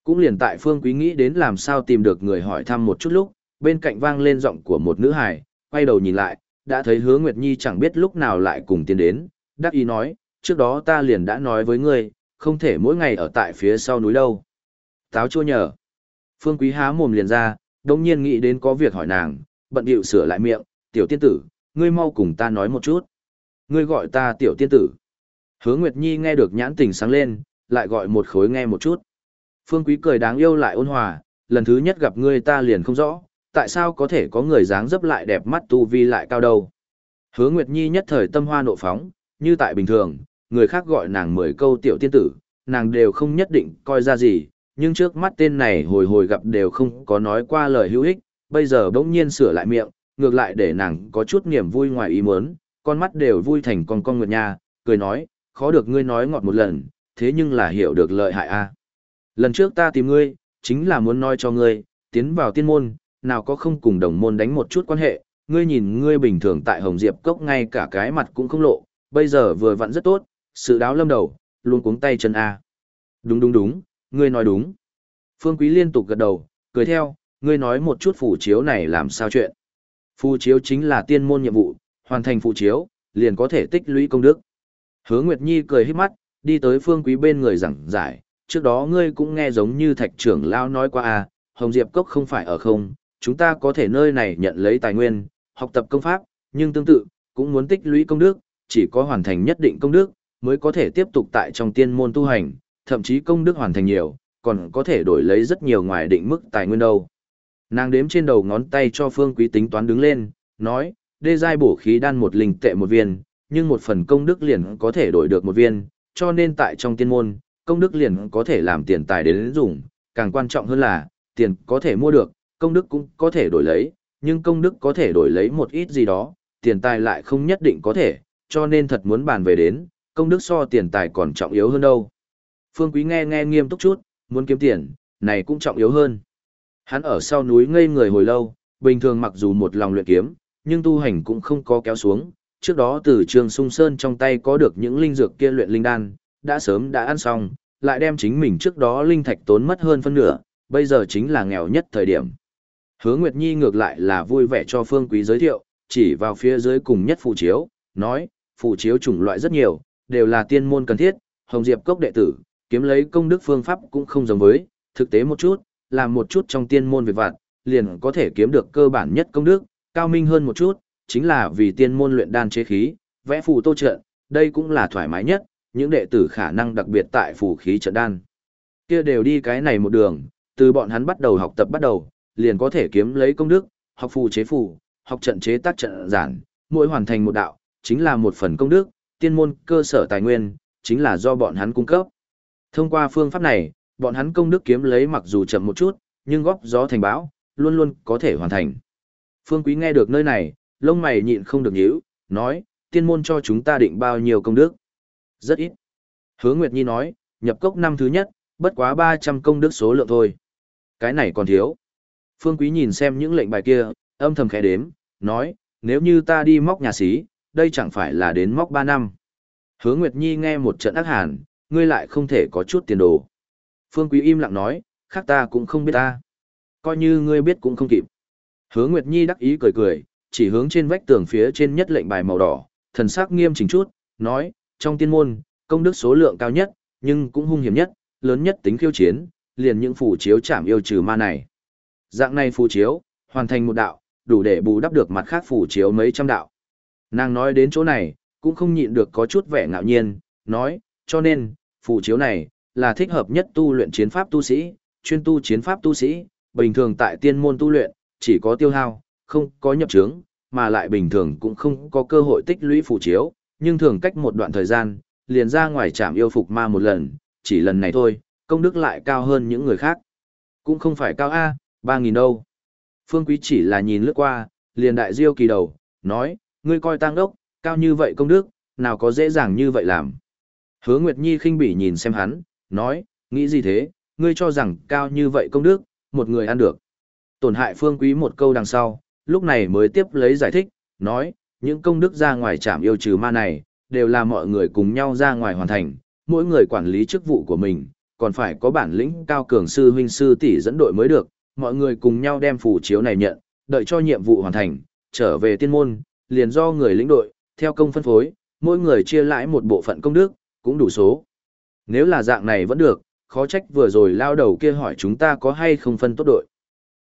Speaker 1: Cũng liền tại Phương Quý nghĩ đến làm sao tìm được người hỏi thăm một chút lúc, bên cạnh vang lên giọng của một nữ hài, quay đầu nhìn lại, đã thấy hứa Nguyệt Nhi chẳng biết lúc nào lại cùng tiến đến, đắc ý nói, trước đó ta liền đã nói với ngươi, không thể mỗi ngày ở tại phía sau núi đâu. táo chua nhờ. Phương Quý há mồm liền ra, đồng nhiên nghĩ đến có việc hỏi nàng, bận điệu sửa lại miệng, tiểu tiên tử, ngươi mau cùng ta nói một chút. Ngươi gọi ta tiểu tiên tử. Hứa Nguyệt Nhi nghe được nhãn tình sáng lên, lại gọi một khối nghe một chút. Phương Quý cười đáng yêu lại ôn hòa, lần thứ nhất gặp ngươi ta liền không rõ, tại sao có thể có người dáng dấp lại đẹp mắt tu vi lại cao đâu. Hứa Nguyệt Nhi nhất thời tâm hoa nộ phóng, như tại bình thường, người khác gọi nàng mười câu tiểu tiên tử, nàng đều không nhất định coi ra gì, nhưng trước mắt tên này hồi hồi gặp đều không có nói qua lời hữu ích, bây giờ bỗng nhiên sửa lại miệng, ngược lại để nàng có chút niềm vui ngoài ý muốn, con mắt đều vui thành con con nguyệt nha, cười nói, khó được ngươi nói ngọt một lần, thế nhưng là hiểu được lợi hại a. Lần trước ta tìm ngươi, chính là muốn nói cho ngươi, tiến vào tiên môn, nào có không cùng đồng môn đánh một chút quan hệ, ngươi nhìn ngươi bình thường tại Hồng Diệp Cốc ngay cả cái mặt cũng không lộ, bây giờ vừa vặn rất tốt, sự đáo lâm đầu, luôn cuống tay chân A. Đúng đúng đúng, ngươi nói đúng. Phương Quý liên tục gật đầu, cười theo, ngươi nói một chút phù chiếu này làm sao chuyện. Phù chiếu chính là tiên môn nhiệm vụ, hoàn thành phù chiếu, liền có thể tích lũy công đức. Hứa Nguyệt Nhi cười hít mắt, đi tới Phương Quý bên người giảng giải, trước đó ngươi cũng nghe giống như thạch trưởng lao nói qua à, Hồng Diệp Cốc không phải ở không, chúng ta có thể nơi này nhận lấy tài nguyên, học tập công pháp, nhưng tương tự, cũng muốn tích lũy công đức, chỉ có hoàn thành nhất định công đức, mới có thể tiếp tục tại trong tiên môn tu hành, thậm chí công đức hoàn thành nhiều, còn có thể đổi lấy rất nhiều ngoài định mức tài nguyên đâu. Nàng đếm trên đầu ngón tay cho Phương Quý tính toán đứng lên, nói, đê giai bổ khí đan một linh tệ một viên, nhưng một phần công đức liền có thể đổi được một viên, cho nên tại trong tiên môn, công đức liền có thể làm tiền tài đến dùng, càng quan trọng hơn là, tiền có thể mua được, công đức cũng có thể đổi lấy, nhưng công đức có thể đổi lấy một ít gì đó, tiền tài lại không nhất định có thể, cho nên thật muốn bàn về đến, công đức so tiền tài còn trọng yếu hơn đâu. Phương Quý nghe nghe nghiêm túc chút, muốn kiếm tiền, này cũng trọng yếu hơn. Hắn ở sau núi ngây người hồi lâu, bình thường mặc dù một lòng luyện kiếm, nhưng tu hành cũng không có kéo xuống. Trước đó từ trường sung sơn trong tay có được những linh dược kia luyện linh đan, đã sớm đã ăn xong, lại đem chính mình trước đó linh thạch tốn mất hơn phân nửa, bây giờ chính là nghèo nhất thời điểm. Hứa Nguyệt Nhi ngược lại là vui vẻ cho Phương Quý giới thiệu, chỉ vào phía dưới cùng nhất phù chiếu, nói, phù chiếu chủng loại rất nhiều, đều là tiên môn cần thiết, Hồng Diệp Cốc đệ tử, kiếm lấy công đức phương pháp cũng không giống với, thực tế một chút, làm một chút trong tiên môn việc vặt, liền có thể kiếm được cơ bản nhất công đức, cao minh hơn một chút, chính là vì tiên môn luyện đan chế khí, vẽ phù tô trận, đây cũng là thoải mái nhất, những đệ tử khả năng đặc biệt tại phù khí trận đan. Kia đều đi cái này một đường, từ bọn hắn bắt đầu học tập bắt đầu, liền có thể kiếm lấy công đức, học phù chế phù, học trận chế tác trận giản, mỗi hoàn thành một đạo, chính là một phần công đức, tiên môn cơ sở tài nguyên, chính là do bọn hắn cung cấp. Thông qua phương pháp này, bọn hắn công đức kiếm lấy mặc dù chậm một chút, nhưng góp gió thành bão, luôn luôn có thể hoàn thành. Phương Quý nghe được nơi này, lông mày nhịn không được nhíu, nói, tiên môn cho chúng ta định bao nhiêu công đức. Rất ít. Hứa Nguyệt Nhi nói, nhập cốc năm thứ nhất, bất quá 300 công đức số lượng thôi. Cái này còn thiếu. Phương Quý nhìn xem những lệnh bài kia, âm thầm khẽ đếm, nói, nếu như ta đi móc nhà sĩ, đây chẳng phải là đến móc 3 năm. Hứa Nguyệt Nhi nghe một trận ác hàn, ngươi lại không thể có chút tiền đồ. Phương Quý im lặng nói, khác ta cũng không biết ta. Coi như ngươi biết cũng không kịp. Hứa Nguyệt Nhi đắc ý cười cười, chỉ hướng trên vách tường phía trên nhất lệnh bài màu đỏ, thần sắc nghiêm chỉnh chút, nói, trong tiên môn, công đức số lượng cao nhất, nhưng cũng hung hiểm nhất, lớn nhất tính khiêu chiến, liền những phù chiếu chạm yêu trừ ma này. Dạng này phù chiếu, hoàn thành một đạo, đủ để bù đắp được mặt khác phù chiếu mấy trăm đạo. Nàng nói đến chỗ này, cũng không nhịn được có chút vẻ ngạo nhiên, nói, cho nên, phù chiếu này, là thích hợp nhất tu luyện chiến pháp tu sĩ, chuyên tu chiến pháp tu sĩ, bình thường tại tiên môn tu luyện, chỉ có tiêu hao, không có nhập trướng, mà lại bình thường cũng không có cơ hội tích lũy phù chiếu, nhưng thường cách một đoạn thời gian, liền ra ngoài trạm yêu phục ma một lần, chỉ lần này thôi, công đức lại cao hơn những người khác. Cũng không phải cao A, ba nghìn đâu. Phương Quý chỉ là nhìn lướt qua, liền đại diêu kỳ đầu, nói, ngươi coi tăng đốc, cao như vậy công đức, nào có dễ dàng như vậy làm. Hứa Nguyệt Nhi khinh bỉ nhìn xem hắn, nói, nghĩ gì thế, ngươi cho rằng cao như vậy công đức, một người ăn được. Tổn hại Phương Quý một câu đằng sau, lúc này mới tiếp lấy giải thích, nói, những công đức ra ngoài trảm yêu trừ ma này, đều là mọi người cùng nhau ra ngoài hoàn thành, mỗi người quản lý chức vụ của mình, còn phải có bản lĩnh cao cường sư huynh sư tỷ dẫn đội mới được, mọi người cùng nhau đem phủ chiếu này nhận, đợi cho nhiệm vụ hoàn thành, trở về tiên môn, liền do người lĩnh đội, theo công phân phối, mỗi người chia lãi một bộ phận công đức, cũng đủ số. Nếu là dạng này vẫn được, khó trách vừa rồi lao đầu kia hỏi chúng ta có hay không phân tốt đội.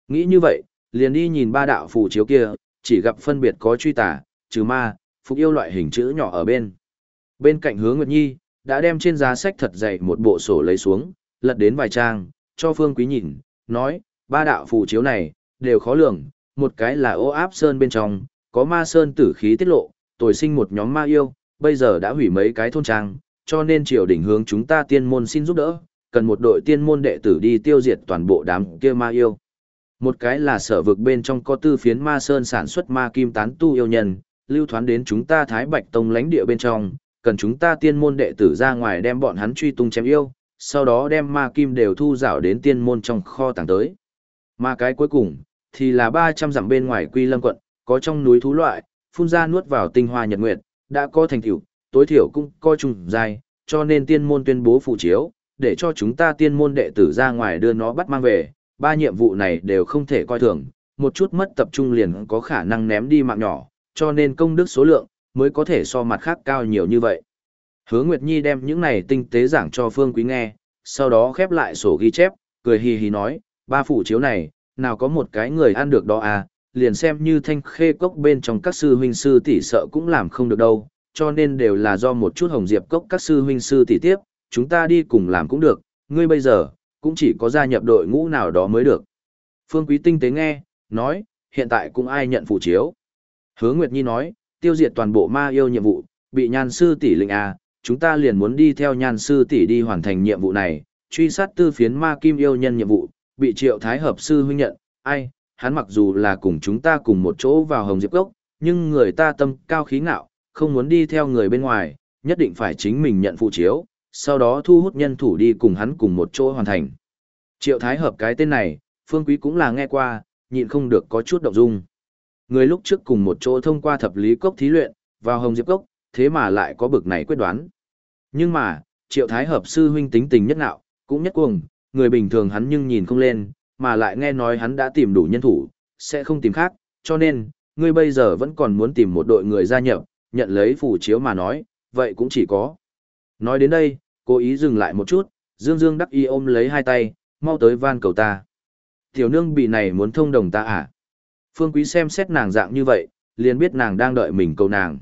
Speaker 1: Nghĩ như vậy, liền đi nhìn ba đạo phù chiếu kia, chỉ gặp phân biệt có truy tà, trừ ma, phục yêu loại hình chữ nhỏ ở bên. Bên cạnh hướng Nguyệt Nhi, đã đem trên giá sách thật dày một bộ sổ lấy xuống, lật đến vài trang, cho Phương Quý nhìn, nói, ba đạo phù chiếu này, đều khó lường, một cái là ô áp sơn bên trong, có ma sơn tử khí tiết lộ, tồi sinh một nhóm ma yêu, bây giờ đã hủy mấy cái thôn trang, cho nên triều đỉnh hướng chúng ta tiên môn xin giúp đỡ, cần một đội tiên môn đệ tử đi tiêu diệt toàn bộ đám kia ma yêu. Một cái là sở vực bên trong có tư phiến ma sơn sản xuất ma kim tán tu yêu nhân, lưu thoán đến chúng ta Thái Bạch Tông lãnh địa bên trong, cần chúng ta tiên môn đệ tử ra ngoài đem bọn hắn truy tung chém yêu, sau đó đem ma kim đều thu rảo đến tiên môn trong kho tàng tới. Ma cái cuối cùng, thì là 300 dặm bên ngoài quy lâm quận, có trong núi thú loại, phun ra nuốt vào tinh hoa nhật nguyệt, đã có thành tựu, tối thiểu cũng coi trùng dài, cho nên tiên môn tuyên bố phụ chiếu, để cho chúng ta tiên môn đệ tử ra ngoài đưa nó bắt mang về, ba nhiệm vụ này đều không thể coi thường, một chút mất tập trung liền có khả năng ném đi mạng nhỏ, cho nên công đức số lượng mới có thể so mặt khác cao nhiều như vậy. Hứa Nguyệt Nhi đem những này tinh tế giảng cho Phương Quý nghe, sau đó khép lại sổ ghi chép, cười hì hì nói, ba phủ chiếu này, nào có một cái người ăn được đó à, liền xem như thanh khê cốc bên trong các sư huynh sư tỷ sợ cũng làm không được đâu, cho nên đều là do một chút hồng diệp cốc các sư huynh sư tỷ tiếp, chúng ta đi cùng làm cũng được, ngươi bây giờ, cũng chỉ có gia nhập đội ngũ nào đó mới được. Phương Quý tinh tế nghe, nói, hiện tại cũng ai nhận phụ chiếu. Hứa Nguyệt Nhi nói, tiêu diệt toàn bộ ma yêu nhiệm vụ, bị nhan sư tỷ lệnh à, chúng ta liền muốn đi theo nhan sư tỷ đi hoàn thành nhiệm vụ này, truy sát tư phiến ma kim yêu nhân nhiệm vụ, bị triệu thái hợp sư huynh nhận, ai, hắn mặc dù là cùng chúng ta cùng một chỗ vào hồng diệp gốc, nhưng người ta tâm cao khí ngạo, không muốn đi theo người bên ngoài, nhất định phải chính mình nhận phụ chiếu, sau đó thu hút nhân thủ đi cùng hắn cùng một chỗ hoàn thành. Triệu thái hợp cái tên này, phương quý cũng là nghe qua, nhịn không được có chút động dung. Người lúc trước cùng một chỗ thông qua thập lý cốc thí luyện, vào hồng diệp cốc, thế mà lại có bực này quyết đoán. Nhưng mà, triệu thái hợp sư huynh tính tình nhất nạo, cũng nhất cuồng, người bình thường hắn nhưng nhìn không lên, mà lại nghe nói hắn đã tìm đủ nhân thủ, sẽ không tìm khác, cho nên, ngươi bây giờ vẫn còn muốn tìm một đội người gia nhập, nhận lấy phủ chiếu mà nói, vậy cũng chỉ có. Nói đến đây, cố ý dừng lại một chút, Dương Dương đắc y ôm lấy hai tay, mau tới van cầu ta. Tiểu nương bị này muốn thông đồng ta à? Phương Quý xem xét nàng dạng như vậy, liền biết nàng đang đợi mình cầu nàng.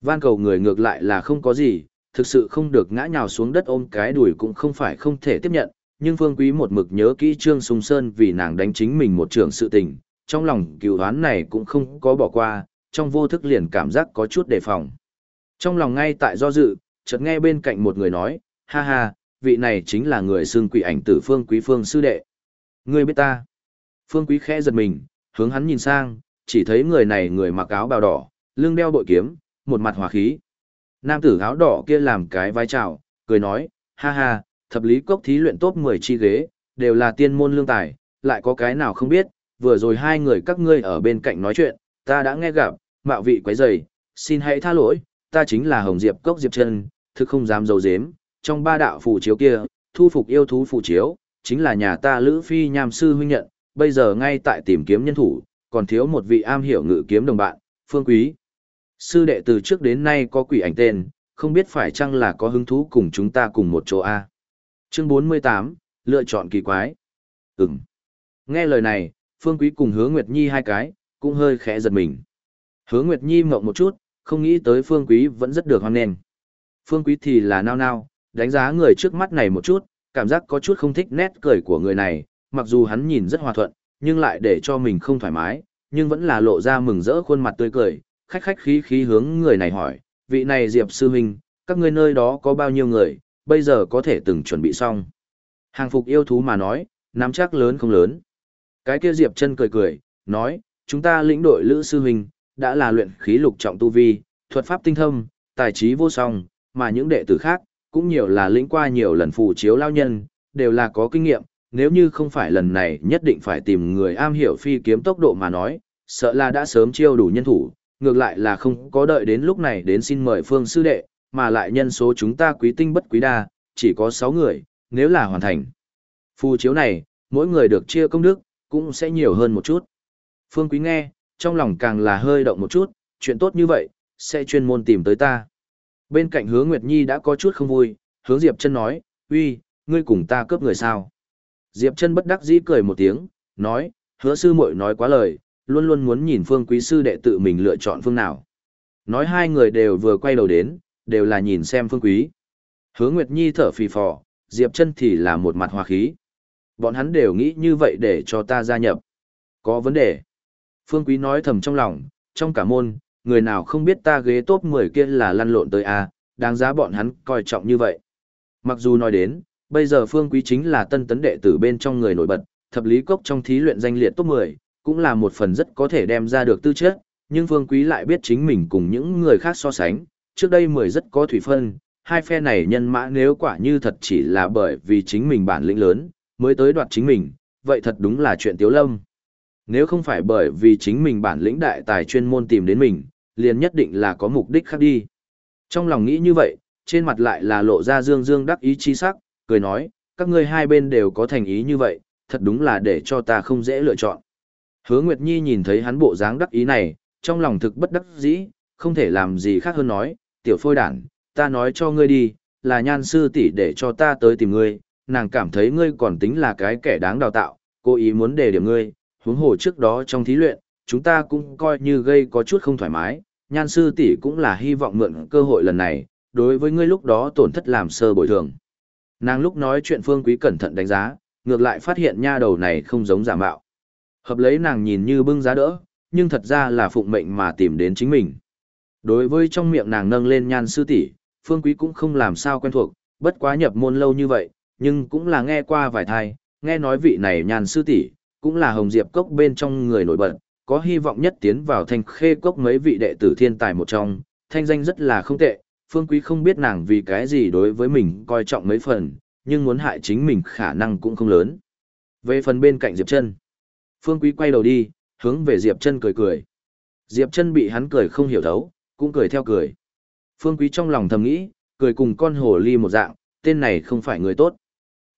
Speaker 1: Van cầu người ngược lại là không có gì, thực sự không được ngã nhào xuống đất ôm cái đùi cũng không phải không thể tiếp nhận, nhưng Phương Quý một mực nhớ kỹ Trương Sùng Sơn vì nàng đánh chính mình một trường sự tình, trong lòng cựu đoán này cũng không có bỏ qua, trong vô thức liền cảm giác có chút đề phòng. Trong lòng ngay tại do dự, chợt nghe bên cạnh một người nói, ha ha, vị này chính là người xương quỷ ảnh tử Phương Quý Phương sư đệ. Ngươi biết ta. Phương Quý khẽ giật mình, hướng hắn nhìn sang, chỉ thấy người này người mặc áo bào đỏ, lưng đeo bội kiếm, một mặt hòa khí. Nam tử áo đỏ kia làm cái vai chào, cười nói, ha ha, thập lý cốc thí luyện tốt 10 chi ghế, đều là tiên môn lương tài, lại có cái nào không biết, vừa rồi hai người các ngươi ở bên cạnh nói chuyện, ta đã nghe gặp, mạo vị quấy rầy, xin hãy tha lỗi, ta chính là Hồng Diệp Cốc Diệp trần thực không dám dầu dếm, trong ba đạo phù chiếu kia, thu phục yêu thú phù chiếu, chính là nhà ta Lữ Phi Nham sư huynh nhận, bây giờ ngay tại tìm kiếm nhân thủ, còn thiếu một vị am hiểu ngự kiếm đồng bạn, Phương Quý. Sư đệ từ trước đến nay có quỷ ảnh tên, không biết phải chăng là có hứng thú cùng chúng ta cùng một chỗ A. Chương 48, lựa chọn kỳ quái. Ừm. Nghe lời này, Phương Quý cùng Hứa Nguyệt Nhi hai cái, cũng hơi khẽ giật mình. Hứa Nguyệt Nhi mộng một chút, không nghĩ tới Phương Quý vẫn rất được hoan nghênh. Phương Quý thì là nao nao, đánh giá người trước mắt này một chút, cảm giác có chút không thích nét cười của người này, mặc dù hắn nhìn rất hòa thuận, nhưng lại để cho mình không thoải mái, nhưng vẫn là lộ ra mừng rỡ khuôn mặt tươi cười, khách khách khí khí hướng người này hỏi, vị này Diệp Sư Minh, các ngươi nơi đó có bao nhiêu người, bây giờ có thể từng chuẩn bị xong. Hàng phục yêu thú mà nói, nắm chắc lớn không lớn. Cái kia Diệp chân cười cười, nói, chúng ta lĩnh đội Lữ Sư Minh, đã là luyện khí lục trọng tu vi, thuật pháp tinh thâm, tài trí vô song, mà những đệ tử khác, cũng nhiều là lĩnh qua nhiều lần phù chiếu lao nhân, đều là có kinh nghiệm, nếu như không phải lần này nhất định phải tìm người am hiểu phi kiếm tốc độ mà nói, sợ là đã sớm chiêu đủ nhân thủ, ngược lại là không có đợi đến lúc này đến xin mời phương sư đệ, mà lại nhân số chúng ta quý tinh bất quý đa, chỉ có 6 người, nếu là hoàn thành. Phù chiếu này, mỗi người được chia công đức, cũng sẽ nhiều hơn một chút. Phương quý nghe, trong lòng càng là hơi động một chút, chuyện tốt như vậy, sẽ chuyên môn tìm tới ta. Bên cạnh hướng Nguyệt Nhi đã có chút không vui, hướng Diệp chân nói, uy, ngươi cùng ta cướp người sao? Diệp chân bất đắc dĩ cười một tiếng, nói, hứa sư muội nói quá lời, luôn luôn muốn nhìn phương quý sư đệ tự mình lựa chọn phương nào. Nói hai người đều vừa quay đầu đến, đều là nhìn xem phương quý. Hứa Nguyệt Nhi thở phì phò, Diệp chân thì là một mặt hòa khí. Bọn hắn đều nghĩ như vậy để cho ta gia nhập. Có vấn đề. Phương Quý nói thầm trong lòng, trong cả môn, người nào không biết ta ghế top 10 kia là lăn lộn tới A, đáng giá bọn hắn coi trọng như vậy. Mặc dù nói đến, bây giờ Phương Quý chính là tân tấn đệ tử bên trong người nổi bật, thập lý cốc trong thí luyện danh liệt top 10, cũng là một phần rất có thể đem ra được tư chất, nhưng Phương Quý lại biết chính mình cùng những người khác so sánh, trước đây 10 rất có thủy phân, hai phe này nhân mã nếu quả như thật chỉ là bởi vì chính mình bản lĩnh lớn, mới tới đoạt chính mình, vậy thật đúng là chuyện tiếu lâm. Nếu không phải bởi vì chính mình bản lĩnh đại tài chuyên môn tìm đến mình, liền nhất định là có mục đích khác đi. Trong lòng nghĩ như vậy, trên mặt lại là lộ ra dương dương đắc ý chi sắc, cười nói, các ngươi hai bên đều có thành ý như vậy, thật đúng là để cho ta không dễ lựa chọn. Hứa Nguyệt Nhi nhìn thấy hắn bộ dáng đắc ý này, trong lòng thực bất đắc dĩ, không thể làm gì khác hơn nói, tiểu phôi đản, ta nói cho ngươi đi, là nhan sư tỷ để cho ta tới tìm ngươi, nàng cảm thấy ngươi còn tính là cái kẻ đáng đào tạo, cố ý muốn đề điểm ngươi, huống hồ trước đó trong thí luyện, chúng ta cũng coi như gây có chút không thoải mái, nhan sư tỷ cũng là hy vọng mượn cơ hội lần này, đối với ngươi lúc đó tổn thất làm sơ bồi thường. Nàng lúc nói chuyện phương quý cẩn thận đánh giá, ngược lại phát hiện nha đầu này không giống giả mạo. Hợp lấy nàng nhìn như bưng giá đỡ, nhưng thật ra là phụng mệnh mà tìm đến chính mình. Đối với trong miệng nàng nâng lên nhan sư tỷ, phương quý cũng không làm sao quen thuộc, bất quá nhập môn lâu như vậy, nhưng cũng là nghe qua vài thai, nghe nói vị này nhan sư tỷ cũng là hồng diệp cốc bên trong người nổi bật, có hy vọng nhất tiến vào thanh khê cốc mấy vị đệ tử thiên tài một trong, thanh danh rất là không tệ, phương quý không biết nàng vì cái gì đối với mình coi trọng mấy phần, nhưng muốn hại chính mình khả năng cũng không lớn. Về phần bên cạnh Diệp Trân, phương quý quay đầu đi, hướng về Diệp Trân cười cười. Diệp Trân bị hắn cười không hiểu thấu, cũng cười theo cười. Phương quý trong lòng thầm nghĩ, cười cùng con hồ ly một dạng, tên này không phải người tốt.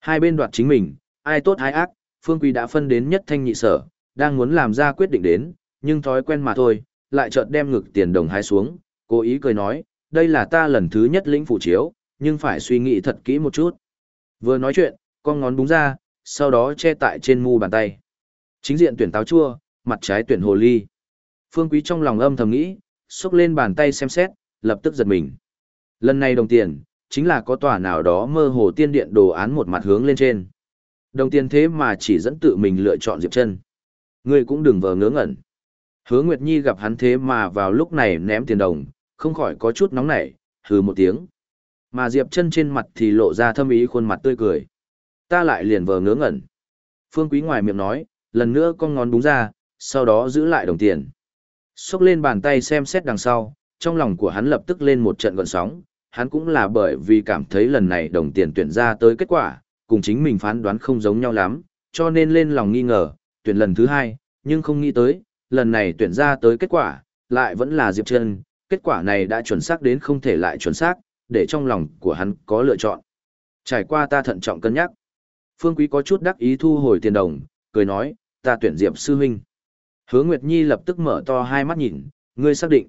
Speaker 1: Hai bên đoạt chính mình, ai tốt ai ác, Phương Quý đã phân đến nhất thanh nhị sở, đang muốn làm ra quyết định đến, nhưng thói quen mà thôi, lại chợt đem ngực tiền đồng hái xuống, cố ý cười nói, đây là ta lần thứ nhất lĩnh phủ chiếu, nhưng phải suy nghĩ thật kỹ một chút. Vừa nói chuyện, con ngón búng ra, sau đó che tại trên mu bàn tay. Chính diện tuyển táo chua, mặt trái tuyển hồ ly. Phương Quý trong lòng âm thầm nghĩ, xúc lên bàn tay xem xét, lập tức giật mình. Lần này đồng tiền, chính là có tòa nào đó mơ hồ tiên điện đồ án một mặt hướng lên trên. Đồng tiền thế mà chỉ dẫn tự mình lựa chọn Diệp Chân. Ngươi cũng đừng vờ ngớ ngẩn. Hứa Nguyệt Nhi gặp hắn thế mà vào lúc này ném tiền đồng, không khỏi có chút nóng nảy, hừ một tiếng. Mà Diệp Chân trên mặt thì lộ ra thâm ý khuôn mặt tươi cười. Ta lại liền vờ ngớ ngẩn. Phương Quý ngoài miệng nói, lần nữa con ngón búng ra, sau đó giữ lại đồng tiền. Xúc lên bàn tay xem xét đằng sau, trong lòng của hắn lập tức lên một trận gợn sóng, hắn cũng là bởi vì cảm thấy lần này đồng tiền tuyển ra tới kết quả, cùng chính mình phán đoán không giống nhau lắm, cho nên lên lòng nghi ngờ, tuyển lần thứ hai, nhưng không nghĩ tới, lần này tuyển ra tới kết quả, lại vẫn là Diệp Trân, kết quả này đã chuẩn xác đến không thể lại chuẩn xác, để trong lòng của hắn có lựa chọn. Trải qua ta thận trọng cân nhắc. Phương Quý có chút đắc ý thu hồi tiền đồng, cười nói, ta tuyển Diệp Sư Huynh. Hứa Nguyệt Nhi lập tức mở to hai mắt nhìn, ngươi xác định.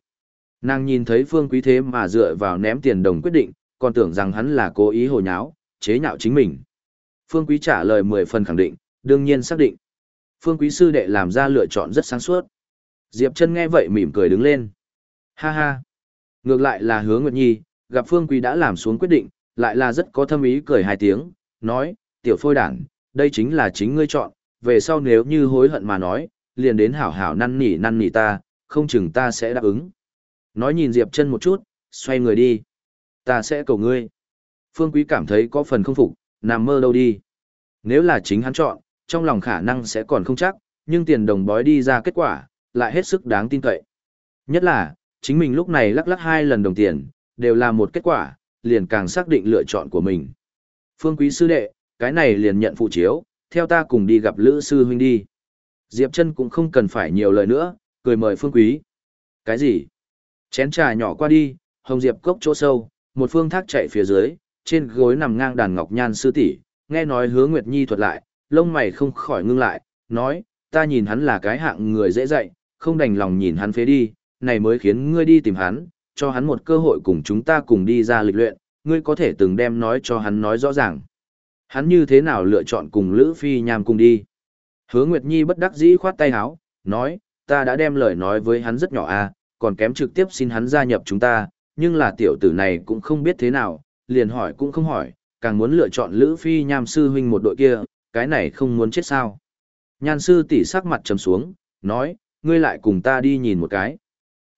Speaker 1: Nàng nhìn thấy Phương Quý thế mà dựa vào ném tiền đồng quyết định, còn tưởng rằng hắn là cố ý hồ nháo, chế nhạo chính mình. Phương Quý trả lời mười phần khẳng định, đương nhiên xác định. Phương Quý sư đệ làm ra lựa chọn rất sáng suốt. Diệp Trân nghe vậy mỉm cười đứng lên. Ha ha. Ngược lại là Hứa Nguyệt Nhi, gặp Phương Quý đã làm xuống quyết định, lại là rất có thâm ý cười hai tiếng, nói, tiểu phôi đảng, đây chính là chính ngươi chọn, về sau nếu như hối hận mà nói, liền đến hảo hảo năn nỉ năn nỉ ta, không chừng ta sẽ đáp ứng. Nói nhìn Diệp Trân một chút, xoay người đi. Ta sẽ cầu ngươi. Phương Quý cảm thấy có phần không phục, nằm mơ đâu đi. Nếu là chính hắn chọn, trong lòng khả năng sẽ còn không chắc, nhưng tiền đồng bói đi ra kết quả, lại hết sức đáng tin cậy. Nhất là, chính mình lúc này lắc lắc hai lần đồng tiền, đều là một kết quả, liền càng xác định lựa chọn của mình. Phương quý sư đệ, cái này liền nhận phụ chiếu, theo ta cùng đi gặp Lữ sư huynh đi. Diệp chân cũng không cần phải nhiều lời nữa, cười mời Phương quý. Cái gì? Chén trà nhỏ qua đi, hồng diệp cốc chỗ sâu, một phương thác chạy phía dưới, trên gối nằm ngang đàn ngọc nhan sư tỷ, nghe nói hứa Nguyệt Nhi thuật lại, lông mày không khỏi ngưng lại, nói, ta nhìn hắn là cái hạng người dễ dạy, không đành lòng nhìn hắn phế đi, này mới khiến ngươi đi tìm hắn, cho hắn một cơ hội cùng chúng ta cùng đi ra lịch luyện, ngươi có thể từng đem nói cho hắn nói rõ ràng. Hắn như thế nào lựa chọn cùng Lữ Phi Nham cùng đi? Hứa Nguyệt Nhi bất đắc dĩ khoát tay áo, nói, ta đã đem lời nói với hắn rất nhỏ à, còn kém trực tiếp xin hắn gia nhập chúng ta, nhưng là tiểu tử này cũng không biết thế nào, liền hỏi cũng không hỏi, càng muốn lựa chọn Lữ Phi Nham sư huynh một đội kia, cái này không muốn chết sao. Nhan sư tỷ sắc mặt trầm xuống, nói, ngươi lại cùng ta đi nhìn một cái.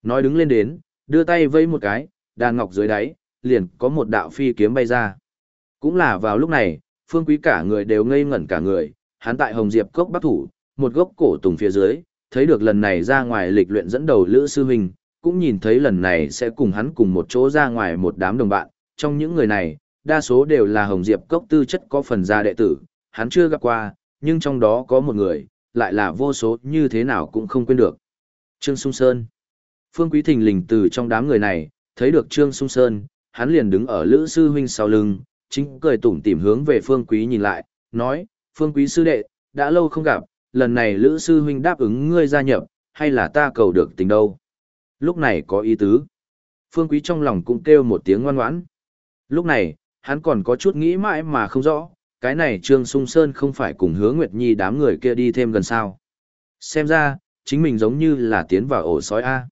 Speaker 1: Nói đứng lên đến, đưa tay vây một cái, đàn ngọc dưới đáy, liền có một đạo phi kiếm bay ra. Cũng là vào lúc này, phương quý cả người đều ngây ngẩn cả người, hắn tại Hồng Diệp cốc bắc thủ, một gốc cổ tùng phía dưới, thấy được lần này ra ngoài lịch luyện dẫn đầu Lữ Sư Huynh, cũng nhìn thấy lần này sẽ cùng hắn cùng một chỗ ra ngoài một đám đồng bạn, trong những người này, đa số đều là Hồng Diệp cốc tư chất có phần gia đệ tử, hắn chưa gặp qua, nhưng trong đó có một người, lại là vô số như thế nào cũng không quên được. Trương Sung Sơn Phương Quý Thình lình từ trong đám người này, thấy được Trương Sung Sơn, hắn liền đứng ở Lữ Sư Huynh sau lưng, chính cười tủm tỉm hướng về Phương Quý nhìn lại, nói, Phương Quý Sư Đệ, đã lâu không gặp, lần này Lữ Sư Huynh đáp ứng ngươi gia nhập, hay là ta cầu được tình đâu. Lúc này có ý tứ. Phương Quý trong lòng cũng kêu một tiếng ngoan ngoãn. Lúc này, hắn còn có chút nghĩ mãi mà không rõ, cái này Trương Sung Sơn không phải cùng hứa Nguyệt Nhi đám người kia đi thêm gần sao. Xem ra, chính mình giống như là tiến vào ổ sói A.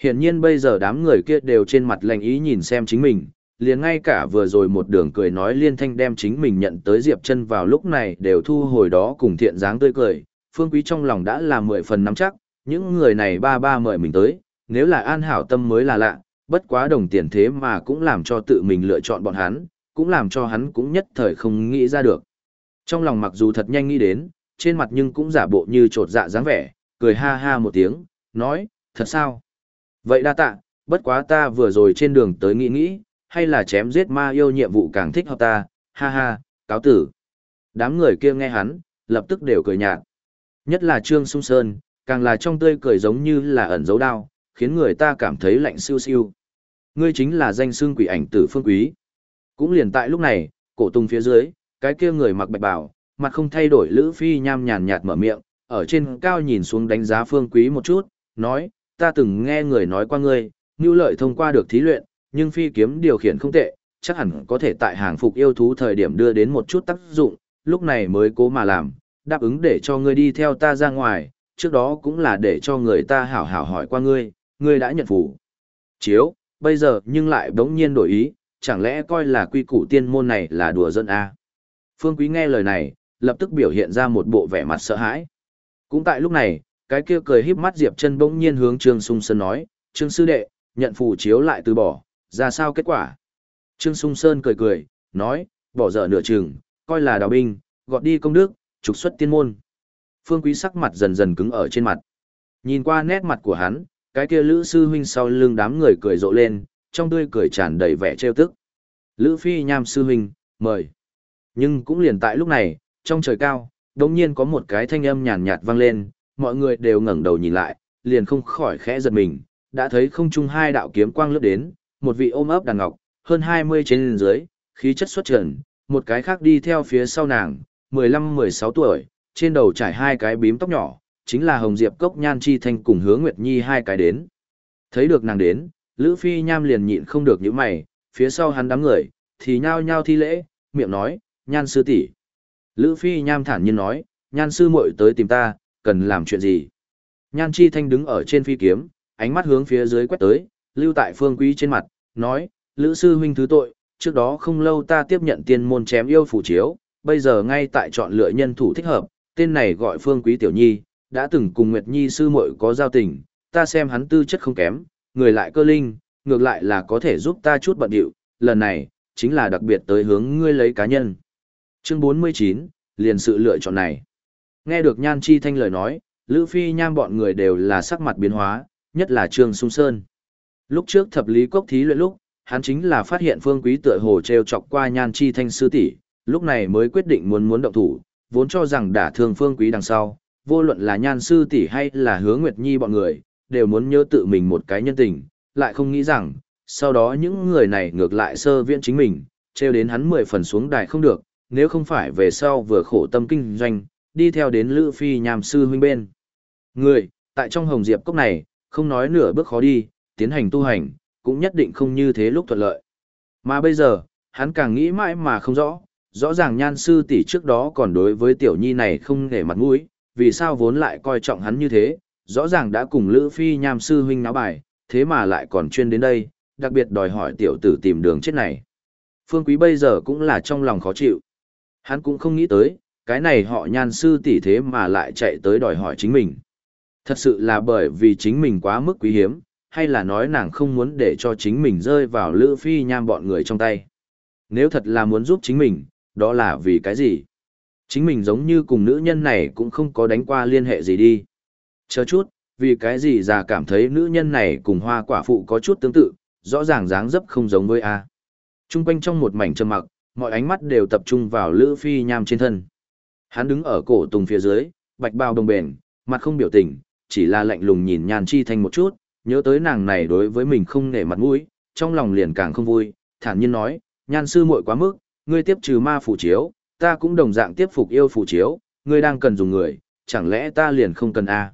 Speaker 1: hiển nhiên bây giờ đám người kia đều trên mặt lành ý nhìn xem chính mình, liền ngay cả vừa rồi một đường cười nói liên thanh đem chính mình nhận tới Diệp chân vào lúc này đều thu hồi đó cùng thiện dáng tươi cười, phương quý trong lòng đã là mười phần nắm chắc, những người này ba ba mời mình tới, nếu là an hảo tâm mới là lạ, bất quá đồng tiền thế mà cũng làm cho tự mình lựa chọn bọn hắn, cũng làm cho hắn cũng nhất thời không nghĩ ra được. Trong lòng mặc dù thật nhanh nghĩ đến, trên mặt nhưng cũng giả bộ như trột dạ dáng vẻ, cười ha ha một tiếng, nói, thật sao? Vậy đa tạ, bất quá ta vừa rồi trên đường tới nghĩ nghĩ, hay là chém giết ma yêu nhiệm vụ càng thích hợp ta, ha ha, cáo tử. Đám người kia nghe hắn, lập tức đều cười nhạt. Nhất là Trương Sung Sơn, càng là trong tươi cười giống như là ẩn dấu đao, khiến người ta cảm thấy lạnh siêu siêu. Ngươi chính là danh xương quỷ ảnh tử phương quý. Cũng liền tại lúc này, cổ tung phía dưới, cái kia người mặc bạch bào, mặt không thay đổi Lữ Phi nham nhàn nhạt mở miệng, ở trên cao nhìn xuống đánh giá phương quý một chút, nói, ta từng nghe người nói qua ngươi, như lợi thông qua được thí luyện, nhưng phi kiếm điều khiển không tệ, chắc hẳn có thể tại hàng phục yêu thú thời điểm đưa đến một chút tác dụng, lúc này mới cố mà làm, đáp ứng để cho ngươi đi theo ta ra ngoài, trước đó cũng là để cho người ta hảo hảo hỏi qua ngươi, ngươi đã nhận phủ. Chiếu, bây giờ nhưng lại bỗng nhiên đổi ý, chẳng lẽ coi là quy củ tiên môn này là đùa dân à? Phương Quý nghe lời này, lập tức biểu hiện ra một bộ vẻ mặt sợ hãi. Cũng tại lúc này, cái kia cười híp mắt Diệp Chân bỗng nhiên hướng Trương Sung Sơn nói, "Trương sư đệ, nhận phù chiếu lại từ bỏ, ra sao kết quả?" Trương Sung Sơn cười cười, nói, "Bỏ dở nửa chừng, coi là đào binh, gọt đi công đức, trục xuất tiên môn." Phương Quý sắc mặt dần dần cứng ở trên mặt. Nhìn qua nét mặt của hắn, cái kia Lữ sư huynh sau lưng đám người cười rộ lên, trong tươi cười tràn đầy vẻ trêu tức. Lữ Phi Nham sư huynh, mời. Nhưng cũng liền tại lúc này, trong trời cao, đột nhiên có một cái thanh âm nhàn nhạt vang lên, mọi người đều ngẩng đầu nhìn lại, liền không khỏi khẽ giật mình, đã thấy không trung hai đạo kiếm quang lướt đến, một vị ôm ấp đàn ngọc, hơn 20 trên dưới, khí chất xuất trần, một cái khác đi theo phía sau nàng, 15-16 tuổi, trên đầu trải hai cái bím tóc nhỏ, chính là Hồng Diệp Cốc Nhan Chi Thanh cùng Hứa Nguyệt Nhi hai cái đến. Thấy được nàng đến, Lữ Phi Nham liền nhịn không được những mày, phía sau hắn đám người, thì nhao nhao thi lễ, miệng nói, Nhan sư tỷ. Lữ Phi Nham thản nhiên nói, Nhan sư muội tới tìm ta, cần làm chuyện gì? Nhan Chi Thanh đứng ở trên phi kiếm, ánh mắt hướng phía dưới quét tới, lưu tại phương quý trên mặt, nói, Lữ sư huynh thứ tội, trước đó không lâu ta tiếp nhận tiên môn chém yêu phủ chiếu, bây giờ ngay tại chọn lựa nhân thủ thích hợp, tên này gọi phương quý tiểu nhi, đã từng cùng Nguyệt Nhi sư muội có giao tình, ta xem hắn tư chất không kém, người lại cơ linh, ngược lại là có thể giúp ta chút bận điệu, lần này, chính là đặc biệt tới hướng ngươi lấy cá nhân. Chương 49, liền sự lựa chọn này. Nghe được Nhan Chi Thanh lời nói, Lữ Phi Nham bọn người đều là sắc mặt biến hóa, nhất là Trương Sung Sơn. Lúc trước thập lý cốc thí luyện lúc, hắn chính là phát hiện Phương Quý tựa hồ treo chọc qua Nhan Chi Thanh sư tỷ, lúc này mới quyết định muốn muốn động thủ, vốn cho rằng đả thương Phương Quý đằng sau, vô luận là Nhan sư tỷ hay là Hứa Nguyệt Nhi bọn người, đều muốn nhớ tự mình một cái nhân tình, lại không nghĩ rằng, sau đó những người này ngược lại sơ viễn chính mình, treo đến hắn mười phần xuống đài không được, nếu không phải về sau vừa khổ tâm kinh doanh, đi theo đến Lữ Phi nhàm sư huynh bên. Người, tại trong Hồng Diệp cốc này, không nói nửa bước khó đi, tiến hành tu hành, cũng nhất định không như thế lúc thuận lợi. Mà bây giờ, hắn càng nghĩ mãi mà không rõ, Rõ ràng nhan sư tỷ trước đó còn đối với tiểu nhi này không để mặt mũi, vì sao vốn lại coi trọng hắn như thế, rõ ràng đã cùng Lữ Phi nham sư huynh náo bài, thế mà lại còn chuyên đến đây, đặc biệt đòi hỏi tiểu tử tìm đường chết này. Phương Quý bây giờ cũng là trong lòng khó chịu. Hắn cũng không nghĩ tới, cái này họ nhan sư tỷ thế mà lại chạy tới đòi hỏi chính mình. Thật sự là bởi vì chính mình quá mức quý hiếm, hay là nói nàng không muốn để cho chính mình rơi vào Lữ Phi nham bọn người trong tay. Nếu thật là muốn giúp chính mình, đó là vì cái gì? Chính mình giống như cùng nữ nhân này cũng không có đánh qua liên hệ gì đi. Chờ chút, vì cái gì già cảm thấy nữ nhân này cùng hoa quả phụ có chút tương tự, rõ ràng dáng dấp không giống với A. Trung quanh trong một mảnh trầm mặc, mọi ánh mắt đều tập trung vào Lữ Phi Nham trên thân. Hắn đứng ở cổ tùng phía dưới, bạch bao đồng bền, mặt không biểu tình, chỉ là lạnh lùng nhìn nhàn chi thanh một chút, nhớ tới nàng này đối với mình không nể mặt mũi, trong lòng liền càng không vui, thản nhiên nói, nhan sư muội quá mức, ngươi tiếp trừ ma phủ chiếu, ta cũng đồng dạng tiếp phục yêu phủ chiếu, ngươi đang cần dùng người, chẳng lẽ ta liền không cần a?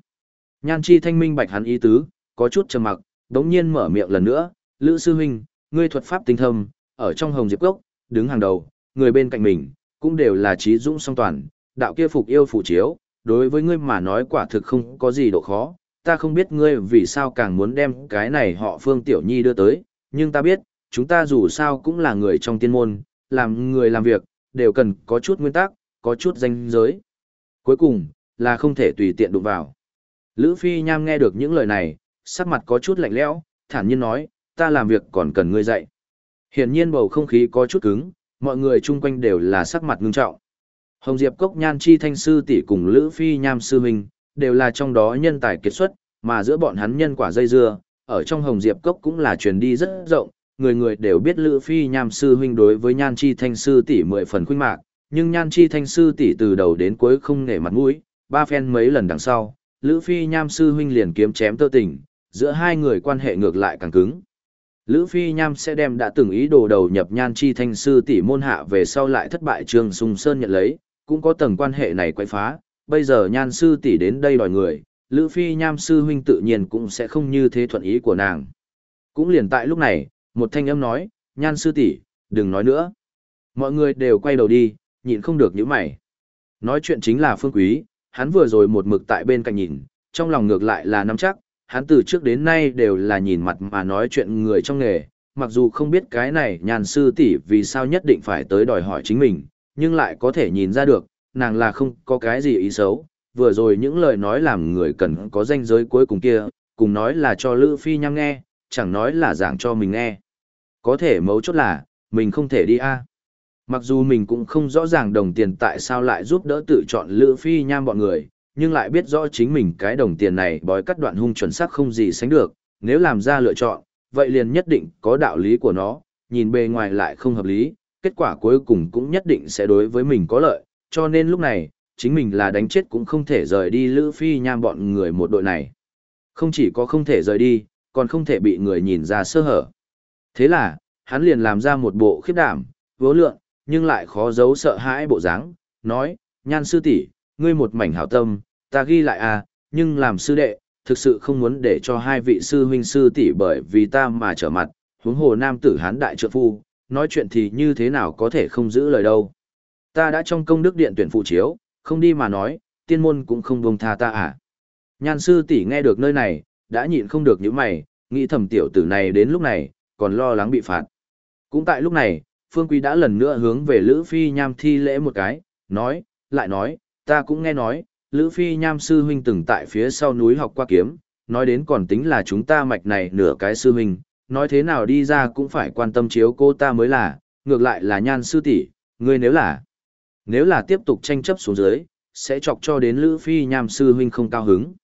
Speaker 1: Nhan chi thanh minh bạch hắn ý tứ, có chút trầm mặc, đống nhiên mở miệng lần nữa, Lữ sư huynh, ngươi thuật pháp tinh thâm, ở trong hồng diệp cốc, đứng hàng đầu, người bên cạnh mình, cũng đều là trí dũng song toàn, đạo kia phục yêu phủ chiếu, đối với ngươi mà nói quả thực không có gì độ khó, ta không biết ngươi vì sao càng muốn đem cái này họ Phương Tiểu Nhi đưa tới, nhưng ta biết, chúng ta dù sao cũng là người trong tiên môn, làm người làm việc, đều cần có chút nguyên tắc, có chút danh giới. Cuối cùng, là không thể tùy tiện đụng vào. Lữ Phi Nham nghe được những lời này, sắc mặt có chút lạnh lẽo, thản nhiên nói, ta làm việc còn cần ngươi dạy. Hiển nhiên bầu không khí có chút cứng, mọi người chung quanh đều là sắc mặt ngưng trọng. Hồng Diệp Cốc Nhan Chi Thanh Sư tỷ cùng Lữ Phi Nham Sư Minh, đều là trong đó nhân tài kiệt xuất, mà giữa bọn hắn nhân quả dây dưa, ở trong Hồng Diệp Cốc cũng là truyền đi rất rộng, người người đều biết Lữ Phi Nham Sư Huynh đối với Nhan Chi Thanh Sư tỷ mười phần khuynh mạc, nhưng Nhan Chi Thanh Sư tỷ từ đầu đến cuối không nể mặt mũi, ba phen mấy lần đằng sau, Lữ Phi Nham Sư Huynh liền kiếm chém tơ tình, giữa hai người quan hệ ngược lại càng cứng. Lữ Phi Nham sẽ đem đã từng ý đồ đầu nhập Nhan Chi Thanh Sư tỷ môn hạ về sau lại thất bại Trương Sùng Sơn nhận lấy, cũng có tầng quan hệ này quay phá, bây giờ Nhan Sư tỷ đến đây đòi người, Lữ Phi Nham Sư Huynh tự nhiên cũng sẽ không như thế thuận ý của nàng. Cũng liền tại lúc này, một thanh âm nói, Nhan Sư tỷ, đừng nói nữa. Mọi người đều quay đầu đi, nhịn không được những mày. Nói chuyện chính là Phương Quý, hắn vừa rồi một mực tại bên cạnh nhìn, trong lòng ngược lại là nắm chắc, hắn từ trước đến nay đều là nhìn mặt mà nói chuyện người trong nghề, mặc dù không biết cái này nhàn sư tỷ vì sao nhất định phải tới đòi hỏi chính mình, nhưng lại có thể nhìn ra được, nàng là không có cái gì ý xấu, vừa rồi những lời nói làm người cần có danh giới cuối cùng kia, cùng nói là cho Lữ Phi nhăng nghe, chẳng nói là giảng cho mình nghe. Có thể mấu chốt là, mình không thể đi a. Mặc dù mình cũng không rõ ràng đồng tiền tại sao lại giúp đỡ tự chọn Lữ Phi nham bọn người, nhưng lại biết rõ chính mình cái đồng tiền này bói cắt đoạn hung chuẩn xác không gì sánh được, nếu làm ra lựa chọn, vậy liền nhất định có đạo lý của nó, nhìn bề ngoài lại không hợp lý, kết quả cuối cùng cũng nhất định sẽ đối với mình có lợi, cho nên lúc này, chính mình là đánh chết cũng không thể rời đi Lữ Phi nham bọn người một đội này. Không chỉ có không thể rời đi, còn không thể bị người nhìn ra sơ hở. Thế là, hắn liền làm ra một bộ khiếp đảm, vố lượng, nhưng lại khó giấu sợ hãi bộ dáng, nói, nhan sư tỷ ngươi một mảnh hảo tâm, ta ghi lại à, nhưng làm sư đệ, thực sự không muốn để cho hai vị sư huynh sư tỷ bởi vì ta mà trở mặt, huống hồ nam tử hán đại trượng phu, nói chuyện thì như thế nào có thể không giữ lời đâu. Ta đã trong công đức điện tuyển phụ chiếu, không đi mà nói, tiên môn cũng không buông tha ta à. Nhan sư tỷ nghe được nơi này, đã nhịn không được những mày, nghĩ thầm tiểu tử này đến lúc này, còn lo lắng bị phạt. Cũng tại lúc này, Phương Quý đã lần nữa hướng về Lữ Phi Nham thi lễ một cái, nói, lại nói, ta cũng nghe nói, Lữ Phi Nham sư huynh từng tại phía sau núi học qua kiếm, nói đến còn tính là chúng ta mạch này nửa cái sư huynh, nói thế nào đi ra cũng phải quan tâm chiếu cô ta mới là, ngược lại là nhan sư tỷ, ngươi nếu là, nếu là tiếp tục tranh chấp xuống dưới, sẽ chọc cho đến Lữ Phi Nham sư huynh không cao hứng.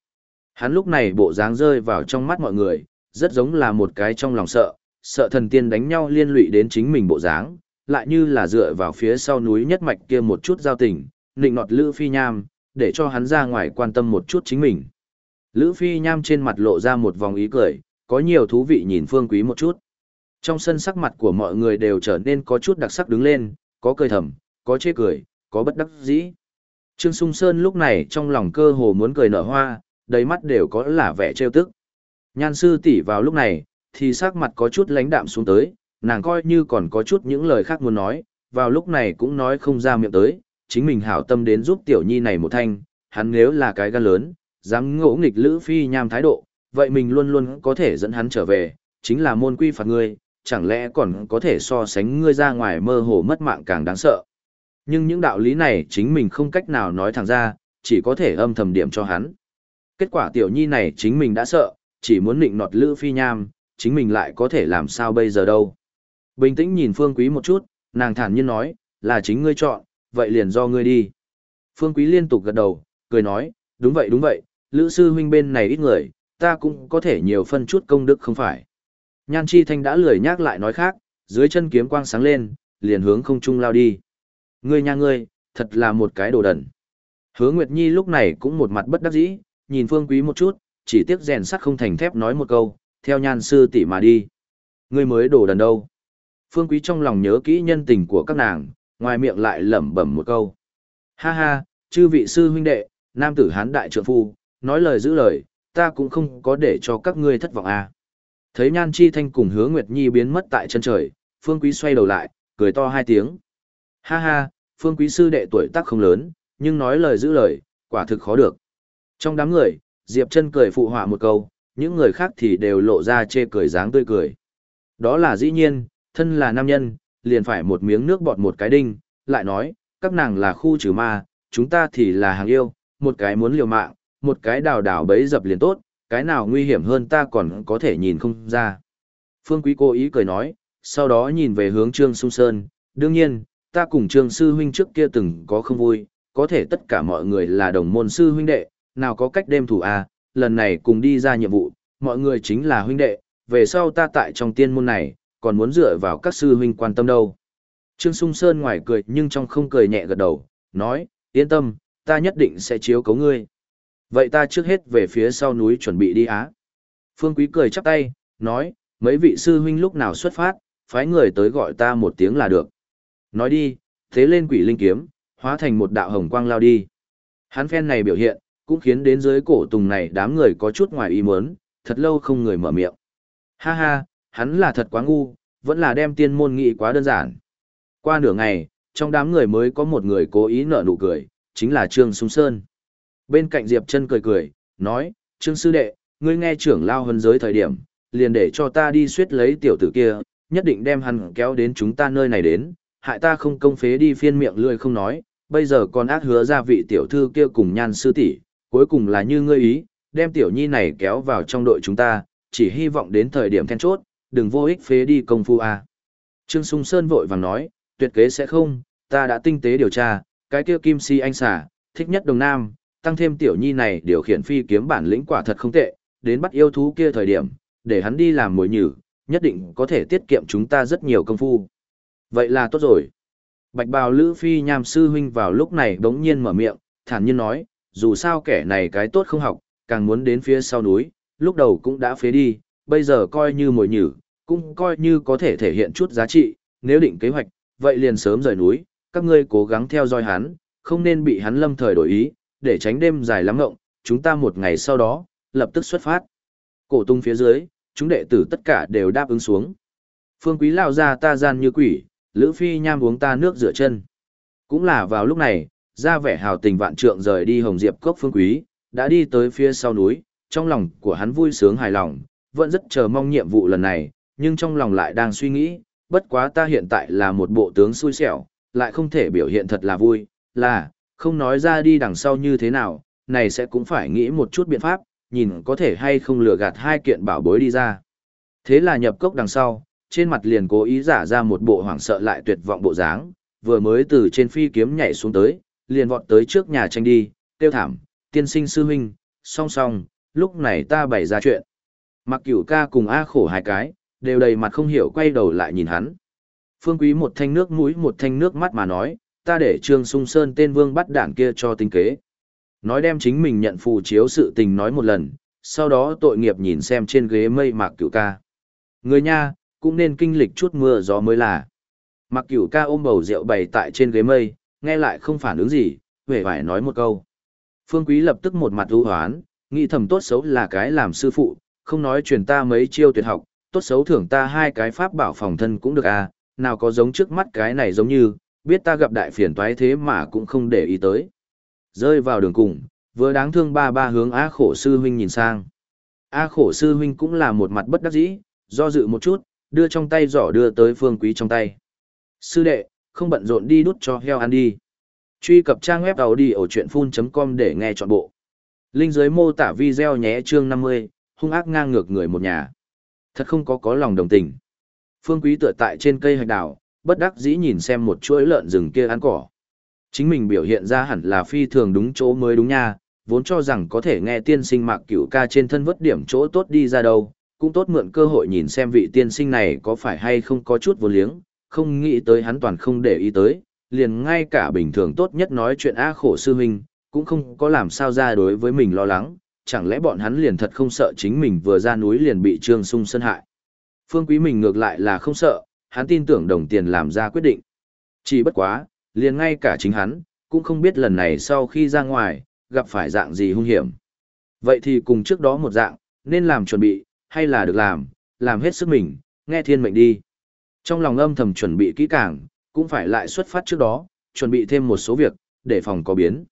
Speaker 1: Hắn lúc này bộ dáng rơi vào trong mắt mọi người, rất giống là một cái trong lòng sợ, sợ thần tiên đánh nhau liên lụy đến chính mình bộ dáng, lại như là dựa vào phía sau núi nhất mạch kia một chút giao tình, nịnh nọt Lữ Phi Nham, để cho hắn ra ngoài quan tâm một chút chính mình. Lữ Phi Nham trên mặt lộ ra một vòng ý cười, có nhiều thú vị nhìn Phương Quý một chút. Trong sân sắc mặt của mọi người đều trở nên có chút đặc sắc đứng lên, có cười thầm, có chê cười, có bất đắc dĩ. Trương Sung Sơn lúc này trong lòng cơ hồ muốn cười nở hoa, đầy mắt đều có là vẻ trêu tức. Nhan sư tỷ vào lúc này, thì sắc mặt có chút lãnh đạm xuống tới, nàng coi như còn có chút những lời khác muốn nói, vào lúc này cũng nói không ra miệng tới, chính mình hảo tâm đến giúp tiểu nhi này một thanh, hắn nếu là cái gan lớn, dám ngỗ nghịch Lữ Phi nham thái độ, vậy mình luôn luôn có thể dẫn hắn trở về, chính là môn quy phạt ngươi, chẳng lẽ còn có thể so sánh ngươi ra ngoài mơ hồ mất mạng càng đáng sợ. Nhưng những đạo lý này chính mình không cách nào nói thẳng ra, chỉ có thể âm thầm điểm cho hắn. Kết quả tiểu nhi này chính mình đã sợ, chỉ muốn định nọt Lữ Phi Nham, chính mình lại có thể làm sao bây giờ đâu. Bình tĩnh nhìn Phương Quý một chút, nàng thản nhiên nói, là chính ngươi chọn, vậy liền do ngươi đi. Phương Quý liên tục gật đầu, cười nói, đúng vậy đúng vậy, Lữ sư huynh bên này ít người, ta cũng có thể nhiều phân chút công đức không phải. Nhan Chi Thanh đã lười nhắc lại nói khác, dưới chân kiếm quang sáng lên, liền hướng không trung lao đi. Ngươi nha ngươi, thật là một cái đồ đần. Hứa Nguyệt Nhi lúc này cũng một mặt bất đắc dĩ, nhìn Phương Quý một chút, chỉ tiếc rèn sắt không thành thép nói một câu, theo nhan sư tỷ mà đi. Ngươi mới đồ đần đâu. Phương Quý trong lòng nhớ kỹ nhân tình của các nàng, ngoài miệng lại lẩm bẩm một câu. Ha ha, chư vị sư huynh đệ, nam tử hán đại trượng phu, nói lời giữ lời, ta cũng không có để cho các ngươi thất vọng à. Thấy Nhan Chi Thanh cùng Hứa Nguyệt Nhi biến mất tại chân trời, Phương Quý xoay đầu lại, cười to hai tiếng. Ha ha, Phương Quý sư đệ tuổi tác không lớn, nhưng nói lời giữ lời, quả thực khó được. Trong đám người, Diệp Chân cười phụ họa một câu, những người khác thì đều lộ ra chê cười dáng tươi cười. Đó là dĩ nhiên, thân là nam nhân, liền phải một miếng nước bọt một cái đinh, lại nói, các nàng là khu trừ ma, chúng ta thì là hàng yêu, một cái muốn liều mạng, một cái đào đào bấy dập liền tốt, cái nào nguy hiểm hơn ta còn có thể nhìn không ra. Phương Quý cố ý cười nói, sau đó nhìn về hướng Trương Sung Sơn, đương nhiên, ta cùng Trương Sư Huynh trước kia từng có không vui, có thể tất cả mọi người là đồng môn Sư Huynh đệ, nào có cách đêm thủ à, lần này cùng đi ra nhiệm vụ, mọi người chính là huynh đệ, về sau ta tại trong tiên môn này, còn muốn dựa vào các sư huynh quan tâm đâu. Trương Sung Sơn ngoài cười nhưng trong không cười nhẹ gật đầu, nói, yên tâm, ta nhất định sẽ chiếu cấu ngươi. Vậy ta trước hết về phía sau núi chuẩn bị đi á. Phương Quý cười chắp tay, nói, mấy vị sư huynh lúc nào xuất phát, phái người tới gọi ta một tiếng là được. Nói đi, thế lên quỷ linh kiếm, hóa thành một đạo hồng quang lao đi. Hắn phen này biểu hiện, cũng khiến đến dưới cổ tùng này đám người có chút ngoài ý muốn, thật lâu không người mở miệng. Ha ha, hắn là thật quá ngu, vẫn là đem tiên môn nghị quá đơn giản. Qua nửa ngày, trong đám người mới có một người cố ý nở nụ cười, chính là Trương Sung Sơn. Bên cạnh Diệp chân cười cười, nói, Trương Sư Đệ, ngươi nghe trưởng lao hân giới thời điểm, liền để cho ta đi suyết lấy tiểu tử kia, nhất định đem hắn kéo đến chúng ta nơi này đến, hại ta không công phế đi phiên miệng lươi không nói, bây giờ còn ác hứa ra vị tiểu thư kia cùng nhan sư tỷ cuối cùng là như ngươi ý, đem tiểu nhi này kéo vào trong đội chúng ta, chỉ hy vọng đến thời điểm then chốt, đừng vô ích phế đi công phu a. Trương Sung Sơn vội vàng nói, tuyệt kế sẽ không, ta đã tinh tế điều tra, cái kia kim si anh xả, thích nhất đồng nam, tăng thêm tiểu nhi này điều khiển phi kiếm bản lĩnh quả thật không tệ, đến bắt yêu thú kia thời điểm, để hắn đi làm mồi nhử, nhất định có thể tiết kiệm chúng ta rất nhiều công phu. Vậy là tốt rồi. Bạch bào Lữ Phi nham sư huynh vào lúc này đống nhiên mở miệng, thản nhiên nói, dù sao kẻ này cái tốt không học, càng muốn đến phía sau núi, lúc đầu cũng đã phế đi, bây giờ coi như mồi nhử, cũng coi như có thể thể hiện chút giá trị, nếu định kế hoạch, vậy liền sớm rời núi, các ngươi cố gắng theo dõi hắn, không nên bị hắn lâm thời đổi ý, để tránh đêm dài lắm ngộng, chúng ta một ngày sau đó, lập tức xuất phát. Cổ tung phía dưới, chúng đệ tử tất cả đều đáp ứng xuống. Phương quý lao ra ta gian như quỷ, Lữ Phi nham uống ta nước rửa chân. Cũng là vào lúc này, ra vẻ hào tình vạn trượng rời đi Hồng Diệp Cốc Phương Quý, đã đi tới phía sau núi, trong lòng của hắn vui sướng hài lòng, vẫn rất chờ mong nhiệm vụ lần này, nhưng trong lòng lại đang suy nghĩ, bất quá ta hiện tại là một bộ tướng xui xẻo, lại không thể biểu hiện thật là vui, là, không nói ra đi đằng sau như thế nào, này sẽ cũng phải nghĩ một chút biện pháp, nhìn có thể hay không lừa gạt hai kiện bảo bối đi ra. Thế là nhập cốc đằng sau, trên mặt liền cố ý giả ra một bộ hoảng sợ lại tuyệt vọng bộ dáng, vừa mới từ trên phi kiếm nhảy xuống tới, liền vọt tới trước nhà tranh đi, tiêu thảm, tiên sinh sư huynh, song song, lúc này ta bày ra chuyện. Mặc cửu ca cùng A khổ hai cái, đều đầy mặt không hiểu quay đầu lại nhìn hắn. Phương quý một thanh nước mũi một thanh nước mắt mà nói, ta để Trương Sung Sơn tên vương bắt đảng kia cho tinh kế. Nói đem chính mình nhận phù chiếu sự tình nói một lần, sau đó tội nghiệp nhìn xem trên ghế mây mạc cửu ca. Người nha, cũng nên kinh lịch chút mưa gió mới là. Mặc cửu ca ôm bầu rượu bày tại trên ghế mây, nghe lại không phản ứng gì, vẻ vải nói một câu. Phương Quý lập tức một mặt ưu hoán, nghĩ thầm tốt xấu là cái làm sư phụ, không nói truyền ta mấy chiêu tuyệt học, tốt xấu thưởng ta hai cái pháp bảo phòng thân cũng được à, nào có giống trước mắt cái này giống như, biết ta gặp đại phiền toái thế mà cũng không để ý tới. Rơi vào đường cùng, vừa đáng thương ba ba hướng A khổ sư huynh nhìn sang. A khổ sư huynh cũng là một mặt bất đắc dĩ, do dự một chút, đưa trong tay giỏ đưa tới phương quý trong tay. Sư đệ, không bận rộn đi đút cho heo ăn đi. Truy cập trang web đầu đi ở chuyện full.com để nghe trọn bộ. Linh dưới mô tả video nhé chương 50, hung ác ngang ngược người một nhà. Thật không có có lòng đồng tình. Phương quý tựa tại trên cây hạch đào, bất đắc dĩ nhìn xem một chuỗi lợn rừng kia ăn cỏ. Chính mình biểu hiện ra hẳn là phi thường đúng chỗ mới đúng nha, vốn cho rằng có thể nghe tiên sinh mạc cửu ca trên thân vất điểm chỗ tốt đi ra đâu, cũng tốt mượn cơ hội nhìn xem vị tiên sinh này có phải hay không có chút vô liếng, không nghĩ tới hắn toàn không để ý tới, liền ngay cả bình thường tốt nhất nói chuyện a khổ sư huynh, cũng không có làm sao ra đối với mình lo lắng, chẳng lẽ bọn hắn liền thật không sợ chính mình vừa ra núi liền bị Trương Sung sân hại. Phương Quý mình ngược lại là không sợ, hắn tin tưởng đồng tiền làm ra quyết định. Chỉ bất quá, liền ngay cả chính hắn, cũng không biết lần này sau khi ra ngoài, gặp phải dạng gì hung hiểm. Vậy thì cùng trước đó một dạng, nên làm chuẩn bị, hay là được làm, làm hết sức mình, nghe thiên mệnh đi. Trong lòng âm thầm chuẩn bị kỹ càng, cũng phải lại xuất phát trước đó, chuẩn bị thêm một số việc, để phòng có biến.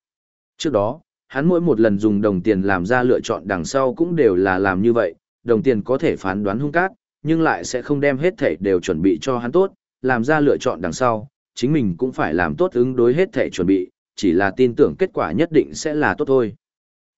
Speaker 1: Trước đó, hắn mỗi một lần dùng đồng tiền làm ra lựa chọn đằng sau cũng đều là làm như vậy, đồng tiền có thể phán đoán hung cát, nhưng lại sẽ không đem hết thể đều chuẩn bị cho hắn tốt, làm ra lựa chọn đằng sau, chính mình cũng phải làm tốt ứng đối hết thể chuẩn bị, chỉ là tin tưởng kết quả nhất định sẽ là tốt thôi.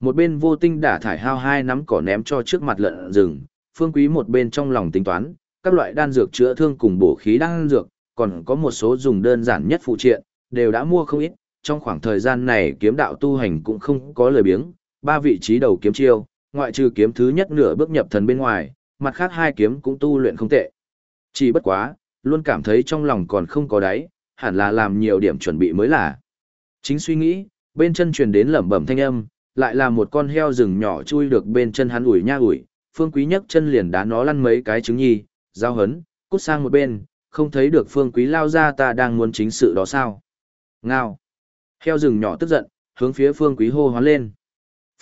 Speaker 1: Một bên vô tinh đả thải hao hai nắm cỏ ném cho trước mặt lợn rừng, phương quý một bên trong lòng tính toán, các loại đan dược chữa thương cùng bổ khí đan dược, còn có một số dùng đơn giản nhất phụ triện, đều đã mua không ít, trong khoảng thời gian này kiếm đạo tu hành cũng không có lời biếng, ba vị trí đầu kiếm chiêu, ngoại trừ kiếm thứ nhất nửa bước nhập thần bên ngoài, mặt khác hai kiếm cũng tu luyện không tệ. Chỉ bất quá, luôn cảm thấy trong lòng còn không có đáy, hẳn là làm nhiều điểm chuẩn bị mới là. Chính suy nghĩ, bên chân truyền đến lẩm bẩm thanh âm, lại là một con heo rừng nhỏ chui được bên chân hắn ủi nha ủi, Phương Quý nhấc chân liền đá nó lăn mấy cái trứng nhi, giao hấn, cút sang một bên, không thấy được Phương Quý lao ra ta đang muốn chính sự đó sao. Ngao. Heo rừng nhỏ tức giận, hướng phía Phương Quý hô hoán lên.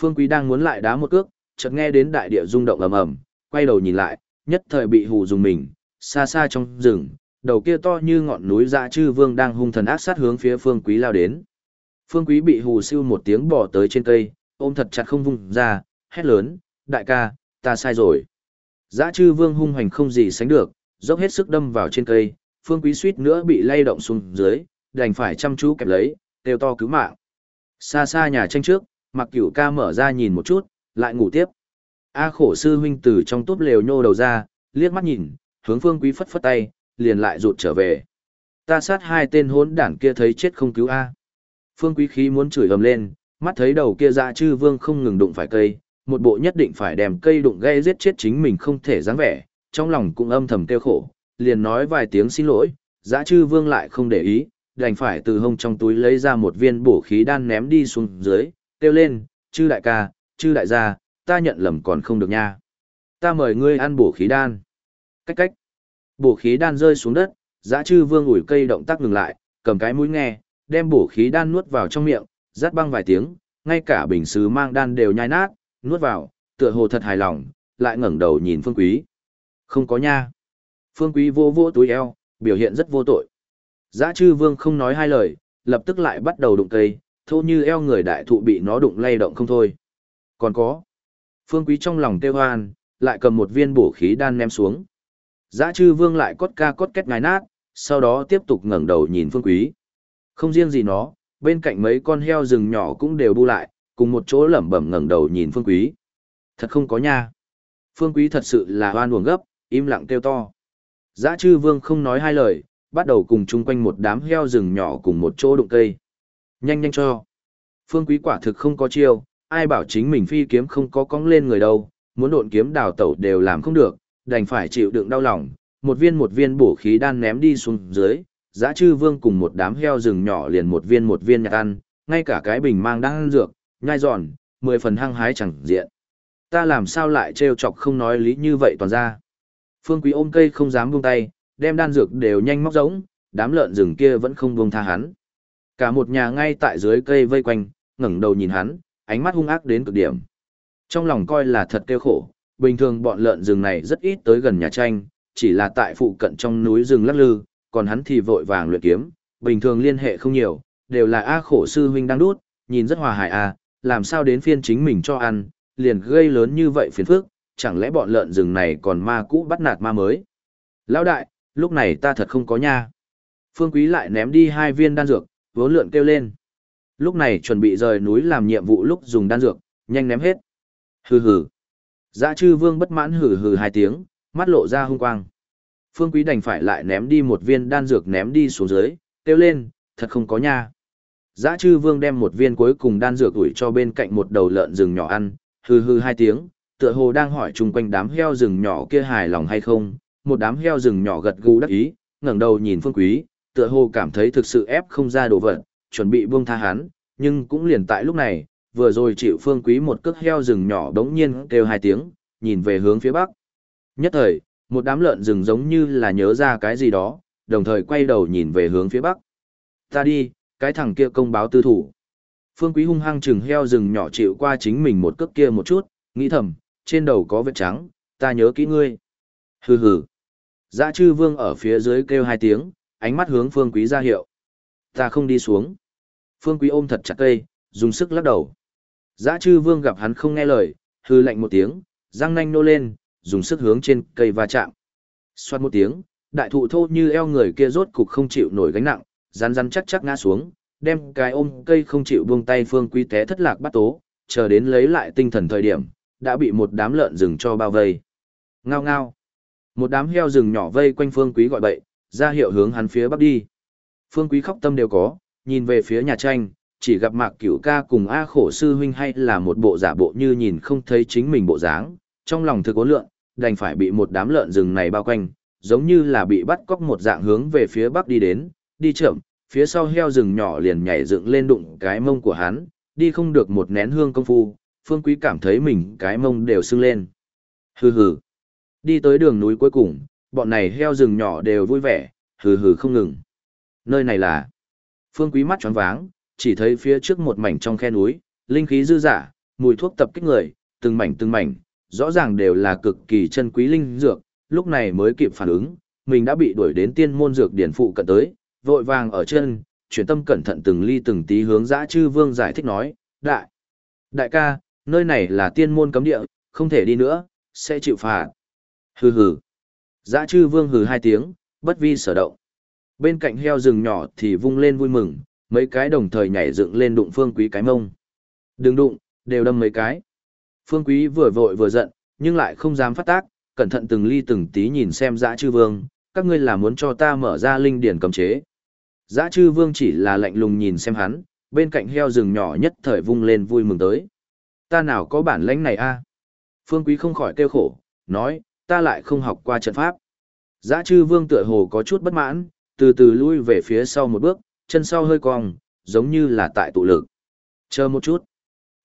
Speaker 1: Phương Quý đang muốn lại đá một cước, chợt nghe đến đại địa rung động ầm ầm, quay đầu nhìn lại, nhất thời bị hù dùng mình, xa xa trong rừng, đầu kia to như ngọn núi dạ chư vương đang hung thần ác sát hướng phía Phương Quý lao đến. Phương Quý bị hù siêu một tiếng bỏ tới trên cây, ôm thật chặt không vung ra, hét lớn, đại ca, ta sai rồi. Dã chư vương hung hoành không gì sánh được, dốc hết sức đâm vào trên cây, Phương Quý suýt nữa bị lay động xuống dưới, đành phải chăm chú kẹp lấy, đều to cứu mạng. Xa xa nhà tranh trước, mặc cửu ca mở ra nhìn một chút, lại ngủ tiếp. A khổ sư huynh từ trong túp lều nhô đầu ra, liếc mắt nhìn, hướng Phương Quý phất phất tay, liền lại rụt trở về. Ta sát hai tên hốn đảng kia thấy chết không cứu A. Phương Quý khí muốn chửi ầm lên, mắt thấy đầu kia dạ chư vương không ngừng đụng phải cây, một bộ nhất định phải đem cây đụng gây giết chết chính mình không thể dáng vẻ, trong lòng cũng âm thầm kêu khổ, liền nói vài tiếng xin lỗi, giã chư vương lại không để ý, đành phải từ hông trong túi lấy ra một viên bổ khí đan ném đi xuống dưới, kêu lên, chư đại ca, chư đại gia, ta nhận lầm còn không được nha. Ta mời ngươi ăn bổ khí đan. Cách cách. Bổ khí đan rơi xuống đất, giã chư vương ủi cây động tác ngừng lại, cầm cái mũi nghe, đem bổ khí đan nuốt vào trong miệng, rát băng vài tiếng, ngay cả bình sứ mang đan đều nhai nát, nuốt vào, tựa hồ thật hài lòng, lại ngẩng đầu nhìn Phương Quý. Không có nha. Phương Quý vô vô túi eo, biểu hiện rất vô tội. Giá chư vương không nói hai lời, lập tức lại bắt đầu đụng cây, thô như eo người đại thụ bị nó đụng lay động không thôi. Còn có. Phương Quý trong lòng tiêu hoan, lại cầm một viên bổ khí đan ném xuống. Giá chư vương lại cốt ca cốt kết ngài nát, sau đó tiếp tục ngẩng đầu nhìn Phương Quý. Không riêng gì nó, bên cạnh mấy con heo rừng nhỏ cũng đều bu lại, cùng một chỗ lẩm bẩm ngẩng đầu nhìn Phương Quý. Thật không có nha. Phương Quý thật sự là hoan uổng gấp, im lặng kêu to. Giá chư vương không nói hai lời, bắt đầu cùng chung quanh một đám heo rừng nhỏ cùng một chỗ đụng cây. Nhanh nhanh cho. Phương Quý quả thực không có chiêu, ai bảo chính mình phi kiếm không có cong lên người đâu, muốn độn kiếm đào tẩu đều làm không được, đành phải chịu đựng đau lòng, một viên một viên bổ khí đan ném đi xuống dưới, Giá chư vương cùng một đám heo rừng nhỏ liền một viên một viên nhặt ăn, ngay cả cái bình mang đang ăn dược, nhai giòn, mười phần hăng hái chẳng diện. Ta làm sao lại trêu chọc không nói lý như vậy toàn ra. Phương quý ôm cây không dám buông tay, đem đan dược đều nhanh móc giống, đám lợn rừng kia vẫn không buông tha hắn. Cả một nhà ngay tại dưới cây vây quanh, ngẩng đầu nhìn hắn, ánh mắt hung ác đến cực điểm. Trong lòng coi là thật kêu khổ, bình thường bọn lợn rừng này rất ít tới gần nhà tranh, chỉ là tại phụ cận trong núi rừng lắc lư, còn hắn thì vội vàng luyện kiếm, bình thường liên hệ không nhiều, đều là A khổ sư huynh đang đút, nhìn rất hòa hài a, làm sao đến phiên chính mình cho ăn, liền gây lớn như vậy phiền phức, chẳng lẽ bọn lợn rừng này còn ma cũ bắt nạt ma mới. Lão đại, lúc này ta thật không có nha. Phương Quý lại ném đi hai viên đan dược, vốn lượn kêu lên. Lúc này chuẩn bị rời núi làm nhiệm vụ lúc dùng đan dược, nhanh ném hết. Hừ hừ. Dã chư vương bất mãn hừ hừ hai tiếng, mắt lộ ra hung quang. Phương Quý đành phải lại ném đi một viên đan dược ném đi xuống dưới, kêu lên, thật không có nha. Giã chư vương đem một viên cuối cùng đan dược ủi cho bên cạnh một đầu lợn rừng nhỏ ăn, hừ hừ hai tiếng, tựa hồ đang hỏi chung quanh đám heo rừng nhỏ kia hài lòng hay không. Một đám heo rừng nhỏ gật gù đắc ý, ngẩng đầu nhìn Phương Quý, tựa hồ cảm thấy thực sự ép không ra đồ vật, chuẩn bị buông tha hắn, nhưng cũng liền tại lúc này, vừa rồi chịu Phương Quý một cước heo rừng nhỏ đống nhiên kêu hai tiếng, nhìn về hướng phía bắc. Nhất thời, một đám lợn rừng giống như là nhớ ra cái gì đó, đồng thời quay đầu nhìn về hướng phía bắc. Ta đi, cái thằng kia công báo tư thủ. Phương Quý hung hăng chừng heo rừng nhỏ chịu qua chính mình một cước kia một chút, nghĩ thầm, trên đầu có vết trắng, ta nhớ kỹ ngươi. Hừ hừ. Dã chư vương ở phía dưới kêu hai tiếng, ánh mắt hướng Phương Quý ra hiệu. Ta không đi xuống. Phương Quý ôm thật chặt cây, dùng sức lắc đầu. Dã chư vương gặp hắn không nghe lời, hư lạnh một tiếng, răng nanh nô lên, dùng sức hướng trên cây va chạm. Xoát một tiếng, đại thụ thô như eo người kia rốt cục không chịu nổi gánh nặng, rắn rắn chắc chắc ngã xuống, đem cái ôm cây không chịu buông tay phương quý té thất lạc bắt tố, chờ đến lấy lại tinh thần thời điểm, đã bị một đám lợn rừng cho bao vây. Ngao ngao. Một đám heo rừng nhỏ vây quanh phương quý gọi bậy, ra hiệu hướng hắn phía bắc đi. Phương quý khóc tâm đều có, nhìn về phía nhà tranh, chỉ gặp mạc cửu ca cùng A khổ sư huynh hay là một bộ giả bộ như nhìn không thấy chính mình bộ dáng, trong lòng thực ốn lượn, đành phải bị một đám lợn rừng này bao quanh, giống như là bị bắt cóc một dạng hướng về phía bắc đi đến, đi chậm, phía sau heo rừng nhỏ liền nhảy dựng lên đụng cái mông của hắn, đi không được một nén hương công phu, phương quý cảm thấy mình cái mông đều sưng lên. Hừ hừ. Đi tới đường núi cuối cùng, bọn này heo rừng nhỏ đều vui vẻ, hừ hừ không ngừng. Nơi này là... Phương quý mắt tròn váng, chỉ thấy phía trước một mảnh trong khe núi, linh khí dư dả, mùi thuốc tập kích người, từng mảnh từng mảnh, rõ ràng đều là cực kỳ chân quý linh dược, lúc này mới kịp phản ứng, mình đã bị đuổi đến tiên môn dược điển phụ cận tới, vội vàng ở chân, chuyển tâm cẩn thận từng ly từng tí hướng dã chư vương giải thích nói, đại, đại ca, nơi này là tiên môn cấm địa, không thể đi nữa, sẽ chịu phạt. Hừ hừ. Dã chư vương hừ hai tiếng, bất vi sở động. Bên cạnh heo rừng nhỏ thì vung lên vui mừng, mấy cái đồng thời nhảy dựng lên đụng phương quý cái mông. Đừng đụng, đều đâm mấy cái. Phương quý vừa vội vừa giận, nhưng lại không dám phát tác, cẩn thận từng ly từng tí nhìn xem dã chư vương, các ngươi là muốn cho ta mở ra linh điển cấm chế. Giã chư vương chỉ là lạnh lùng nhìn xem hắn, bên cạnh heo rừng nhỏ nhất thời vung lên vui mừng tới. Ta nào có bản lãnh này a? Phương Quý không khỏi kêu khổ, nói, ta lại không học qua trận pháp. Giã chư vương tựa hồ có chút bất mãn, từ từ lui về phía sau một bước, chân sau hơi cong, giống như là tại tụ lực. Chờ một chút.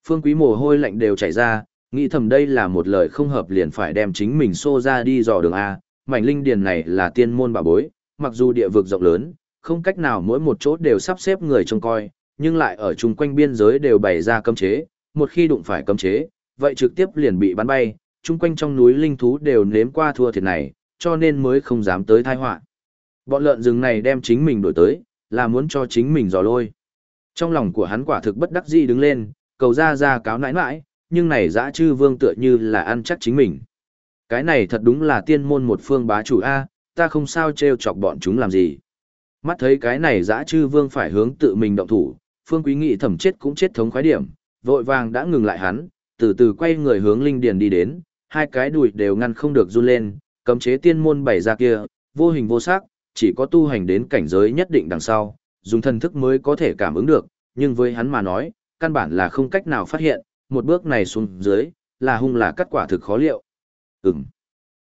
Speaker 1: Phương Quý mồ hôi lạnh đều chảy ra, nghĩ thầm đây là một lời không hợp liền phải đem chính mình xô ra đi dò đường A. Mảnh linh điền này là tiên môn bà bối, mặc dù địa vực rộng lớn, không cách nào mỗi một chỗ đều sắp xếp người trông coi, nhưng lại ở chung quanh biên giới đều bày ra cấm chế, một khi đụng phải cấm chế, vậy trực tiếp liền bị bắn bay, chung quanh trong núi linh thú đều nếm qua thua thiệt này, cho nên mới không dám tới tai họa. Bọn lợn rừng này đem chính mình đổi tới, là muốn cho chính mình dò lôi. Trong lòng của hắn quả thực bất đắc dĩ đứng lên, cầu ra ra cáo nãi nãi, nhưng này dã chư vương tựa như là ăn chắc chính mình. Cái này thật đúng là tiên môn một phương bá chủ A, ta không sao trêu chọc bọn chúng làm gì. Mắt thấy cái này dã chư vương phải hướng tự mình động thủ, phương quý nghị thẩm chết cũng chết thống khoái điểm, vội vàng đã ngừng lại hắn, từ từ quay người hướng linh điền đi đến, hai cái đùi đều ngăn không được run lên, cấm chế tiên môn bảy ra kia, vô hình vô sắc, chỉ có tu hành đến cảnh giới nhất định đằng sau, dùng thần thức mới có thể cảm ứng được, nhưng với hắn mà nói, căn bản là không cách nào phát hiện, một bước này xuống dưới, là hung là cắt quả thực khó liệu. Ừm.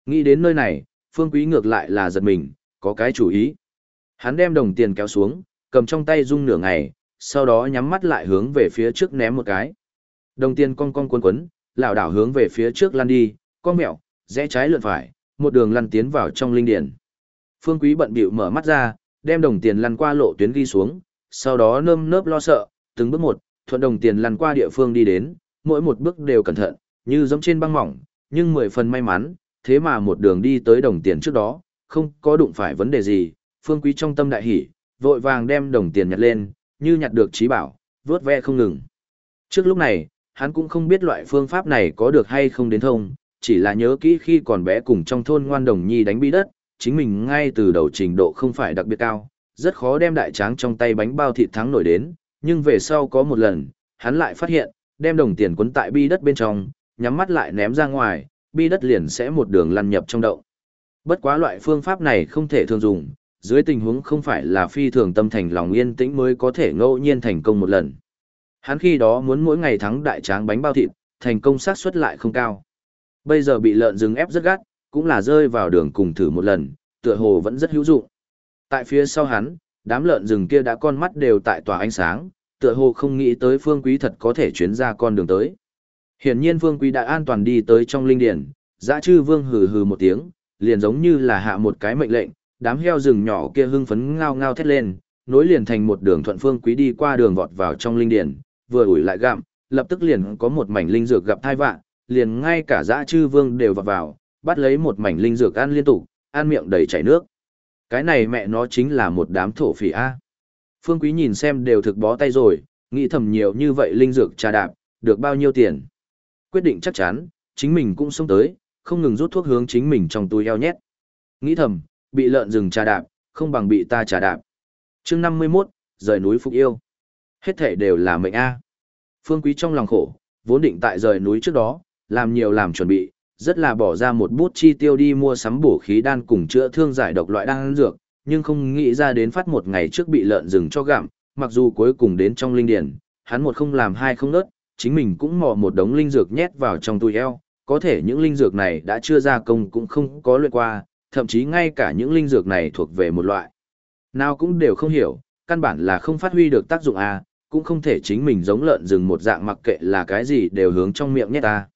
Speaker 1: Nghĩ đến nơi này, phương quý ngược lại là giật mình, có cái chủ ý. Hắn đem đồng tiền kéo xuống, cầm trong tay rung nửa ngày, sau đó nhắm mắt lại hướng về phía trước ném một cái. Đồng tiền cong cong cuốn quấn, lảo đảo hướng về phía trước lăn đi, con mẹo, rẽ trái lượn phải, một đường lăn tiến vào trong linh điển. Phương Quý bận bịu mở mắt ra, đem đồng tiền lăn qua lộ tuyến ghi xuống, sau đó nơm nớp lo sợ, từng bước một, thuận đồng tiền lăn qua địa phương đi đến, mỗi một bước đều cẩn thận, như giống trên băng mỏng, nhưng mười phần may mắn, thế mà một đường đi tới đồng tiền trước đó, không có đụng phải vấn đề gì, Phương Quý trong tâm đại hỉ, vội vàng đem đồng tiền nhặt lên, như nhặt được trí bảo, vớt ve không ngừng. Trước lúc này, hắn cũng không biết loại phương pháp này có được hay không đến thông, chỉ là nhớ kỹ khi còn bé cùng trong thôn ngoan đồng nhi đánh bi đất, chính mình ngay từ đầu trình độ không phải đặc biệt cao, rất khó đem đại tráng trong tay bánh bao thịt thắng nổi đến, nhưng về sau có một lần, hắn lại phát hiện, đem đồng tiền quấn tại bi đất bên trong, nhắm mắt lại ném ra ngoài, bi đất liền sẽ một đường lăn nhập trong đậu. Bất quá loại phương pháp này không thể thường dùng, dưới tình huống không phải là phi thường tâm thành lòng yên tĩnh mới có thể ngẫu nhiên thành công một lần. Hắn khi đó muốn mỗi ngày thắng đại tráng bánh bao thịt, thành công xác suất lại không cao. Bây giờ bị lợn rừng ép rất gắt, cũng là rơi vào đường cùng thử một lần, tựa hồ vẫn rất hữu dụng. Tại phía sau hắn, đám lợn rừng kia đã con mắt đều tại tòa ánh sáng, tựa hồ không nghĩ tới phương quý thật có thể chuyến ra con đường tới. Hiển nhiên phương quý đã an toàn đi tới trong linh điển, dã chư vương hừ hừ một tiếng, liền giống như là hạ một cái mệnh lệnh, đám heo rừng nhỏ kia hưng phấn ngao ngao thét lên, nối liền thành một đường thuận phương quý đi qua đường vọt vào trong linh điển, vừa ủi lại gặm, lập tức liền có một mảnh linh dược gặp thai vạn, liền ngay cả dã chư vương đều vọt vào, bắt lấy một mảnh linh dược ăn liên tục, ăn miệng đầy chảy nước. Cái này mẹ nó chính là một đám thổ phỉ A. Phương Quý nhìn xem đều thực bó tay rồi, nghĩ thầm nhiều như vậy linh dược trà đạp, được bao nhiêu tiền. Quyết định chắc chắn, chính mình cũng xông tới, không ngừng rút thuốc hướng chính mình trong túi eo nhét. Nghĩ thầm, bị lợn rừng trà đạp, không bằng bị ta trà đạp. chương 51, rời núi phục yêu. Hết thể đều là mệnh A. Phương Quý trong lòng khổ, vốn định tại rời núi trước đó, làm nhiều làm chuẩn bị, rất là bỏ ra một bút chi tiêu đi mua sắm bổ khí đan cùng chữa thương giải độc loại đan dược, nhưng không nghĩ ra đến phát một ngày trước bị lợn rừng cho gặm, mặc dù cuối cùng đến trong linh điển, hắn một không làm hai không nớt, chính mình cũng mò một đống linh dược nhét vào trong túi eo, có thể những linh dược này đã chưa ra công cũng không có luyện qua, thậm chí ngay cả những linh dược này thuộc về một loại. Nào cũng đều không hiểu, căn bản là không phát huy được tác dụng a, cũng không thể chính mình giống lợn rừng một dạng mặc kệ là cái gì đều hướng trong miệng nhét ta.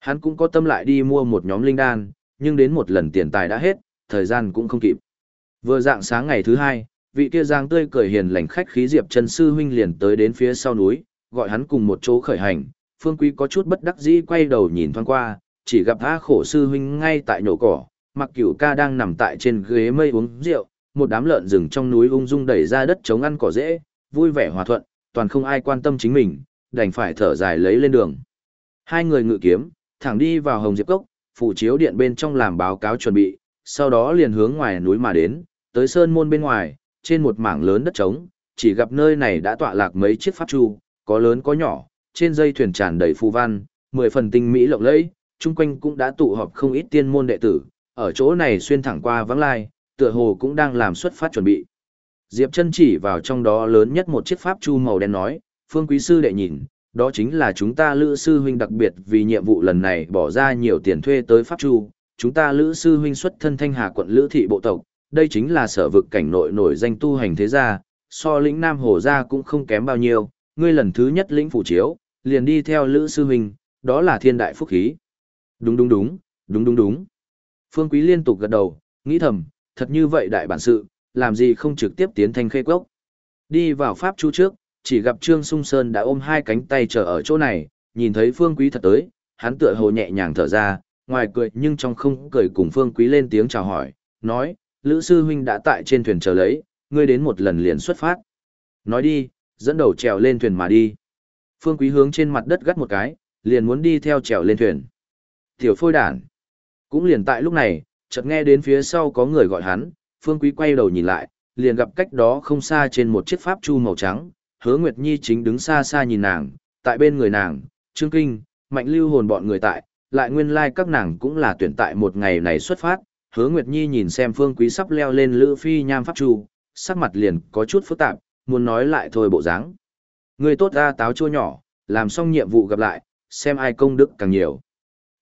Speaker 1: Hắn cũng có tâm lại đi mua một nhóm linh đan, nhưng đến một lần tiền tài đã hết, thời gian cũng không kịp. Vừa dạng sáng ngày thứ hai, vị kia giang tươi cười hiền lành khách khí Diệp Trần Sư Huynh liền tới đến phía sau núi, gọi hắn cùng một chỗ khởi hành. Phương Quý có chút bất đắc dĩ quay đầu nhìn thoáng qua, chỉ gặp A khổ Sư Huynh ngay tại nhổ cỏ, mặc cửu ca đang nằm tại trên ghế mây uống rượu, một đám lợn rừng trong núi ung dung đẩy ra đất chống ăn cỏ dễ, vui vẻ hòa thuận, toàn không ai quan tâm chính mình, đành phải thở dài lấy lên đường. Hai người ngự kiếm, thẳng đi vào Hồng Diệp Cốc, phủ chiếu điện bên trong làm báo cáo chuẩn bị, sau đó liền hướng ngoài núi mà đến, tới sơn môn bên ngoài, trên một mảng lớn đất trống, chỉ gặp nơi này đã tọa lạc mấy chiếc pháp chu, có lớn có nhỏ, trên dây thuyền tràn đầy phù văn, mười phần tinh mỹ lộng lẫy, chung quanh cũng đã tụ họp không ít tiên môn đệ tử, ở chỗ này xuyên thẳng qua vắng lai, tựa hồ cũng đang làm xuất phát chuẩn bị. Diệp chân chỉ vào trong đó lớn nhất một chiếc pháp chu màu đen nói, phương quý sư đệ nhìn, đó chính là chúng ta lữ sư huynh đặc biệt vì nhiệm vụ lần này bỏ ra nhiều tiền thuê tới pháp chu, chúng ta lữ sư huynh xuất thân thanh hà quận lữ thị bộ tộc, đây chính là sở vực cảnh nội nổi danh tu hành thế gia, so lĩnh Nam Hồ gia cũng không kém bao nhiêu, ngươi lần thứ nhất lĩnh phủ chiếu, liền đi theo lữ sư huynh, đó là thiên đại phúc khí. Đúng đúng đúng, đúng đúng đúng. Phương Quý liên tục gật đầu, nghĩ thầm, thật như vậy đại bản sự, làm gì không trực tiếp tiến thanh khê quốc. Đi vào pháp chu trước, chỉ gặp Trương Sung Sơn đã ôm hai cánh tay chờ ở chỗ này, nhìn thấy Phương Quý thật tới, hắn tựa hồ nhẹ nhàng thở ra, ngoài cười nhưng trong không cười cùng Phương Quý lên tiếng chào hỏi, nói, Lữ Sư Huynh đã tại trên thuyền chờ lấy, ngươi đến một lần liền xuất phát. Nói đi, dẫn đầu trèo lên thuyền mà đi. Phương Quý hướng trên mặt đất gắt một cái, liền muốn đi theo trèo lên thuyền. Tiểu phôi đản. Cũng liền tại lúc này, chợt nghe đến phía sau có người gọi hắn, Phương Quý quay đầu nhìn lại, liền gặp cách đó không xa trên một chiếc pháp chu màu trắng, hứa Nguyệt Nhi chính đứng xa xa nhìn nàng, tại bên người nàng, Trương Kinh, Mạnh Lưu hồn bọn người tại, lại nguyên lai like các nàng cũng là tuyển tại một ngày này xuất phát, hứa Nguyệt Nhi nhìn xem Phương Quý sắp leo lên Lữ Phi nham pháp chu, sắc mặt liền có chút phức tạp, muốn nói lại thôi bộ dáng. Người tốt ra táo chua nhỏ, làm xong nhiệm vụ gặp lại, xem ai công đức càng nhiều.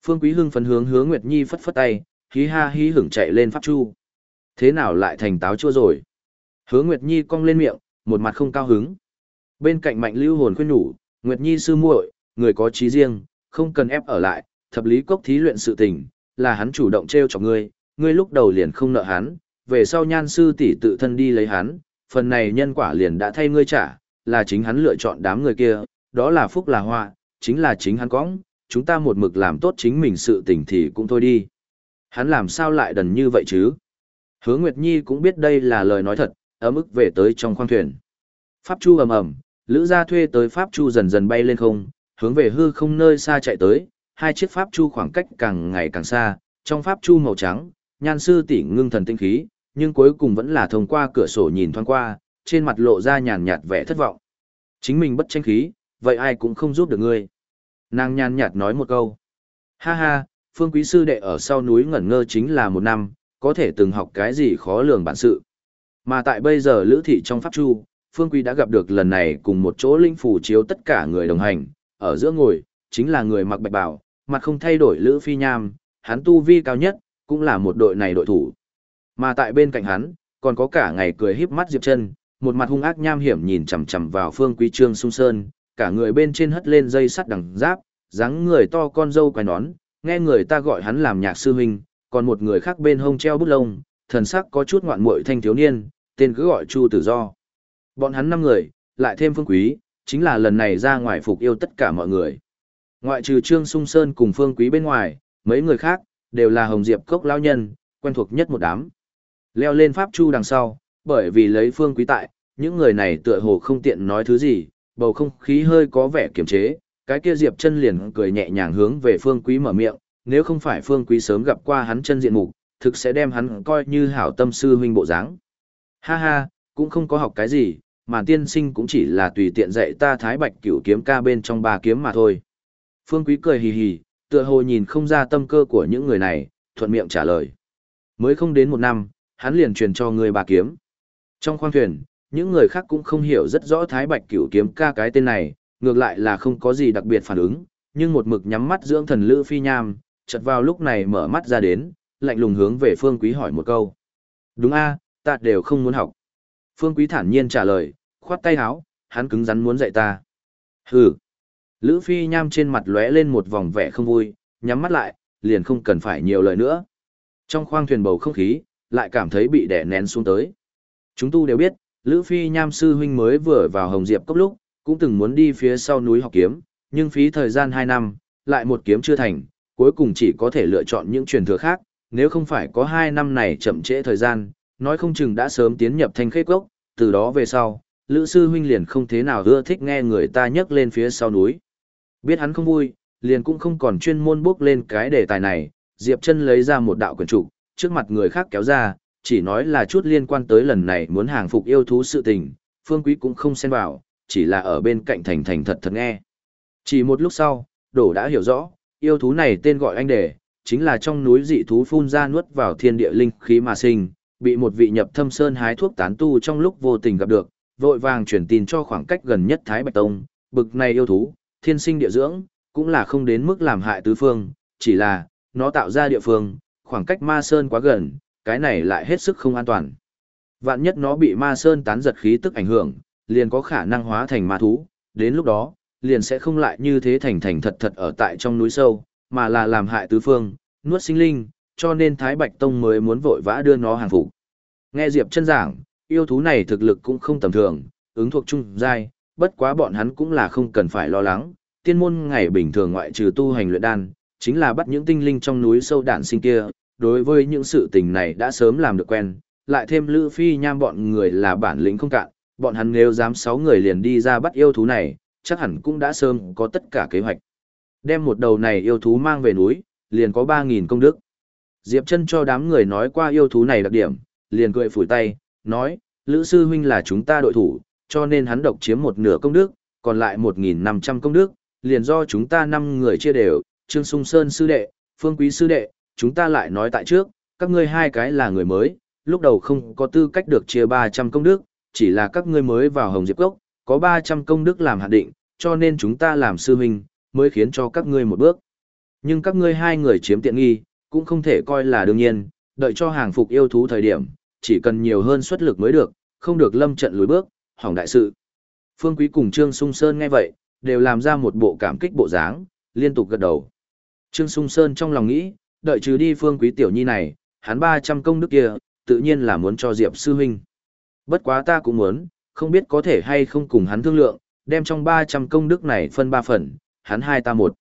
Speaker 1: Phương Quý hưng phấn hướng hứa Nguyệt Nhi phất phất tay, hí ha hí hửng chạy lên pháp chu. Thế nào lại thành táo chua rồi? Hứa Nguyệt Nhi cong lên miệng, một mặt không cao hứng. Bên cạnh mạnh lưu hồn khuyên nhủ, Nguyệt Nhi sư muội, người có trí riêng, không cần ép ở lại, thập lý cốc thí luyện sự tình, là hắn chủ động treo cho ngươi, ngươi lúc đầu liền không nợ hắn, về sau nhan sư tỷ tự thân đi lấy hắn, phần này nhân quả liền đã thay ngươi trả, là chính hắn lựa chọn đám người kia, đó là phúc là họa, chính là chính hắn cõng, chúng ta một mực làm tốt chính mình sự tình thì cũng thôi đi. Hắn làm sao lại đần như vậy chứ? Hứa Nguyệt Nhi cũng biết đây là lời nói thật, ấm ức về tới trong khoang thuyền. Pháp Chu ầm ầm, Lữ gia thuê tới Pháp Chu dần dần bay lên không, hướng về hư không nơi xa chạy tới, hai chiếc Pháp Chu khoảng cách càng ngày càng xa, trong Pháp Chu màu trắng, nhan sư tỷ ngưng thần tinh khí, nhưng cuối cùng vẫn là thông qua cửa sổ nhìn thoáng qua, trên mặt lộ ra nhàn nhạt vẻ thất vọng. Chính mình bất tranh khí, vậy ai cũng không giúp được ngươi. Nàng nhàn nhạt nói một câu. Ha ha, phương quý sư đệ ở sau núi ngẩn ngơ chính là một năm, có thể từng học cái gì khó lường bản sự. Mà tại bây giờ lữ thị trong pháp chu, phương quý đã gặp được lần này cùng một chỗ linh phủ chiếu tất cả người đồng hành, ở giữa ngồi, chính là người mặc bạch bào, mặt không thay đổi lữ phi nham, hắn tu vi cao nhất, cũng là một đội này đội thủ. Mà tại bên cạnh hắn, còn có cả ngày cười híp mắt Diệp Chân, một mặt hung ác nham hiểm nhìn chằm chằm vào Phương Quý Trương Sung Sơn, cả người bên trên hất lên dây sắt đằng giáp, dáng người to con dâu quai nón, nghe người ta gọi hắn làm nhạc sư huynh, còn một người khác bên hông treo bút lông, thần sắc có chút ngoạn muội thanh thiếu niên, tên cứ gọi Chu Tử Do. Bọn hắn năm người, lại thêm Phương Quý, chính là lần này ra ngoài phục yêu tất cả mọi người. Ngoại trừ Trương Sung Sơn cùng Phương Quý bên ngoài, mấy người khác, đều là Hồng Diệp Cốc lao nhân, quen thuộc nhất một đám. Leo lên Pháp Chu đằng sau, bởi vì lấy Phương Quý tại, những người này tựa hồ không tiện nói thứ gì, bầu không khí hơi có vẻ kiềm chế, cái kia Diệp chân liền cười nhẹ nhàng hướng về Phương Quý mở miệng, nếu không phải Phương Quý sớm gặp qua hắn chân diện mục, thực sẽ đem hắn coi như hảo tâm sư huynh bộ dáng. Ha ha, cũng không có học cái gì, mà tiên sinh cũng chỉ là tùy tiện dạy ta thái bạch cửu kiếm ca bên trong ba kiếm mà thôi. Phương Quý cười hì hì, tựa hồ nhìn không ra tâm cơ của những người này, thuận miệng trả lời. Mới không đến một năm, hắn liền truyền cho người ba kiếm. Trong khoang thuyền, những người khác cũng không hiểu rất rõ Thái Bạch Cửu kiếm ca cái tên này, ngược lại là không có gì đặc biệt phản ứng, nhưng một mực nhắm mắt dưỡng thần Lữ Phi Nham, chợt vào lúc này mở mắt ra đến, lạnh lùng hướng về Phương Quý hỏi một câu. Đúng a, ta đều không muốn học. Phương Quý thản nhiên trả lời, khoát tay háo, hắn cứng rắn muốn dạy ta. Hừ. Lữ Phi Nham trên mặt lóe lên một vòng vẻ không vui, nhắm mắt lại, liền không cần phải nhiều lời nữa. Trong khoang thuyền bầu không khí, lại cảm thấy bị đè nén xuống tới. Chúng tu đều biết, Lữ Phi Nham sư huynh mới vừa vào Hồng Diệp cốc lúc, cũng từng muốn đi phía sau núi học kiếm, nhưng phí thời gian 2 năm, lại một kiếm chưa thành, cuối cùng chỉ có thể lựa chọn những truyền thừa khác, nếu không phải có 2 năm này chậm trễ thời gian, nói không chừng đã sớm tiến nhập thanh khế cốc, từ đó về sau, Lữ sư huynh liền không thế nào ưa thích nghe người ta nhắc lên phía sau núi. Biết hắn không vui, liền cũng không còn chuyên môn bước lên cái đề tài này, Diệp chân lấy ra một đạo quyển trục, trước mặt người khác kéo ra, chỉ nói là chút liên quan tới lần này muốn hàng phục yêu thú sự tình, Phương Quý cũng không xen vào, chỉ là ở bên cạnh thành thành thật thật nghe. Chỉ một lúc sau, đổ đã hiểu rõ, yêu thú này tên gọi anh đề, chính là trong núi dị thú phun ra nuốt vào thiên địa linh khí mà sinh, bị một vị nhập thâm sơn hái thuốc tán tu trong lúc vô tình gặp được, vội vàng truyền tin cho khoảng cách gần nhất Thái Bạch Tông, bực này yêu thú, thiên sinh địa dưỡng, cũng là không đến mức làm hại tứ phương, chỉ là, nó tạo ra địa phương, khoảng cách ma sơn quá gần, cái này lại hết sức không an toàn. Vạn nhất nó bị ma sơn tán giật khí tức ảnh hưởng, liền có khả năng hóa thành ma thú, đến lúc đó, liền sẽ không lại như thế thành thành thật thật ở tại trong núi sâu, mà là làm hại tứ phương, nuốt sinh linh, cho nên Thái Bạch Tông mới muốn vội vã đưa nó hàng phục. Nghe Diệp chân giảng, yêu thú này thực lực cũng không tầm thường, ứng thuộc trung giai, bất quá bọn hắn cũng là không cần phải lo lắng, tiên môn ngày bình thường ngoại trừ tu hành luyện đan, chính là bắt những tinh linh trong núi sâu đạn sinh kia, đối với những sự tình này đã sớm làm được quen, lại thêm Lữ Phi Nham bọn người là bản lĩnh không cạn, bọn hắn nếu dám sáu người liền đi ra bắt yêu thú này, chắc hẳn cũng đã sớm có tất cả kế hoạch. Đem một đầu này yêu thú mang về núi, liền có 3.000 công đức. Diệp chân cho đám người nói qua yêu thú này đặc điểm, liền cười phủi tay, nói, Lữ Sư Huynh là chúng ta đội thủ, cho nên hắn độc chiếm một nửa công đức, còn lại 1.500 công đức, liền do chúng ta năm người chia đều, Trương Sung Sơn Sư Đệ, Phương Quý Sư Đệ, chúng ta lại nói tại trước, các ngươi hai cái là người mới, lúc đầu không có tư cách được chia 300 công đức, chỉ là các ngươi mới vào Hồng Diệp Cốc, có 300 công đức làm hạn định, cho nên chúng ta làm sư huynh, mới khiến cho các ngươi một bước. Nhưng các ngươi hai người chiếm tiện nghi, cũng không thể coi là đương nhiên, đợi cho hàng phục yêu thú thời điểm, chỉ cần nhiều hơn xuất lực mới được, không được lâm trận lùi bước, hỏng đại sự. Phương Quý cùng Trương Sung Sơn nghe vậy, đều làm ra một bộ cảm kích bộ dáng, liên tục gật đầu. Trương Sung Sơn trong lòng nghĩ, đợi trừ đi phương quý tiểu nhi này, hắn 300 công đức kia, tự nhiên là muốn cho Diệp sư huynh. Bất quá ta cũng muốn, không biết có thể hay không cùng hắn thương lượng, đem trong 300 công đức này phân 3 phần, hắn hai ta một.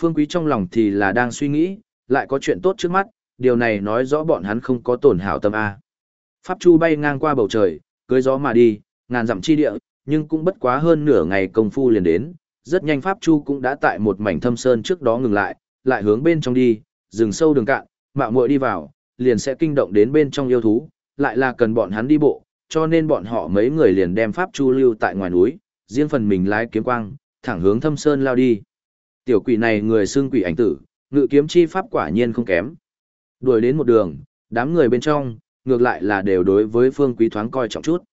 Speaker 1: Phương quý trong lòng thì là đang suy nghĩ, lại có chuyện tốt trước mắt, điều này nói rõ bọn hắn không có tổn hảo tâm A. Pháp Chu bay ngang qua bầu trời, cưới gió mà đi, ngàn dặm chi địa, nhưng cũng bất quá hơn nửa ngày công phu liền đến, rất nhanh Pháp Chu cũng đã tại một mảnh thâm sơn trước đó ngừng lại, lại hướng bên trong đi, rừng sâu đường cạn, mạo muội đi vào, liền sẽ kinh động đến bên trong yêu thú, lại là cần bọn hắn đi bộ, cho nên bọn họ mấy người liền đem Pháp Chu lưu tại ngoài núi, riêng phần mình lái kiếm quang, thẳng hướng thâm sơn lao đi. Tiểu quỷ này người xương quỷ ảnh tử, ngự kiếm chi pháp quả nhiên không kém. Đuổi đến một đường, đám người bên trong, ngược lại là đều đối với phương quý thoáng coi trọng chút.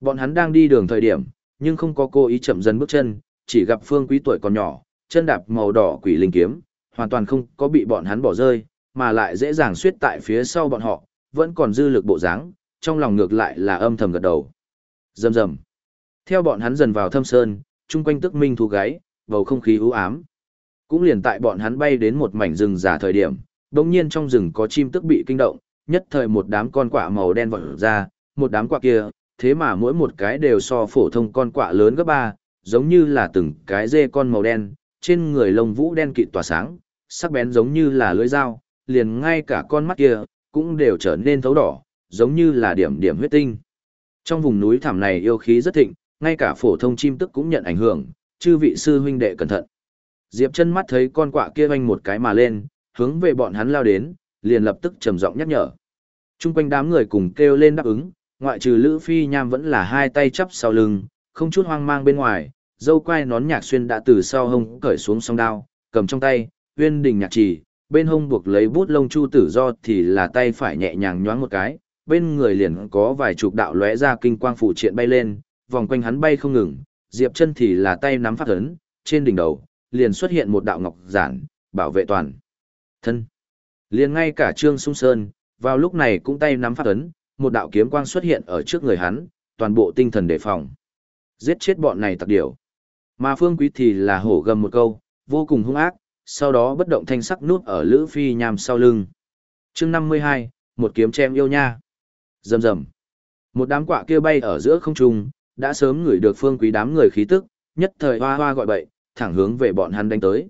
Speaker 1: Bọn hắn đang đi đường thời điểm, nhưng không có cố ý chậm dần bước chân, chỉ gặp phương quý tuổi còn nhỏ, chân đạp màu đỏ quỷ linh kiếm, hoàn toàn không có bị bọn hắn bỏ rơi, mà lại dễ dàng suýt tại phía sau bọn họ, vẫn còn dư lực bộ dáng, trong lòng ngược lại là âm thầm gật đầu. Rầm rầm. Theo bọn hắn dần vào thâm sơn, chung quanh tức minh thu gáy, bầu không khí u ám. Cũng liền tại bọn hắn bay đến một mảnh rừng già thời điểm, đột nhiên trong rừng có chim tức bị kinh động, nhất thời một đám con quạ màu đen vọt ra, một đám quạ kia, thế mà mỗi một cái đều so phổ thông con quạ lớn gấp ba, giống như là từng cái dê con màu đen, trên người lông vũ đen kịt tỏa sáng, sắc bén giống như là lưỡi dao, liền ngay cả con mắt kia cũng đều trở nên thấu đỏ, giống như là điểm điểm huyết tinh. Trong vùng núi thảm này yêu khí rất thịnh, ngay cả phổ thông chim tức cũng nhận ảnh hưởng, chư vị sư huynh đệ cẩn thận. Diệp chân mắt thấy con quạ kia vanh một cái mà lên, hướng về bọn hắn lao đến, liền lập tức trầm giọng nhắc nhở. Trung quanh đám người cùng kêu lên đáp ứng, ngoại trừ Lữ Phi Nham vẫn là hai tay chắp sau lưng, không chút hoang mang bên ngoài, dâu quai nón nhạc xuyên đã từ sau hông cởi xuống song đao, cầm trong tay, uyên đình nhạc trì, bên hông buộc lấy bút lông chu tử do thì là tay phải nhẹ nhàng nhoáng một cái, bên người liền có vài chục đạo lóe ra kinh quang phụ triện bay lên, vòng quanh hắn bay không ngừng, Diệp chân thì là tay nắm phát ấn, trên đỉnh đầu, liền xuất hiện một đạo ngọc giản, bảo vệ toàn thân. Liền ngay cả Trương Sung Sơn, vào lúc này cũng tay nắm phát ấn, một đạo kiếm quang xuất hiện ở trước người hắn, toàn bộ tinh thần đề phòng. Giết chết bọn này tặc điểu. Mà Phương Quý thì là hổ gầm một câu, vô cùng hung ác, sau đó bất động thanh sắc nút ở Lữ Phi Nham sau lưng. chương 52, một kiếm chém yêu nha. Rầm rầm. Một đám quạ kia bay ở giữa không trung, đã sớm ngửi được Phương Quý đám người khí tức, nhất thời hoa hoa gọi bậy, thẳng hướng về bọn hắn đánh tới.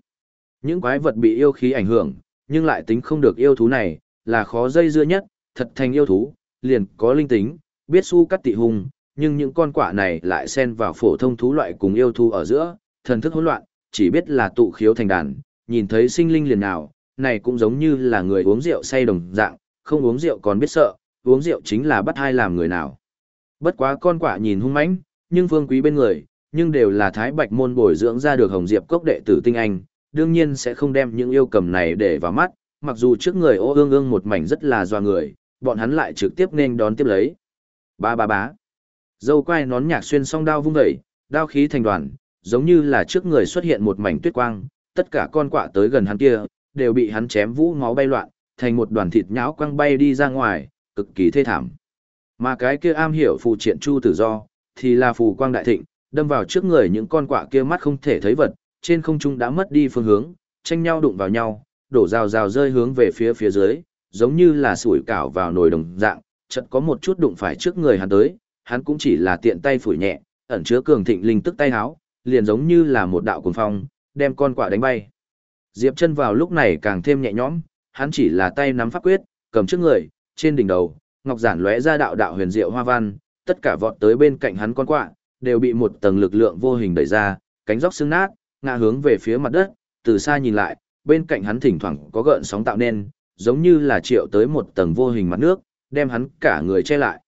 Speaker 1: Những quái vật bị yêu khí ảnh hưởng, nhưng lại tính không được yêu thú này, là khó dây dưa nhất, thật thành yêu thú, liền có linh tính, biết su cắt tị hùng, nhưng những con quạ này lại xen vào phổ thông thú loại cùng yêu thú ở giữa, thần thức hỗn loạn, chỉ biết là tụ khiếu thành đàn, nhìn thấy sinh linh liền nào, này cũng giống như là người uống rượu say đồng dạng, không uống rượu còn biết sợ, uống rượu chính là bắt hai làm người nào. Bất quá con quạ nhìn hung mãnh, nhưng phương quý bên người, nhưng đều là thái bạch môn bồi dưỡng ra được hồng diệp cốc đệ tử tinh anh, đương nhiên sẽ không đem những yêu cầm này để vào mắt, mặc dù trước người ô ương ương một mảnh rất là doa người, bọn hắn lại trực tiếp nên đón tiếp lấy. Ba ba bá. Dâu quai nón nhạc xuyên song đao vung dậy, đao khí thành đoàn, giống như là trước người xuất hiện một mảnh tuyết quang, tất cả con quạ tới gần hắn kia, đều bị hắn chém vũ máu bay loạn, thành một đoàn thịt nhão quăng bay đi ra ngoài, cực kỳ thê thảm. Mà cái kia am hiểu phù triện chu tử do, thì là phù quang đại thịnh, đâm vào trước người những con quạ kia mắt không thể thấy vật, trên không trung đã mất đi phương hướng, tranh nhau đụng vào nhau, đổ rào rào rơi hướng về phía phía dưới, giống như là sủi cảo vào nồi đồng dạng, chợt có một chút đụng phải trước người hắn tới, hắn cũng chỉ là tiện tay phủi nhẹ, ẩn chứa cường thịnh linh tức tay háo, liền giống như là một đạo cuồng phong, đem con quả đánh bay. Diệp chân vào lúc này càng thêm nhẹ nhõm, hắn chỉ là tay nắm pháp quyết, cầm trước người, trên đỉnh đầu, ngọc giản lóe ra đạo đạo huyền diệu hoa văn, tất cả vọt tới bên cạnh hắn con quạ, đều bị một tầng lực lượng vô hình đẩy ra, cánh róc xương nát, ngã hướng về phía mặt đất, từ xa nhìn lại, bên cạnh hắn thỉnh thoảng có gợn sóng tạo nên, giống như là triệu tới một tầng vô hình mặt nước, đem hắn cả người che lại.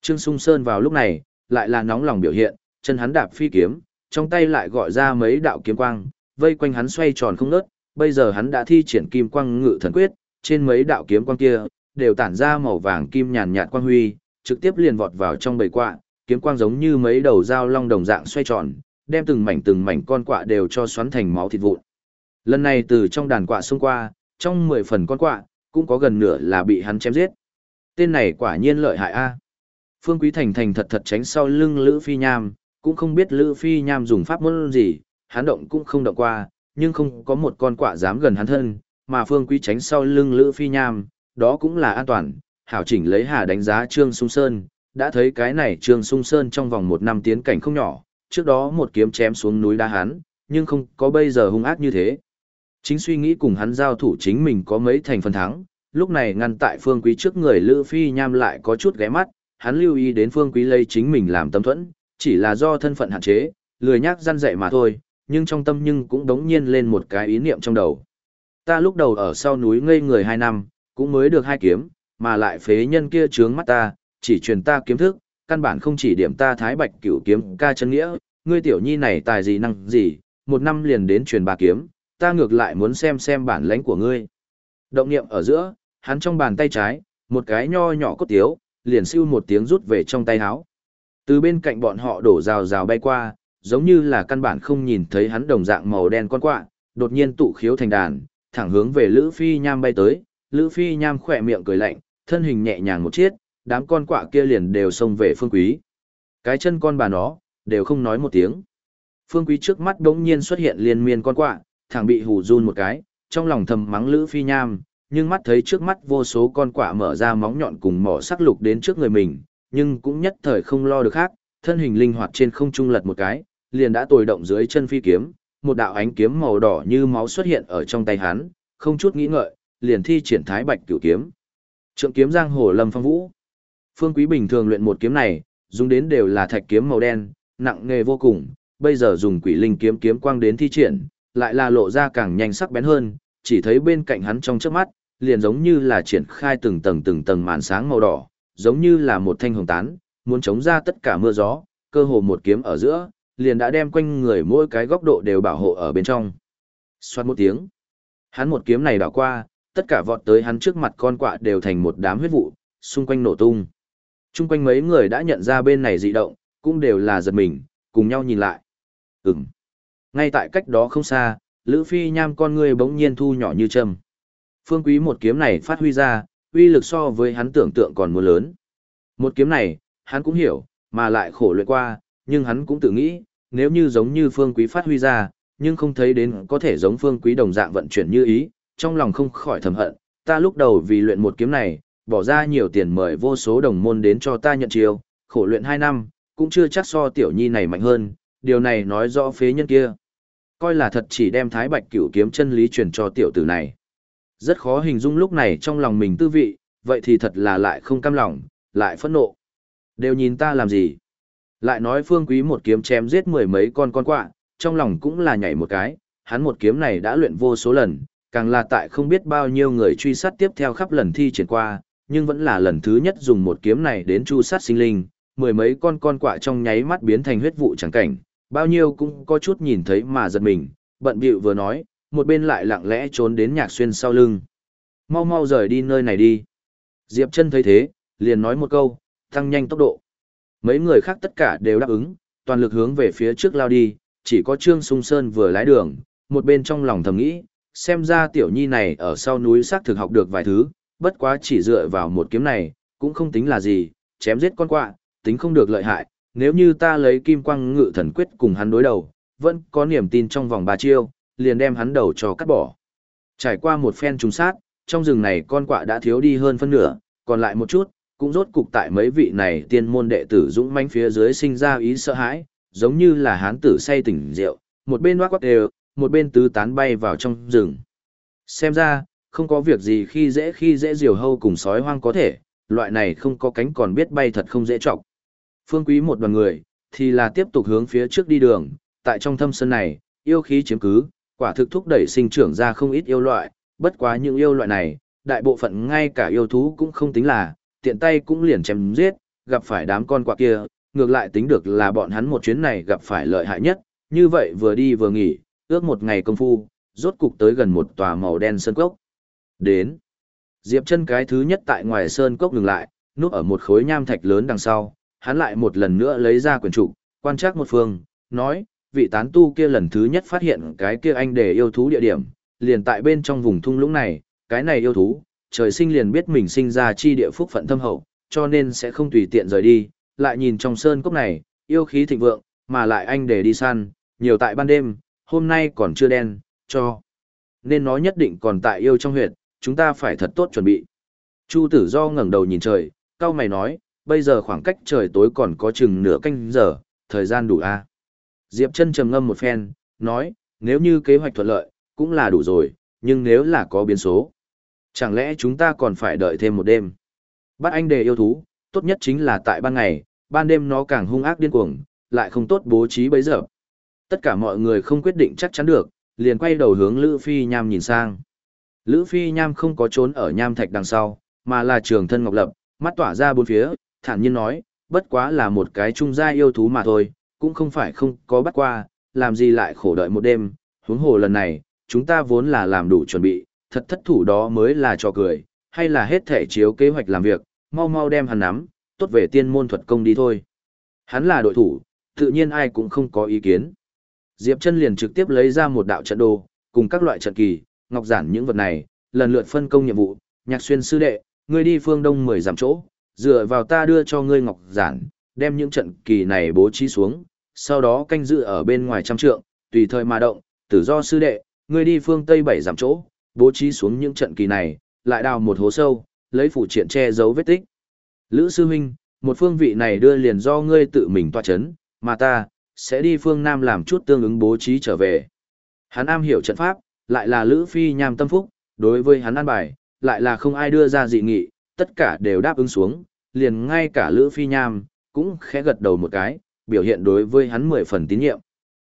Speaker 1: Trương Sung Sơn vào lúc này, lại là nóng lòng biểu hiện, chân hắn đạp phi kiếm, trong tay lại gọi ra mấy đạo kiếm quang, vây quanh hắn xoay tròn không ngớt, bây giờ hắn đã thi triển kim quang ngự thần quyết, trên mấy đạo kiếm quang kia, đều tản ra màu vàng kim nhàn nhạt quang huy, trực tiếp liền vọt vào trong bầy quạ, kiếm quang giống như mấy đầu dao long đồng dạng xoay tròn, đem từng mảnh từng mảnh con quạ đều cho xoắn thành máu thịt vụn. Lần này từ trong đàn quạ xông qua, trong 10 phần con quạ, cũng có gần nửa là bị hắn chém giết. Tên này quả nhiên lợi hại a. Phương Quý Thành thành thật thật tránh sau lưng Lữ Phi Nham, cũng không biết Lữ Phi Nham dùng pháp môn gì, hắn động cũng không động qua, nhưng không có một con quạ dám gần hắn thân, mà Phương Quý tránh sau lưng Lữ Phi Nham, đó cũng là an toàn. Hảo chỉnh lấy hà đánh giá Trương Sung Sơn, đã thấy cái này Trương Sung Sơn trong vòng một năm tiến cảnh không nhỏ, trước đó một kiếm chém xuống núi đá hắn, nhưng không có bây giờ hung ác như thế. Chính suy nghĩ cùng hắn giao thủ chính mình có mấy thành phần thắng, lúc này ngăn tại Phương Quý trước người Lữ Phi Nham lại có chút ghé mắt, hắn lưu ý đến Phương Quý lấy chính mình làm tâm thuẫn, chỉ là do thân phận hạn chế, lười nhác răn dạy mà thôi, nhưng trong tâm nhưng cũng đống nhiên lên một cái ý niệm trong đầu. Ta lúc đầu ở sau núi ngây người hai năm, cũng mới được hai kiếm, mà lại phế nhân kia trướng mắt ta, chỉ truyền ta kiếm thức, căn bản không chỉ điểm ta thái bạch cửu kiếm ca chân nghĩa, ngươi tiểu nhi này tài gì năng gì, một năm liền đến truyền ba kiếm, ta ngược lại muốn xem xem bản lãnh của ngươi. Động niệm ở giữa, hắn trong bàn tay trái, một cái nho nhỏ cốt tiếu, liền siêu một tiếng rút về trong tay háo. Từ bên cạnh bọn họ đổ rào rào bay qua, giống như là căn bản không nhìn thấy hắn đồng dạng màu đen con quạ, đột nhiên tụ khiếu thành đàn, thẳng hướng về Lữ Phi Nham bay tới, Lữ Phi Nham khỏe miệng cười lạnh, thân hình nhẹ nhàng một chiếc, đám con quạ kia liền đều xông về Phương Quý. Cái chân con bà nó, đều không nói một tiếng. Phương Quý trước mắt đống nhiên xuất hiện liên miên con quạ, thẳng bị hù run một cái, trong lòng thầm mắng Lữ Phi Nham, nhưng mắt thấy trước mắt vô số con quạ mở ra móng nhọn cùng mỏ sắc lục đến trước người mình, nhưng cũng nhất thời không lo được khác, thân hình linh hoạt trên không trung lật một cái, liền đã tồi động dưới chân phi kiếm, một đạo ánh kiếm màu đỏ như máu xuất hiện ở trong tay hắn, không chút nghĩ ngợi, liền thi triển thái bạch cửu kiếm. Trượng kiếm giang hồ lâm phong vũ. Phương Quý bình thường luyện một kiếm này, dùng đến đều là thạch kiếm màu đen, nặng nghề vô cùng, bây giờ dùng quỷ linh kiếm kiếm quang đến thi triển, lại là lộ ra càng nhanh sắc bén hơn, chỉ thấy bên cạnh hắn trong chớp mắt, liền giống như là triển khai từng tầng từng tầng màn sáng màu đỏ, giống như là một thanh hồng tán, muốn chống ra tất cả mưa gió, cơ hồ một kiếm ở giữa, liền đã đem quanh người mỗi cái góc độ đều bảo hộ ở bên trong. Xoát một tiếng. Hắn một kiếm này đảo qua, tất cả vọt tới hắn trước mặt con quạ đều thành một đám huyết vụ, xung quanh nổ tung. Trung quanh mấy người đã nhận ra bên này dị động, cũng đều là giật mình, cùng nhau nhìn lại. Ừm. Ngay tại cách đó không xa, Lữ Phi nham con người bỗng nhiên thu nhỏ như châm. Phương Quý một kiếm này phát huy ra, uy lực so với hắn tưởng tượng còn muốn lớn. Một kiếm này, hắn cũng hiểu, mà lại khổ luyện qua, nhưng hắn cũng tự nghĩ, nếu như giống như Phương Quý phát huy ra, nhưng không thấy đến có thể giống Phương Quý đồng dạng vận chuyển như ý, trong lòng không khỏi thầm hận, ta lúc đầu vì luyện một kiếm này, bỏ ra nhiều tiền mời vô số đồng môn đến cho ta nhận chiêu, khổ luyện 2 năm, cũng chưa chắc so tiểu nhi này mạnh hơn, điều này nói rõ phế nhân kia. Coi là thật chỉ đem thái bạch cửu kiếm chân lý truyền cho tiểu tử này. Rất khó hình dung lúc này trong lòng mình tư vị, vậy thì thật là lại không cam lòng, lại phẫn nộ. Đều nhìn ta làm gì? Lại nói phương quý một kiếm chém giết mười mấy con con quạ, trong lòng cũng là nhảy một cái, hắn một kiếm này đã luyện vô số lần, càng là tại không biết bao nhiêu người truy sát tiếp theo khắp lần thi triển qua, nhưng vẫn là lần thứ nhất dùng một kiếm này đến chu sát sinh linh, mười mấy con con quạ trong nháy mắt biến thành huyết vụ chẳng cảnh, bao nhiêu cũng có chút nhìn thấy mà giật mình, bận bịu vừa nói, một bên lại lặng lẽ trốn đến nhạc xuyên sau lưng. Mau mau rời đi nơi này đi. Diệp chân thấy thế, liền nói một câu, tăng nhanh tốc độ. Mấy người khác tất cả đều đáp ứng, toàn lực hướng về phía trước lao đi, chỉ có Trương Sung Sơn vừa lái đường, một bên trong lòng thầm nghĩ, xem ra tiểu nhi này ở sau núi xác thực học được vài thứ, bất quá chỉ dựa vào một kiếm này, cũng không tính là gì, chém giết con quạ, tính không được lợi hại, nếu như ta lấy kim quang ngự thần quyết cùng hắn đối đầu, vẫn có niềm tin trong vòng ba chiêu, liền đem hắn đầu cho cắt bỏ. Trải qua một phen trùng sát, trong rừng này con quạ đã thiếu đi hơn phân nửa, còn lại một chút, cũng rốt cục tại mấy vị này tiên môn đệ tử dũng manh phía dưới sinh ra ý sợ hãi, giống như là hán tử say tỉnh rượu, một bên hoác quắc đều, một bên tứ tán bay vào trong rừng. Xem ra, không có việc gì khi dễ khi dễ diều hâu cùng sói hoang có thể, loại này không có cánh còn biết bay thật không dễ trọng. Phương quý một đoàn người, thì là tiếp tục hướng phía trước đi đường, tại trong thâm sơn này, yêu khí chiếm cứ, quả thực thúc đẩy sinh trưởng ra không ít yêu loại, bất quá những yêu loại này, đại bộ phận ngay cả yêu thú cũng không tính là, tiện tay cũng liền chém giết, gặp phải đám con quạ kia, ngược lại tính được là bọn hắn một chuyến này gặp phải lợi hại nhất, như vậy vừa đi vừa nghỉ, ước một ngày công phu, rốt cục tới gần một tòa màu đen sơn cốc. Đến. Diệp chân cái thứ nhất tại ngoài sơn cốc dừng lại, núp ở một khối nham thạch lớn đằng sau, hắn lại một lần nữa lấy ra quyển trục, quan trắc một phương, nói, vị tán tu kia lần thứ nhất phát hiện cái kia anh để yêu thú địa điểm, liền tại bên trong vùng thung lũng này, cái này yêu thú, trời sinh liền biết mình sinh ra chi địa phúc phận thâm hậu, cho nên sẽ không tùy tiện rời đi, lại nhìn trong sơn cốc này, yêu khí thịnh vượng, mà lại anh để đi săn, nhiều tại ban đêm, hôm nay còn chưa đen, cho. Nên nó nhất định còn tại yêu trong huyệt, chúng ta phải thật tốt chuẩn bị. Chu tử do ngẩng đầu nhìn trời, cao mày nói, bây giờ khoảng cách trời tối còn có chừng nửa canh giờ, thời gian đủ a à? Diệp chân trầm ngâm một phen, nói, nếu như kế hoạch thuận lợi, cũng là đủ rồi, nhưng nếu là có biến số. Chẳng lẽ chúng ta còn phải đợi thêm một đêm? Bắt anh đề yêu thú, tốt nhất chính là tại ban ngày, ban đêm nó càng hung ác điên cuồng, lại không tốt bố trí bấy giờ. Tất cả mọi người không quyết định chắc chắn được, liền quay đầu hướng Lữ Phi Nham nhìn sang. Lữ Phi Nham không có trốn ở nham thạch đằng sau, mà là trường thân ngọc lập, mắt tỏa ra bốn phía, thản nhiên nói, bất quá là một cái trung gia yêu thú mà thôi, cũng không phải không có bắt qua, làm gì lại khổ đợi một đêm, huống hồ lần này, chúng ta vốn là làm đủ chuẩn bị, thật thất thủ đó mới là trò cười, hay là hết thể chiếu kế hoạch làm việc, mau mau đem hắn nắm, tốt về tiên môn thuật công đi thôi. Hắn là đội thủ, tự nhiên ai cũng không có ý kiến. Diệp chân liền trực tiếp lấy ra một đạo trận đồ, cùng các loại trận kỳ, ngọc giản những vật này, lần lượt phân công nhiệm vụ, nhạc xuyên sư đệ, ngươi đi phương đông 10 giảm chỗ, dựa vào ta đưa cho ngươi ngọc giản, đem những trận kỳ này bố trí xuống, sau đó canh giữ ở bên ngoài trăm trượng, tùy thời mà động, tử do sư đệ, ngươi đi phương tây bảy giảm chỗ, bố trí xuống những trận kỳ này, lại đào một hố sâu, lấy phủ triện che giấu vết tích. Lữ sư huynh, một phương vị này đưa liền do ngươi tự mình tọa chấn, mà ta, sẽ đi phương Nam làm chút tương ứng bố trí trở về. Hắn am hiểu trận pháp, lại là Lữ Phi nham tâm phúc, đối với hắn an bài, lại là không ai đưa ra dị nghị, tất cả đều đáp ứng xuống, liền ngay cả Lữ Phi nham, cũng khẽ gật đầu một cái, biểu hiện đối với hắn mười phần tín nhiệm.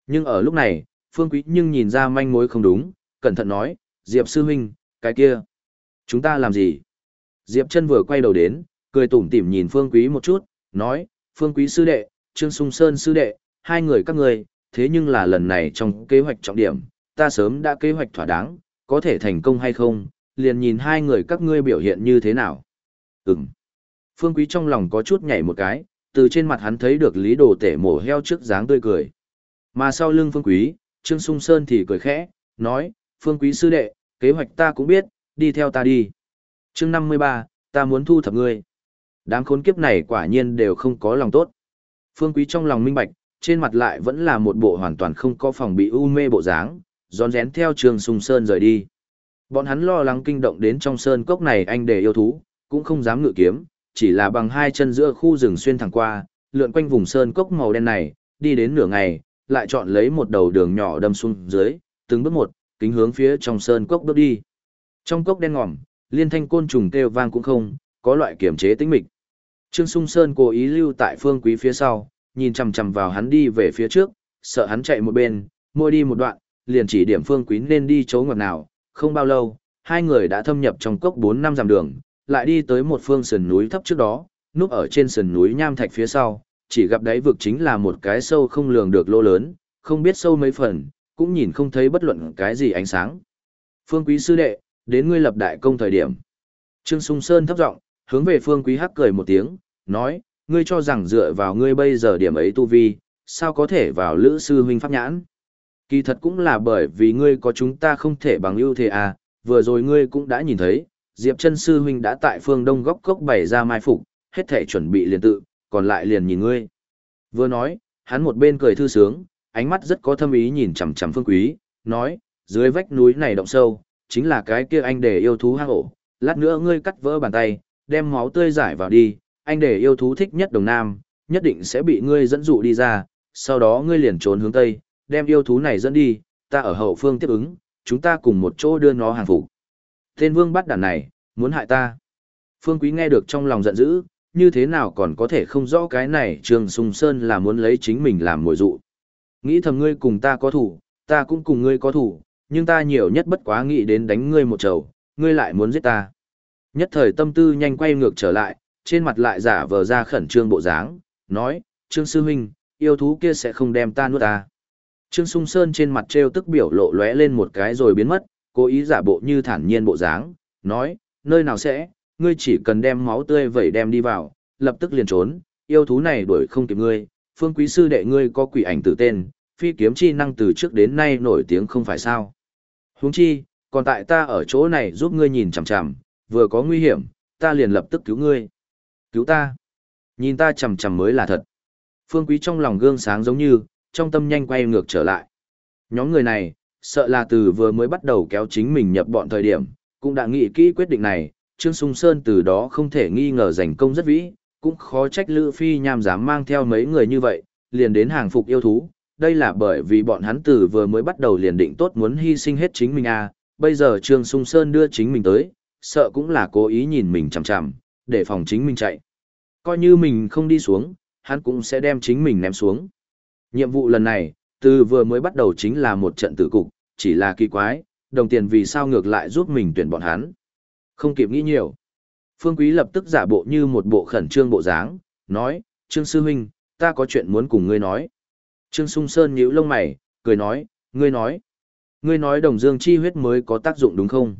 Speaker 1: Nhưng ở lúc này, Phương Quý nhưng nhìn ra manh mối không đúng, cẩn thận nói, Diệp sư huynh, cái kia, chúng ta làm gì? Diệp chân vừa quay đầu đến, cười tủm tỉm nhìn Phương Quý một chút, nói, Phương Quý sư đệ, Trương Sung Sơn sư đệ, hai người các người, thế nhưng là lần này trong kế hoạch trọng điểm, ta sớm đã kế hoạch thỏa đáng, có thể thành công hay không, liền nhìn hai người các ngươi biểu hiện như thế nào. Ừm. Phương Quý trong lòng có chút nhảy một cái, từ trên mặt hắn thấy được lý đồ tể mổ heo trước dáng tươi cười. Mà sau lưng Phương Quý, Trương Sung Sơn thì cười khẽ, nói, Phương Quý sư đệ, kế hoạch ta cũng biết, đi theo ta đi. chương 53, ta muốn thu thập ngươi. Đám khốn kiếp này quả nhiên đều không có lòng tốt. Phương Quý trong lòng minh bạch, trên mặt lại vẫn là một bộ hoàn toàn không có phòng bị u mê bộ dáng, giòn rén theo trường Sung Sơn rời đi. Bọn hắn lo lắng kinh động đến trong sơn cốc này anh để yêu thú, cũng không dám ngự kiếm, chỉ là bằng hai chân giữa khu rừng xuyên thẳng qua, lượn quanh vùng sơn cốc màu đen này, đi đến nửa ngày, lại chọn lấy một đầu đường nhỏ đâm xuống dưới, từng bước một, kính hướng phía trong sơn cốc bước đi. Trong cốc đen ngòm, liên thanh côn trùng kêu vang cũng không, có loại kiểm chế tĩnh mịch. Trương Sung Sơn cố ý lưu tại phương quý phía sau, nhìn chằm chằm vào hắn đi về phía trước, sợ hắn chạy một bên, môi đi một đoạn, liền chỉ điểm phương quý nên đi chỗ ngoặt nào. Không bao lâu, hai người đã thâm nhập trong cốc 4 năm dặm đường, lại đi tới một phương sườn núi thấp trước đó, núp ở trên sườn núi nham thạch phía sau, chỉ gặp đáy vực chính là một cái sâu không lường được lỗ lớn, không biết sâu mấy phần, cũng nhìn không thấy bất luận cái gì ánh sáng. Phương Quý sư đệ, đến ngươi lập đại công thời điểm. Trương Sung Sơn thấp giọng, hướng về Phương Quý hắc cười một tiếng, nói, ngươi cho rằng dựa vào ngươi bây giờ điểm ấy tu vi, sao có thể vào lữ sư huynh pháp nhãn. Kỳ thật cũng là bởi vì ngươi có chúng ta không thể bằng ưu thế à, vừa rồi ngươi cũng đã nhìn thấy, Diệp chân sư huynh đã tại phương đông góc cốc bày ra mai phục, hết thể chuẩn bị liền tự, còn lại liền nhìn ngươi. Vừa nói, hắn một bên cười thư sướng, ánh mắt rất có thâm ý nhìn chằm chằm phương quý, nói, dưới vách núi này động sâu, chính là cái kia anh để yêu thú hang ổ, lát nữa ngươi cắt vỡ bàn tay, đem máu tươi giải vào đi, anh để yêu thú thích nhất đồng nam, nhất định sẽ bị ngươi dẫn dụ đi ra, sau đó ngươi liền trốn hướng tây, đem yêu thú này dẫn đi, ta ở hậu phương tiếp ứng, chúng ta cùng một chỗ đưa nó hàng phục. Tên vương bắt đàn này, muốn hại ta. Phương Quý nghe được trong lòng giận dữ, như thế nào còn có thể không rõ cái này Trương Sùng Sơn là muốn lấy chính mình làm mồi dụ. Nghĩ thầm ngươi cùng ta có thủ, ta cũng cùng ngươi có thủ, nhưng ta nhiều nhất bất quá nghĩ đến đánh ngươi một chầu, ngươi lại muốn giết ta. Nhất thời tâm tư nhanh quay ngược trở lại, trên mặt lại giả vờ ra khẩn trương bộ dáng, nói, Trương Sư Huynh, yêu thú kia sẽ không đem ta nuốt ta. Trương Sung Sơn trên mặt treo tức biểu lộ lóe lên một cái rồi biến mất, cố ý giả bộ như thản nhiên bộ dáng, nói, nơi nào sẽ, ngươi chỉ cần đem máu tươi vẩy đem đi vào, lập tức liền trốn, yêu thú này đuổi không kịp ngươi, phương quý sư đệ ngươi có quỷ ảnh tử tên, phi kiếm chi năng từ trước đến nay nổi tiếng không phải sao. Huống chi, còn tại ta ở chỗ này giúp ngươi nhìn chằm chằm, vừa có nguy hiểm, ta liền lập tức cứu ngươi. Cứu ta. Nhìn ta chằm chằm mới là thật. Phương quý trong lòng gương sáng giống như, trong tâm nhanh quay ngược trở lại. Nhóm người này, sợ là từ vừa mới bắt đầu kéo chính mình nhập bọn thời điểm, cũng đã nghĩ kỹ quyết định này, Trương Sung Sơn từ đó không thể nghi ngờ giành công rất vĩ, cũng khó trách Lữ Phi nham dám mang theo mấy người như vậy, liền đến hàng phục yêu thú. Đây là bởi vì bọn hắn từ vừa mới bắt đầu liền định tốt muốn hy sinh hết chính mình à, bây giờ Trương Sung Sơn đưa chính mình tới, sợ cũng là cố ý nhìn mình chằm chằm, để phòng chính mình chạy. Coi như mình không đi xuống, hắn cũng sẽ đem chính mình ném xuống. Nhiệm vụ lần này, từ vừa mới bắt đầu chính là một trận tử cục, chỉ là kỳ quái, đồng tiền vì sao ngược lại giúp mình tuyển bọn hắn. Không kịp nghĩ nhiều. Phương Quý lập tức giả bộ như một bộ khẩn trương bộ dáng, nói, Trương Sư Huynh, ta có chuyện muốn cùng ngươi nói. Trương Sung Sơn nhíu lông mày, cười nói, ngươi nói. Ngươi nói đồng dương chi huyết mới có tác dụng đúng không?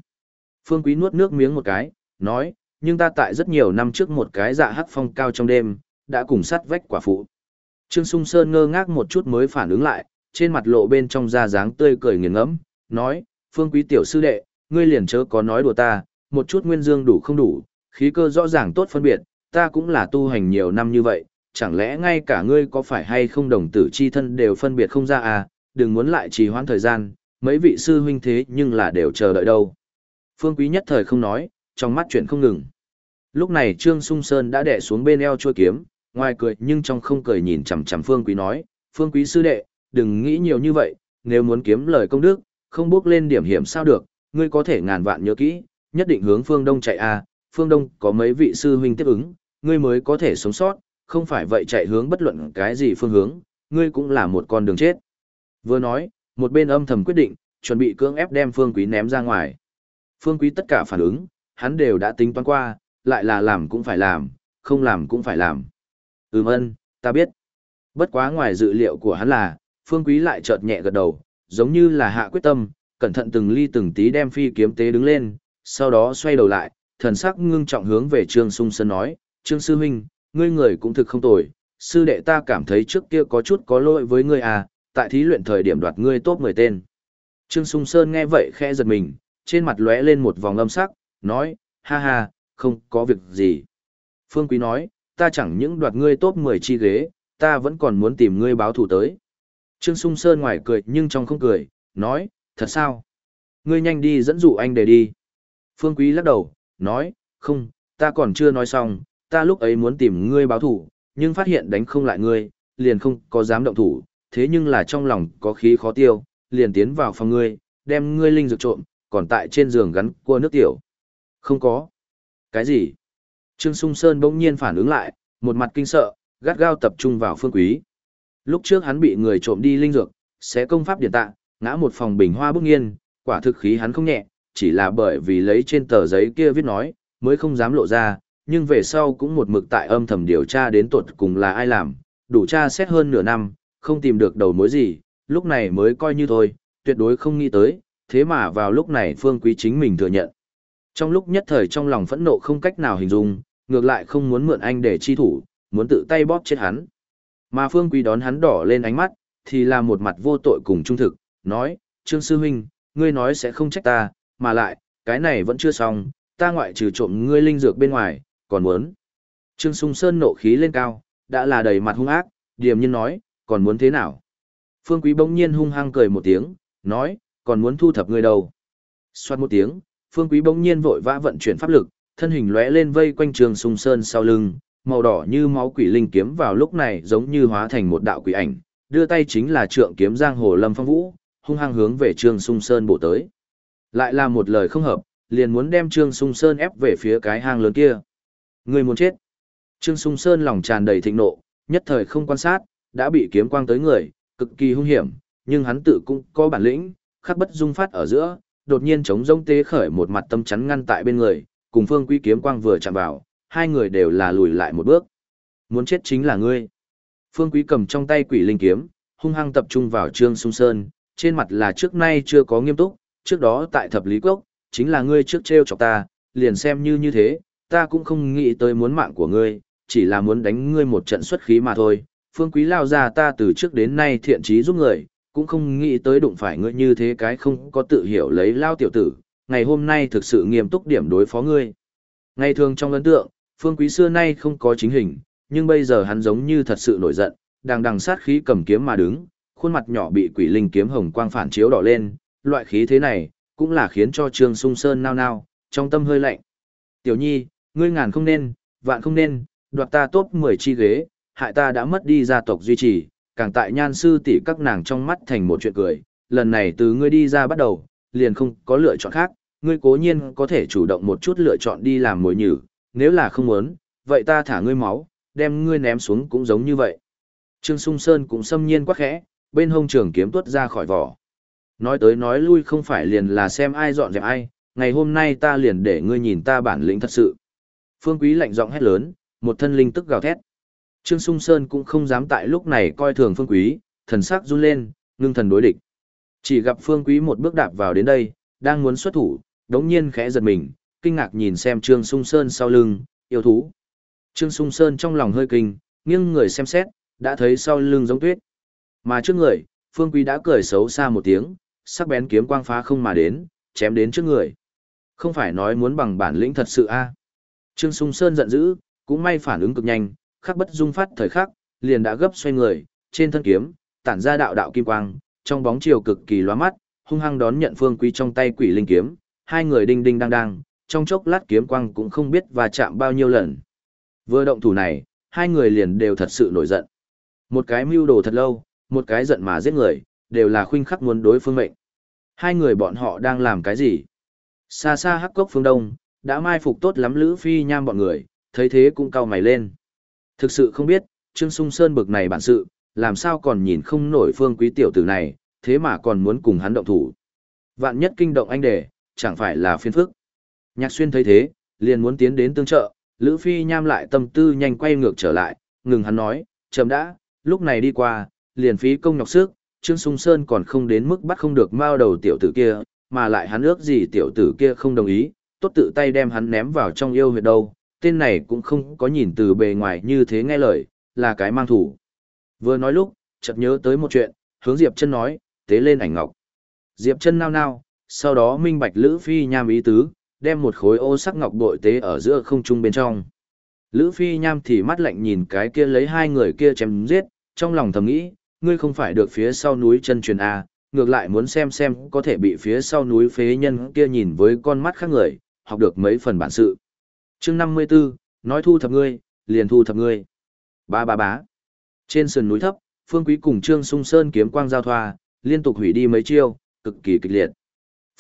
Speaker 1: Phương Quý nuốt nước miếng một cái, nói, nhưng ta tại rất nhiều năm trước một cái dạ hắc phong cao trong đêm, đã cùng sắt vách quả phụ. Trương Sung Sơn ngơ ngác một chút mới phản ứng lại, trên mặt lộ bên trong da dáng tươi cười nghiền ngẫm, nói, Phương Quý tiểu sư đệ, ngươi liền chớ có nói đùa ta, một chút nguyên dương đủ không đủ, khí cơ rõ ràng tốt phân biệt, ta cũng là tu hành nhiều năm như vậy, chẳng lẽ ngay cả ngươi có phải hay không đồng tử chi thân đều phân biệt không ra à, đừng muốn lại trì hoãn thời gian, mấy vị sư huynh thế nhưng là đều chờ đợi đâu. Phương Quý nhất thời không nói, trong mắt chuyện không ngừng. Lúc này Trương Sung Sơn đã đè xuống bên eo chua kiếm, ngoài cười nhưng trong không cười nhìn chằm chằm Phương Quý nói, Phương Quý sư đệ, đừng nghĩ nhiều như vậy, nếu muốn kiếm lời công đức, không bước lên điểm hiểm sao được, ngươi có thể ngàn vạn nhớ kỹ, nhất định hướng phương đông chạy a, à, phương đông có mấy vị sư huynh tiếp ứng, ngươi mới có thể sống sót, không phải vậy chạy hướng bất luận cái gì phương hướng, ngươi cũng là một con đường chết. Vừa nói, một bên âm thầm quyết định, chuẩn bị cưỡng ép đem Phương Quý ném ra ngoài. Phương Quý tất cả phản ứng, hắn đều đã tính toán qua, lại là làm cũng phải làm, không làm cũng phải làm. Ừm ân, ta biết. Bất quá ngoài dự liệu của hắn là, Phương Quý lại chợt nhẹ gật đầu, giống như là hạ quyết tâm, cẩn thận từng ly từng tí đem phi kiếm tế đứng lên, sau đó xoay đầu lại, thần sắc ngưng trọng hướng về Trương Sung Sơn nói, Trương Sư Huynh, ngươi người cũng thực không tồi, sư đệ ta cảm thấy trước kia có chút có lỗi với ngươi à, tại thí luyện thời điểm đoạt ngươi tốt 10 tên. Trương Sung Sơn nghe vậy khẽ giật mình, trên mặt lóe lên một vòng âm sắc, nói, ha ha, không có việc gì. Phương Quý nói, ta chẳng những đoạt ngươi tốt 10 chi ghế, ta vẫn còn muốn tìm ngươi báo thù tới. Trương Sung Sơn ngoài cười nhưng trong không cười, nói, thật sao? Ngươi nhanh đi dẫn dụ anh để đi. Phương Quý lắc đầu, nói, không, ta còn chưa nói xong, ta lúc ấy muốn tìm ngươi báo thủ, nhưng phát hiện đánh không lại ngươi, liền không có dám động thủ, thế nhưng là trong lòng có khí khó tiêu, liền tiến vào phòng ngươi, đem ngươi linh dược trộm, còn tại trên giường gắn cua nước tiểu. Không có. Cái gì? Trương Sung Sơn bỗng nhiên phản ứng lại, một mặt kinh sợ, gắt gao tập trung vào phương quý. Lúc trước hắn bị người trộm đi linh dược, sẽ công pháp điển tạ, ngã một phòng bình hoa bức nghiên, quả thực khí hắn không nhẹ, chỉ là bởi vì lấy trên tờ giấy kia viết nói, mới không dám lộ ra, nhưng về sau cũng một mực tại âm thầm điều tra đến tuột cùng là ai làm, đủ tra xét hơn nửa năm, không tìm được đầu mối gì, lúc này mới coi như thôi, tuyệt đối không nghĩ tới, thế mà vào lúc này Phương Quý chính mình thừa nhận. Trong lúc nhất thời trong lòng phẫn nộ không cách nào hình dung, ngược lại không muốn mượn anh để chi thủ, muốn tự tay bóp chết hắn. Mà Phương Quý đón hắn đỏ lên ánh mắt, thì là một mặt vô tội cùng trung thực, nói, Trương Sư Huynh, ngươi nói sẽ không trách ta, mà lại, cái này vẫn chưa xong, ta ngoại trừ trộm ngươi linh dược bên ngoài, còn muốn. Trương Sung Sơn nộ khí lên cao, đã là đầy mặt hung ác, điềm nhiên nói, còn muốn thế nào? Phương Quý bỗng nhiên hung hăng cười một tiếng, nói, còn muốn thu thập người đầu. Xoát một tiếng, Phương Quý bỗng nhiên vội vã vận chuyển pháp lực, thân hình lóe lên vây quanh Trương Sung Sơn sau lưng, màu đỏ như máu quỷ linh kiếm vào lúc này giống như hóa thành một đạo quỷ ảnh, đưa tay chính là trượng kiếm giang hồ Lâm Phong Vũ, hung hăng hướng về Trương Sung Sơn bổ tới. Lại là một lời không hợp, liền muốn đem Trương Sung Sơn ép về phía cái hang lớn kia. Ngươi muốn chết. Trương Sung Sơn lòng tràn đầy thịnh nộ, nhất thời không quan sát, đã bị kiếm quang tới người, cực kỳ hung hiểm, nhưng hắn tự cũng có bản lĩnh, khắc bất dung phát ở giữa, đột nhiên chống rông tế khởi một mặt tâm chắn ngăn tại bên người, cùng Phương Quý kiếm quang vừa chạm vào, hai người đều là lùi lại một bước. Muốn chết chính là ngươi. Phương Quý cầm trong tay quỷ linh kiếm, hung hăng tập trung vào Trương Sung Sơn, trên mặt là trước nay chưa có nghiêm túc, trước đó tại thập lý cốc, chính là ngươi trước treo chọc ta, liền xem như như thế, ta cũng không nghĩ tới muốn mạng của ngươi, chỉ là muốn đánh ngươi một trận xuất khí mà thôi. Phương Quý lao ra ta từ trước đến nay thiện trí giúp người, cũng không nghĩ tới đụng phải ngươi như thế cái không có tự hiểu lấy lao tiểu tử, ngày hôm nay thực sự nghiêm túc điểm đối phó ngươi. Ngày thường trong ấn tượng, Phương Quý xưa nay không có chính hình, nhưng bây giờ hắn giống như thật sự nổi giận, đang đằng sát khí cầm kiếm mà đứng, khuôn mặt nhỏ bị quỷ linh kiếm hồng quang phản chiếu đỏ lên, loại khí thế này, cũng là khiến cho Trương Sung Sơn nao nao, trong tâm hơi lạnh. Tiểu nhi, ngươi ngàn không nên, vạn không nên, đoạt ta tốt 10 chi ghế, hại ta đã mất đi gia tộc duy trì, càng tại nhan sư tỷ các nàng trong mắt thành một chuyện cười, lần này từ ngươi đi ra bắt đầu, liền không có lựa chọn khác, ngươi cố nhiên có thể chủ động một chút lựa chọn đi làm mồi nhử, nếu là không muốn, vậy ta thả ngươi máu, đem ngươi ném xuống cũng giống như vậy. Trương Sung Sơn cũng xâm nhiên quá khẽ, bên hông trường kiếm tuốt ra khỏi vỏ. Nói tới nói lui không phải liền là xem ai dọn dẹp ai, ngày hôm nay ta liền để ngươi nhìn ta bản lĩnh thật sự. Phương Quý lạnh giọng hét lớn, một thân linh tức gào thét. Trương Sung Sơn cũng không dám tại lúc này coi thường Phương Quý, thần sắc run lên, ngưng thần đối địch. Chỉ gặp Phương Quý một bước đạp vào đến đây, đang muốn xuất thủ, đống nhiên khẽ giật mình, kinh ngạc nhìn xem Trương Sung Sơn sau lưng, yêu thú. Trương Sung Sơn trong lòng hơi kinh, nghiêng người xem xét, đã thấy sau lưng giống tuyết. Mà trước người, Phương Quý đã cười xấu xa một tiếng, sắc bén kiếm quang phá không mà đến, chém đến trước người. Không phải nói muốn bằng bản lĩnh thật sự a Trương Sung Sơn giận dữ, cũng may phản ứng cực nhanh, khắc bất dung phát thời khắc, liền đã gấp xoay người, trên thân kiếm, tản ra đạo đạo kim quang, trong bóng chiều cực kỳ lóa mắt, hung hăng đón nhận Phương Quý trong tay quỷ linh kiếm, hai người đinh đinh đang đang, trong chốc lát kiếm quang cũng không biết và chạm bao nhiêu lần. Vừa động thủ này, hai người liền đều thật sự nổi giận. Một cái mưu đồ thật lâu, một cái giận mà giết người, đều là khuynh khắc muốn đối phương mệnh. Hai người bọn họ đang làm cái gì? Xa xa hắc cốc phương đông, đã mai phục tốt lắm Lữ Phi nham bọn người, thấy thế cũng cau mày lên. Thực sự không biết, Trương Sung Sơn bực này bản sự, làm sao còn nhìn không nổi phương quý tiểu tử này, thế mà còn muốn cùng hắn động thủ. Vạn nhất kinh động anh đề, chẳng phải là phiên phức. Nhạc xuyên thấy thế, liền muốn tiến đến tương trợ, Lữ Phi nham lại tâm tư nhanh quay ngược trở lại, ngừng hắn nói, chậm đã, lúc này đi qua, liền phí công nhọc sức, Trương Sung Sơn còn không đến mức bắt không được mao đầu tiểu tử kia, mà lại hắn ước gì tiểu tử kia không đồng ý, tốt tự tay đem hắn ném vào trong yêu huyệt đâu, tên này cũng không có nhìn từ bề ngoài như thế nghe lời, là cái mang thủ. Vừa nói lúc, chợt nhớ tới một chuyện, hướng Diệp chân nói, tế lên ảnh ngọc. Diệp chân nao nao, sau đó minh bạch Lữ Phi nham ý tứ, đem một khối ô sắc ngọc bội tế ở giữa không trung bên trong. Lữ Phi nham thì mắt lạnh nhìn cái kia lấy hai người kia chém giết, trong lòng thầm nghĩ, ngươi không phải được phía sau núi chân truyền A, ngược lại muốn xem xem có thể bị phía sau núi phế nhân kia nhìn với con mắt khác người, học được mấy phần bản sự. chương 54, nói thu thập ngươi, liền thu thập ngươi. Ba ba bá. Trên sườn núi thấp, Phương Quý cùng Trương Sung Sơn kiếm quang giao thoa, liên tục hủy đi mấy chiêu, cực kỳ kịch liệt.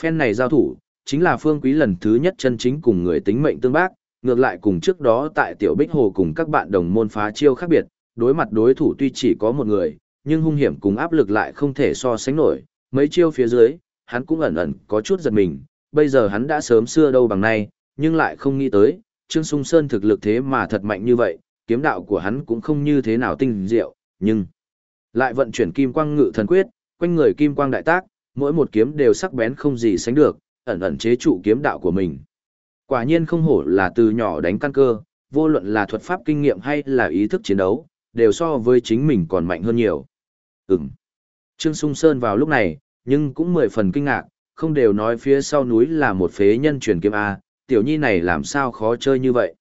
Speaker 1: Phen này giao thủ, chính là Phương Quý lần thứ nhất chân chính cùng người tính mệnh tương bác, ngược lại cùng trước đó tại Tiểu Bích Hồ cùng các bạn đồng môn phá chiêu khác biệt, đối mặt đối thủ tuy chỉ có một người, nhưng hung hiểm cùng áp lực lại không thể so sánh nổi, mấy chiêu phía dưới, hắn cũng ẩn ẩn có chút giật mình, bây giờ hắn đã sớm xưa đâu bằng nay, nhưng lại không nghĩ tới, Trương Sung Sơn thực lực thế mà thật mạnh như vậy, kiếm đạo của hắn cũng không như thế nào tinh diệu, nhưng lại vận chuyển kim quang ngự thần quyết, quanh người kim quang đại tác, mỗi một kiếm đều sắc bén không gì sánh được, ẩn ẩn chế trụ kiếm đạo của mình. Quả nhiên không hổ là từ nhỏ đánh căn cơ, vô luận là thuật pháp kinh nghiệm hay là ý thức chiến đấu, đều so với chính mình còn mạnh hơn nhiều. Ừm. Trương Sung Sơn vào lúc này, nhưng cũng mười phần kinh ngạc, không đều nói phía sau núi là một phế nhân truyền kiếm A, tiểu nhi này làm sao khó chơi như vậy.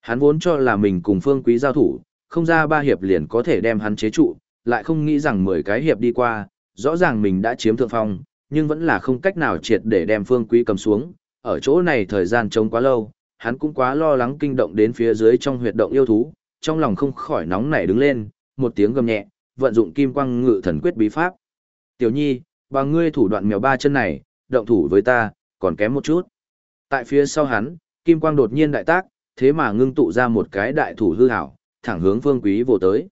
Speaker 1: Hắn vốn cho là mình cùng phương quý giao thủ, không ra ba hiệp liền có thể đem hắn chế trụ, lại không nghĩ rằng mười cái hiệp đi qua, rõ ràng mình đã chiếm thượng phong, nhưng vẫn là không cách nào triệt để đem phương quý cầm xuống. Ở chỗ này thời gian trống quá lâu, hắn cũng quá lo lắng kinh động đến phía dưới trong huyệt động yêu thú, trong lòng không khỏi nóng nảy đứng lên, một tiếng gầm nhẹ, vận dụng kim quang ngự thần quyết bí pháp. Tiểu nhi, bằng ngươi thủ đoạn mèo ba chân này, động thủ với ta, còn kém một chút. Tại phía sau hắn, kim quang đột nhiên đại tác, thế mà ngưng tụ ra một cái đại thủ hư hảo, thẳng hướng phương quý vô tới.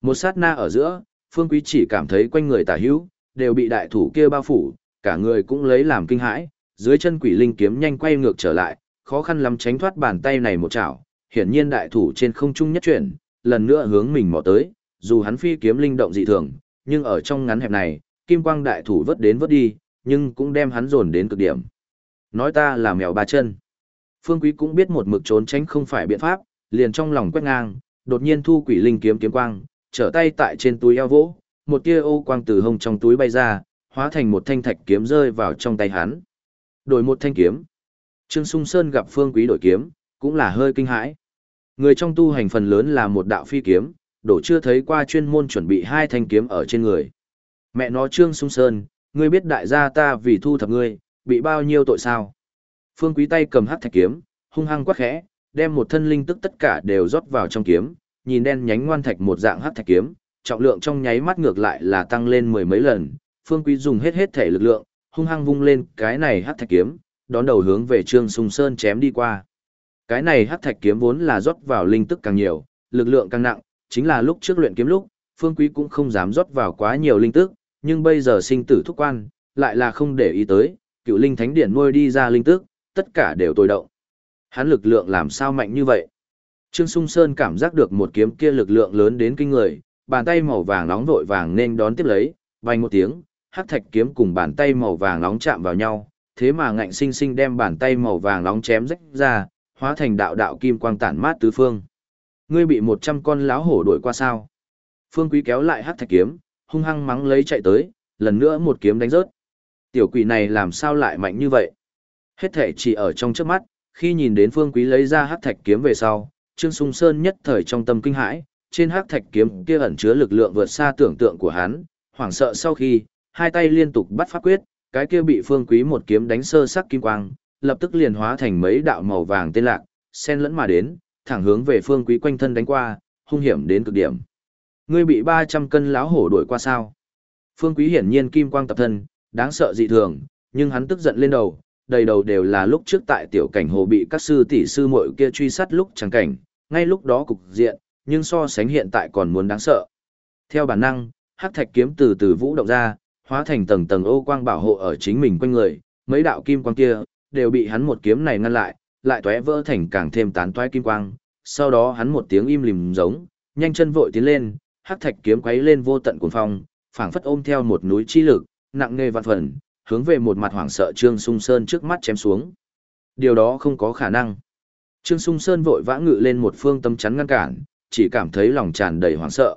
Speaker 1: Một sát na ở giữa, phương quý chỉ cảm thấy quanh người tả hữu, đều bị đại thủ kia bao phủ, cả người cũng lấy làm kinh hãi, dưới chân quỷ linh kiếm nhanh quay ngược trở lại, khó khăn lắm tránh thoát bàn tay này một chảo, hiển nhiên đại thủ trên không trung nhất chuyển, lần nữa hướng mình mò tới, dù hắn phi kiếm linh động dị thường, nhưng ở trong ngắn hẹp này, kim quang đại thủ vớt đến vớt đi, nhưng cũng đem hắn dồn đến cực điểm. Nói ta là mèo ba chân. Phương Quý cũng biết một mực trốn tránh không phải biện pháp, liền trong lòng quét ngang, đột nhiên thu quỷ linh kiếm kiếm quang, trở tay tại trên túi eo vỗ, một tia ô quang từ hông trong túi bay ra, hóa thành một thanh thạch kiếm rơi vào trong tay hắn. Đổi một thanh kiếm. Trương Sung Sơn gặp Phương Quý đổi kiếm, cũng là hơi kinh hãi. Người trong tu hành phần lớn là một đạo phi kiếm, đổ chưa thấy qua chuyên môn chuẩn bị hai thanh kiếm ở trên người. Mẹ nó Trương Sung Sơn, ngươi biết đại gia ta vì thu thập ngươi, bị bao nhiêu tội sao? Phương Quý tay cầm hắc thạch kiếm, hung hăng quát khẽ, đem một thân linh tức tất cả đều rót vào trong kiếm, nhìn đen nhánh ngoan thạch một dạng hắc thạch kiếm, trọng lượng trong nháy mắt ngược lại là tăng lên mười mấy lần. Phương Quý dùng hết hết thể lực lượng, hung hăng vung lên cái này hắc thạch kiếm, đón đầu hướng về Trương sùng Sơn chém đi qua. Cái này hắc thạch kiếm vốn là rót vào linh tức càng nhiều, lực lượng càng nặng, chính là lúc trước luyện kiếm lúc, Phương Quý cũng không dám rót vào quá nhiều linh tức, nhưng bây giờ sinh tử thúc quan, lại là không để ý tới, cựu linh thánh điển nuôi đi ra linh tức, tất cả đều tồi động. Hắn lực lượng làm sao mạnh như vậy? Trương Sung Sơn cảm giác được một kiếm kia lực lượng lớn đến kinh người, bàn tay màu vàng nóng vội vàng nên đón tiếp lấy, vang một tiếng, hắc thạch kiếm cùng bàn tay màu vàng nóng chạm vào nhau, thế mà ngạnh sinh sinh đem bàn tay màu vàng nóng chém rách ra, hóa thành đạo đạo kim quang tản mát tứ phương. Ngươi bị một trăm con láo hổ đuổi qua sao? Phương Quý kéo lại hắc thạch kiếm, hung hăng mắng lấy chạy tới, lần nữa một kiếm đánh rớt. Tiểu quỷ này làm sao lại mạnh như vậy? Hết thể chỉ ở trong trước mắt, khi nhìn đến Phương Quý lấy ra hắc thạch kiếm về sau, Trương Sung Sơn nhất thời trong tâm kinh hãi, trên hắc thạch kiếm kia ẩn chứa lực lượng vượt xa tưởng tượng của hắn, hoảng sợ sau khi, hai tay liên tục bắt pháp quyết, cái kia bị Phương Quý một kiếm đánh sơ sắc kim quang, lập tức liền hóa thành mấy đạo màu vàng tên lạc, xen lẫn mà đến, thẳng hướng về Phương Quý quanh thân đánh qua, hung hiểm đến cực điểm. Ngươi bị 300 cân láo hổ đuổi qua sao? Phương Quý hiển nhiên kim quang tập thân, đáng sợ dị thường, nhưng hắn tức giận lên đầu, đầy đầu đều là lúc trước tại tiểu cảnh hồ bị các sư tỷ sư muội kia truy sát lúc chẳng cảnh, ngay lúc đó cục diện, nhưng so sánh hiện tại còn muốn đáng sợ. Theo bản năng, hắc thạch kiếm từ từ vũ động ra, hóa thành tầng tầng ô quang bảo hộ ở chính mình quanh người, mấy đạo kim quang kia đều bị hắn một kiếm này ngăn lại, lại tóe vỡ thành càng thêm tán toái kim quang. Sau đó hắn một tiếng im lìm giống, nhanh chân vội tiến lên, hắc thạch kiếm quấy lên vô tận cuồng phong, phảng phất ôm theo một núi chi lực, nặng nề vạn phần, hướng về một mặt hoảng sợ Trương Sung Sơn trước mắt chém xuống. Điều đó không có khả năng. Trương Sung Sơn vội vã ngự lên một phương tâm chắn ngăn cản, chỉ cảm thấy lòng tràn đầy hoảng sợ.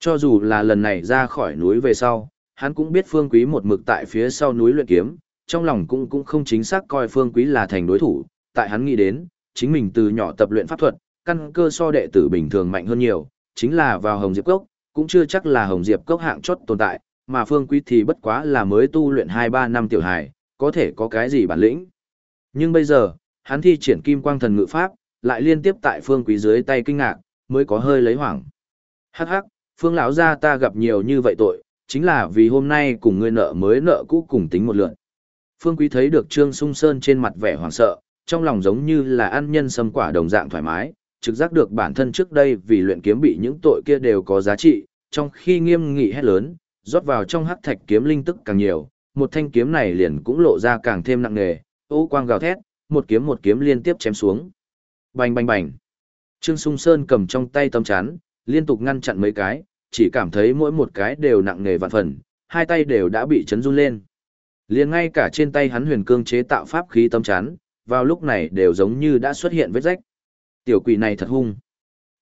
Speaker 1: Cho dù là lần này ra khỏi núi về sau, hắn cũng biết Phương Quý một mực tại phía sau núi luyện kiếm, trong lòng cũng cũng không chính xác coi Phương Quý là thành đối thủ, tại hắn nghĩ đến, chính mình từ nhỏ tập luyện pháp thuật, căn cơ so đệ tử bình thường mạnh hơn nhiều, chính là vào Hồng Diệp Cốc, cũng chưa chắc là Hồng Diệp Cốc hạng chót tồn tại, mà Phương Quý thì bất quá là mới tu luyện 2-3 năm tiểu hài, có thể có cái gì bản lĩnh. Nhưng bây giờ, hắn thi triển kim quang thần ngự pháp, lại liên tiếp tại Phương Quý dưới tay kinh ngạc, mới có hơi lấy hoảng. Hắc hắc, Phương lão gia ta gặp nhiều như vậy tội, chính là vì hôm nay cùng ngươi nợ mới nợ cũ cùng tính một lượt. Phương Quý thấy được Trương Sung Sơn trên mặt vẻ hoảng sợ, trong lòng giống như là ăn nhân sâm quả đồng dạng thoải mái, trực giác được bản thân trước đây vì luyện kiếm bị những tội kia đều có giá trị, trong khi nghiêm nghị hét lớn, rót vào trong hắc thạch kiếm linh tức càng nhiều, một thanh kiếm này liền cũng lộ ra càng thêm nặng nề, ô quang gào thét, một kiếm một kiếm liên tiếp chém xuống. Bành bành bành. Trương Sung Sơn cầm trong tay tấm chắn, liên tục ngăn chặn mấy cái, chỉ cảm thấy mỗi một cái đều nặng nề vạn phần, hai tay đều đã bị chấn run lên. Liền ngay cả trên tay hắn huyền cương chế tạo pháp khí tấm chắn, vào lúc này đều giống như đã xuất hiện vết rách. Tiểu quỷ này thật hung.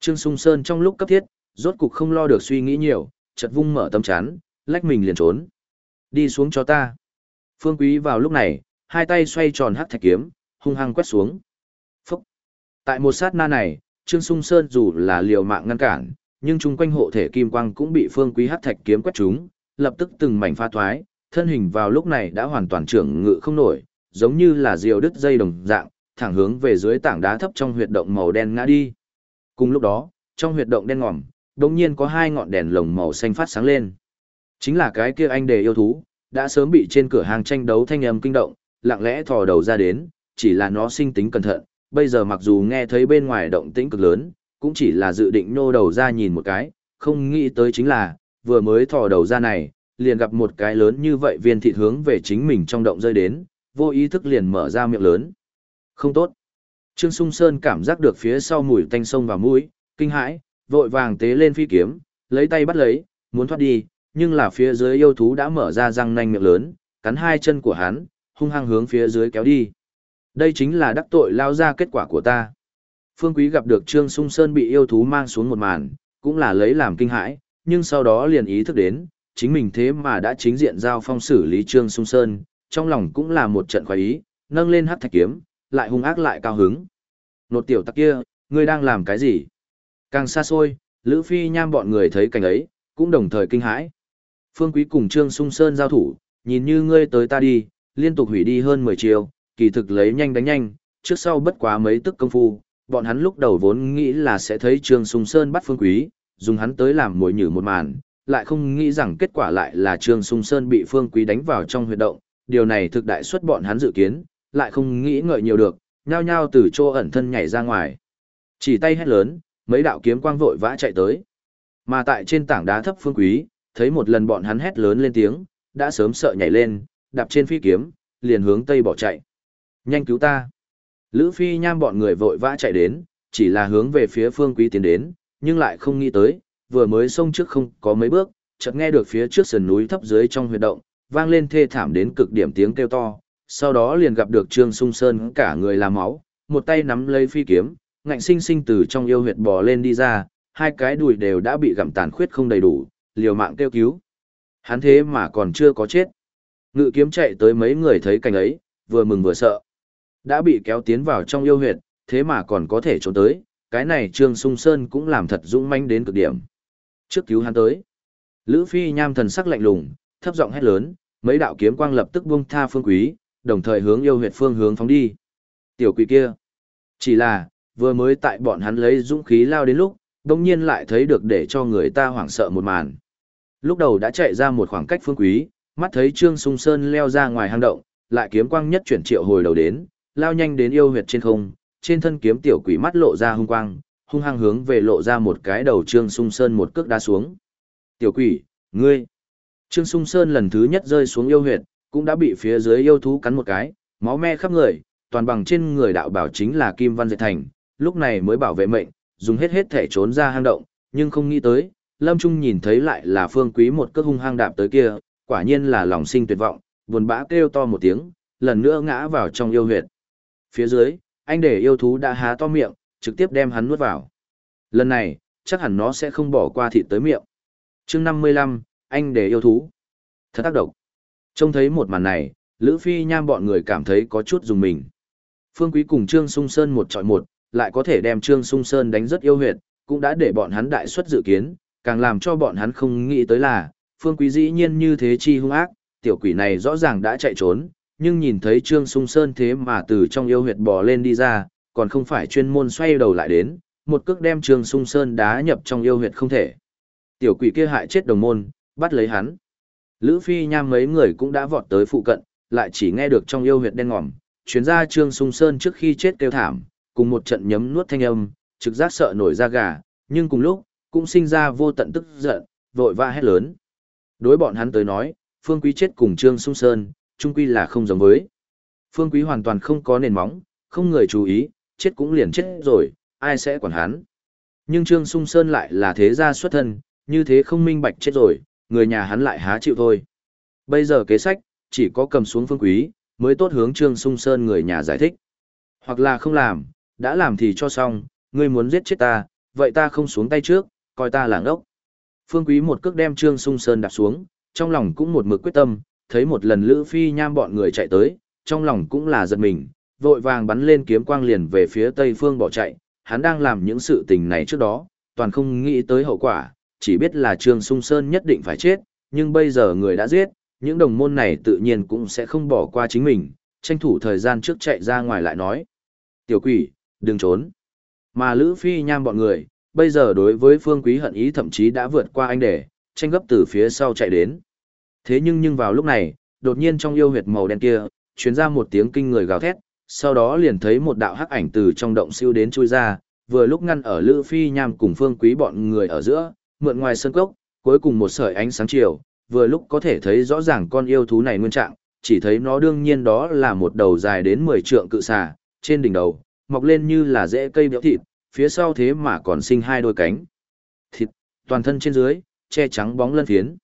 Speaker 1: Trương Sung Sơn trong lúc cấp thiết, rốt cục không lo được suy nghĩ nhiều, chợt vung mở tâm chán, lách mình liền trốn. Đi xuống cho ta. Phương Quý vào lúc này, hai tay xoay tròn hắc thạch kiếm, hung hăng quét xuống. Phúc. Tại một sát na này, Trương Sung Sơn dù là liều mạng ngăn cản, nhưng chung quanh hộ thể kim quang cũng bị Phương Quý hắc thạch kiếm quét trúng, lập tức từng mảnh pha thoái, thân hình vào lúc này đã hoàn toàn trưởng ngự không nổi, giống như là diều đứt dây đồng dạng, thẳng hướng về dưới tảng đá thấp trong huyệt động màu đen ngã đi. Cùng lúc đó, trong huyệt động đen ngòm, đột nhiên có hai ngọn đèn lồng màu xanh phát sáng lên. Chính là cái kia anh đề yêu thú, đã sớm bị trên cửa hàng tranh đấu thanh âm kinh động, lặng lẽ thò đầu ra đến, chỉ là nó sinh tính cẩn thận, bây giờ mặc dù nghe thấy bên ngoài động tĩnh cực lớn, cũng chỉ là dự định nô đầu ra nhìn một cái, không nghĩ tới chính là, vừa mới thò đầu ra này, liền gặp một cái lớn như vậy viên thịt hướng về chính mình trong động rơi đến, vô ý thức liền mở ra miệng lớn. Không tốt. Trương Sung Sơn cảm giác được phía sau mùi tanh sông vào mũi, kinh hãi, vội vàng tế lên phi kiếm, lấy tay bắt lấy, muốn thoát đi, nhưng là phía dưới yêu thú đã mở ra răng nanh miệng lớn, cắn hai chân của hắn, hung hăng hướng phía dưới kéo đi. Đây chính là đắc tội lao ra kết quả của ta. Phương Quý gặp được Trương Sung Sơn bị yêu thú mang xuống một màn, cũng là lấy làm kinh hãi, nhưng sau đó liền ý thức đến, chính mình thế mà đã chính diện giao phong xử lý Trương Sung Sơn, trong lòng cũng là một trận khoái ý, nâng lên hắc thạch kiếm, lại hung ác lại cao hứng. Nột tiểu tặc kia, ngươi đang làm cái gì? Càng xa xôi, Lữ Phi Nham bọn người thấy cảnh ấy, cũng đồng thời kinh hãi. Phương Quý cùng Trương Sung Sơn giao thủ, nhìn như ngươi tới ta đi, liên tục hủy đi hơn 10 chiều, kỳ thực lấy nhanh đánh nhanh, trước sau bất quá mấy tức công phu, bọn hắn lúc đầu vốn nghĩ là sẽ thấy Trương Sung Sơn bắt Phương Quý, dùng hắn tới làm mồi nhử một màn, lại không nghĩ rằng kết quả lại là Trương Sung Sơn bị Phương Quý đánh vào trong huyệt động, điều này thực đại suất bọn hắn dự kiến, lại không nghĩ ngợi nhiều được, nhao nhao từ chỗ ẩn thân nhảy ra ngoài. Chỉ tay hét lớn, mấy đạo kiếm quang vội vã chạy tới. Mà tại trên tảng đá thấp phương quý, thấy một lần bọn hắn hét lớn lên tiếng, đã sớm sợ nhảy lên, đạp trên phi kiếm, liền hướng tây bỏ chạy. Nhanh cứu ta! Lữ phi nham bọn người vội vã chạy đến, chỉ là hướng về phía phương quý tiến đến, nhưng lại không nghĩ tới, vừa mới xông trước không có mấy bước, chợt nghe được phía trước sườn núi thấp dưới trong huyệt động, vang lên thê thảm đến cực điểm tiếng kêu to, sau đó liền gặp được Trương Sung Sơn cả người làm máu, một tay nắm lấy phi kiếm, ngạnh sinh sinh từ trong yêu huyệt bò lên đi ra, hai cái đùi đều đã bị gặm tàn khuyết không đầy đủ, liều mạng kêu cứu. Hắn thế mà còn chưa có chết. Ngự kiếm chạy tới mấy người thấy cảnh ấy, vừa mừng vừa sợ. Đã bị kéo tiến vào trong yêu huyệt, thế mà còn có thể trốn tới, cái này Trương Sung Sơn cũng làm thật dũng manh đến cực điểm. Trước cứu hắn tới, Lữ Phi nham thần sắc lạnh lùng, thấp giọng hét lớn, mấy đạo kiếm quang lập tức buông tha phương quý, đồng thời hướng yêu huyệt phương hướng phóng đi. Tiểu quỷ kia, chỉ là, vừa mới tại bọn hắn lấy dũng khí lao đến lúc, đồng nhiên lại thấy được để cho người ta hoảng sợ một màn. Lúc đầu đã chạy ra một khoảng cách phương quý, mắt thấy Trương Sung Sơn leo ra ngoài hang động, lại kiếm quang nhất chuyển triệu hồi đầu đến, lao nhanh đến yêu huyệt trên không, trên thân kiếm tiểu quỷ mắt lộ ra hung quang, hung hăng hướng về lộ ra một cái đầu Trương Sung Sơn một cước đá xuống. Tiểu quỷ, ngươi. Trương Sung Sơn lần thứ nhất rơi xuống yêu huyệt, cũng đã bị phía dưới yêu thú cắn một cái, máu me khắp người, toàn bằng trên người đạo bảo chính là Kim Văn Dệt Thành, lúc này mới bảo vệ mệnh, dùng hết hết thể trốn ra hang động, nhưng không nghĩ tới, Lâm Trung nhìn thấy lại là Phương Quý một cước hung hăng đạp tới kia, quả nhiên là lòng sinh tuyệt vọng, buồn bã kêu to một tiếng, lần nữa ngã vào trong yêu huyệt. Phía dưới, anh để yêu thú đã há to miệng, trực tiếp đem hắn nuốt vào. Lần này, chắc hẳn nó sẽ không bỏ qua thịt tới miệng. chương 55, anh để yêu thú. Thật tác động. Trông thấy một màn này, Lữ Phi Nham bọn người cảm thấy có chút dùng mình. Phương Quý cùng Trương Sung Sơn một trọi một, lại có thể đem Trương Sung Sơn đánh rất yêu huyệt, cũng đã để bọn hắn đại suất dự kiến, càng làm cho bọn hắn không nghĩ tới là, Phương Quý dĩ nhiên như thế chi hung ác, tiểu quỷ này rõ ràng đã chạy trốn, nhưng nhìn thấy Trương Sung Sơn thế mà từ trong yêu huyệt bò lên đi ra, còn không phải chuyên môn xoay đầu lại đến, một cước đem Trương Sung Sơn đá nhập trong yêu huyệt không thể. Tiểu quỷ kia hại chết đồng môn, bắt lấy hắn. Lữ Phi Nham mấy người cũng đã vọt tới phụ cận, lại chỉ nghe được trong yêu huyệt đen ngòm, chuyến ra Trương Sung Sơn trước khi chết kêu thảm, cùng một trận nhấm nuốt thanh âm, trực giác sợ nổi da gà, nhưng cùng lúc, cũng sinh ra vô tận tức giận, vội vã hét lớn. Đối bọn hắn tới nói, Phương Quý chết cùng Trương Sung Sơn, chung quy là không giống với. Phương Quý hoàn toàn không có nền móng, không người chú ý, chết cũng liền chết rồi, ai sẽ quản hắn. Nhưng Trương Sung Sơn lại là thế gia xuất thân, như thế không minh bạch chết rồi, người nhà hắn lại há chịu thôi. Bây giờ kế sách, chỉ có cầm xuống Phương Quý, mới tốt hướng Trương Sung Sơn người nhà giải thích. Hoặc là không làm, đã làm thì cho xong, ngươi muốn giết chết ta, vậy ta không xuống tay trước, coi ta là ngốc. Phương Quý một cước đem Trương Sung Sơn đạp xuống, trong lòng cũng một mực quyết tâm, thấy một lần Lữ Phi nham bọn người chạy tới, trong lòng cũng là giật mình, vội vàng bắn lên kiếm quang liền về phía tây phương bỏ chạy, hắn đang làm những sự tình này trước đó, toàn không nghĩ tới hậu quả, chỉ biết là Trương Sung Sơn nhất định phải chết, nhưng bây giờ người đã giết, những đồng môn này tự nhiên cũng sẽ không bỏ qua chính mình, tranh thủ thời gian trước chạy ra ngoài lại nói. Tiểu quỷ, đừng trốn. Mà Lữ Phi nham bọn người, bây giờ đối với phương quý hận ý thậm chí đã vượt qua anh để, tranh gấp từ phía sau chạy đến. Thế nhưng nhưng vào lúc này, đột nhiên trong yêu huyệt màu đen kia, truyền ra một tiếng kinh người gào thét, sau đó liền thấy một đạo hắc ảnh từ trong động siêu đến chui ra, vừa lúc ngăn ở Lữ Phi Nham cùng Phương Quý bọn người ở giữa, mượn ngoài sân cốc, cuối cùng một sợi ánh sáng chiều, vừa lúc có thể thấy rõ ràng con yêu thú này nguyên trạng, chỉ thấy nó đương nhiên đó là một đầu dài đến 10 trượng cự xà, trên đỉnh đầu, mọc lên như là rễ cây béo thịt, phía sau thế mà còn sinh hai đôi cánh. Thịt, toàn thân trên dưới, che trắng bóng lân phiến.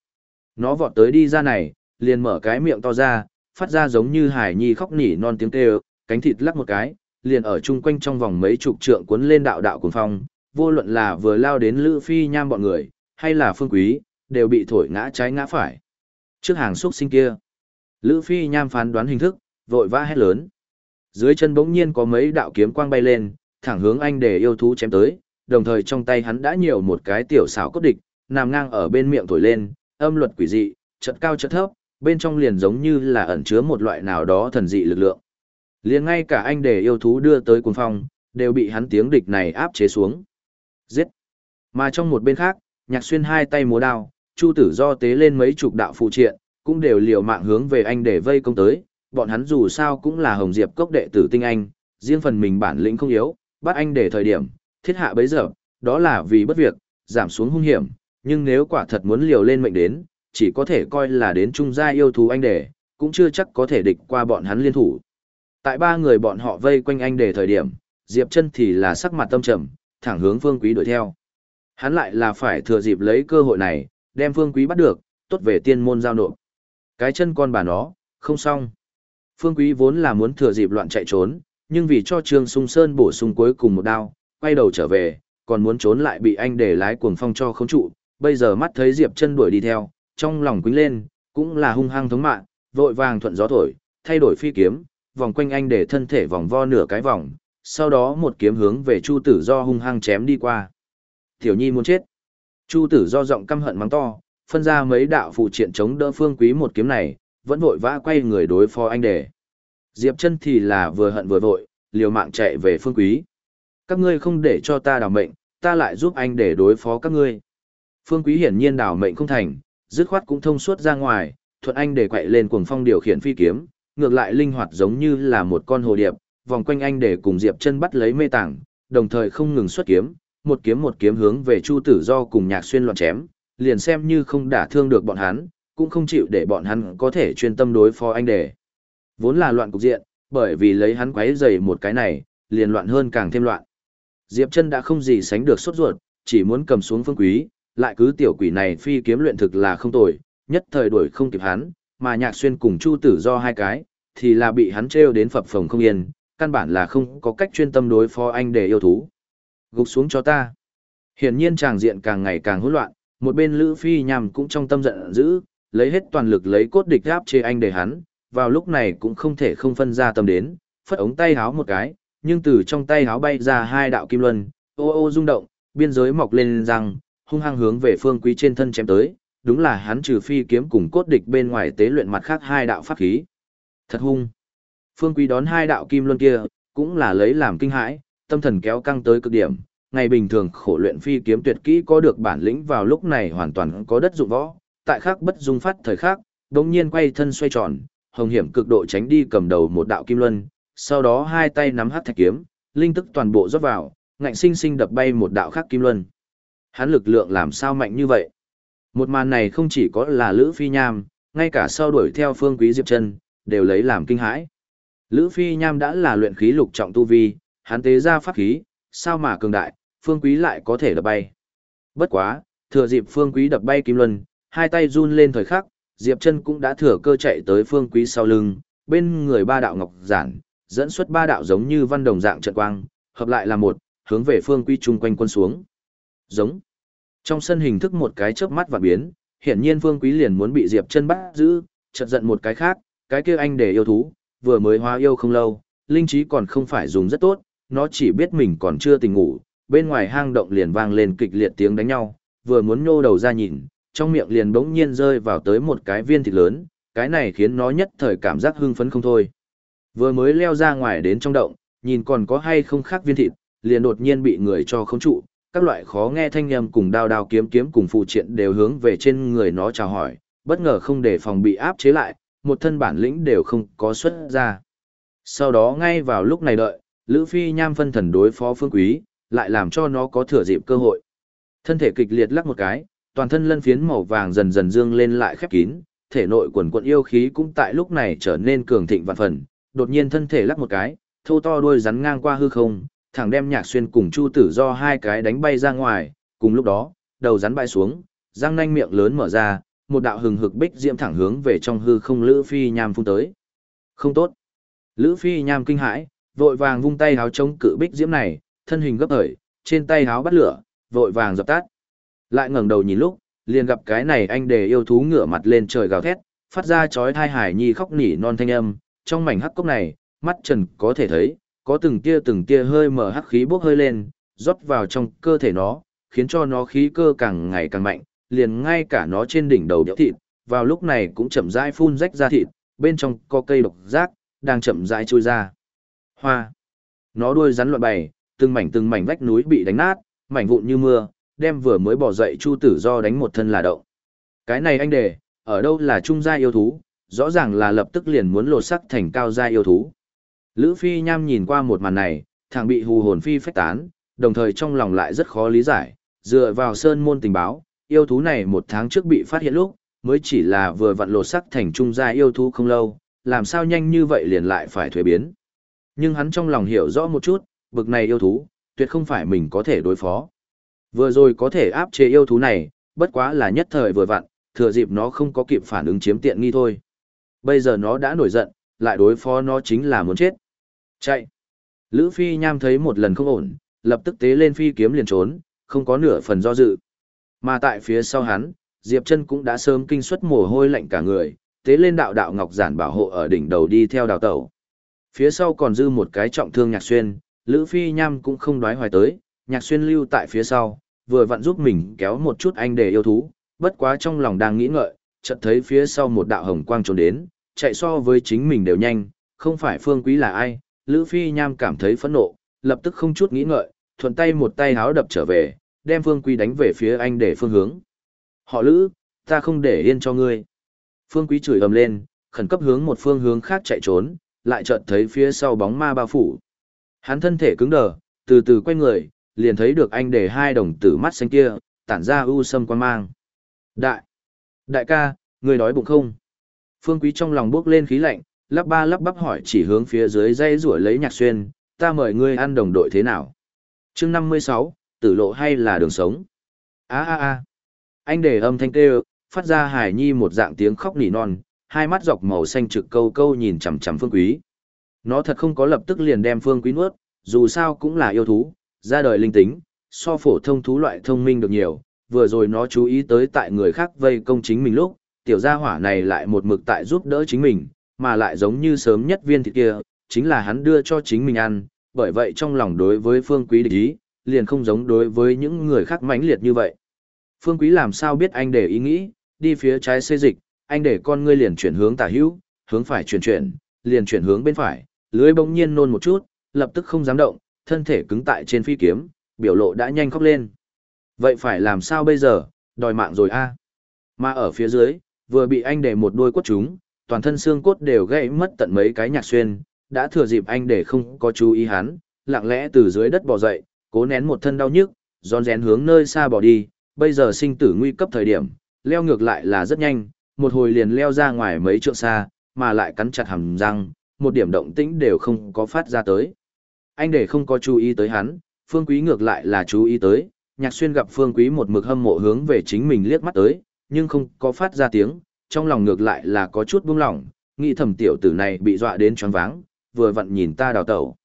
Speaker 1: Nó vọt tới đi ra này, liền mở cái miệng to ra, phát ra giống như hải nhi khóc nỉ non tiếng kêu, cánh thịt lắc một cái, liền ở chung quanh trong vòng mấy chục trượng cuốn lên đạo đạo cuồng phong, vô luận là vừa lao đến Lữ Phi Nham bọn người, hay là Phương Quý, đều bị thổi ngã trái ngã phải. Trước hàng xuất sinh kia, Lữ Phi Nham phán đoán hình thức, vội vã hét lớn. Dưới chân bỗng nhiên có mấy đạo kiếm quang bay lên, thẳng hướng anh để yêu thú chém tới, đồng thời trong tay hắn đã nhiều một cái tiểu xảo cốt địch, nằm ngang ở bên miệng thổi lên, âm luật quỷ dị, chật cao chật thấp, bên trong liền giống như là ẩn chứa một loại nào đó thần dị lực lượng. Liền ngay cả anh để yêu thú đưa tới cuồng phong, đều bị hắn tiếng địch này áp chế xuống. Giết! Mà trong một bên khác, nhạc xuyên hai tay múa đao, chu tử do tế lên mấy chục đạo phụ triện, cũng đều liều mạng hướng về anh để vây công tới, bọn hắn dù sao cũng là Hồng Diệp cốc đệ tử tinh anh, riêng phần mình bản lĩnh không yếu, bắt anh để thời điểm, thiết hạ bấy giờ, đó là vì bất việc, giảm xuống hung hiểm, nhưng nếu quả thật muốn liều lên mệnh đến, chỉ có thể coi là đến trung gia yêu thú anh để, cũng chưa chắc có thể địch qua bọn hắn liên thủ. Tại ba người bọn họ vây quanh anh để thời điểm, Diệp chân thì là sắc mặt tâm trầm, thẳng hướng Phương Quý đuổi theo. Hắn lại là phải thừa dịp lấy cơ hội này, đem Phương Quý bắt được, tốt về tiên môn giao nộp. Cái chân con bà nó, không xong. Phương Quý vốn là muốn thừa dịp loạn chạy trốn, nhưng vì cho Trương Sung Sơn bổ sung cuối cùng một đao, quay đầu trở về, còn muốn trốn lại bị anh để lái cuồng phong cho không trụ, bây giờ mắt thấy Diệp chân đuổi đi theo, trong lòng quính lên, cũng là hung hăng thống mạng, vội vàng thuận gió thổi, thay đổi phi kiếm, vòng quanh anh để thân thể vòng vo nửa cái vòng, sau đó một kiếm hướng về Chu Tử Do hung hăng chém đi qua. Tiểu Nhi muốn chết. Chu Tử Do giọng căm hận mắng to, phân ra mấy đạo phụ triện chống đỡ Phương Quý một kiếm này, vẫn vội vã quay người đối phó anh để. Diệp chân thì là vừa hận vừa vội, liều mạng chạy về Phương Quý. Các ngươi không để cho ta đào mệnh, ta lại giúp anh để đối phó các ngươi. Phương Quý hiển nhiên đào mệnh không thành, dứt khoát cũng thông suốt ra ngoài, thuận anh để quậy lên cuồng phong điều khiển phi kiếm, ngược lại linh hoạt giống như là một con hồ điệp, vòng quanh anh để cùng Diệp chân bắt lấy mê tảng, đồng thời không ngừng xuất kiếm, một kiếm một kiếm hướng về Chu Tử Do cùng Nhạc Xuyên loạn chém, liền xem như không đả thương được bọn hắn, cũng không chịu để bọn hắn có thể chuyên tâm đối phó anh để. Vốn là loạn cục diện, bởi vì lấy hắn quấy rầy một cái này, liền loạn hơn càng thêm loạn. Diệp chân đã không gì sánh được sốt ruột, chỉ muốn cầm xuống phương quý, lại cứ tiểu quỷ này phi kiếm luyện thực là không tồi, nhất thời đuổi không kịp hắn, mà nhạc xuyên cùng chu tử do hai cái, thì là bị hắn treo đến phập phồng không yên, căn bản là không có cách chuyên tâm đối phó anh để yêu thú. Gục xuống cho ta. Hiển nhiên tràng diện càng ngày càng hỗn loạn, một bên Lữ Phi nhằm cũng trong tâm giận dữ, lấy hết toàn lực lấy cốt địch áp chế anh để hắn, vào lúc này cũng không thể không phân ra tâm đến, phất ống tay háo một cái, nhưng từ trong tay háo bay ra hai đạo kim luân, ô ô rung động, biên giới mọc lên răng, hung hăng hướng về phương quý trên thân chém tới, đúng là hắn trừ phi kiếm cùng cốt địch bên ngoài tế luyện mặt khác hai đạo pháp khí. Thật hung. Phương quý đón hai đạo kim luân kia, cũng là lấy làm kinh hãi, tâm thần kéo căng tới cực điểm, ngày bình thường khổ luyện phi kiếm tuyệt kỹ có được bản lĩnh vào lúc này hoàn toàn có đất dụng võ, tại khắc bất dung phát thời khắc, đống nhiên quay thân xoay tròn, hồng hiểm cực độ tránh đi cầm đầu một đạo kim luân, sau đó hai tay nắm hắc thạch kiếm, linh tức toàn bộ rót vào, ngạnh sinh sinh đập bay một đạo khác kim luân. Hắn lực lượng làm sao mạnh như vậy? Một màn này không chỉ có là Lữ Phi Nham, ngay cả sau đuổi theo Phương Quý Diệp Chân, đều lấy làm kinh hãi. Lữ Phi Nham đã là luyện khí lục trọng tu vi, hắn tế ra pháp khí, sao mà cường đại, Phương Quý lại có thể đập bay. Bất quá, thừa dịp Phương Quý đập bay kim luân, hai tay run lên thời khắc, Diệp Chân cũng đã thừa cơ chạy tới Phương Quý sau lưng, bên người ba đạo ngọc giản, dẫn xuất ba đạo giống như văn đồng dạng trận quang, hợp lại là một, hướng về Phương Quý chung quanh quân xuống. Giống. Trong sân hình thức một cái chớp mắt và biến, hiển nhiên Phương Quý liền muốn bị Diệp Chân bắt giữ, chợt giận một cái khác, cái kia anh để yêu thú, vừa mới hóa yêu không lâu, linh trí còn không phải dùng rất tốt, nó chỉ biết mình còn chưa tỉnh ngủ, bên ngoài hang động liền vang lên kịch liệt tiếng đánh nhau, vừa muốn nhô đầu ra nhìn, trong miệng liền bỗng nhiên rơi vào tới một cái viên thịt lớn, cái này khiến nó nhất thời cảm giác hưng phấn không thôi. Vừa mới leo ra ngoài đến trong động, nhìn còn có hay không khác viên thịt, liền đột nhiên bị người cho không trụ, các loại khó nghe thanh âm cùng đao đao kiếm kiếm cùng phụ triện đều hướng về trên người nó chào hỏi, bất ngờ không để phòng bị áp chế lại, một thân bản lĩnh đều không có xuất ra. Sau đó ngay vào lúc này đợi, Lữ Phi nham phân thần đối phó phương quý, lại làm cho nó có thừa dịp cơ hội. Thân thể kịch liệt lắc một cái, toàn thân lân phiến màu vàng dần dần dương lên lại khép kín, thể nội quần quận yêu khí cũng tại lúc này trở nên cường thịnh vạn phần, đột nhiên thân thể lắc một cái, thô to đuôi rắn ngang qua hư không, thẳng đem Nhạc Xuyên cùng Chu Tử do hai cái đánh bay ra ngoài, cùng lúc đó, đầu rắn bay xuống, răng nanh miệng lớn mở ra, một đạo hừng hực bích diễm thẳng hướng về trong hư không Lữ Phi Nham phun tới. Không tốt. Lữ Phi Nham kinh hãi, vội vàng vung tay háo chống cự bích diễm này, thân hình gấp hởi, trên tay háo bắt lửa, vội vàng dập tắt. Lại ngẩng đầu nhìn lúc, liền gặp cái này anh đề yêu thú ngửa mặt lên trời gào thét, phát ra chói thai hải nhi khóc nỉ non thanh âm, trong mảnh hắc cốc này, mắt trần có thể thấy, có từng tia từng tia hơi mở hắc khí bốc hơi lên, rót vào trong cơ thể nó, khiến cho nó khí cơ càng ngày càng mạnh, liền ngay cả nó trên đỉnh đầu đẽo thịt, vào lúc này cũng chậm rãi phun rách ra thịt, bên trong có cây độc giác, đang chậm rãi trôi ra. Hoa. Nó đuôi rắn loạn bày, từng mảnh từng mảnh vách núi bị đánh nát, mảnh vụn như mưa, đem vừa mới bỏ dậy Chu Tử Do đánh một thân là động. Cái này anh đề, ở đâu là trung gia yêu thú, rõ ràng là lập tức liền muốn lột sắc thành cao gia yêu thú. Lữ Phi Nham nhìn qua một màn này, thằng bị hù hồn phi phách tán, đồng thời trong lòng lại rất khó lý giải, dựa vào sơn môn tình báo, yêu thú này một tháng trước bị phát hiện lúc, mới chỉ là vừa vặn lột sắc thành trung gia yêu thú không lâu, làm sao nhanh như vậy liền lại phải thuế biến. Nhưng hắn trong lòng hiểu rõ một chút, bực này yêu thú, tuyệt không phải mình có thể đối phó. Vừa rồi có thể áp chế yêu thú này, bất quá là nhất thời vừa vặn, thừa dịp nó không có kịp phản ứng chiếm tiện nghi thôi. Bây giờ nó đã nổi giận, lại đối phó nó chính là muốn chết. Chạy. Lữ Phi Nham thấy một lần không ổn, lập tức tế lên phi kiếm liền trốn, không có nửa phần do dự. Mà tại phía sau hắn, Diệp Chân cũng đã sớm kinh suất mồ hôi lạnh cả người, tế lên đạo đạo ngọc giản bảo hộ ở đỉnh đầu đi theo đào tẩu. Phía sau còn dư một cái trọng thương Nhạc Xuyên, Lữ Phi Nham cũng không đoái hoài tới, Nhạc Xuyên lưu tại phía sau, vừa vặn giúp mình kéo một chút anh để yêu thú, bất quá trong lòng đang nghĩ ngợi, chợt thấy phía sau một đạo hồng quang trốn đến, chạy so với chính mình đều nhanh, không phải Phương Quý là ai, Lữ Phi Nham cảm thấy phẫn nộ, lập tức không chút nghĩ ngợi, thuận tay một tay háo đập trở về, đem Phương Quý đánh về phía anh để phương hướng. Họ Lữ, ta không để yên cho ngươi. Phương Quý chửi ầm lên, khẩn cấp hướng một phương hướng khác chạy trốn, lại chợt thấy phía sau bóng ma bao phủ. Hắn thân thể cứng đờ, từ từ quay người, liền thấy được anh để hai đồng tử mắt xanh kia, tản ra u sâm quan mang. Đại! Đại ca, người đói bụng không? Phương Quý trong lòng bước lên khí lạnh, lắp ba lắp bắp hỏi chỉ hướng phía dưới dây rủa lấy nhạc xuyên, ta mời ngươi ăn đồng đội thế nào? chương 56, tử lộ hay là đường sống? a a a Anh để âm thanh kêu, phát ra hải nhi một dạng tiếng khóc nỉ non, hai mắt dọc màu xanh trực câu câu nhìn chằm chằm Phương Quý. Nó thật không có lập tức liền đem Phương Quý nuốt, dù sao cũng là yêu thú, ra đời linh tính, so phổ thông thú loại thông minh được nhiều, vừa rồi nó chú ý tới tại người khác vây công chính mình lúc, tiểu gia hỏa này lại một mực tại giúp đỡ chính mình, mà lại giống như sớm nhất viên thịt kia, chính là hắn đưa cho chính mình ăn, bởi vậy trong lòng đối với Phương Quý địch ý, liền không giống đối với những người khác mãnh liệt như vậy. Phương Quý làm sao biết anh để ý nghĩ, đi phía trái xê dịch, anh để con ngươi liền chuyển hướng tả hữu, hướng phải chuyển chuyển, liền chuyển hướng bên phải, lưới bỗng nhiên nôn một chút, lập tức không dám động, thân thể cứng tại trên phi kiếm, biểu lộ đã nhanh khóc lên. Vậy phải làm sao bây giờ, đòi mạng rồi a Mà ở phía dưới, vừa bị anh để một đôi quất chúng, toàn thân xương cốt đều gãy mất tận mấy cái nhạc xuyên, đã thừa dịp anh để không có chú ý hắn, lặng lẽ từ dưới đất bò dậy, cố nén một thân đau nhức, rón rén hướng nơi xa bỏ đi, bây giờ sinh tử nguy cấp thời điểm, leo ngược lại là rất nhanh, một hồi liền leo ra ngoài mấy trượng xa, mà lại cắn chặt hàm răng, một điểm động tĩnh đều không có phát ra tới. Anh để không có chú ý tới hắn, Phương Quý ngược lại là chú ý tới, Nhạc Xuyên gặp Phương Quý một mực hâm mộ hướng về chính mình liếc mắt tới, nhưng không có phát ra tiếng, trong lòng ngược lại là có chút buông lỏng, nghĩ thầm tiểu tử này bị dọa đến choáng váng, vừa vặn nhìn ta đào tẩu.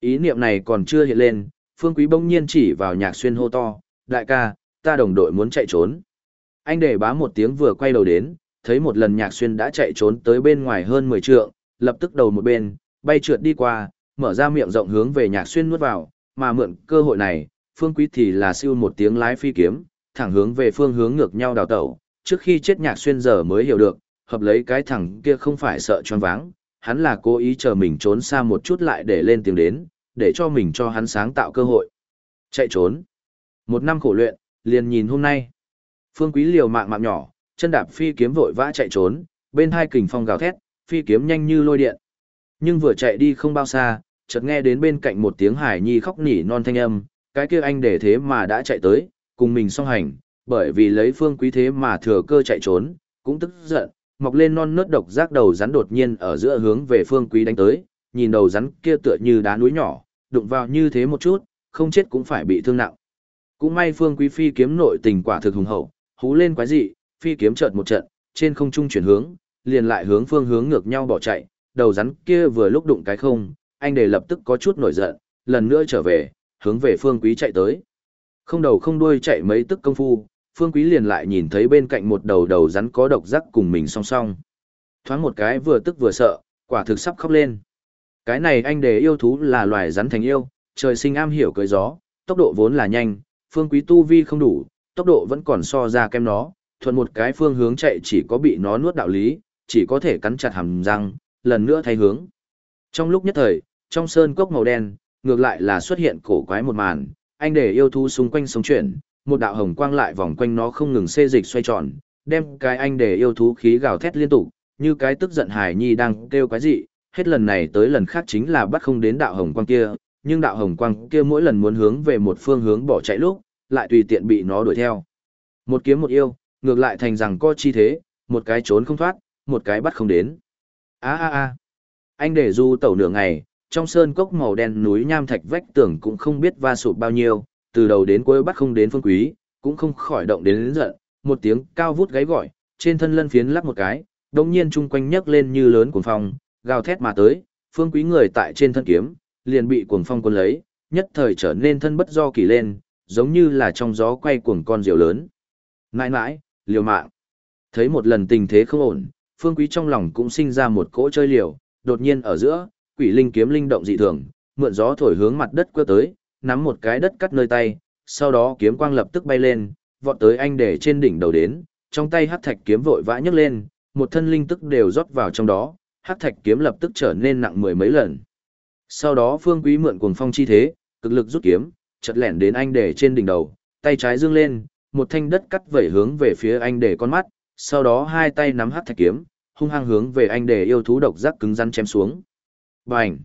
Speaker 1: Ý niệm này còn chưa hiện lên, Phương Quý bỗng nhiên chỉ vào Nhạc Xuyên hô to, đại ca, ta đồng đội muốn chạy trốn. Anh để bá một tiếng vừa quay đầu đến, thấy một lần Nhạc Xuyên đã chạy trốn tới bên ngoài hơn 10 trượng, lập tức đầu một bên, bay trượt đi qua, mở ra miệng rộng hướng về Nhạc Xuyên nuốt vào, mà mượn cơ hội này, Phương Quý thì là siêu một tiếng lái phi kiếm, thẳng hướng về phương hướng ngược nhau đào tẩu, trước khi chết nhạc xuyên giờ mới hiểu được, hợp lấy cái thằng kia không phải sợ choáng váng, hắn là cố ý chờ mình trốn xa một chút lại để lên tiếng đến, để cho mình cho hắn sáng tạo cơ hội. Chạy trốn. Một năm khổ luyện, liền nhìn hôm nay. Phương Quý liều mạng mạng nhỏ, chân đạp phi kiếm vội vã chạy trốn, bên hai kình phong gào thét, phi kiếm nhanh như lôi điện. Nhưng vừa chạy đi không bao xa, chợt nghe đến bên cạnh một tiếng hải nhi khóc nỉ non thanh âm, cái kia anh để thế mà đã chạy tới, cùng mình song hành, bởi vì lấy phương quý thế mà thừa cơ chạy trốn, cũng tức giận, mọc lên non nớt độc giác đầu rắn đột nhiên ở giữa hướng về phương quý đánh tới, nhìn đầu rắn kia tựa như đá núi nhỏ, đụng vào như thế một chút, không chết cũng phải bị thương nặng. Cũng may phương quý phi kiếm nội tình quả thực hùng hậu, hú lên quái dị, phi kiếm chợt một trận, trên không trung chuyển hướng, liền lại hướng phương hướng ngược nhau bỏ chạy, đầu rắn kia vừa lúc đụng cái không, anh để lập tức có chút nổi giận, lần nữa trở về, hướng về phương quý chạy tới. Không đầu không đuôi chạy mấy tức công phu, phương quý liền lại nhìn thấy bên cạnh một đầu đầu rắn có độc giác cùng mình song song. Thoáng một cái vừa tức vừa sợ, quả thực sắp khóc lên. Cái này anh đề yêu thú là loài rắn thành yêu, trời sinh am hiểu cưới gió, tốc độ vốn là nhanh, phương quý tu vi không đủ, tốc độ vẫn còn so ra kem nó, thuận một cái phương hướng chạy chỉ có bị nó nuốt đạo lý, chỉ có thể cắn chặt hàm răng, lần nữa thay hướng. Trong lúc nhất thời, trong sơn cốc màu đen, ngược lại là xuất hiện cổ quái một màn, anh để yêu thú xung quanh sống chuyển, một đạo hồng quang lại vòng quanh nó không ngừng xê dịch xoay tròn, đem cái anh để yêu thú khí gào thét liên tục, như cái tức giận hải nhi đang kêu cái gì, hết lần này tới lần khác chính là bắt không đến đạo hồng quang kia, nhưng đạo hồng quang kia mỗi lần muốn hướng về một phương hướng bỏ chạy lúc, lại tùy tiện bị nó đuổi theo. Một kiếm một yêu, ngược lại thành rằng co chi thế, một cái trốn không thoát, một cái bắt không đến. A a a. Anh để du tẩu nửa ngày, trong sơn cốc màu đen núi nham thạch vách tường cũng không biết va sụp bao nhiêu, từ đầu đến cuối bắt không đến phương quý, cũng không khỏi động đến, lớn giận, một tiếng cao vút gáy gọi, trên thân lân phiến lắc một cái, đồng nhiên chung quanh nhấc lên như lớn cuồng phong, gào thét mà tới, phương quý người tại trên thân kiếm, liền bị cuồng phong cuốn lấy, nhất thời trở nên thân bất do kỳ lên, giống như là trong gió quay cuồng con diều lớn. Nãi nãi, liều mạng. Thấy một lần tình thế không ổn, phương quý trong lòng cũng sinh ra một cỗ chơi liều, đột nhiên ở giữa, quỷ linh kiếm linh động dị thường, mượn gió thổi hướng mặt đất quơ tới, nắm một cái đất cắt nơi tay, sau đó kiếm quang lập tức bay lên, vọt tới anh để trên đỉnh đầu đến, trong tay hắc thạch kiếm vội vã nhấc lên, một thân linh tức đều rót vào trong đó, hắc thạch kiếm lập tức trở nên nặng mười mấy lần. Sau đó Phương Quý mượn cuồng phong chi thế, cực lực rút kiếm, chợt lẻn đến anh để trên đỉnh đầu, tay trái dương lên, một thanh đất cắt vẩy hướng về phía anh để con mắt, sau đó hai tay nắm hắc thạch kiếm, hung hăng hướng về anh để yêu thú độc giác cứng rắn chém xuống. Bành!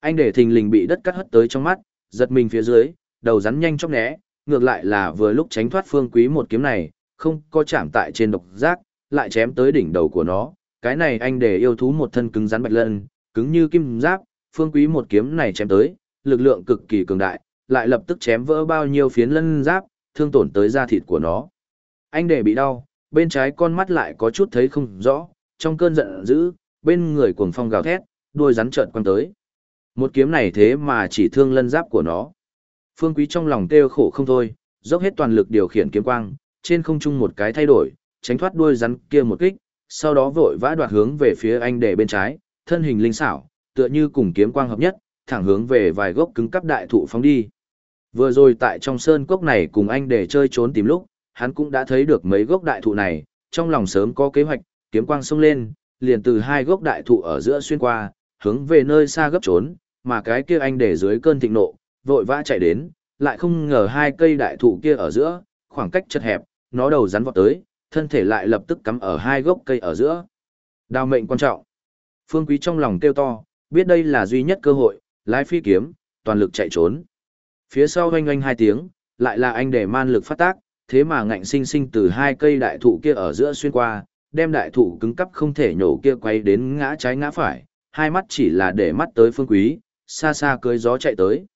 Speaker 1: Anh để thình lình bị đất cắt hất tới trong mắt, giật mình phía dưới, đầu rắn nhanh chóng né, ngược lại là vừa lúc tránh thoát phương quý một kiếm này, không có chạm tại trên độc giác, lại chém tới đỉnh đầu của nó. Cái này anh để yêu thú một thân cứng rắn bạch lân, cứng như kim giáp, phương quý một kiếm này chém tới, lực lượng cực kỳ cường đại, lại lập tức chém vỡ bao nhiêu phiến lân giáp, thương tổn tới da thịt của nó. Anh để bị đau, bên trái con mắt lại có chút thấy không rõ, trong cơn giận dữ, bên người cuồng phong gào thét, đuôi rắn trợn quăng tới. Một kiếm này thế mà chỉ thương lân giáp của nó. Phương Quý trong lòng kêu khổ không thôi, dốc hết toàn lực điều khiển kiếm quang, trên không trung một cái thay đổi, tránh thoát đuôi rắn kia một kích, sau đó vội vã đoạt hướng về phía anh để bên trái, thân hình linh xảo, tựa như cùng kiếm quang hợp nhất, thẳng hướng về vài gốc cứng cắp đại thụ phóng đi. Vừa rồi tại trong sơn cốc này cùng anh để chơi trốn tìm lúc, hắn cũng đã thấy được mấy gốc đại thụ này, trong lòng sớm có kế hoạch, kiếm quang xông lên, liền từ hai gốc đại thụ ở giữa xuyên qua, hướng về nơi xa gấp trốn, mà cái kia anh để dưới cơn thịnh nộ, vội vã chạy đến, lại không ngờ hai cây đại thụ kia ở giữa, khoảng cách chật hẹp, nó đầu rắn vọt tới, thân thể lại lập tức cắm ở hai gốc cây ở giữa. Đào mệnh quan trọng. Phương Quý trong lòng kêu to, biết đây là duy nhất cơ hội, lái phi kiếm, toàn lực chạy trốn. Phía sau oanh oanh hai tiếng, lại là anh để man lực phát tác, thế mà ngạnh sinh sinh từ hai cây đại thụ kia ở giữa xuyên qua, đem đại thụ cứng cắp không thể nhổ kia quay đến ngã trái ngã phải, hai mắt chỉ là để mắt tới phương quý, xa xa cưới gió chạy tới.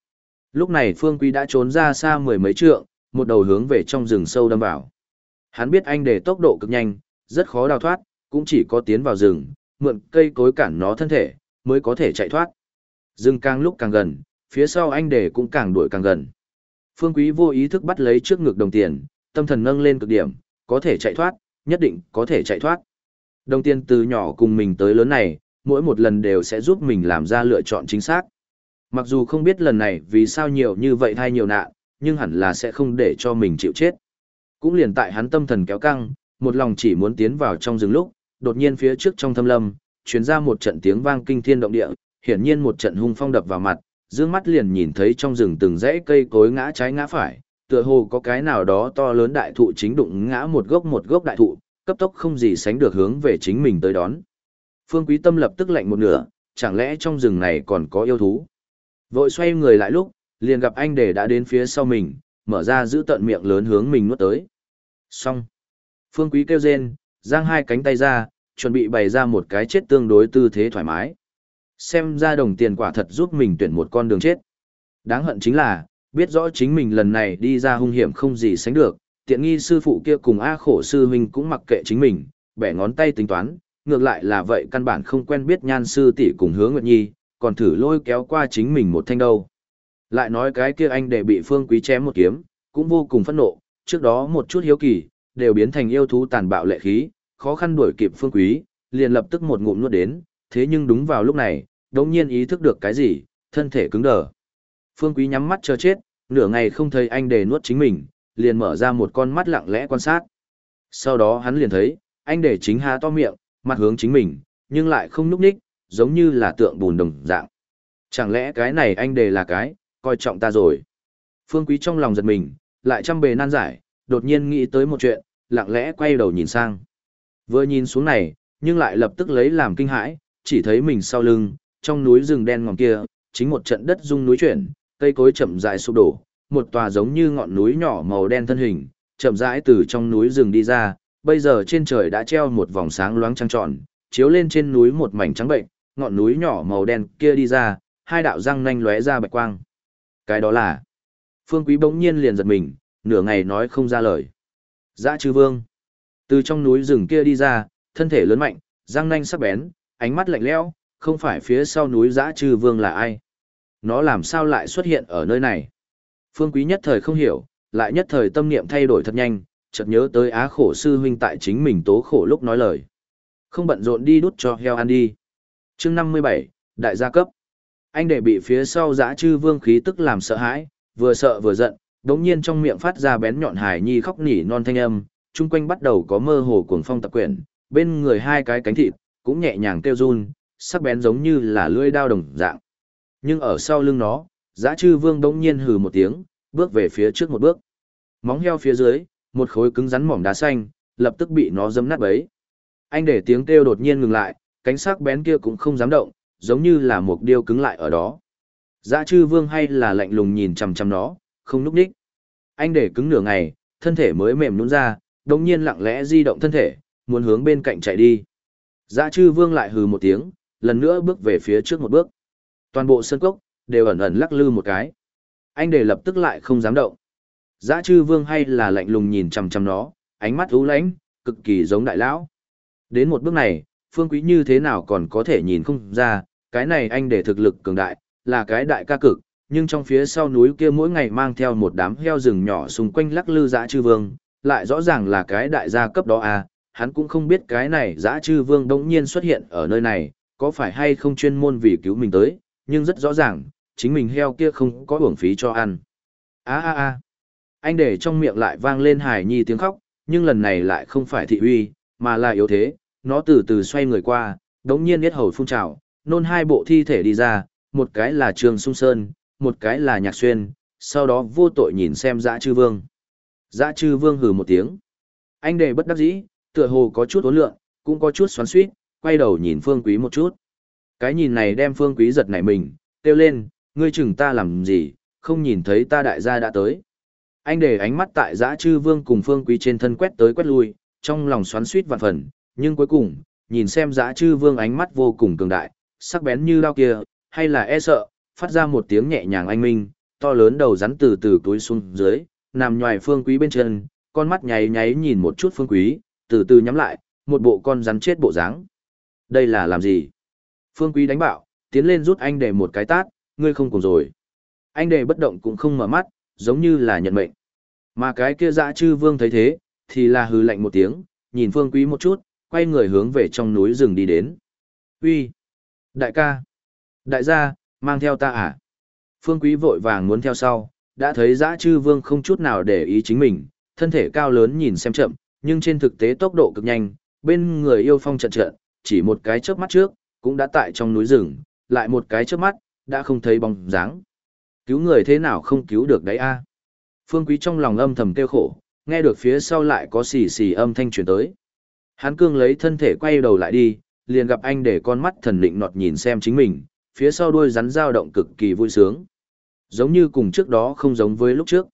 Speaker 1: Lúc này phương quý đã trốn ra xa mười mấy trượng, một đầu hướng về trong rừng sâu đâm vào. Hắn biết anh để tốc độ cực nhanh, rất khó đào thoát, cũng chỉ có tiến vào rừng, mượn cây cối cản nó thân thể, mới có thể chạy thoát. Rừng càng lúc càng gần, phía sau anh để cũng càng đuổi càng gần. Phương Quý vô ý thức bắt lấy trước ngực đồng tiền, tâm thần nâng lên cực điểm, có thể chạy thoát, nhất định có thể chạy thoát. Đồng tiền từ nhỏ cùng mình tới lớn này, mỗi một lần đều sẽ giúp mình làm ra lựa chọn chính xác. Mặc dù không biết lần này vì sao nhiều như vậy hay nhiều nạn, nhưng hẳn là sẽ không để cho mình chịu chết. Cũng liền tại hắn tâm thần kéo căng, một lòng chỉ muốn tiến vào trong rừng lúc, đột nhiên phía trước trong thâm lâm, truyền ra một trận tiếng vang kinh thiên động địa, hiển nhiên một trận hung phong đập vào mặt, dương mắt liền nhìn thấy trong rừng từng rễ cây cối ngã trái ngã phải, tựa hồ có cái nào đó to lớn đại thụ chính đụng ngã một gốc một gốc đại thụ, cấp tốc không gì sánh được hướng về chính mình tới đón. Phương Quý Tâm lập tức lạnh một nửa, chẳng lẽ trong rừng này còn có yêu thú? Vội xoay người lại lúc, liền gặp anh để đã đến phía sau mình, mở ra giữ tận miệng lớn hướng mình nuốt tới. Xong. Phương Quý kêu rên, giang hai cánh tay ra, chuẩn bị bày ra một cái chết tương đối tư thế thoải mái. Xem ra đồng tiền quả thật giúp mình tuyển một con đường chết. Đáng hận chính là, biết rõ chính mình lần này đi ra hung hiểm không gì sánh được, tiện nghi sư phụ kia cùng A khổ sư huynh cũng mặc kệ chính mình, bẻ ngón tay tính toán, ngược lại là vậy căn bản không quen biết nhan sư tỷ cùng hướng nguyệt nhi, còn thử lôi kéo qua chính mình một thanh đâu. Lại nói cái kia anh để bị phương quý chém một kiếm, cũng vô cùng phẫn nộ, trước đó một chút hiếu kỳ, đều biến thành yêu thú tàn bạo lệ khí, khó khăn đuổi kịp phương quý, liền lập tức một ngụm nuốt đến, thế nhưng đúng vào lúc này, đột nhiên ý thức được cái gì, thân thể cứng đờ. Phương quý nhắm mắt chờ chết, nửa ngày không thấy anh để nuốt chính mình, liền mở ra một con mắt lặng lẽ quan sát. Sau đó hắn liền thấy, anh để chính há to miệng, mặt hướng chính mình, nhưng lại không núp ních, giống như là tượng bùn đồng dạng. Chẳng lẽ cái này anh để là cái, coi trọng ta rồi. Phương Quý trong lòng giật mình, lại chăm bề nan giải, đột nhiên nghĩ tới một chuyện, lặng lẽ quay đầu nhìn sang. Vừa nhìn xuống này, nhưng lại lập tức lấy làm kinh hãi, chỉ thấy mình sau lưng, trong núi rừng đen ngòm kia, chính một trận đất rung núi chuyển, cây cối chậm rãi sụp đổ, một tòa giống như ngọn núi nhỏ màu đen thân hình, chậm rãi từ trong núi rừng đi ra, bây giờ trên trời đã treo một vòng sáng loáng trăng tròn, chiếu lên trên núi một mảnh trắng bệnh, ngọn núi nhỏ màu đen kia đi ra, hai đạo răng nanh lóe ra bạch quang. Cái đó là Phương Quý bỗng nhiên liền giật mình, nửa ngày nói không ra lời. Dã chư vương. Từ trong núi rừng kia đi ra, thân thể lớn mạnh, răng nanh sắc bén, ánh mắt lạnh lẽo, không phải phía sau núi dã chư vương là ai. Nó làm sao lại xuất hiện ở nơi này? Phương Quý nhất thời không hiểu, lại nhất thời tâm niệm thay đổi thật nhanh, chợt nhớ tới á khổ sư huynh tại chính mình tố khổ lúc nói lời. Không bận rộn đi đút cho heo ăn đi. chương 57, Đại gia cấp. Anh để bị phía sau dã chư vương khí tức làm sợ hãi, vừa sợ vừa giận, đống nhiên trong miệng phát ra bén nhọn hải nhi khóc nỉ non thanh âm, chung quanh bắt đầu có mơ hồ cuồng phong tập quyển, bên người hai cái cánh thịt, cũng nhẹ nhàng kêu run, sắc bén giống như là lưỡi dao đồng dạng. Nhưng ở sau lưng nó, dã chư vương đống nhiên hừ một tiếng, bước về phía trước một bước. Móng heo phía dưới, một khối cứng rắn mỏng đá xanh, lập tức bị nó dâm nát bấy. Anh để tiếng kêu đột nhiên ngừng lại, cánh sắc bén kia cũng không dám động, giống như là một điêu cứng lại ở đó. Dã chư vương hay là lạnh lùng nhìn chằm chằm nó, không núp đích. Anh để cứng nửa ngày, thân thể mới mềm nhũn ra, đồng nhiên lặng lẽ di động thân thể, muốn hướng bên cạnh chạy đi. Dã chư vương lại hừ một tiếng, lần nữa bước về phía trước một bước. Toàn bộ sân cốc, đều ẩn ẩn lắc lư một cái. Anh để lập tức lại không dám động. Dã chư vương hay là lạnh lùng nhìn chằm chằm nó, ánh mắt u lãnh, cực kỳ giống đại lão. Đến một bước này, phương quý như thế nào còn có thể nhìn không ra, cái này anh để thực lực cường đại, là cái đại ca cực, nhưng trong phía sau núi kia mỗi ngày mang theo một đám heo rừng nhỏ xung quanh lắc lư dã chư vương, lại rõ ràng là cái đại gia cấp đó à, hắn cũng không biết cái này dã chư vương đống nhiên xuất hiện ở nơi này, có phải hay không chuyên môn vì cứu mình tới, nhưng rất rõ ràng, chính mình heo kia không có uổng phí cho ăn. a a a anh để trong miệng lại vang lên hài nhi tiếng khóc, nhưng lần này lại không phải thị uy, mà là yếu thế, nó từ từ xoay người qua, đống nhiên biết hầu phun trào, nôn hai bộ thi thể đi ra, một cái là Trường Sung Sơn, một cái là Nhạc Xuyên, sau đó vô tội nhìn xem dã chư vương. Dã chư vương hừ một tiếng. Anh đề bất đắc dĩ, tựa hồ có chút ốn lượng, cũng có chút xoắn xuýt, quay đầu nhìn phương quý một chút. Cái nhìn này đem phương quý giật nảy mình, kêu lên, ngươi chừng ta làm gì, không nhìn thấy ta đại gia đã tới. Anh để ánh mắt tại dã chư vương cùng phương quý trên thân quét tới quét lui, trong lòng xoắn xuýt vạn phần, nhưng cuối cùng, nhìn xem dã chư vương ánh mắt vô cùng cường đại, sắc bén như lao kia, hay là e sợ, phát ra một tiếng nhẹ nhàng anh minh, to lớn đầu rắn từ từ túi xuống dưới, nằm ngoài phương quý bên chân, con mắt nháy nháy nhìn một chút phương quý, từ từ nhắm lại, một bộ con rắn chết bộ dáng. Đây là làm gì? Phương quý đánh bạo, tiến lên rút anh để một cái tát, ngươi không cùng rồi. Anh để bất động cũng không mở mắt, giống như là nhận mệnh. Mà cái kia dã chư vương thấy thế, thì là hừ lạnh một tiếng, nhìn phương quý một chút, quay người hướng về trong núi rừng đi đến. Uy, Đại ca! Đại gia, mang theo ta à? Phương quý vội vàng muốn theo sau, đã thấy dã chư vương không chút nào để ý chính mình, thân thể cao lớn nhìn xem chậm, nhưng trên thực tế tốc độ cực nhanh, bên người yêu phong trận trận, chỉ một cái chớp mắt trước, cũng đã tại trong núi rừng, lại một cái chớp mắt, đã không thấy bóng dáng. Cứu người thế nào không cứu được đấy a? Phương Quý trong lòng âm thầm kêu khổ, nghe được phía sau lại có xì xì âm thanh truyền tới. Hắn cương lấy thân thể quay đầu lại đi, liền gặp anh để con mắt thần định nọt nhìn xem chính mình, phía sau đuôi rắn dao động cực kỳ vui sướng. Giống như cùng trước đó không giống với lúc trước.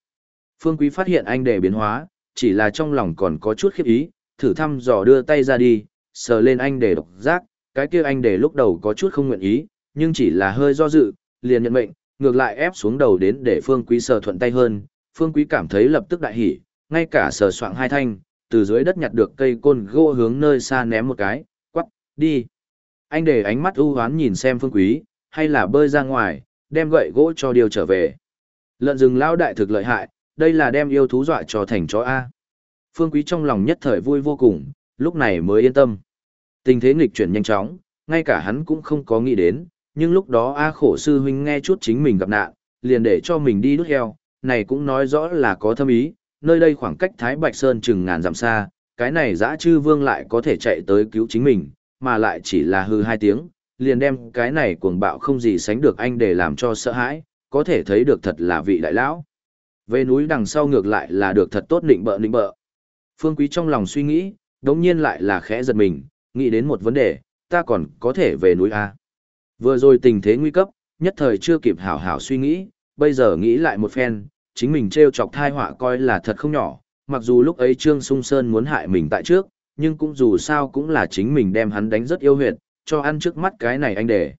Speaker 1: Phương Quý phát hiện anh để biến hóa, chỉ là trong lòng còn có chút khiếp ý, thử thăm dò đưa tay ra đi, sờ lên anh để độc giác, cái kia anh để lúc đầu có chút không nguyện ý, nhưng chỉ là hơi do dự, liền nhận mệnh, ngược lại ép xuống đầu đến để Phương Quý sờ thuận tay hơn, Phương Quý cảm thấy lập tức đại hỉ, ngay cả sờ soạng hai thanh, từ dưới đất nhặt được cây côn gỗ hướng nơi xa ném một cái, quắc, đi. Anh để ánh mắt ưu hoán nhìn xem Phương Quý, hay là bơi ra ngoài, đem gậy gỗ cho điều trở về. Lợn rừng lao đại thực lợi hại, đây là đem yêu thú dọa cho thành chó A. Phương Quý trong lòng nhất thời vui vô cùng, lúc này mới yên tâm. Tình thế nghịch chuyển nhanh chóng, ngay cả hắn cũng không có nghĩ đến, nhưng lúc đó A khổ sư huynh nghe chút chính mình gặp nạn, liền để cho mình đi đút heo, này cũng nói rõ là có thâm ý, nơi đây khoảng cách Thái Bạch Sơn chừng ngàn dặm xa, cái này dã chư vương lại có thể chạy tới cứu chính mình, mà lại chỉ là hư hai tiếng, liền đem cái này cuồng bạo không gì sánh được anh để làm cho sợ hãi, có thể thấy được thật là vị đại lão. Về núi đằng sau ngược lại là được thật tốt định bợ định bợ. Phương Quý trong lòng suy nghĩ, đống nhiên lại là khẽ giật mình, nghĩ đến một vấn đề, ta còn có thể về núi A. Vừa rồi tình thế nguy cấp, nhất thời chưa kịp hảo hảo suy nghĩ, bây giờ nghĩ lại một phen, chính mình treo chọc thai họa coi là thật không nhỏ, mặc dù lúc ấy Trương Sung Sơn muốn hại mình tại trước, nhưng cũng dù sao cũng là chính mình đem hắn đánh rất yêu huyệt, cho ăn trước mắt cái này anh để.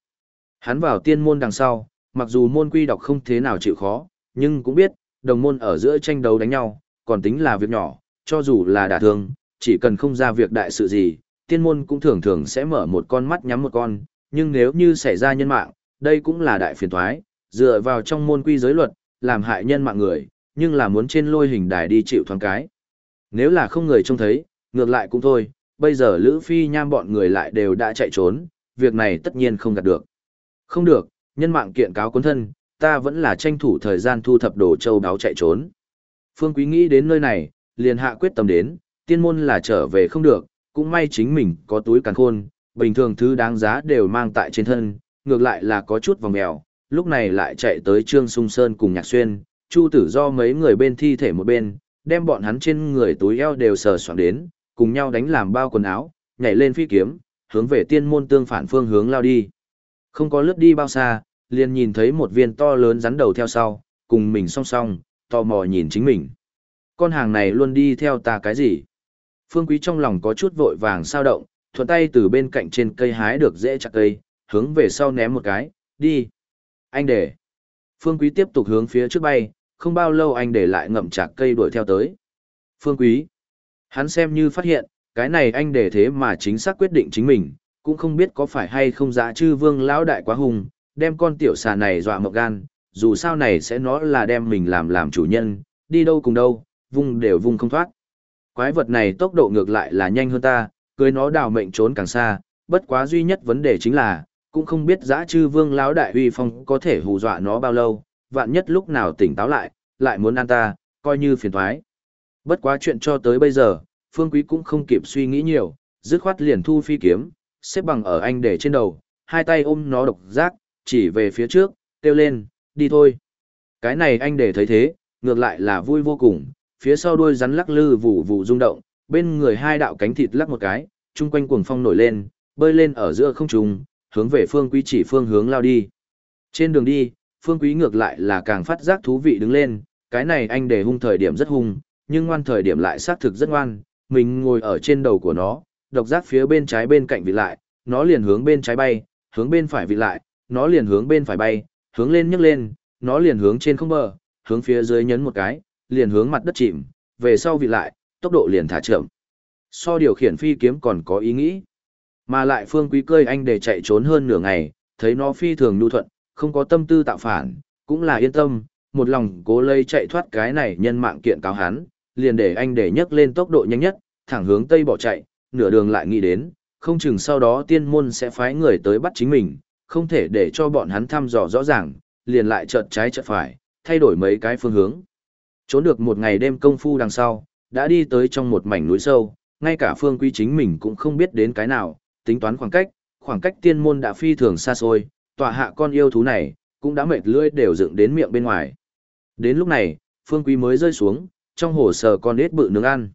Speaker 1: Hắn vào tiên môn đằng sau, mặc dù môn quy đọc không thế nào chịu khó, nhưng cũng biết, đồng môn ở giữa tranh đấu đánh nhau, còn tính là việc nhỏ, cho dù là đả thương, chỉ cần không ra việc đại sự gì, tiên môn cũng thường thường sẽ mở một con mắt nhắm một con, nhưng nếu như xảy ra nhân mạng, đây cũng là đại phiền thoái, dựa vào trong môn quy giới luật, làm hại nhân mạng người, nhưng là muốn trên lôi hình đài đi chịu thoáng cái. Nếu là không người trông thấy, ngược lại cũng thôi, bây giờ Lữ Phi nham bọn người lại đều đã chạy trốn, việc này tất nhiên không gạt được. Không được, nhân mạng kiện cáo cuốn thân, ta vẫn là tranh thủ thời gian thu thập đồ châu đáo chạy trốn. Phương Quý nghĩ đến nơi này, liền hạ quyết tâm đến, tiên môn là trở về không được, cũng may chính mình có túi càn khôn, bình thường thứ đáng giá đều mang tại trên thân, ngược lại là có chút vòng mèo, lúc này lại chạy tới Trương Sung Sơn cùng Nhạc Xuyên, Chu Tử do mấy người bên thi thể một bên, đem bọn hắn trên người túi eo đều sờ soạn đến, cùng nhau đánh làm bao quần áo, nhảy lên phi kiếm, hướng về tiên môn tương phản phương hướng lao đi. Không có lướt đi bao xa, liền nhìn thấy một viên to lớn rắn đầu theo sau, cùng mình song song, tò mò nhìn chính mình. Con hàng này luôn đi theo ta cái gì? Phương Quý trong lòng có chút vội vàng sao động, thuận tay từ bên cạnh trên cây hái được dễ chặt cây, hướng về sau ném một cái, đi. Anh để. Phương Quý tiếp tục hướng phía trước bay, không bao lâu anh để lại ngậm chặt cây đuổi theo tới. Phương Quý. Hắn xem như phát hiện, cái này anh để thế mà chính xác quyết định chính mình, cũng không biết có phải hay không giá chư vương lão đại quá hùng, đem con tiểu xà này dọa mộc gan, dù sao này sẽ nó là đem mình làm làm chủ nhân, đi đâu cùng đâu, vung đều vung không thoát. Quái vật này tốc độ ngược lại là nhanh hơn ta, cưới nó đào mệnh trốn càng xa, bất quá duy nhất vấn đề chính là, cũng không biết giã chư vương lão đại huy phong có thể hù dọa nó bao lâu, vạn nhất lúc nào tỉnh táo lại, lại muốn ăn ta, coi như phiền thoái. Bất quá chuyện cho tới bây giờ, Phương Quý cũng không kịp suy nghĩ nhiều, dứt khoát liền thu phi kiếm, xếp bằng ở anh để trên đầu, hai tay ôm nó độc giác, chỉ về phía trước, kêu lên, đi thôi. Cái này anh để thấy thế, ngược lại là vui vô cùng, phía sau đuôi rắn lắc lư vụ vụ rung động, bên người hai đạo cánh thịt lắc một cái, chung quanh cuồng phong nổi lên, bơi lên ở giữa không trung, hướng về phương quý chỉ phương hướng lao đi. Trên đường đi, phương quý ngược lại là càng phát giác thú vị đứng lên, cái này anh để hung thời điểm rất hung, nhưng ngoan thời điểm lại xác thực rất ngoan, mình ngồi ở trên đầu của nó, độc giác phía bên trái bên cạnh vị lại, nó liền hướng bên trái bay, hướng bên phải vị lại, nó liền hướng bên phải bay, hướng lên nhấc lên, nó liền hướng trên không bờ, hướng phía dưới nhấn một cái, liền hướng mặt đất chìm, về sau vị lại, tốc độ liền thả chậm. So điều khiển phi kiếm còn có ý nghĩ. Mà lại phương quý cơi anh để chạy trốn hơn nửa ngày, thấy nó phi thường nhu thuận, không có tâm tư tạo phản, cũng là yên tâm, một lòng cố lây chạy thoát cái này nhân mạng kiện cáo hắn, liền để anh để nhấc lên tốc độ nhanh nhất, thẳng hướng tây bỏ chạy, nửa đường lại nghĩ đến, không chừng sau đó tiên môn sẽ phái người tới bắt chính mình, không thể để cho bọn hắn thăm dò rõ ràng, liền lại chợt trái chợt phải, thay đổi mấy cái phương hướng. Trốn được một ngày đêm công phu đằng sau, đã đi tới trong một mảnh núi sâu, ngay cả phương quý chính mình cũng không biết đến cái nào, tính toán khoảng cách, khoảng cách tiên môn đã phi thường xa xôi, tòa hạ con yêu thú này, cũng đã mệt lưỡi đều dựng đến miệng bên ngoài. Đến lúc này, phương quý mới rơi xuống, trong hồ sờ con ếch bự nướng ăn.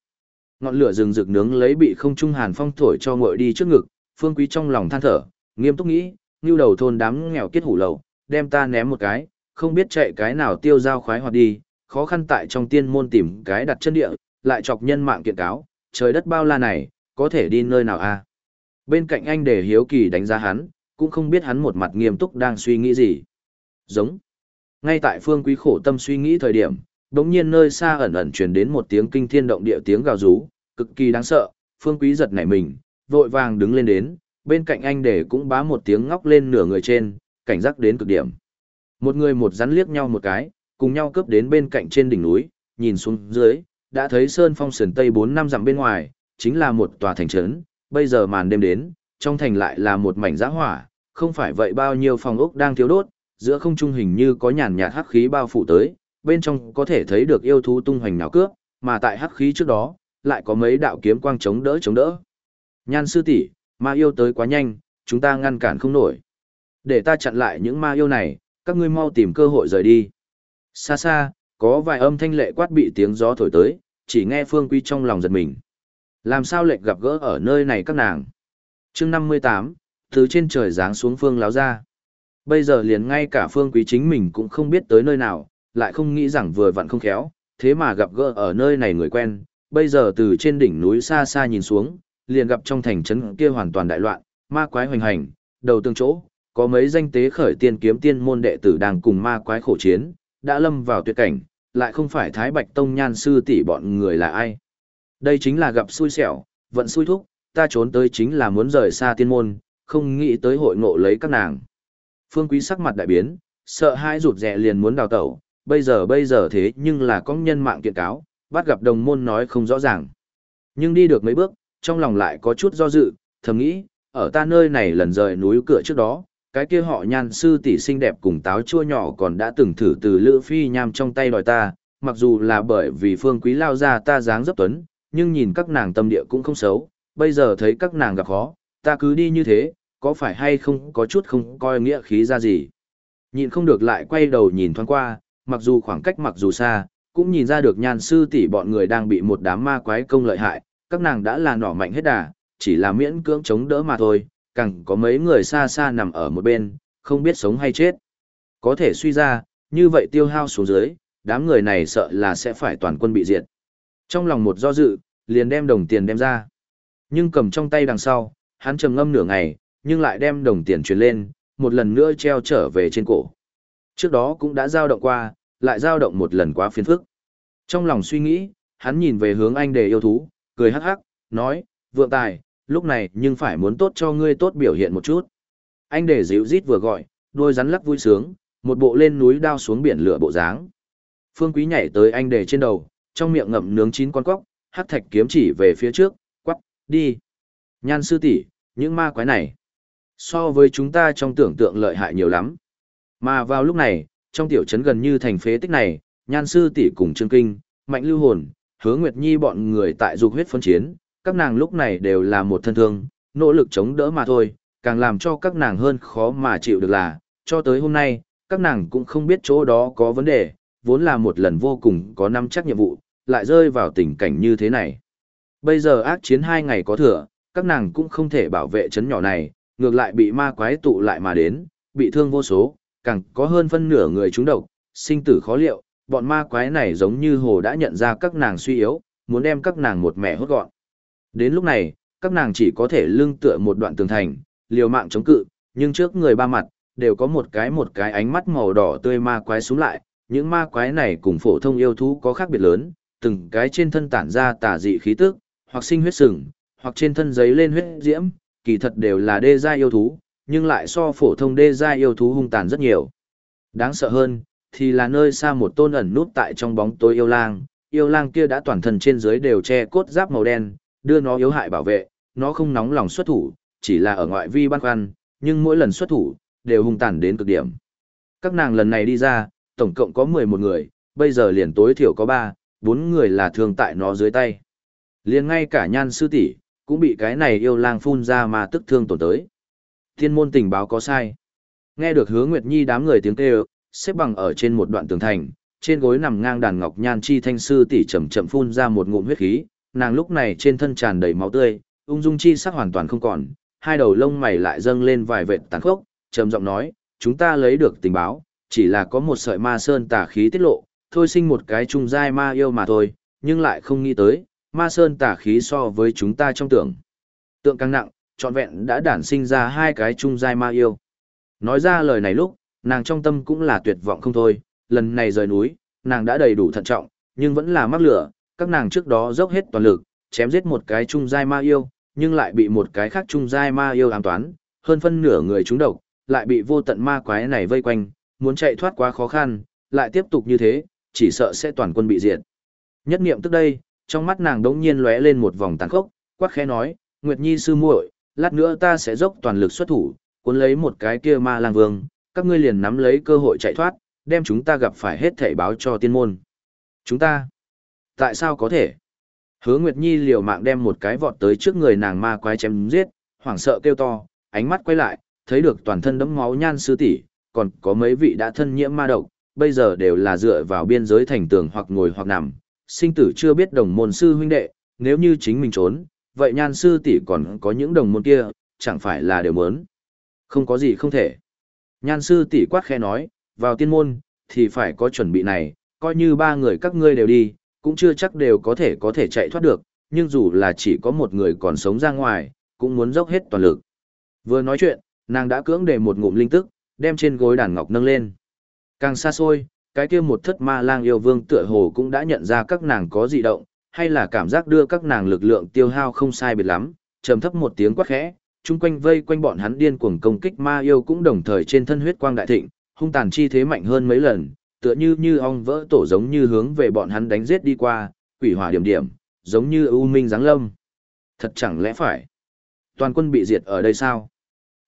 Speaker 1: Ngọn lửa rừng rực nướng lấy bị không trung hàn phong thổi cho ngội đi trước ngực, phương quý trong lòng than thở, nghiêm túc nghĩ, như đầu thôn đám nghèo kết hủ lầu, đem ta ném một cái, không biết chạy cái nào tiêu giao khoái hoạt đi, khó khăn tại trong tiên môn tìm cái đặt chân địa, lại chọc nhân mạng kiện cáo, trời đất bao la này, có thể đi nơi nào a? Bên cạnh anh để hiếu kỳ đánh giá hắn, cũng không biết hắn một mặt nghiêm túc đang suy nghĩ gì. Giống. Ngay tại phương quý khổ tâm suy nghĩ thời điểm, đống nhiên nơi xa ẩn ẩn truyền đến một tiếng kinh thiên động địa tiếng gào rú, cực kỳ đáng sợ, phương quý giật nảy mình, vội vàng đứng lên đến, bên cạnh anh để cũng bá một tiếng ngóc lên nửa người trên, cảnh giác đến cực điểm. Một người một rắn liếc nhau một cái, cùng nhau cướp đến bên cạnh trên đỉnh núi, nhìn xuống dưới, đã thấy sơn phong sườn tây 4 năm dặm bên ngoài, chính là một tòa thành trấn, bây giờ màn đêm đến, trong thành lại là một mảnh giã hỏa, không phải vậy bao nhiêu phòng ốc đang thiếu đốt, giữa không trung hình như có nhàn nhạt hắc khí bao phủ tới, bên trong có thể thấy được yêu thú tung hoành nào cướp, mà tại hắc khí trước đó, lại có mấy đạo kiếm quang chống đỡ chống đỡ. Nhan sư tỷ, ma yêu tới quá nhanh, chúng ta ngăn cản không nổi. Để ta chặn lại những ma yêu này, các ngươi mau tìm cơ hội rời đi. Xa xa, có vài âm thanh lệ quát bị tiếng gió thổi tới, chỉ nghe Phương Quy trong lòng giật mình. Làm sao lệch gặp gỡ ở nơi này các nàng? chương năm mươi tám, từ trên trời giáng xuống phương láo ra. Bây giờ liền ngay cả phương quý chính mình cũng không biết tới nơi nào, lại không nghĩ rằng vừa vặn không khéo, thế mà gặp gỡ ở nơi này người quen. Bây giờ từ trên đỉnh núi xa xa nhìn xuống, liền gặp trong thành trấn kia hoàn toàn đại loạn, ma quái hoành hành, đầu tương chỗ, có mấy danh tế khởi tiên kiếm tiên môn đệ tử đang cùng ma quái khổ chiến, đã lâm vào tuyệt cảnh, lại không phải thái bạch tông nhan sư tỷ bọn người là ai? Đây chính là gặp xui xẻo vận xui thúc ta trốn tới chính là muốn rời xa tiên môn, không nghĩ tới hội ngộ lấy các nàng. Phương Quý sắc mặt đại biến, sợ hãi rụt rè liền muốn đào tẩu, bây giờ bây giờ thế nhưng là có nhân mạng kiện cáo, bắt gặp đồng môn nói không rõ ràng. Nhưng đi được mấy bước, trong lòng lại có chút do dự, thầm nghĩ, ở ta nơi này lần rời núi cửa trước đó, cái kia họ nhan sư tỷ xinh đẹp cùng táo chua nhỏ còn đã từng thử từ lữ phi nham trong tay đòi ta, mặc dù là bởi vì phương quý lao ra ta dáng dấp tuấn, nhưng nhìn các nàng tâm địa cũng không xấu, bây giờ thấy các nàng gặp khó, ta cứ đi như thế, có phải hay không có chút không coi nghĩa khí ra gì. Nhìn không được lại quay đầu nhìn thoáng qua, mặc dù khoảng cách mặc dù xa, cũng nhìn ra được nhan sư tỷ bọn người đang bị một đám ma quái công lợi hại, các nàng đã là nỏ mạnh hết đà, chỉ là miễn cưỡng chống đỡ mà thôi, càng có mấy người xa xa nằm ở một bên, không biết sống hay chết. Có thể suy ra, như vậy tiêu hao xuống dưới, đám người này sợ là sẽ phải toàn quân bị diệt. Trong lòng một do dự, liền đem đồng tiền đem ra. Nhưng cầm trong tay đằng sau, hắn trầm ngâm nửa ngày, nhưng lại đem đồng tiền truyền lên, một lần nữa treo trở về trên cổ. Trước đó cũng đã giao động qua, lại giao động một lần quá phiền phức. Trong lòng suy nghĩ, hắn nhìn về hướng anh đề yêu thú, cười hắc hắc, nói, vượng tài, lúc này nhưng phải muốn tốt cho ngươi tốt biểu hiện một chút. Anh đề dịu rít vừa gọi, đôi rắn lắc vui sướng, một bộ lên núi đao xuống biển lửa bộ dáng. Phương Quý nhảy tới anh đề trên đầu, trong miệng ngậm nướng chín con cóc, hắc thạch kiếm chỉ về phía trước, quắc, Đi. Nhan sư tỷ, những ma quái này. So với chúng ta trong tưởng tượng lợi hại nhiều lắm. Mà vào lúc này, trong tiểu trấn gần như thành phế tích này, nhan sư tỷ cùng Trương Kinh, Mạnh Lưu Hồn, Hứa Nguyệt Nhi bọn người tại dục huyết phân chiến, các nàng lúc này đều là một thân thương, nỗ lực chống đỡ mà thôi, càng làm cho các nàng hơn khó mà chịu được là, cho tới hôm nay, các nàng cũng không biết chỗ đó có vấn đề, vốn là một lần vô cùng có năm chắc nhiệm vụ, lại rơi vào tình cảnh như thế này. Bây giờ ác chiến hai ngày có thừa, các nàng cũng không thể bảo vệ chấn nhỏ này, ngược lại bị ma quái tụ lại mà đến, bị thương vô số, càng có hơn phân nửa người trúng độc, sinh tử khó liệu, bọn ma quái này giống như hồ đã nhận ra các nàng suy yếu, muốn đem các nàng một mẹ hốt gọn. Đến lúc này, các nàng chỉ có thể lưng tựa một đoạn tường thành, liều mạng chống cự, nhưng trước người ba mặt, đều có một cái một cái ánh mắt màu đỏ tươi ma quái xuống lại, những ma quái này cùng phổ thông yêu thú có khác biệt lớn, từng cái trên thân tản ra tà dị khí tức, hoặc sinh huyết sừng, hoặc trên thân giấy lên huyết diễm, kỳ thật đều là đê gia yêu thú, nhưng lại so phổ thông đê gia yêu thú hung tàn rất nhiều. Đáng sợ hơn, thì là nơi xa một tôn ẩn nút tại trong bóng tối yêu lang, yêu lang kia đã toàn thân trên dưới đều che cốt giáp màu đen, đưa nó yếu hại bảo vệ, nó không nóng lòng xuất thủ, chỉ là ở ngoại vi băn khoăn, nhưng mỗi lần xuất thủ, đều hung tàn đến cực điểm. Các nàng lần này đi ra, tổng cộng có 11 người, bây giờ liền tối thiểu có 3, bốn người là thương tại nó dưới tay liền ngay cả nhan sư tỷ cũng bị cái này yêu lang phun ra mà tức thương tổn tới. Thiên môn tình báo có sai. Nghe được hứa Nguyệt Nhi đám người tiếng kêu, xếp bằng ở trên một đoạn tường thành, trên gối nằm ngang đàn ngọc nhan chi thanh sư tỷ chậm chậm phun ra một ngụm huyết khí, nàng lúc này trên thân tràn đầy máu tươi, ung dung chi sắc hoàn toàn không còn, hai đầu lông mày lại dâng lên vài vệt tàn khốc, trầm giọng nói, chúng ta lấy được tình báo, chỉ là có một sợi ma sơn tà khí tiết lộ, thôi sinh một cái trung giai ma yêu mà thôi, nhưng lại không nghĩ tới, ma sơn tà khí so với chúng ta trong tưởng. Tượng càng nặng, trọn vẹn đã đản sinh ra hai cái trung giai ma yêu. Nói ra lời này lúc, nàng trong tâm cũng là tuyệt vọng không thôi, lần này rời núi, nàng đã đầy đủ thận trọng, nhưng vẫn là mắc lửa, các nàng trước đó dốc hết toàn lực, chém giết một cái trung giai ma yêu, nhưng lại bị một cái khác trung giai ma yêu ám toán, hơn phân nửa người chúng độc, lại bị vô tận ma quái này vây quanh, muốn chạy thoát quá khó khăn, lại tiếp tục như thế, chỉ sợ sẽ toàn quân bị diệt. Nhất niệm tức đây, trong mắt nàng đống nhiên lóe lên một vòng tàn khốc, quát khẽ nói, Nguyệt Nhi sư muội, lát nữa ta sẽ dốc toàn lực xuất thủ, cuốn lấy một cái kia ma lang vương, các ngươi liền nắm lấy cơ hội chạy thoát, đem chúng ta gặp phải hết thảy báo cho tiên môn. Chúng ta? Tại sao có thể? Hứa Nguyệt Nhi liều mạng đem một cái vọt tới trước người nàng ma quái chém giết, hoảng sợ kêu to, ánh mắt quay lại, thấy được toàn thân đẫm máu nhan sư tỷ, còn có mấy vị đã thân nhiễm ma độc, bây giờ đều là dựa vào biên giới thành tường hoặc ngồi hoặc nằm, sinh tử chưa biết đồng môn sư huynh đệ, nếu như chính mình trốn, vậy nhan sư tỷ còn có những đồng môn kia, chẳng phải là đều muốn. Không có gì không thể. Nhan sư tỷ quát khe nói, vào tiên môn, thì phải có chuẩn bị này, coi như ba người các ngươi đều đi, cũng chưa chắc đều có thể có thể chạy thoát được, nhưng dù là chỉ có một người còn sống ra ngoài, cũng muốn dốc hết toàn lực. Vừa nói chuyện, nàng đã cưỡng để một ngụm linh tức, đem trên gối đàn ngọc nâng lên. Càng xa xôi, cái kia một thất ma lang yêu vương tựa hồ cũng đã nhận ra các nàng có dị động, hay là cảm giác đưa các nàng lực lượng tiêu hao không sai biệt lắm, trầm thấp một tiếng quát khẽ, chung quanh vây quanh bọn hắn điên cuồng công kích ma yêu cũng đồng thời trên thân huyết quang đại thịnh, hung tàn chi thế mạnh hơn mấy lần, tựa như như ong vỡ tổ giống như hướng về bọn hắn đánh giết đi qua, quỷ hỏa điểm điểm, giống như ưu minh giáng lâm. Thật chẳng lẽ phải? Toàn quân bị diệt ở đây sao?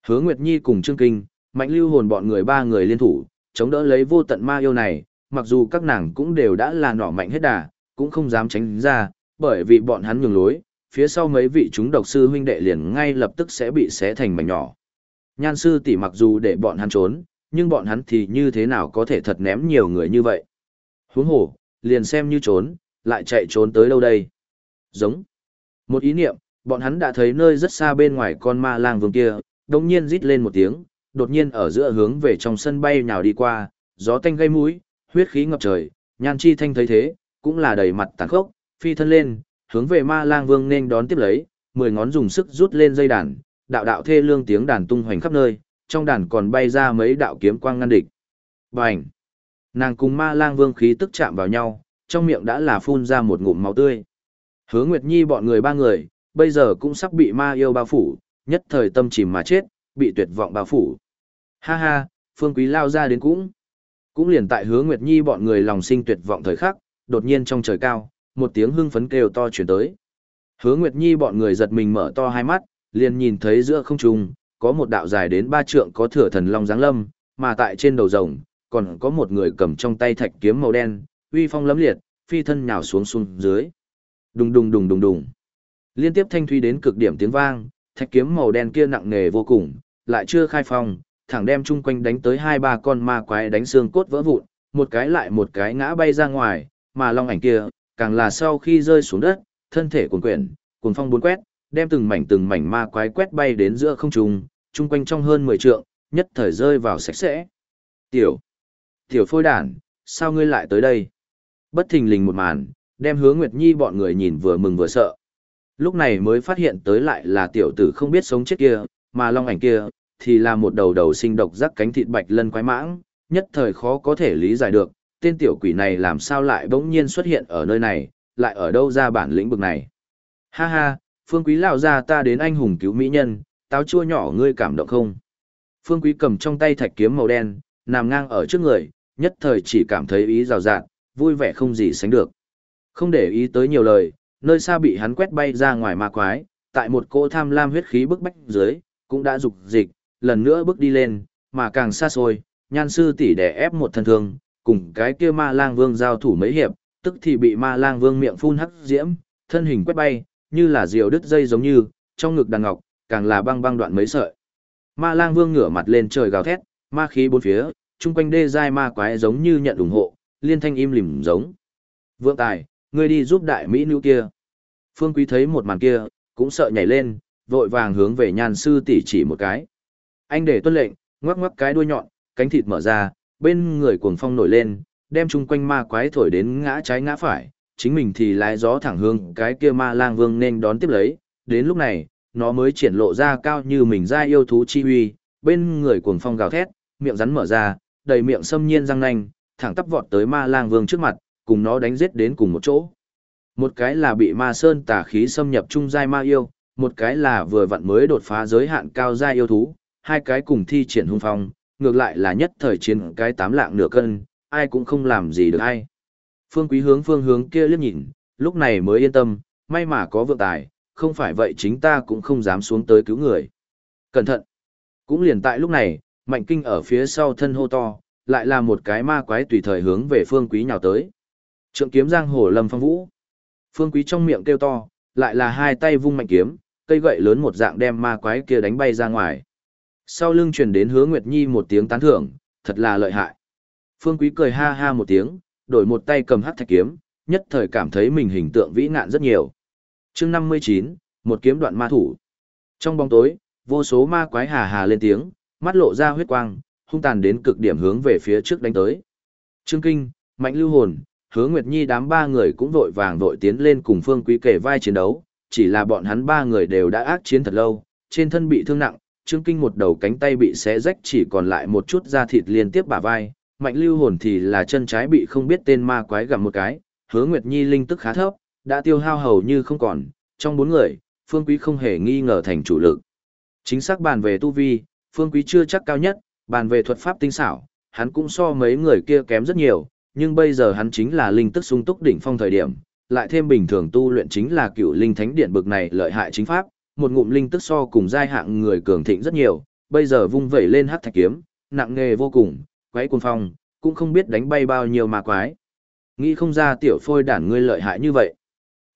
Speaker 1: Hứa Nguyệt Nhi cùng Trương Kinh, Mạnh Lưu Hồn bọn người ba người liên thủ, chống đỡ lấy vô tận ma yêu này, mặc dù các nàng cũng đều đã là nỏ mạnh hết đà, cũng không dám tránh ra, bởi vì bọn hắn nhường lối, phía sau mấy vị chúng độc sư huynh đệ liền ngay lập tức sẽ bị xé thành mảnh nhỏ. Nhan sư tỷ mặc dù để bọn hắn trốn, nhưng bọn hắn thì như thế nào có thể thật ném nhiều người như vậy. Huống hồ, liền xem như trốn, lại chạy trốn tới đâu đây. Giống. Một ý niệm, bọn hắn đã thấy nơi rất xa bên ngoài con ma lang vương kia, đồng nhiên rít lên một tiếng, đột nhiên ở giữa hướng về trong sân bay nhào đi qua, gió tanh gây mũi, huyết khí ngập trời, nhan chi thanh thấy thế, cũng là đầy mặt tàn khốc, phi thân lên, hướng về ma lang vương nên đón tiếp lấy, mười ngón dùng sức rút lên dây đàn, đạo đạo thê lương tiếng đàn tung hoành khắp nơi, trong đàn còn bay ra mấy đạo kiếm quang ngăn địch. Bành! Nàng cùng ma lang vương khí tức chạm vào nhau, trong miệng đã là phun ra một ngụm máu tươi. Hứa Nguyệt Nhi bọn người ba người, bây giờ cũng sắp bị ma yêu bao phủ, nhất thời tâm chìm mà chết, bị tuyệt vọng bao phủ. Ha ha, Phương Quý lao ra đến cũng. Cũng liền tại Hứa Nguyệt Nhi bọn người lòng sinh tuyệt vọng thời khắc, đột nhiên trong trời cao, một tiếng hưng phấn kêu to chuyển tới. Hứa Nguyệt Nhi bọn người giật mình mở to hai mắt, liền nhìn thấy giữa không trung, có một đạo dài đến ba trượng có thừa thần long giáng lâm, mà tại trên đầu rồng, còn có một người cầm trong tay thạch kiếm màu đen, uy phong lấm liệt, phi thân nhào xuống xuống dưới. Đùng đùng đùng đùng đùng. Liên tiếp thanh thuy đến cực điểm tiếng vang, thạch kiếm màu đen kia nặng nề vô cùng, lại chưa khai phong, thẳng đem chung quanh đánh tới hai ba con ma quái đánh xương cốt vỡ vụn, một cái lại một cái ngã bay ra ngoài, mà long ảnh kia, càng là sau khi rơi xuống đất, thân thể cuồn quyển, cuồn phong bốn quét, đem từng mảnh từng mảnh ma quái quét bay đến giữa không trung, chung quanh trong hơn 10 trượng, nhất thời rơi vào sạch sẽ. Tiểu, tiểu phôi đản, sao ngươi lại tới đây? Bất thình lình một màn, đem hứa Nguyệt Nhi bọn người nhìn vừa mừng vừa sợ. Lúc này mới phát hiện tới lại là tiểu tử không biết sống chết kia, mà long ảnh kia, thì là một đầu đầu sinh độc rắc cánh thịt bạch lân quái mãng, nhất thời khó có thể lý giải được, tên tiểu quỷ này làm sao lại bỗng nhiên xuất hiện ở nơi này, lại ở đâu ra bản lĩnh bực này. Ha ha, phương quý lão ra ta đến anh hùng cứu mỹ nhân, táo chua nhỏ ngươi cảm động không? Phương quý cầm trong tay thạch kiếm màu đen, nằm ngang ở trước người, nhất thời chỉ cảm thấy ý rào rạt, vui vẻ không gì sánh được. Không để ý tới nhiều lời, nơi xa bị hắn quét bay ra ngoài ma quái, tại một cỗ tham lam huyết khí bức bách dưới, cũng đã dục dịch, lần nữa bước đi lên, mà càng xa xôi, nhan sư tỷ đè ép một thân thương, cùng cái kia ma lang vương giao thủ mấy hiệp, tức thì bị ma lang vương miệng phun hắc diễm, thân hình quét bay, như là diều đứt dây giống như, trong ngực đàn ngọc, càng là băng băng đoạn mấy sợi. Ma lang vương ngửa mặt lên trời gào thét, ma khí bốn phía, chung quanh đê dai ma quái giống như nhận ủng hộ, liên thanh im lìm giống. Vượng tài, ngươi đi giúp đại mỹ nữ kia. Phương Quý thấy một màn kia, cũng sợ nhảy lên, vội vàng hướng về nhan sư tỷ chỉ một cái. Anh để tuân lệnh, ngoắc ngoắc cái đuôi nhọn, cánh thịt mở ra, bên người cuồng phong nổi lên, đem chung quanh ma quái thổi đến ngã trái ngã phải, chính mình thì lái gió thẳng hướng cái kia ma lang vương nên đón tiếp lấy, đến lúc này, nó mới triển lộ ra cao như mình ra yêu thú chi huy, bên người cuồng phong gào thét, miệng rắn mở ra, đầy miệng xâm nhiên răng nanh, thẳng tắp vọt tới ma lang vương trước mặt, cùng nó đánh giết đến cùng một chỗ. Một cái là bị ma sơn tà khí xâm nhập trung giai ma yêu, một cái là vừa vặn mới đột phá giới hạn cao giai yêu thú, hai cái cùng thi triển hung phong, ngược lại là nhất thời chiến cái tám lạng nửa cân, ai cũng không làm gì được ai. Phương Quý hướng phương hướng kia liếc nhìn, lúc này mới yên tâm, may mà có vượng tài, không phải vậy chính ta cũng không dám xuống tới cứu người. Cẩn thận! Cũng liền tại lúc này, mạnh kinh ở phía sau thân hô to, lại là một cái ma quái tùy thời hướng về phương quý nhào tới. Trượng kiếm giang hồ lâm phong vũ. Phương quý trong miệng kêu to, lại là hai tay vung mạnh kiếm, cây gậy lớn một dạng đem ma quái kia đánh bay ra ngoài. Sau lưng truyền đến hứa Nguyệt Nhi một tiếng tán thưởng, thật là lợi hại. Phương quý cười ha ha một tiếng, đổi một tay cầm hắc thạch kiếm, nhất thời cảm thấy mình hình tượng vĩ ngạn rất nhiều. chương 59, một kiếm đoạn ma thủ. Trong bóng tối, vô số ma quái hà hà lên tiếng, mắt lộ ra huyết quang, hung tàn đến cực điểm hướng về phía trước đánh tới. Trương Kinh, Mạnh Lưu Hồn, Hứa Nguyệt Nhi đám ba người cũng vội vàng vội tiến lên cùng Phương Quý kể vai chiến đấu, chỉ là bọn hắn ba người đều đã ác chiến thật lâu, trên thân bị thương nặng, Trương Kinh một đầu cánh tay bị xé rách chỉ còn lại một chút da thịt liên tiếp bả vai, Mạnh Lưu Hồn thì là chân trái bị không biết tên ma quái gặm một cái, Hứa Nguyệt Nhi linh tức khá thấp, đã tiêu hao hầu như không còn, trong bốn người, Phương Quý không hề nghi ngờ thành chủ lực. Chính xác bàn về tu vi, Phương Quý chưa chắc cao nhất, bàn về thuật pháp tinh xảo, hắn cũng so mấy người kia kém rất nhiều, nhưng bây giờ hắn chính là linh tức sung túc đỉnh phong thời điểm, lại thêm bình thường tu luyện chính là cựu linh thánh điện bực này lợi hại chính pháp, một ngụm linh tức so cùng giai hạng người cường thịnh rất nhiều, bây giờ vung vẩy lên hắc thạch kiếm, nặng nghề vô cùng, quấy cuồng phong, cũng không biết đánh bay bao nhiêu mà quái. Nghĩ không ra tiểu phôi đản ngươi lợi hại như vậy.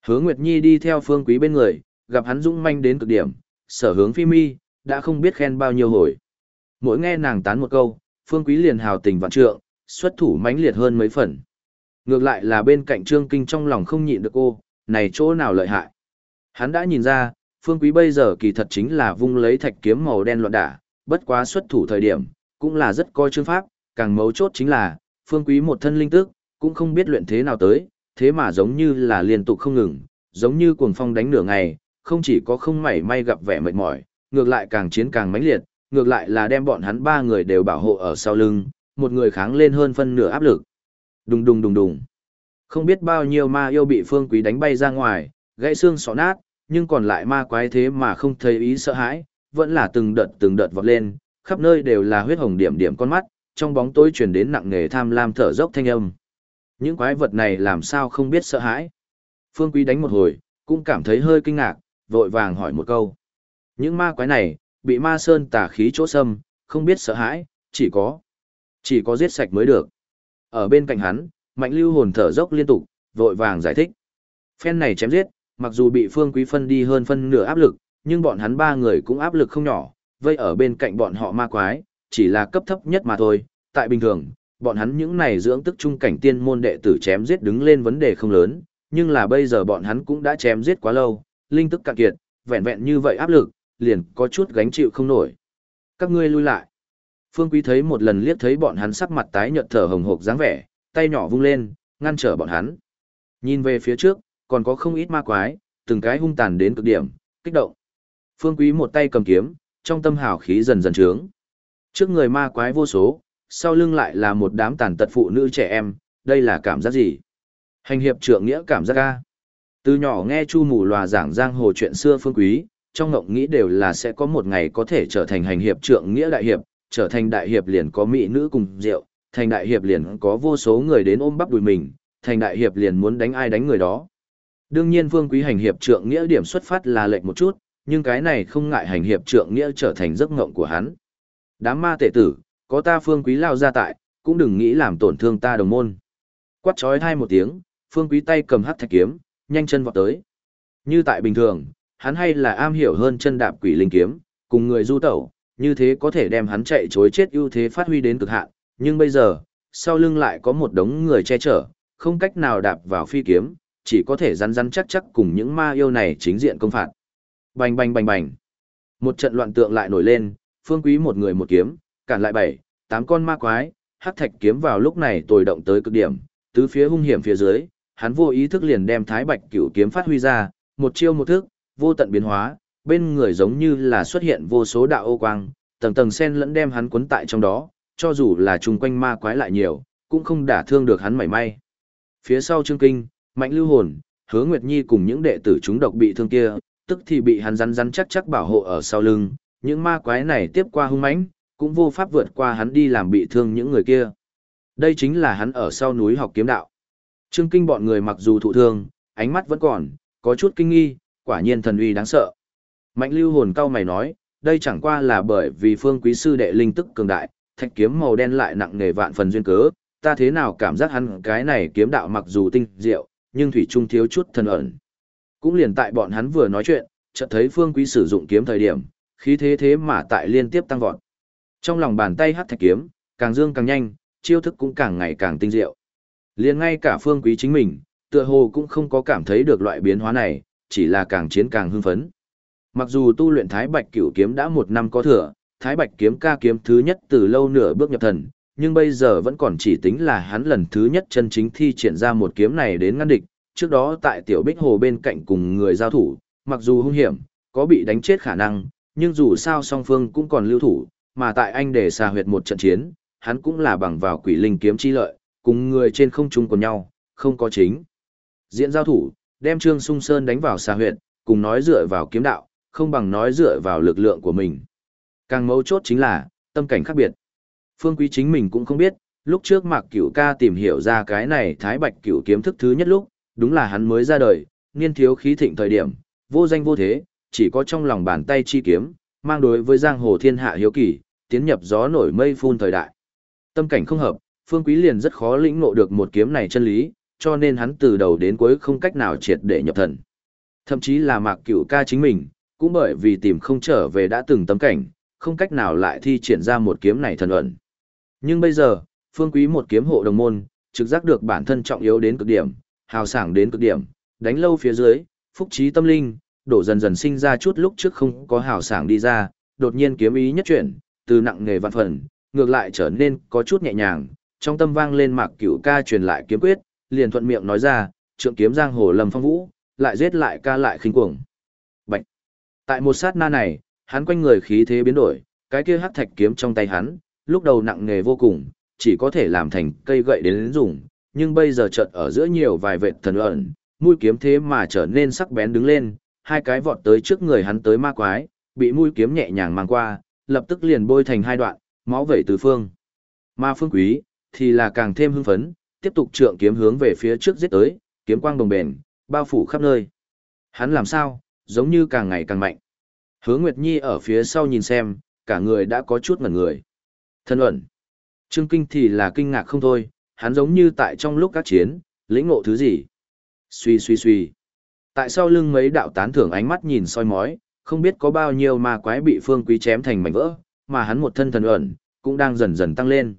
Speaker 1: Hứa Nguyệt Nhi đi theo phương quý bên người, gặp hắn dũng manh đến cực điểm, sở hướng phi mi, đã không biết khen bao nhiêu hồi. Mỗi nghe nàng tán một câu, phương quý liền hào tình vạn trượng, xuất thủ mãnh liệt hơn mấy phần. Ngược lại là bên cạnh Trương Kinh trong lòng không nhịn được cô, này chỗ nào lợi hại. Hắn đã nhìn ra, phương quý bây giờ kỳ thật chính là vung lấy thạch kiếm màu đen loạn đả, bất quá xuất thủ thời điểm, cũng là rất coi chương pháp, càng mấu chốt chính là, phương quý một thân linh tức, cũng không biết luyện thế nào tới, thế mà giống như là liên tục không ngừng, giống như cuồng phong đánh nửa ngày, không chỉ có không mảy may gặp vẻ mệt mỏi, ngược lại càng chiến càng mãnh liệt, ngược lại là đem bọn hắn ba người đều bảo hộ ở sau lưng, một người kháng lên hơn phân nửa áp lực. Đùng đùng đùng đùng. Không biết bao nhiêu ma yêu bị phương quý đánh bay ra ngoài, gãy xương sọ nát, nhưng còn lại ma quái thế mà không thấy ý sợ hãi, vẫn là từng đợt từng đợt vọt lên, khắp nơi đều là huyết hồng điểm điểm con mắt, trong bóng tối truyền đến nặng nề tham lam thở dốc thanh âm. Những quái vật này làm sao không biết sợ hãi. Phương Quý đánh một hồi, cũng cảm thấy hơi kinh ngạc, vội vàng hỏi một câu. Những ma quái này, bị ma sơn tà khí chỗ xâm, không biết sợ hãi, chỉ có, chỉ có giết sạch mới được. Ở bên cạnh hắn, mạnh lưu hồn thở dốc liên tục, vội vàng giải thích. Phen này chém giết, mặc dù bị phương quý phân đi hơn phân nửa áp lực, nhưng bọn hắn ba người cũng áp lực không nhỏ, vây ở bên cạnh bọn họ ma quái, chỉ là cấp thấp nhất mà thôi. Tại bình thường, bọn hắn những này dưỡng tức trung cảnh tiên môn đệ tử chém giết đứng lên vấn đề không lớn, nhưng là bây giờ bọn hắn cũng đã chém giết quá lâu, linh tức cạn kiệt, vẹn vẹn như vậy áp lực, liền có chút gánh chịu không nổi. Các ngươi lui lại. Phương Quý thấy một lần liếc thấy bọn hắn sắc mặt tái nhợt thở hồng hộc dáng vẻ, tay nhỏ vung lên, ngăn trở bọn hắn. Nhìn về phía trước, còn có không ít ma quái, từng cái hung tàn đến cực điểm, kích động. Phương Quý một tay cầm kiếm, trong tâm hào khí dần dần trướng. Trước người ma quái vô số, sau lưng lại là một đám tàn tật phụ nữ trẻ em, đây là cảm giác gì? Hành hiệp trượng nghĩa cảm giác ca. Từ nhỏ nghe Chu Mù Lòa giảng giang hồ chuyện xưa phương quý, trong ngộng nghĩ đều là sẽ có một ngày có thể trở thành hành hiệp trượng nghĩa đại hiệp, trở thành đại hiệp liền có mỹ nữ cùng rượu, thành đại hiệp liền có vô số người đến ôm bắp đùi mình, thành đại hiệp liền muốn đánh ai đánh người đó. Đương nhiên Vương quý hành hiệp trượng nghĩa điểm xuất phát là lệnh một chút, nhưng cái này không ngại hành hiệp trượng nghĩa trở thành giấc ngộng của hắn. Đám ma tệ tử, có ta phương quý lao ra tại, cũng đừng nghĩ làm tổn thương ta đồng môn. Quát chói thai một tiếng, phương quý tay cầm hắc thạch kiếm, nhanh chân vọt tới. Như tại bình thường, hắn hay là am hiểu hơn chân đạp quỷ linh kiếm, cùng người du tẩu, như thế có thể đem hắn chạy chối chết ưu thế phát huy đến cực hạn, nhưng bây giờ, sau lưng lại có một đống người che chở, không cách nào đạp vào phi kiếm, chỉ có thể rắn rắn chắc chắc cùng những ma yêu này chính diện công phạt. Bành bành bành bành. Một trận loạn tượng lại nổi lên, phương quý một người một kiếm, cản lại bảy, tám con ma quái, hắc thạch kiếm vào lúc này tồi động tới cực điểm, tứ phía hung hiểm phía dưới, hắn vô ý thức liền đem thái bạch cửu kiếm phát huy ra, một chiêu một thức, vô tận biến hóa, bên người giống như là xuất hiện vô số đạo ô quang, tầng tầng sen lẫn đem hắn cuốn tại trong đó, cho dù là chung quanh ma quái lại nhiều, cũng không đả thương được hắn mảy may. Phía sau Trương Kinh, Mạnh Lưu Hồn, Hứa Nguyệt Nhi cùng những đệ tử chúng độc bị thương kia, tức thì bị hắn rắn rắn chắc chắc bảo hộ ở sau lưng, những ma quái này tiếp qua hung mãnh, cũng vô pháp vượt qua hắn đi làm bị thương những người kia. Đây chính là hắn ở sau núi học kiếm đạo. Trương Kinh bọn người mặc dù thụ thương, ánh mắt vẫn còn, có chút kinh nghi, quả nhiên thần uy đáng sợ. Mạnh lưu hồn cao mày nói, đây chẳng qua là bởi vì phương quý sư đệ linh tức cường đại, thạch kiếm màu đen lại nặng nề vạn phần duyên cớ, ta thế nào cảm giác hắn cái này kiếm đạo mặc dù tinh diệu, nhưng thủy trung thiếu chút thần ẩn. Cũng liền tại bọn hắn vừa nói chuyện, chợt thấy phương quý sử dụng kiếm thời điểm, khí thế thế mà tại liên tiếp tăng vọt. Trong lòng bàn tay hắt thạch kiếm, càng dương càng nhanh, chiêu thức cũng càng ngày càng tinh diệu. Liền ngay cả phương quý chính mình, tựa hồ cũng không có cảm thấy được loại biến hóa này, chỉ là càng chiến càng hưng phấn. Mặc dù tu luyện Thái Bạch Cửu kiếm đã một năm có thừa, Thái Bạch kiếm ca kiếm thứ nhất từ lâu nửa bước nhập thần, nhưng bây giờ vẫn còn chỉ tính là hắn lần thứ nhất chân chính thi triển ra một kiếm này đến ngăn địch, trước đó tại tiểu bích hồ bên cạnh cùng người giao thủ, mặc dù hung hiểm, có bị đánh chết khả năng, nhưng dù sao song phương cũng còn lưu thủ, mà tại anh để xà huyệt một trận chiến, hắn cũng là bằng vào quỷ linh kiếm chi lợi, cùng người trên không trung của nhau, không có chính. Diễn giao thủ, đem Trương Sung Sơn đánh vào xà huyệt, cùng nói dựa vào kiếm đạo, không bằng nói dựa vào lực lượng của mình. Càng mấu chốt chính là, tâm cảnh khác biệt. Phương Quý chính mình cũng không biết, lúc trước Mạc Cửu ca tìm hiểu ra cái này Thái Bạch Cửu kiếm thức thứ nhất lúc, đúng là hắn mới ra đời, niên thiếu khí thịnh thời điểm, vô danh vô thế, chỉ có trong lòng bàn tay chi kiếm, mang đối với giang hồ thiên hạ hiếu kỳ, tiến nhập gió nổi mây phun thời đại. Tâm cảnh không hợp, Phương Quý liền rất khó lĩnh ngộ được một kiếm này chân lý, cho nên hắn từ đầu đến cuối không cách nào triệt để nhập thần. Thậm chí là Mạc Cửu ca chính mình, cũng bởi vì tìm không trở về đã từng tâm cảnh, không cách nào lại thi triển ra một kiếm này thần ẩn. Nhưng bây giờ, Phương Quý một kiếm hộ đồng môn, trực giác được bản thân trọng yếu đến cực điểm, hào sảng đến cực điểm, đánh lâu phía dưới, phúc trí tâm linh, đổ dần dần sinh ra chút lúc trước không có hào sảng đi ra, đột nhiên kiếm ý nhất chuyển, từ nặng nghề vạn phần, ngược lại trở nên có chút nhẹ nhàng, trong tâm vang lên mạc cửu ca truyền lại kiếm quyết, liền thuận miệng nói ra, trượng kiếm giang hồ lầm phong vũ, lại giết lại ca lại khinh cuồng. Tại một sát na này, hắn quanh người khí thế biến đổi, cái kia hắc thạch kiếm trong tay hắn, lúc đầu nặng nghề vô cùng, chỉ có thể làm thành cây gậy đến dùng, nhưng bây giờ chợt ở giữa nhiều vài vệt thần ẩn, mũi kiếm thế mà trở nên sắc bén đứng lên, hai cái vọt tới trước người hắn tới ma quái, bị mũi kiếm nhẹ nhàng mang qua, lập tức liền bôi thành hai đoạn, máu vẩy tứ phương. Ma phương quý, thì là càng thêm hưng phấn, tiếp tục trượng kiếm hướng về phía trước giết tới, kiếm quang đồng bền, bao phủ khắp nơi. Hắn làm sao, giống như càng ngày càng mạnh. Hứa Nguyệt Nhi ở phía sau nhìn xem, cả người đã có chút ngẩn người. Thân ẩn. Trương Kinh thì là kinh ngạc không thôi, hắn giống như tại trong lúc các chiến, lĩnh ngộ thứ gì. Suy suy suy. Tại sau lưng mấy đạo tán thưởng ánh mắt nhìn soi mói, không biết có bao nhiêu ma quái bị phương quý chém thành mảnh vỡ, mà hắn một thân thần ẩn, cũng đang dần dần tăng lên.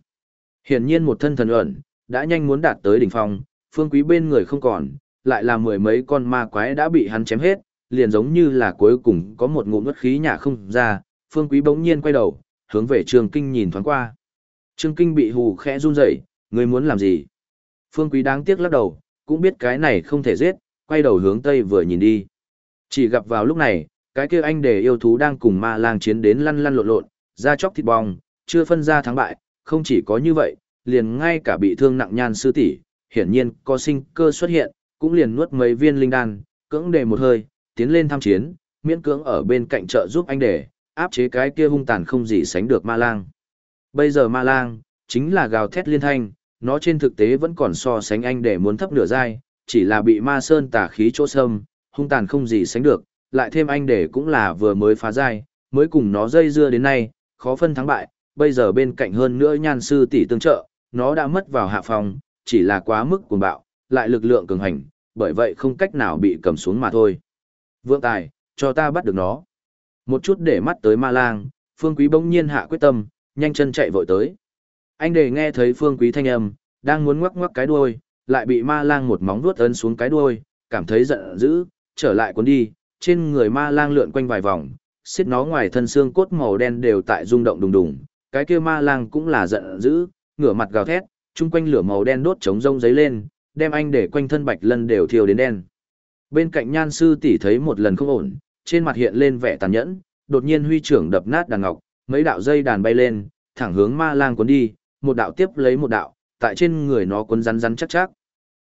Speaker 1: Hiển nhiên một thân thần ẩn, đã nhanh muốn đạt tới đỉnh phong, phương quý bên người không còn, lại là mười mấy con ma quái đã bị hắn chém hết, liền giống như là cuối cùng có một ngụm nuốt khí nhả không ra, phương quý bỗng nhiên quay đầu, hướng về Trương Kinh nhìn thoáng qua. Trương Kinh bị hù khẽ run rẩy, ngươi muốn làm gì? Phương quý đáng tiếc lắc đầu, cũng biết cái này không thể giết, quay đầu hướng tây vừa nhìn đi. Chỉ gặp vào lúc này, cái kia anh để yêu thú đang cùng ma lang chiến đến lăn lăn lộn lộn, ra chóc thịt bong, chưa phân ra thắng bại, không chỉ có như vậy, liền ngay cả bị thương nặng nhan sư tỷ, hiển nhiên có sinh cơ xuất hiện, cũng liền nuốt mấy viên linh đan, cưỡng đề một hơi, tiến lên tham chiến, miễn cưỡng ở bên cạnh trợ giúp anh để áp chế cái kia hung tàn không gì sánh được ma lang. Bây giờ ma lang, chính là gào thét liên thanh, nó trên thực tế vẫn còn so sánh anh để muốn thấp nửa dai, chỉ là bị ma sơn tà khí chỗ sâm, hung tàn không gì sánh được, lại thêm anh để cũng là vừa mới phá dai, mới cùng nó dây dưa đến nay, khó phân thắng bại, bây giờ bên cạnh hơn nữa nhan sư tỷ tương trợ, nó đã mất vào hạ phòng, chỉ là quá mức cuồng bạo, lại lực lượng cường hành, bởi vậy không cách nào bị cầm xuống mà thôi. Vượng tài, cho ta bắt được nó. Một chút để mắt tới ma lang, phương quý bỗng nhiên hạ quyết tâm, nhanh chân chạy vội tới. Anh để nghe thấy phương quý thanh âm, đang muốn ngoắc ngoắc cái đuôi, lại bị ma lang một móng vuốt ấn xuống cái đuôi, cảm thấy giận dữ, trở lại cuốn đi, trên người ma lang lượn quanh vài vòng, xiết nó ngoài thân xương cốt màu đen đều tại rung động đùng đùng, cái kia ma lang cũng là giận dữ, ngửa mặt gào thét, chung quanh lửa màu đen đốt chống rông giấy lên, đem anh để quanh thân bạch lân đều thiêu đến đen. Bên cạnh nhan sư tỷ thấy một lần không ổn, trên mặt hiện lên vẻ tàn nhẫn, đột nhiên huy trưởng đập nát đàn ngọc, mấy đạo dây đàn bay lên, thẳng hướng ma lang cuốn đi, một đạo tiếp lấy một đạo, tại trên người nó cuốn rắn rắn chắc chắc.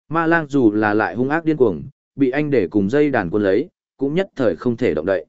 Speaker 1: Ma lang dù là lại hung ác điên cuồng, bị anh để cùng dây đàn cuốn lấy, cũng nhất thời không thể động đậy.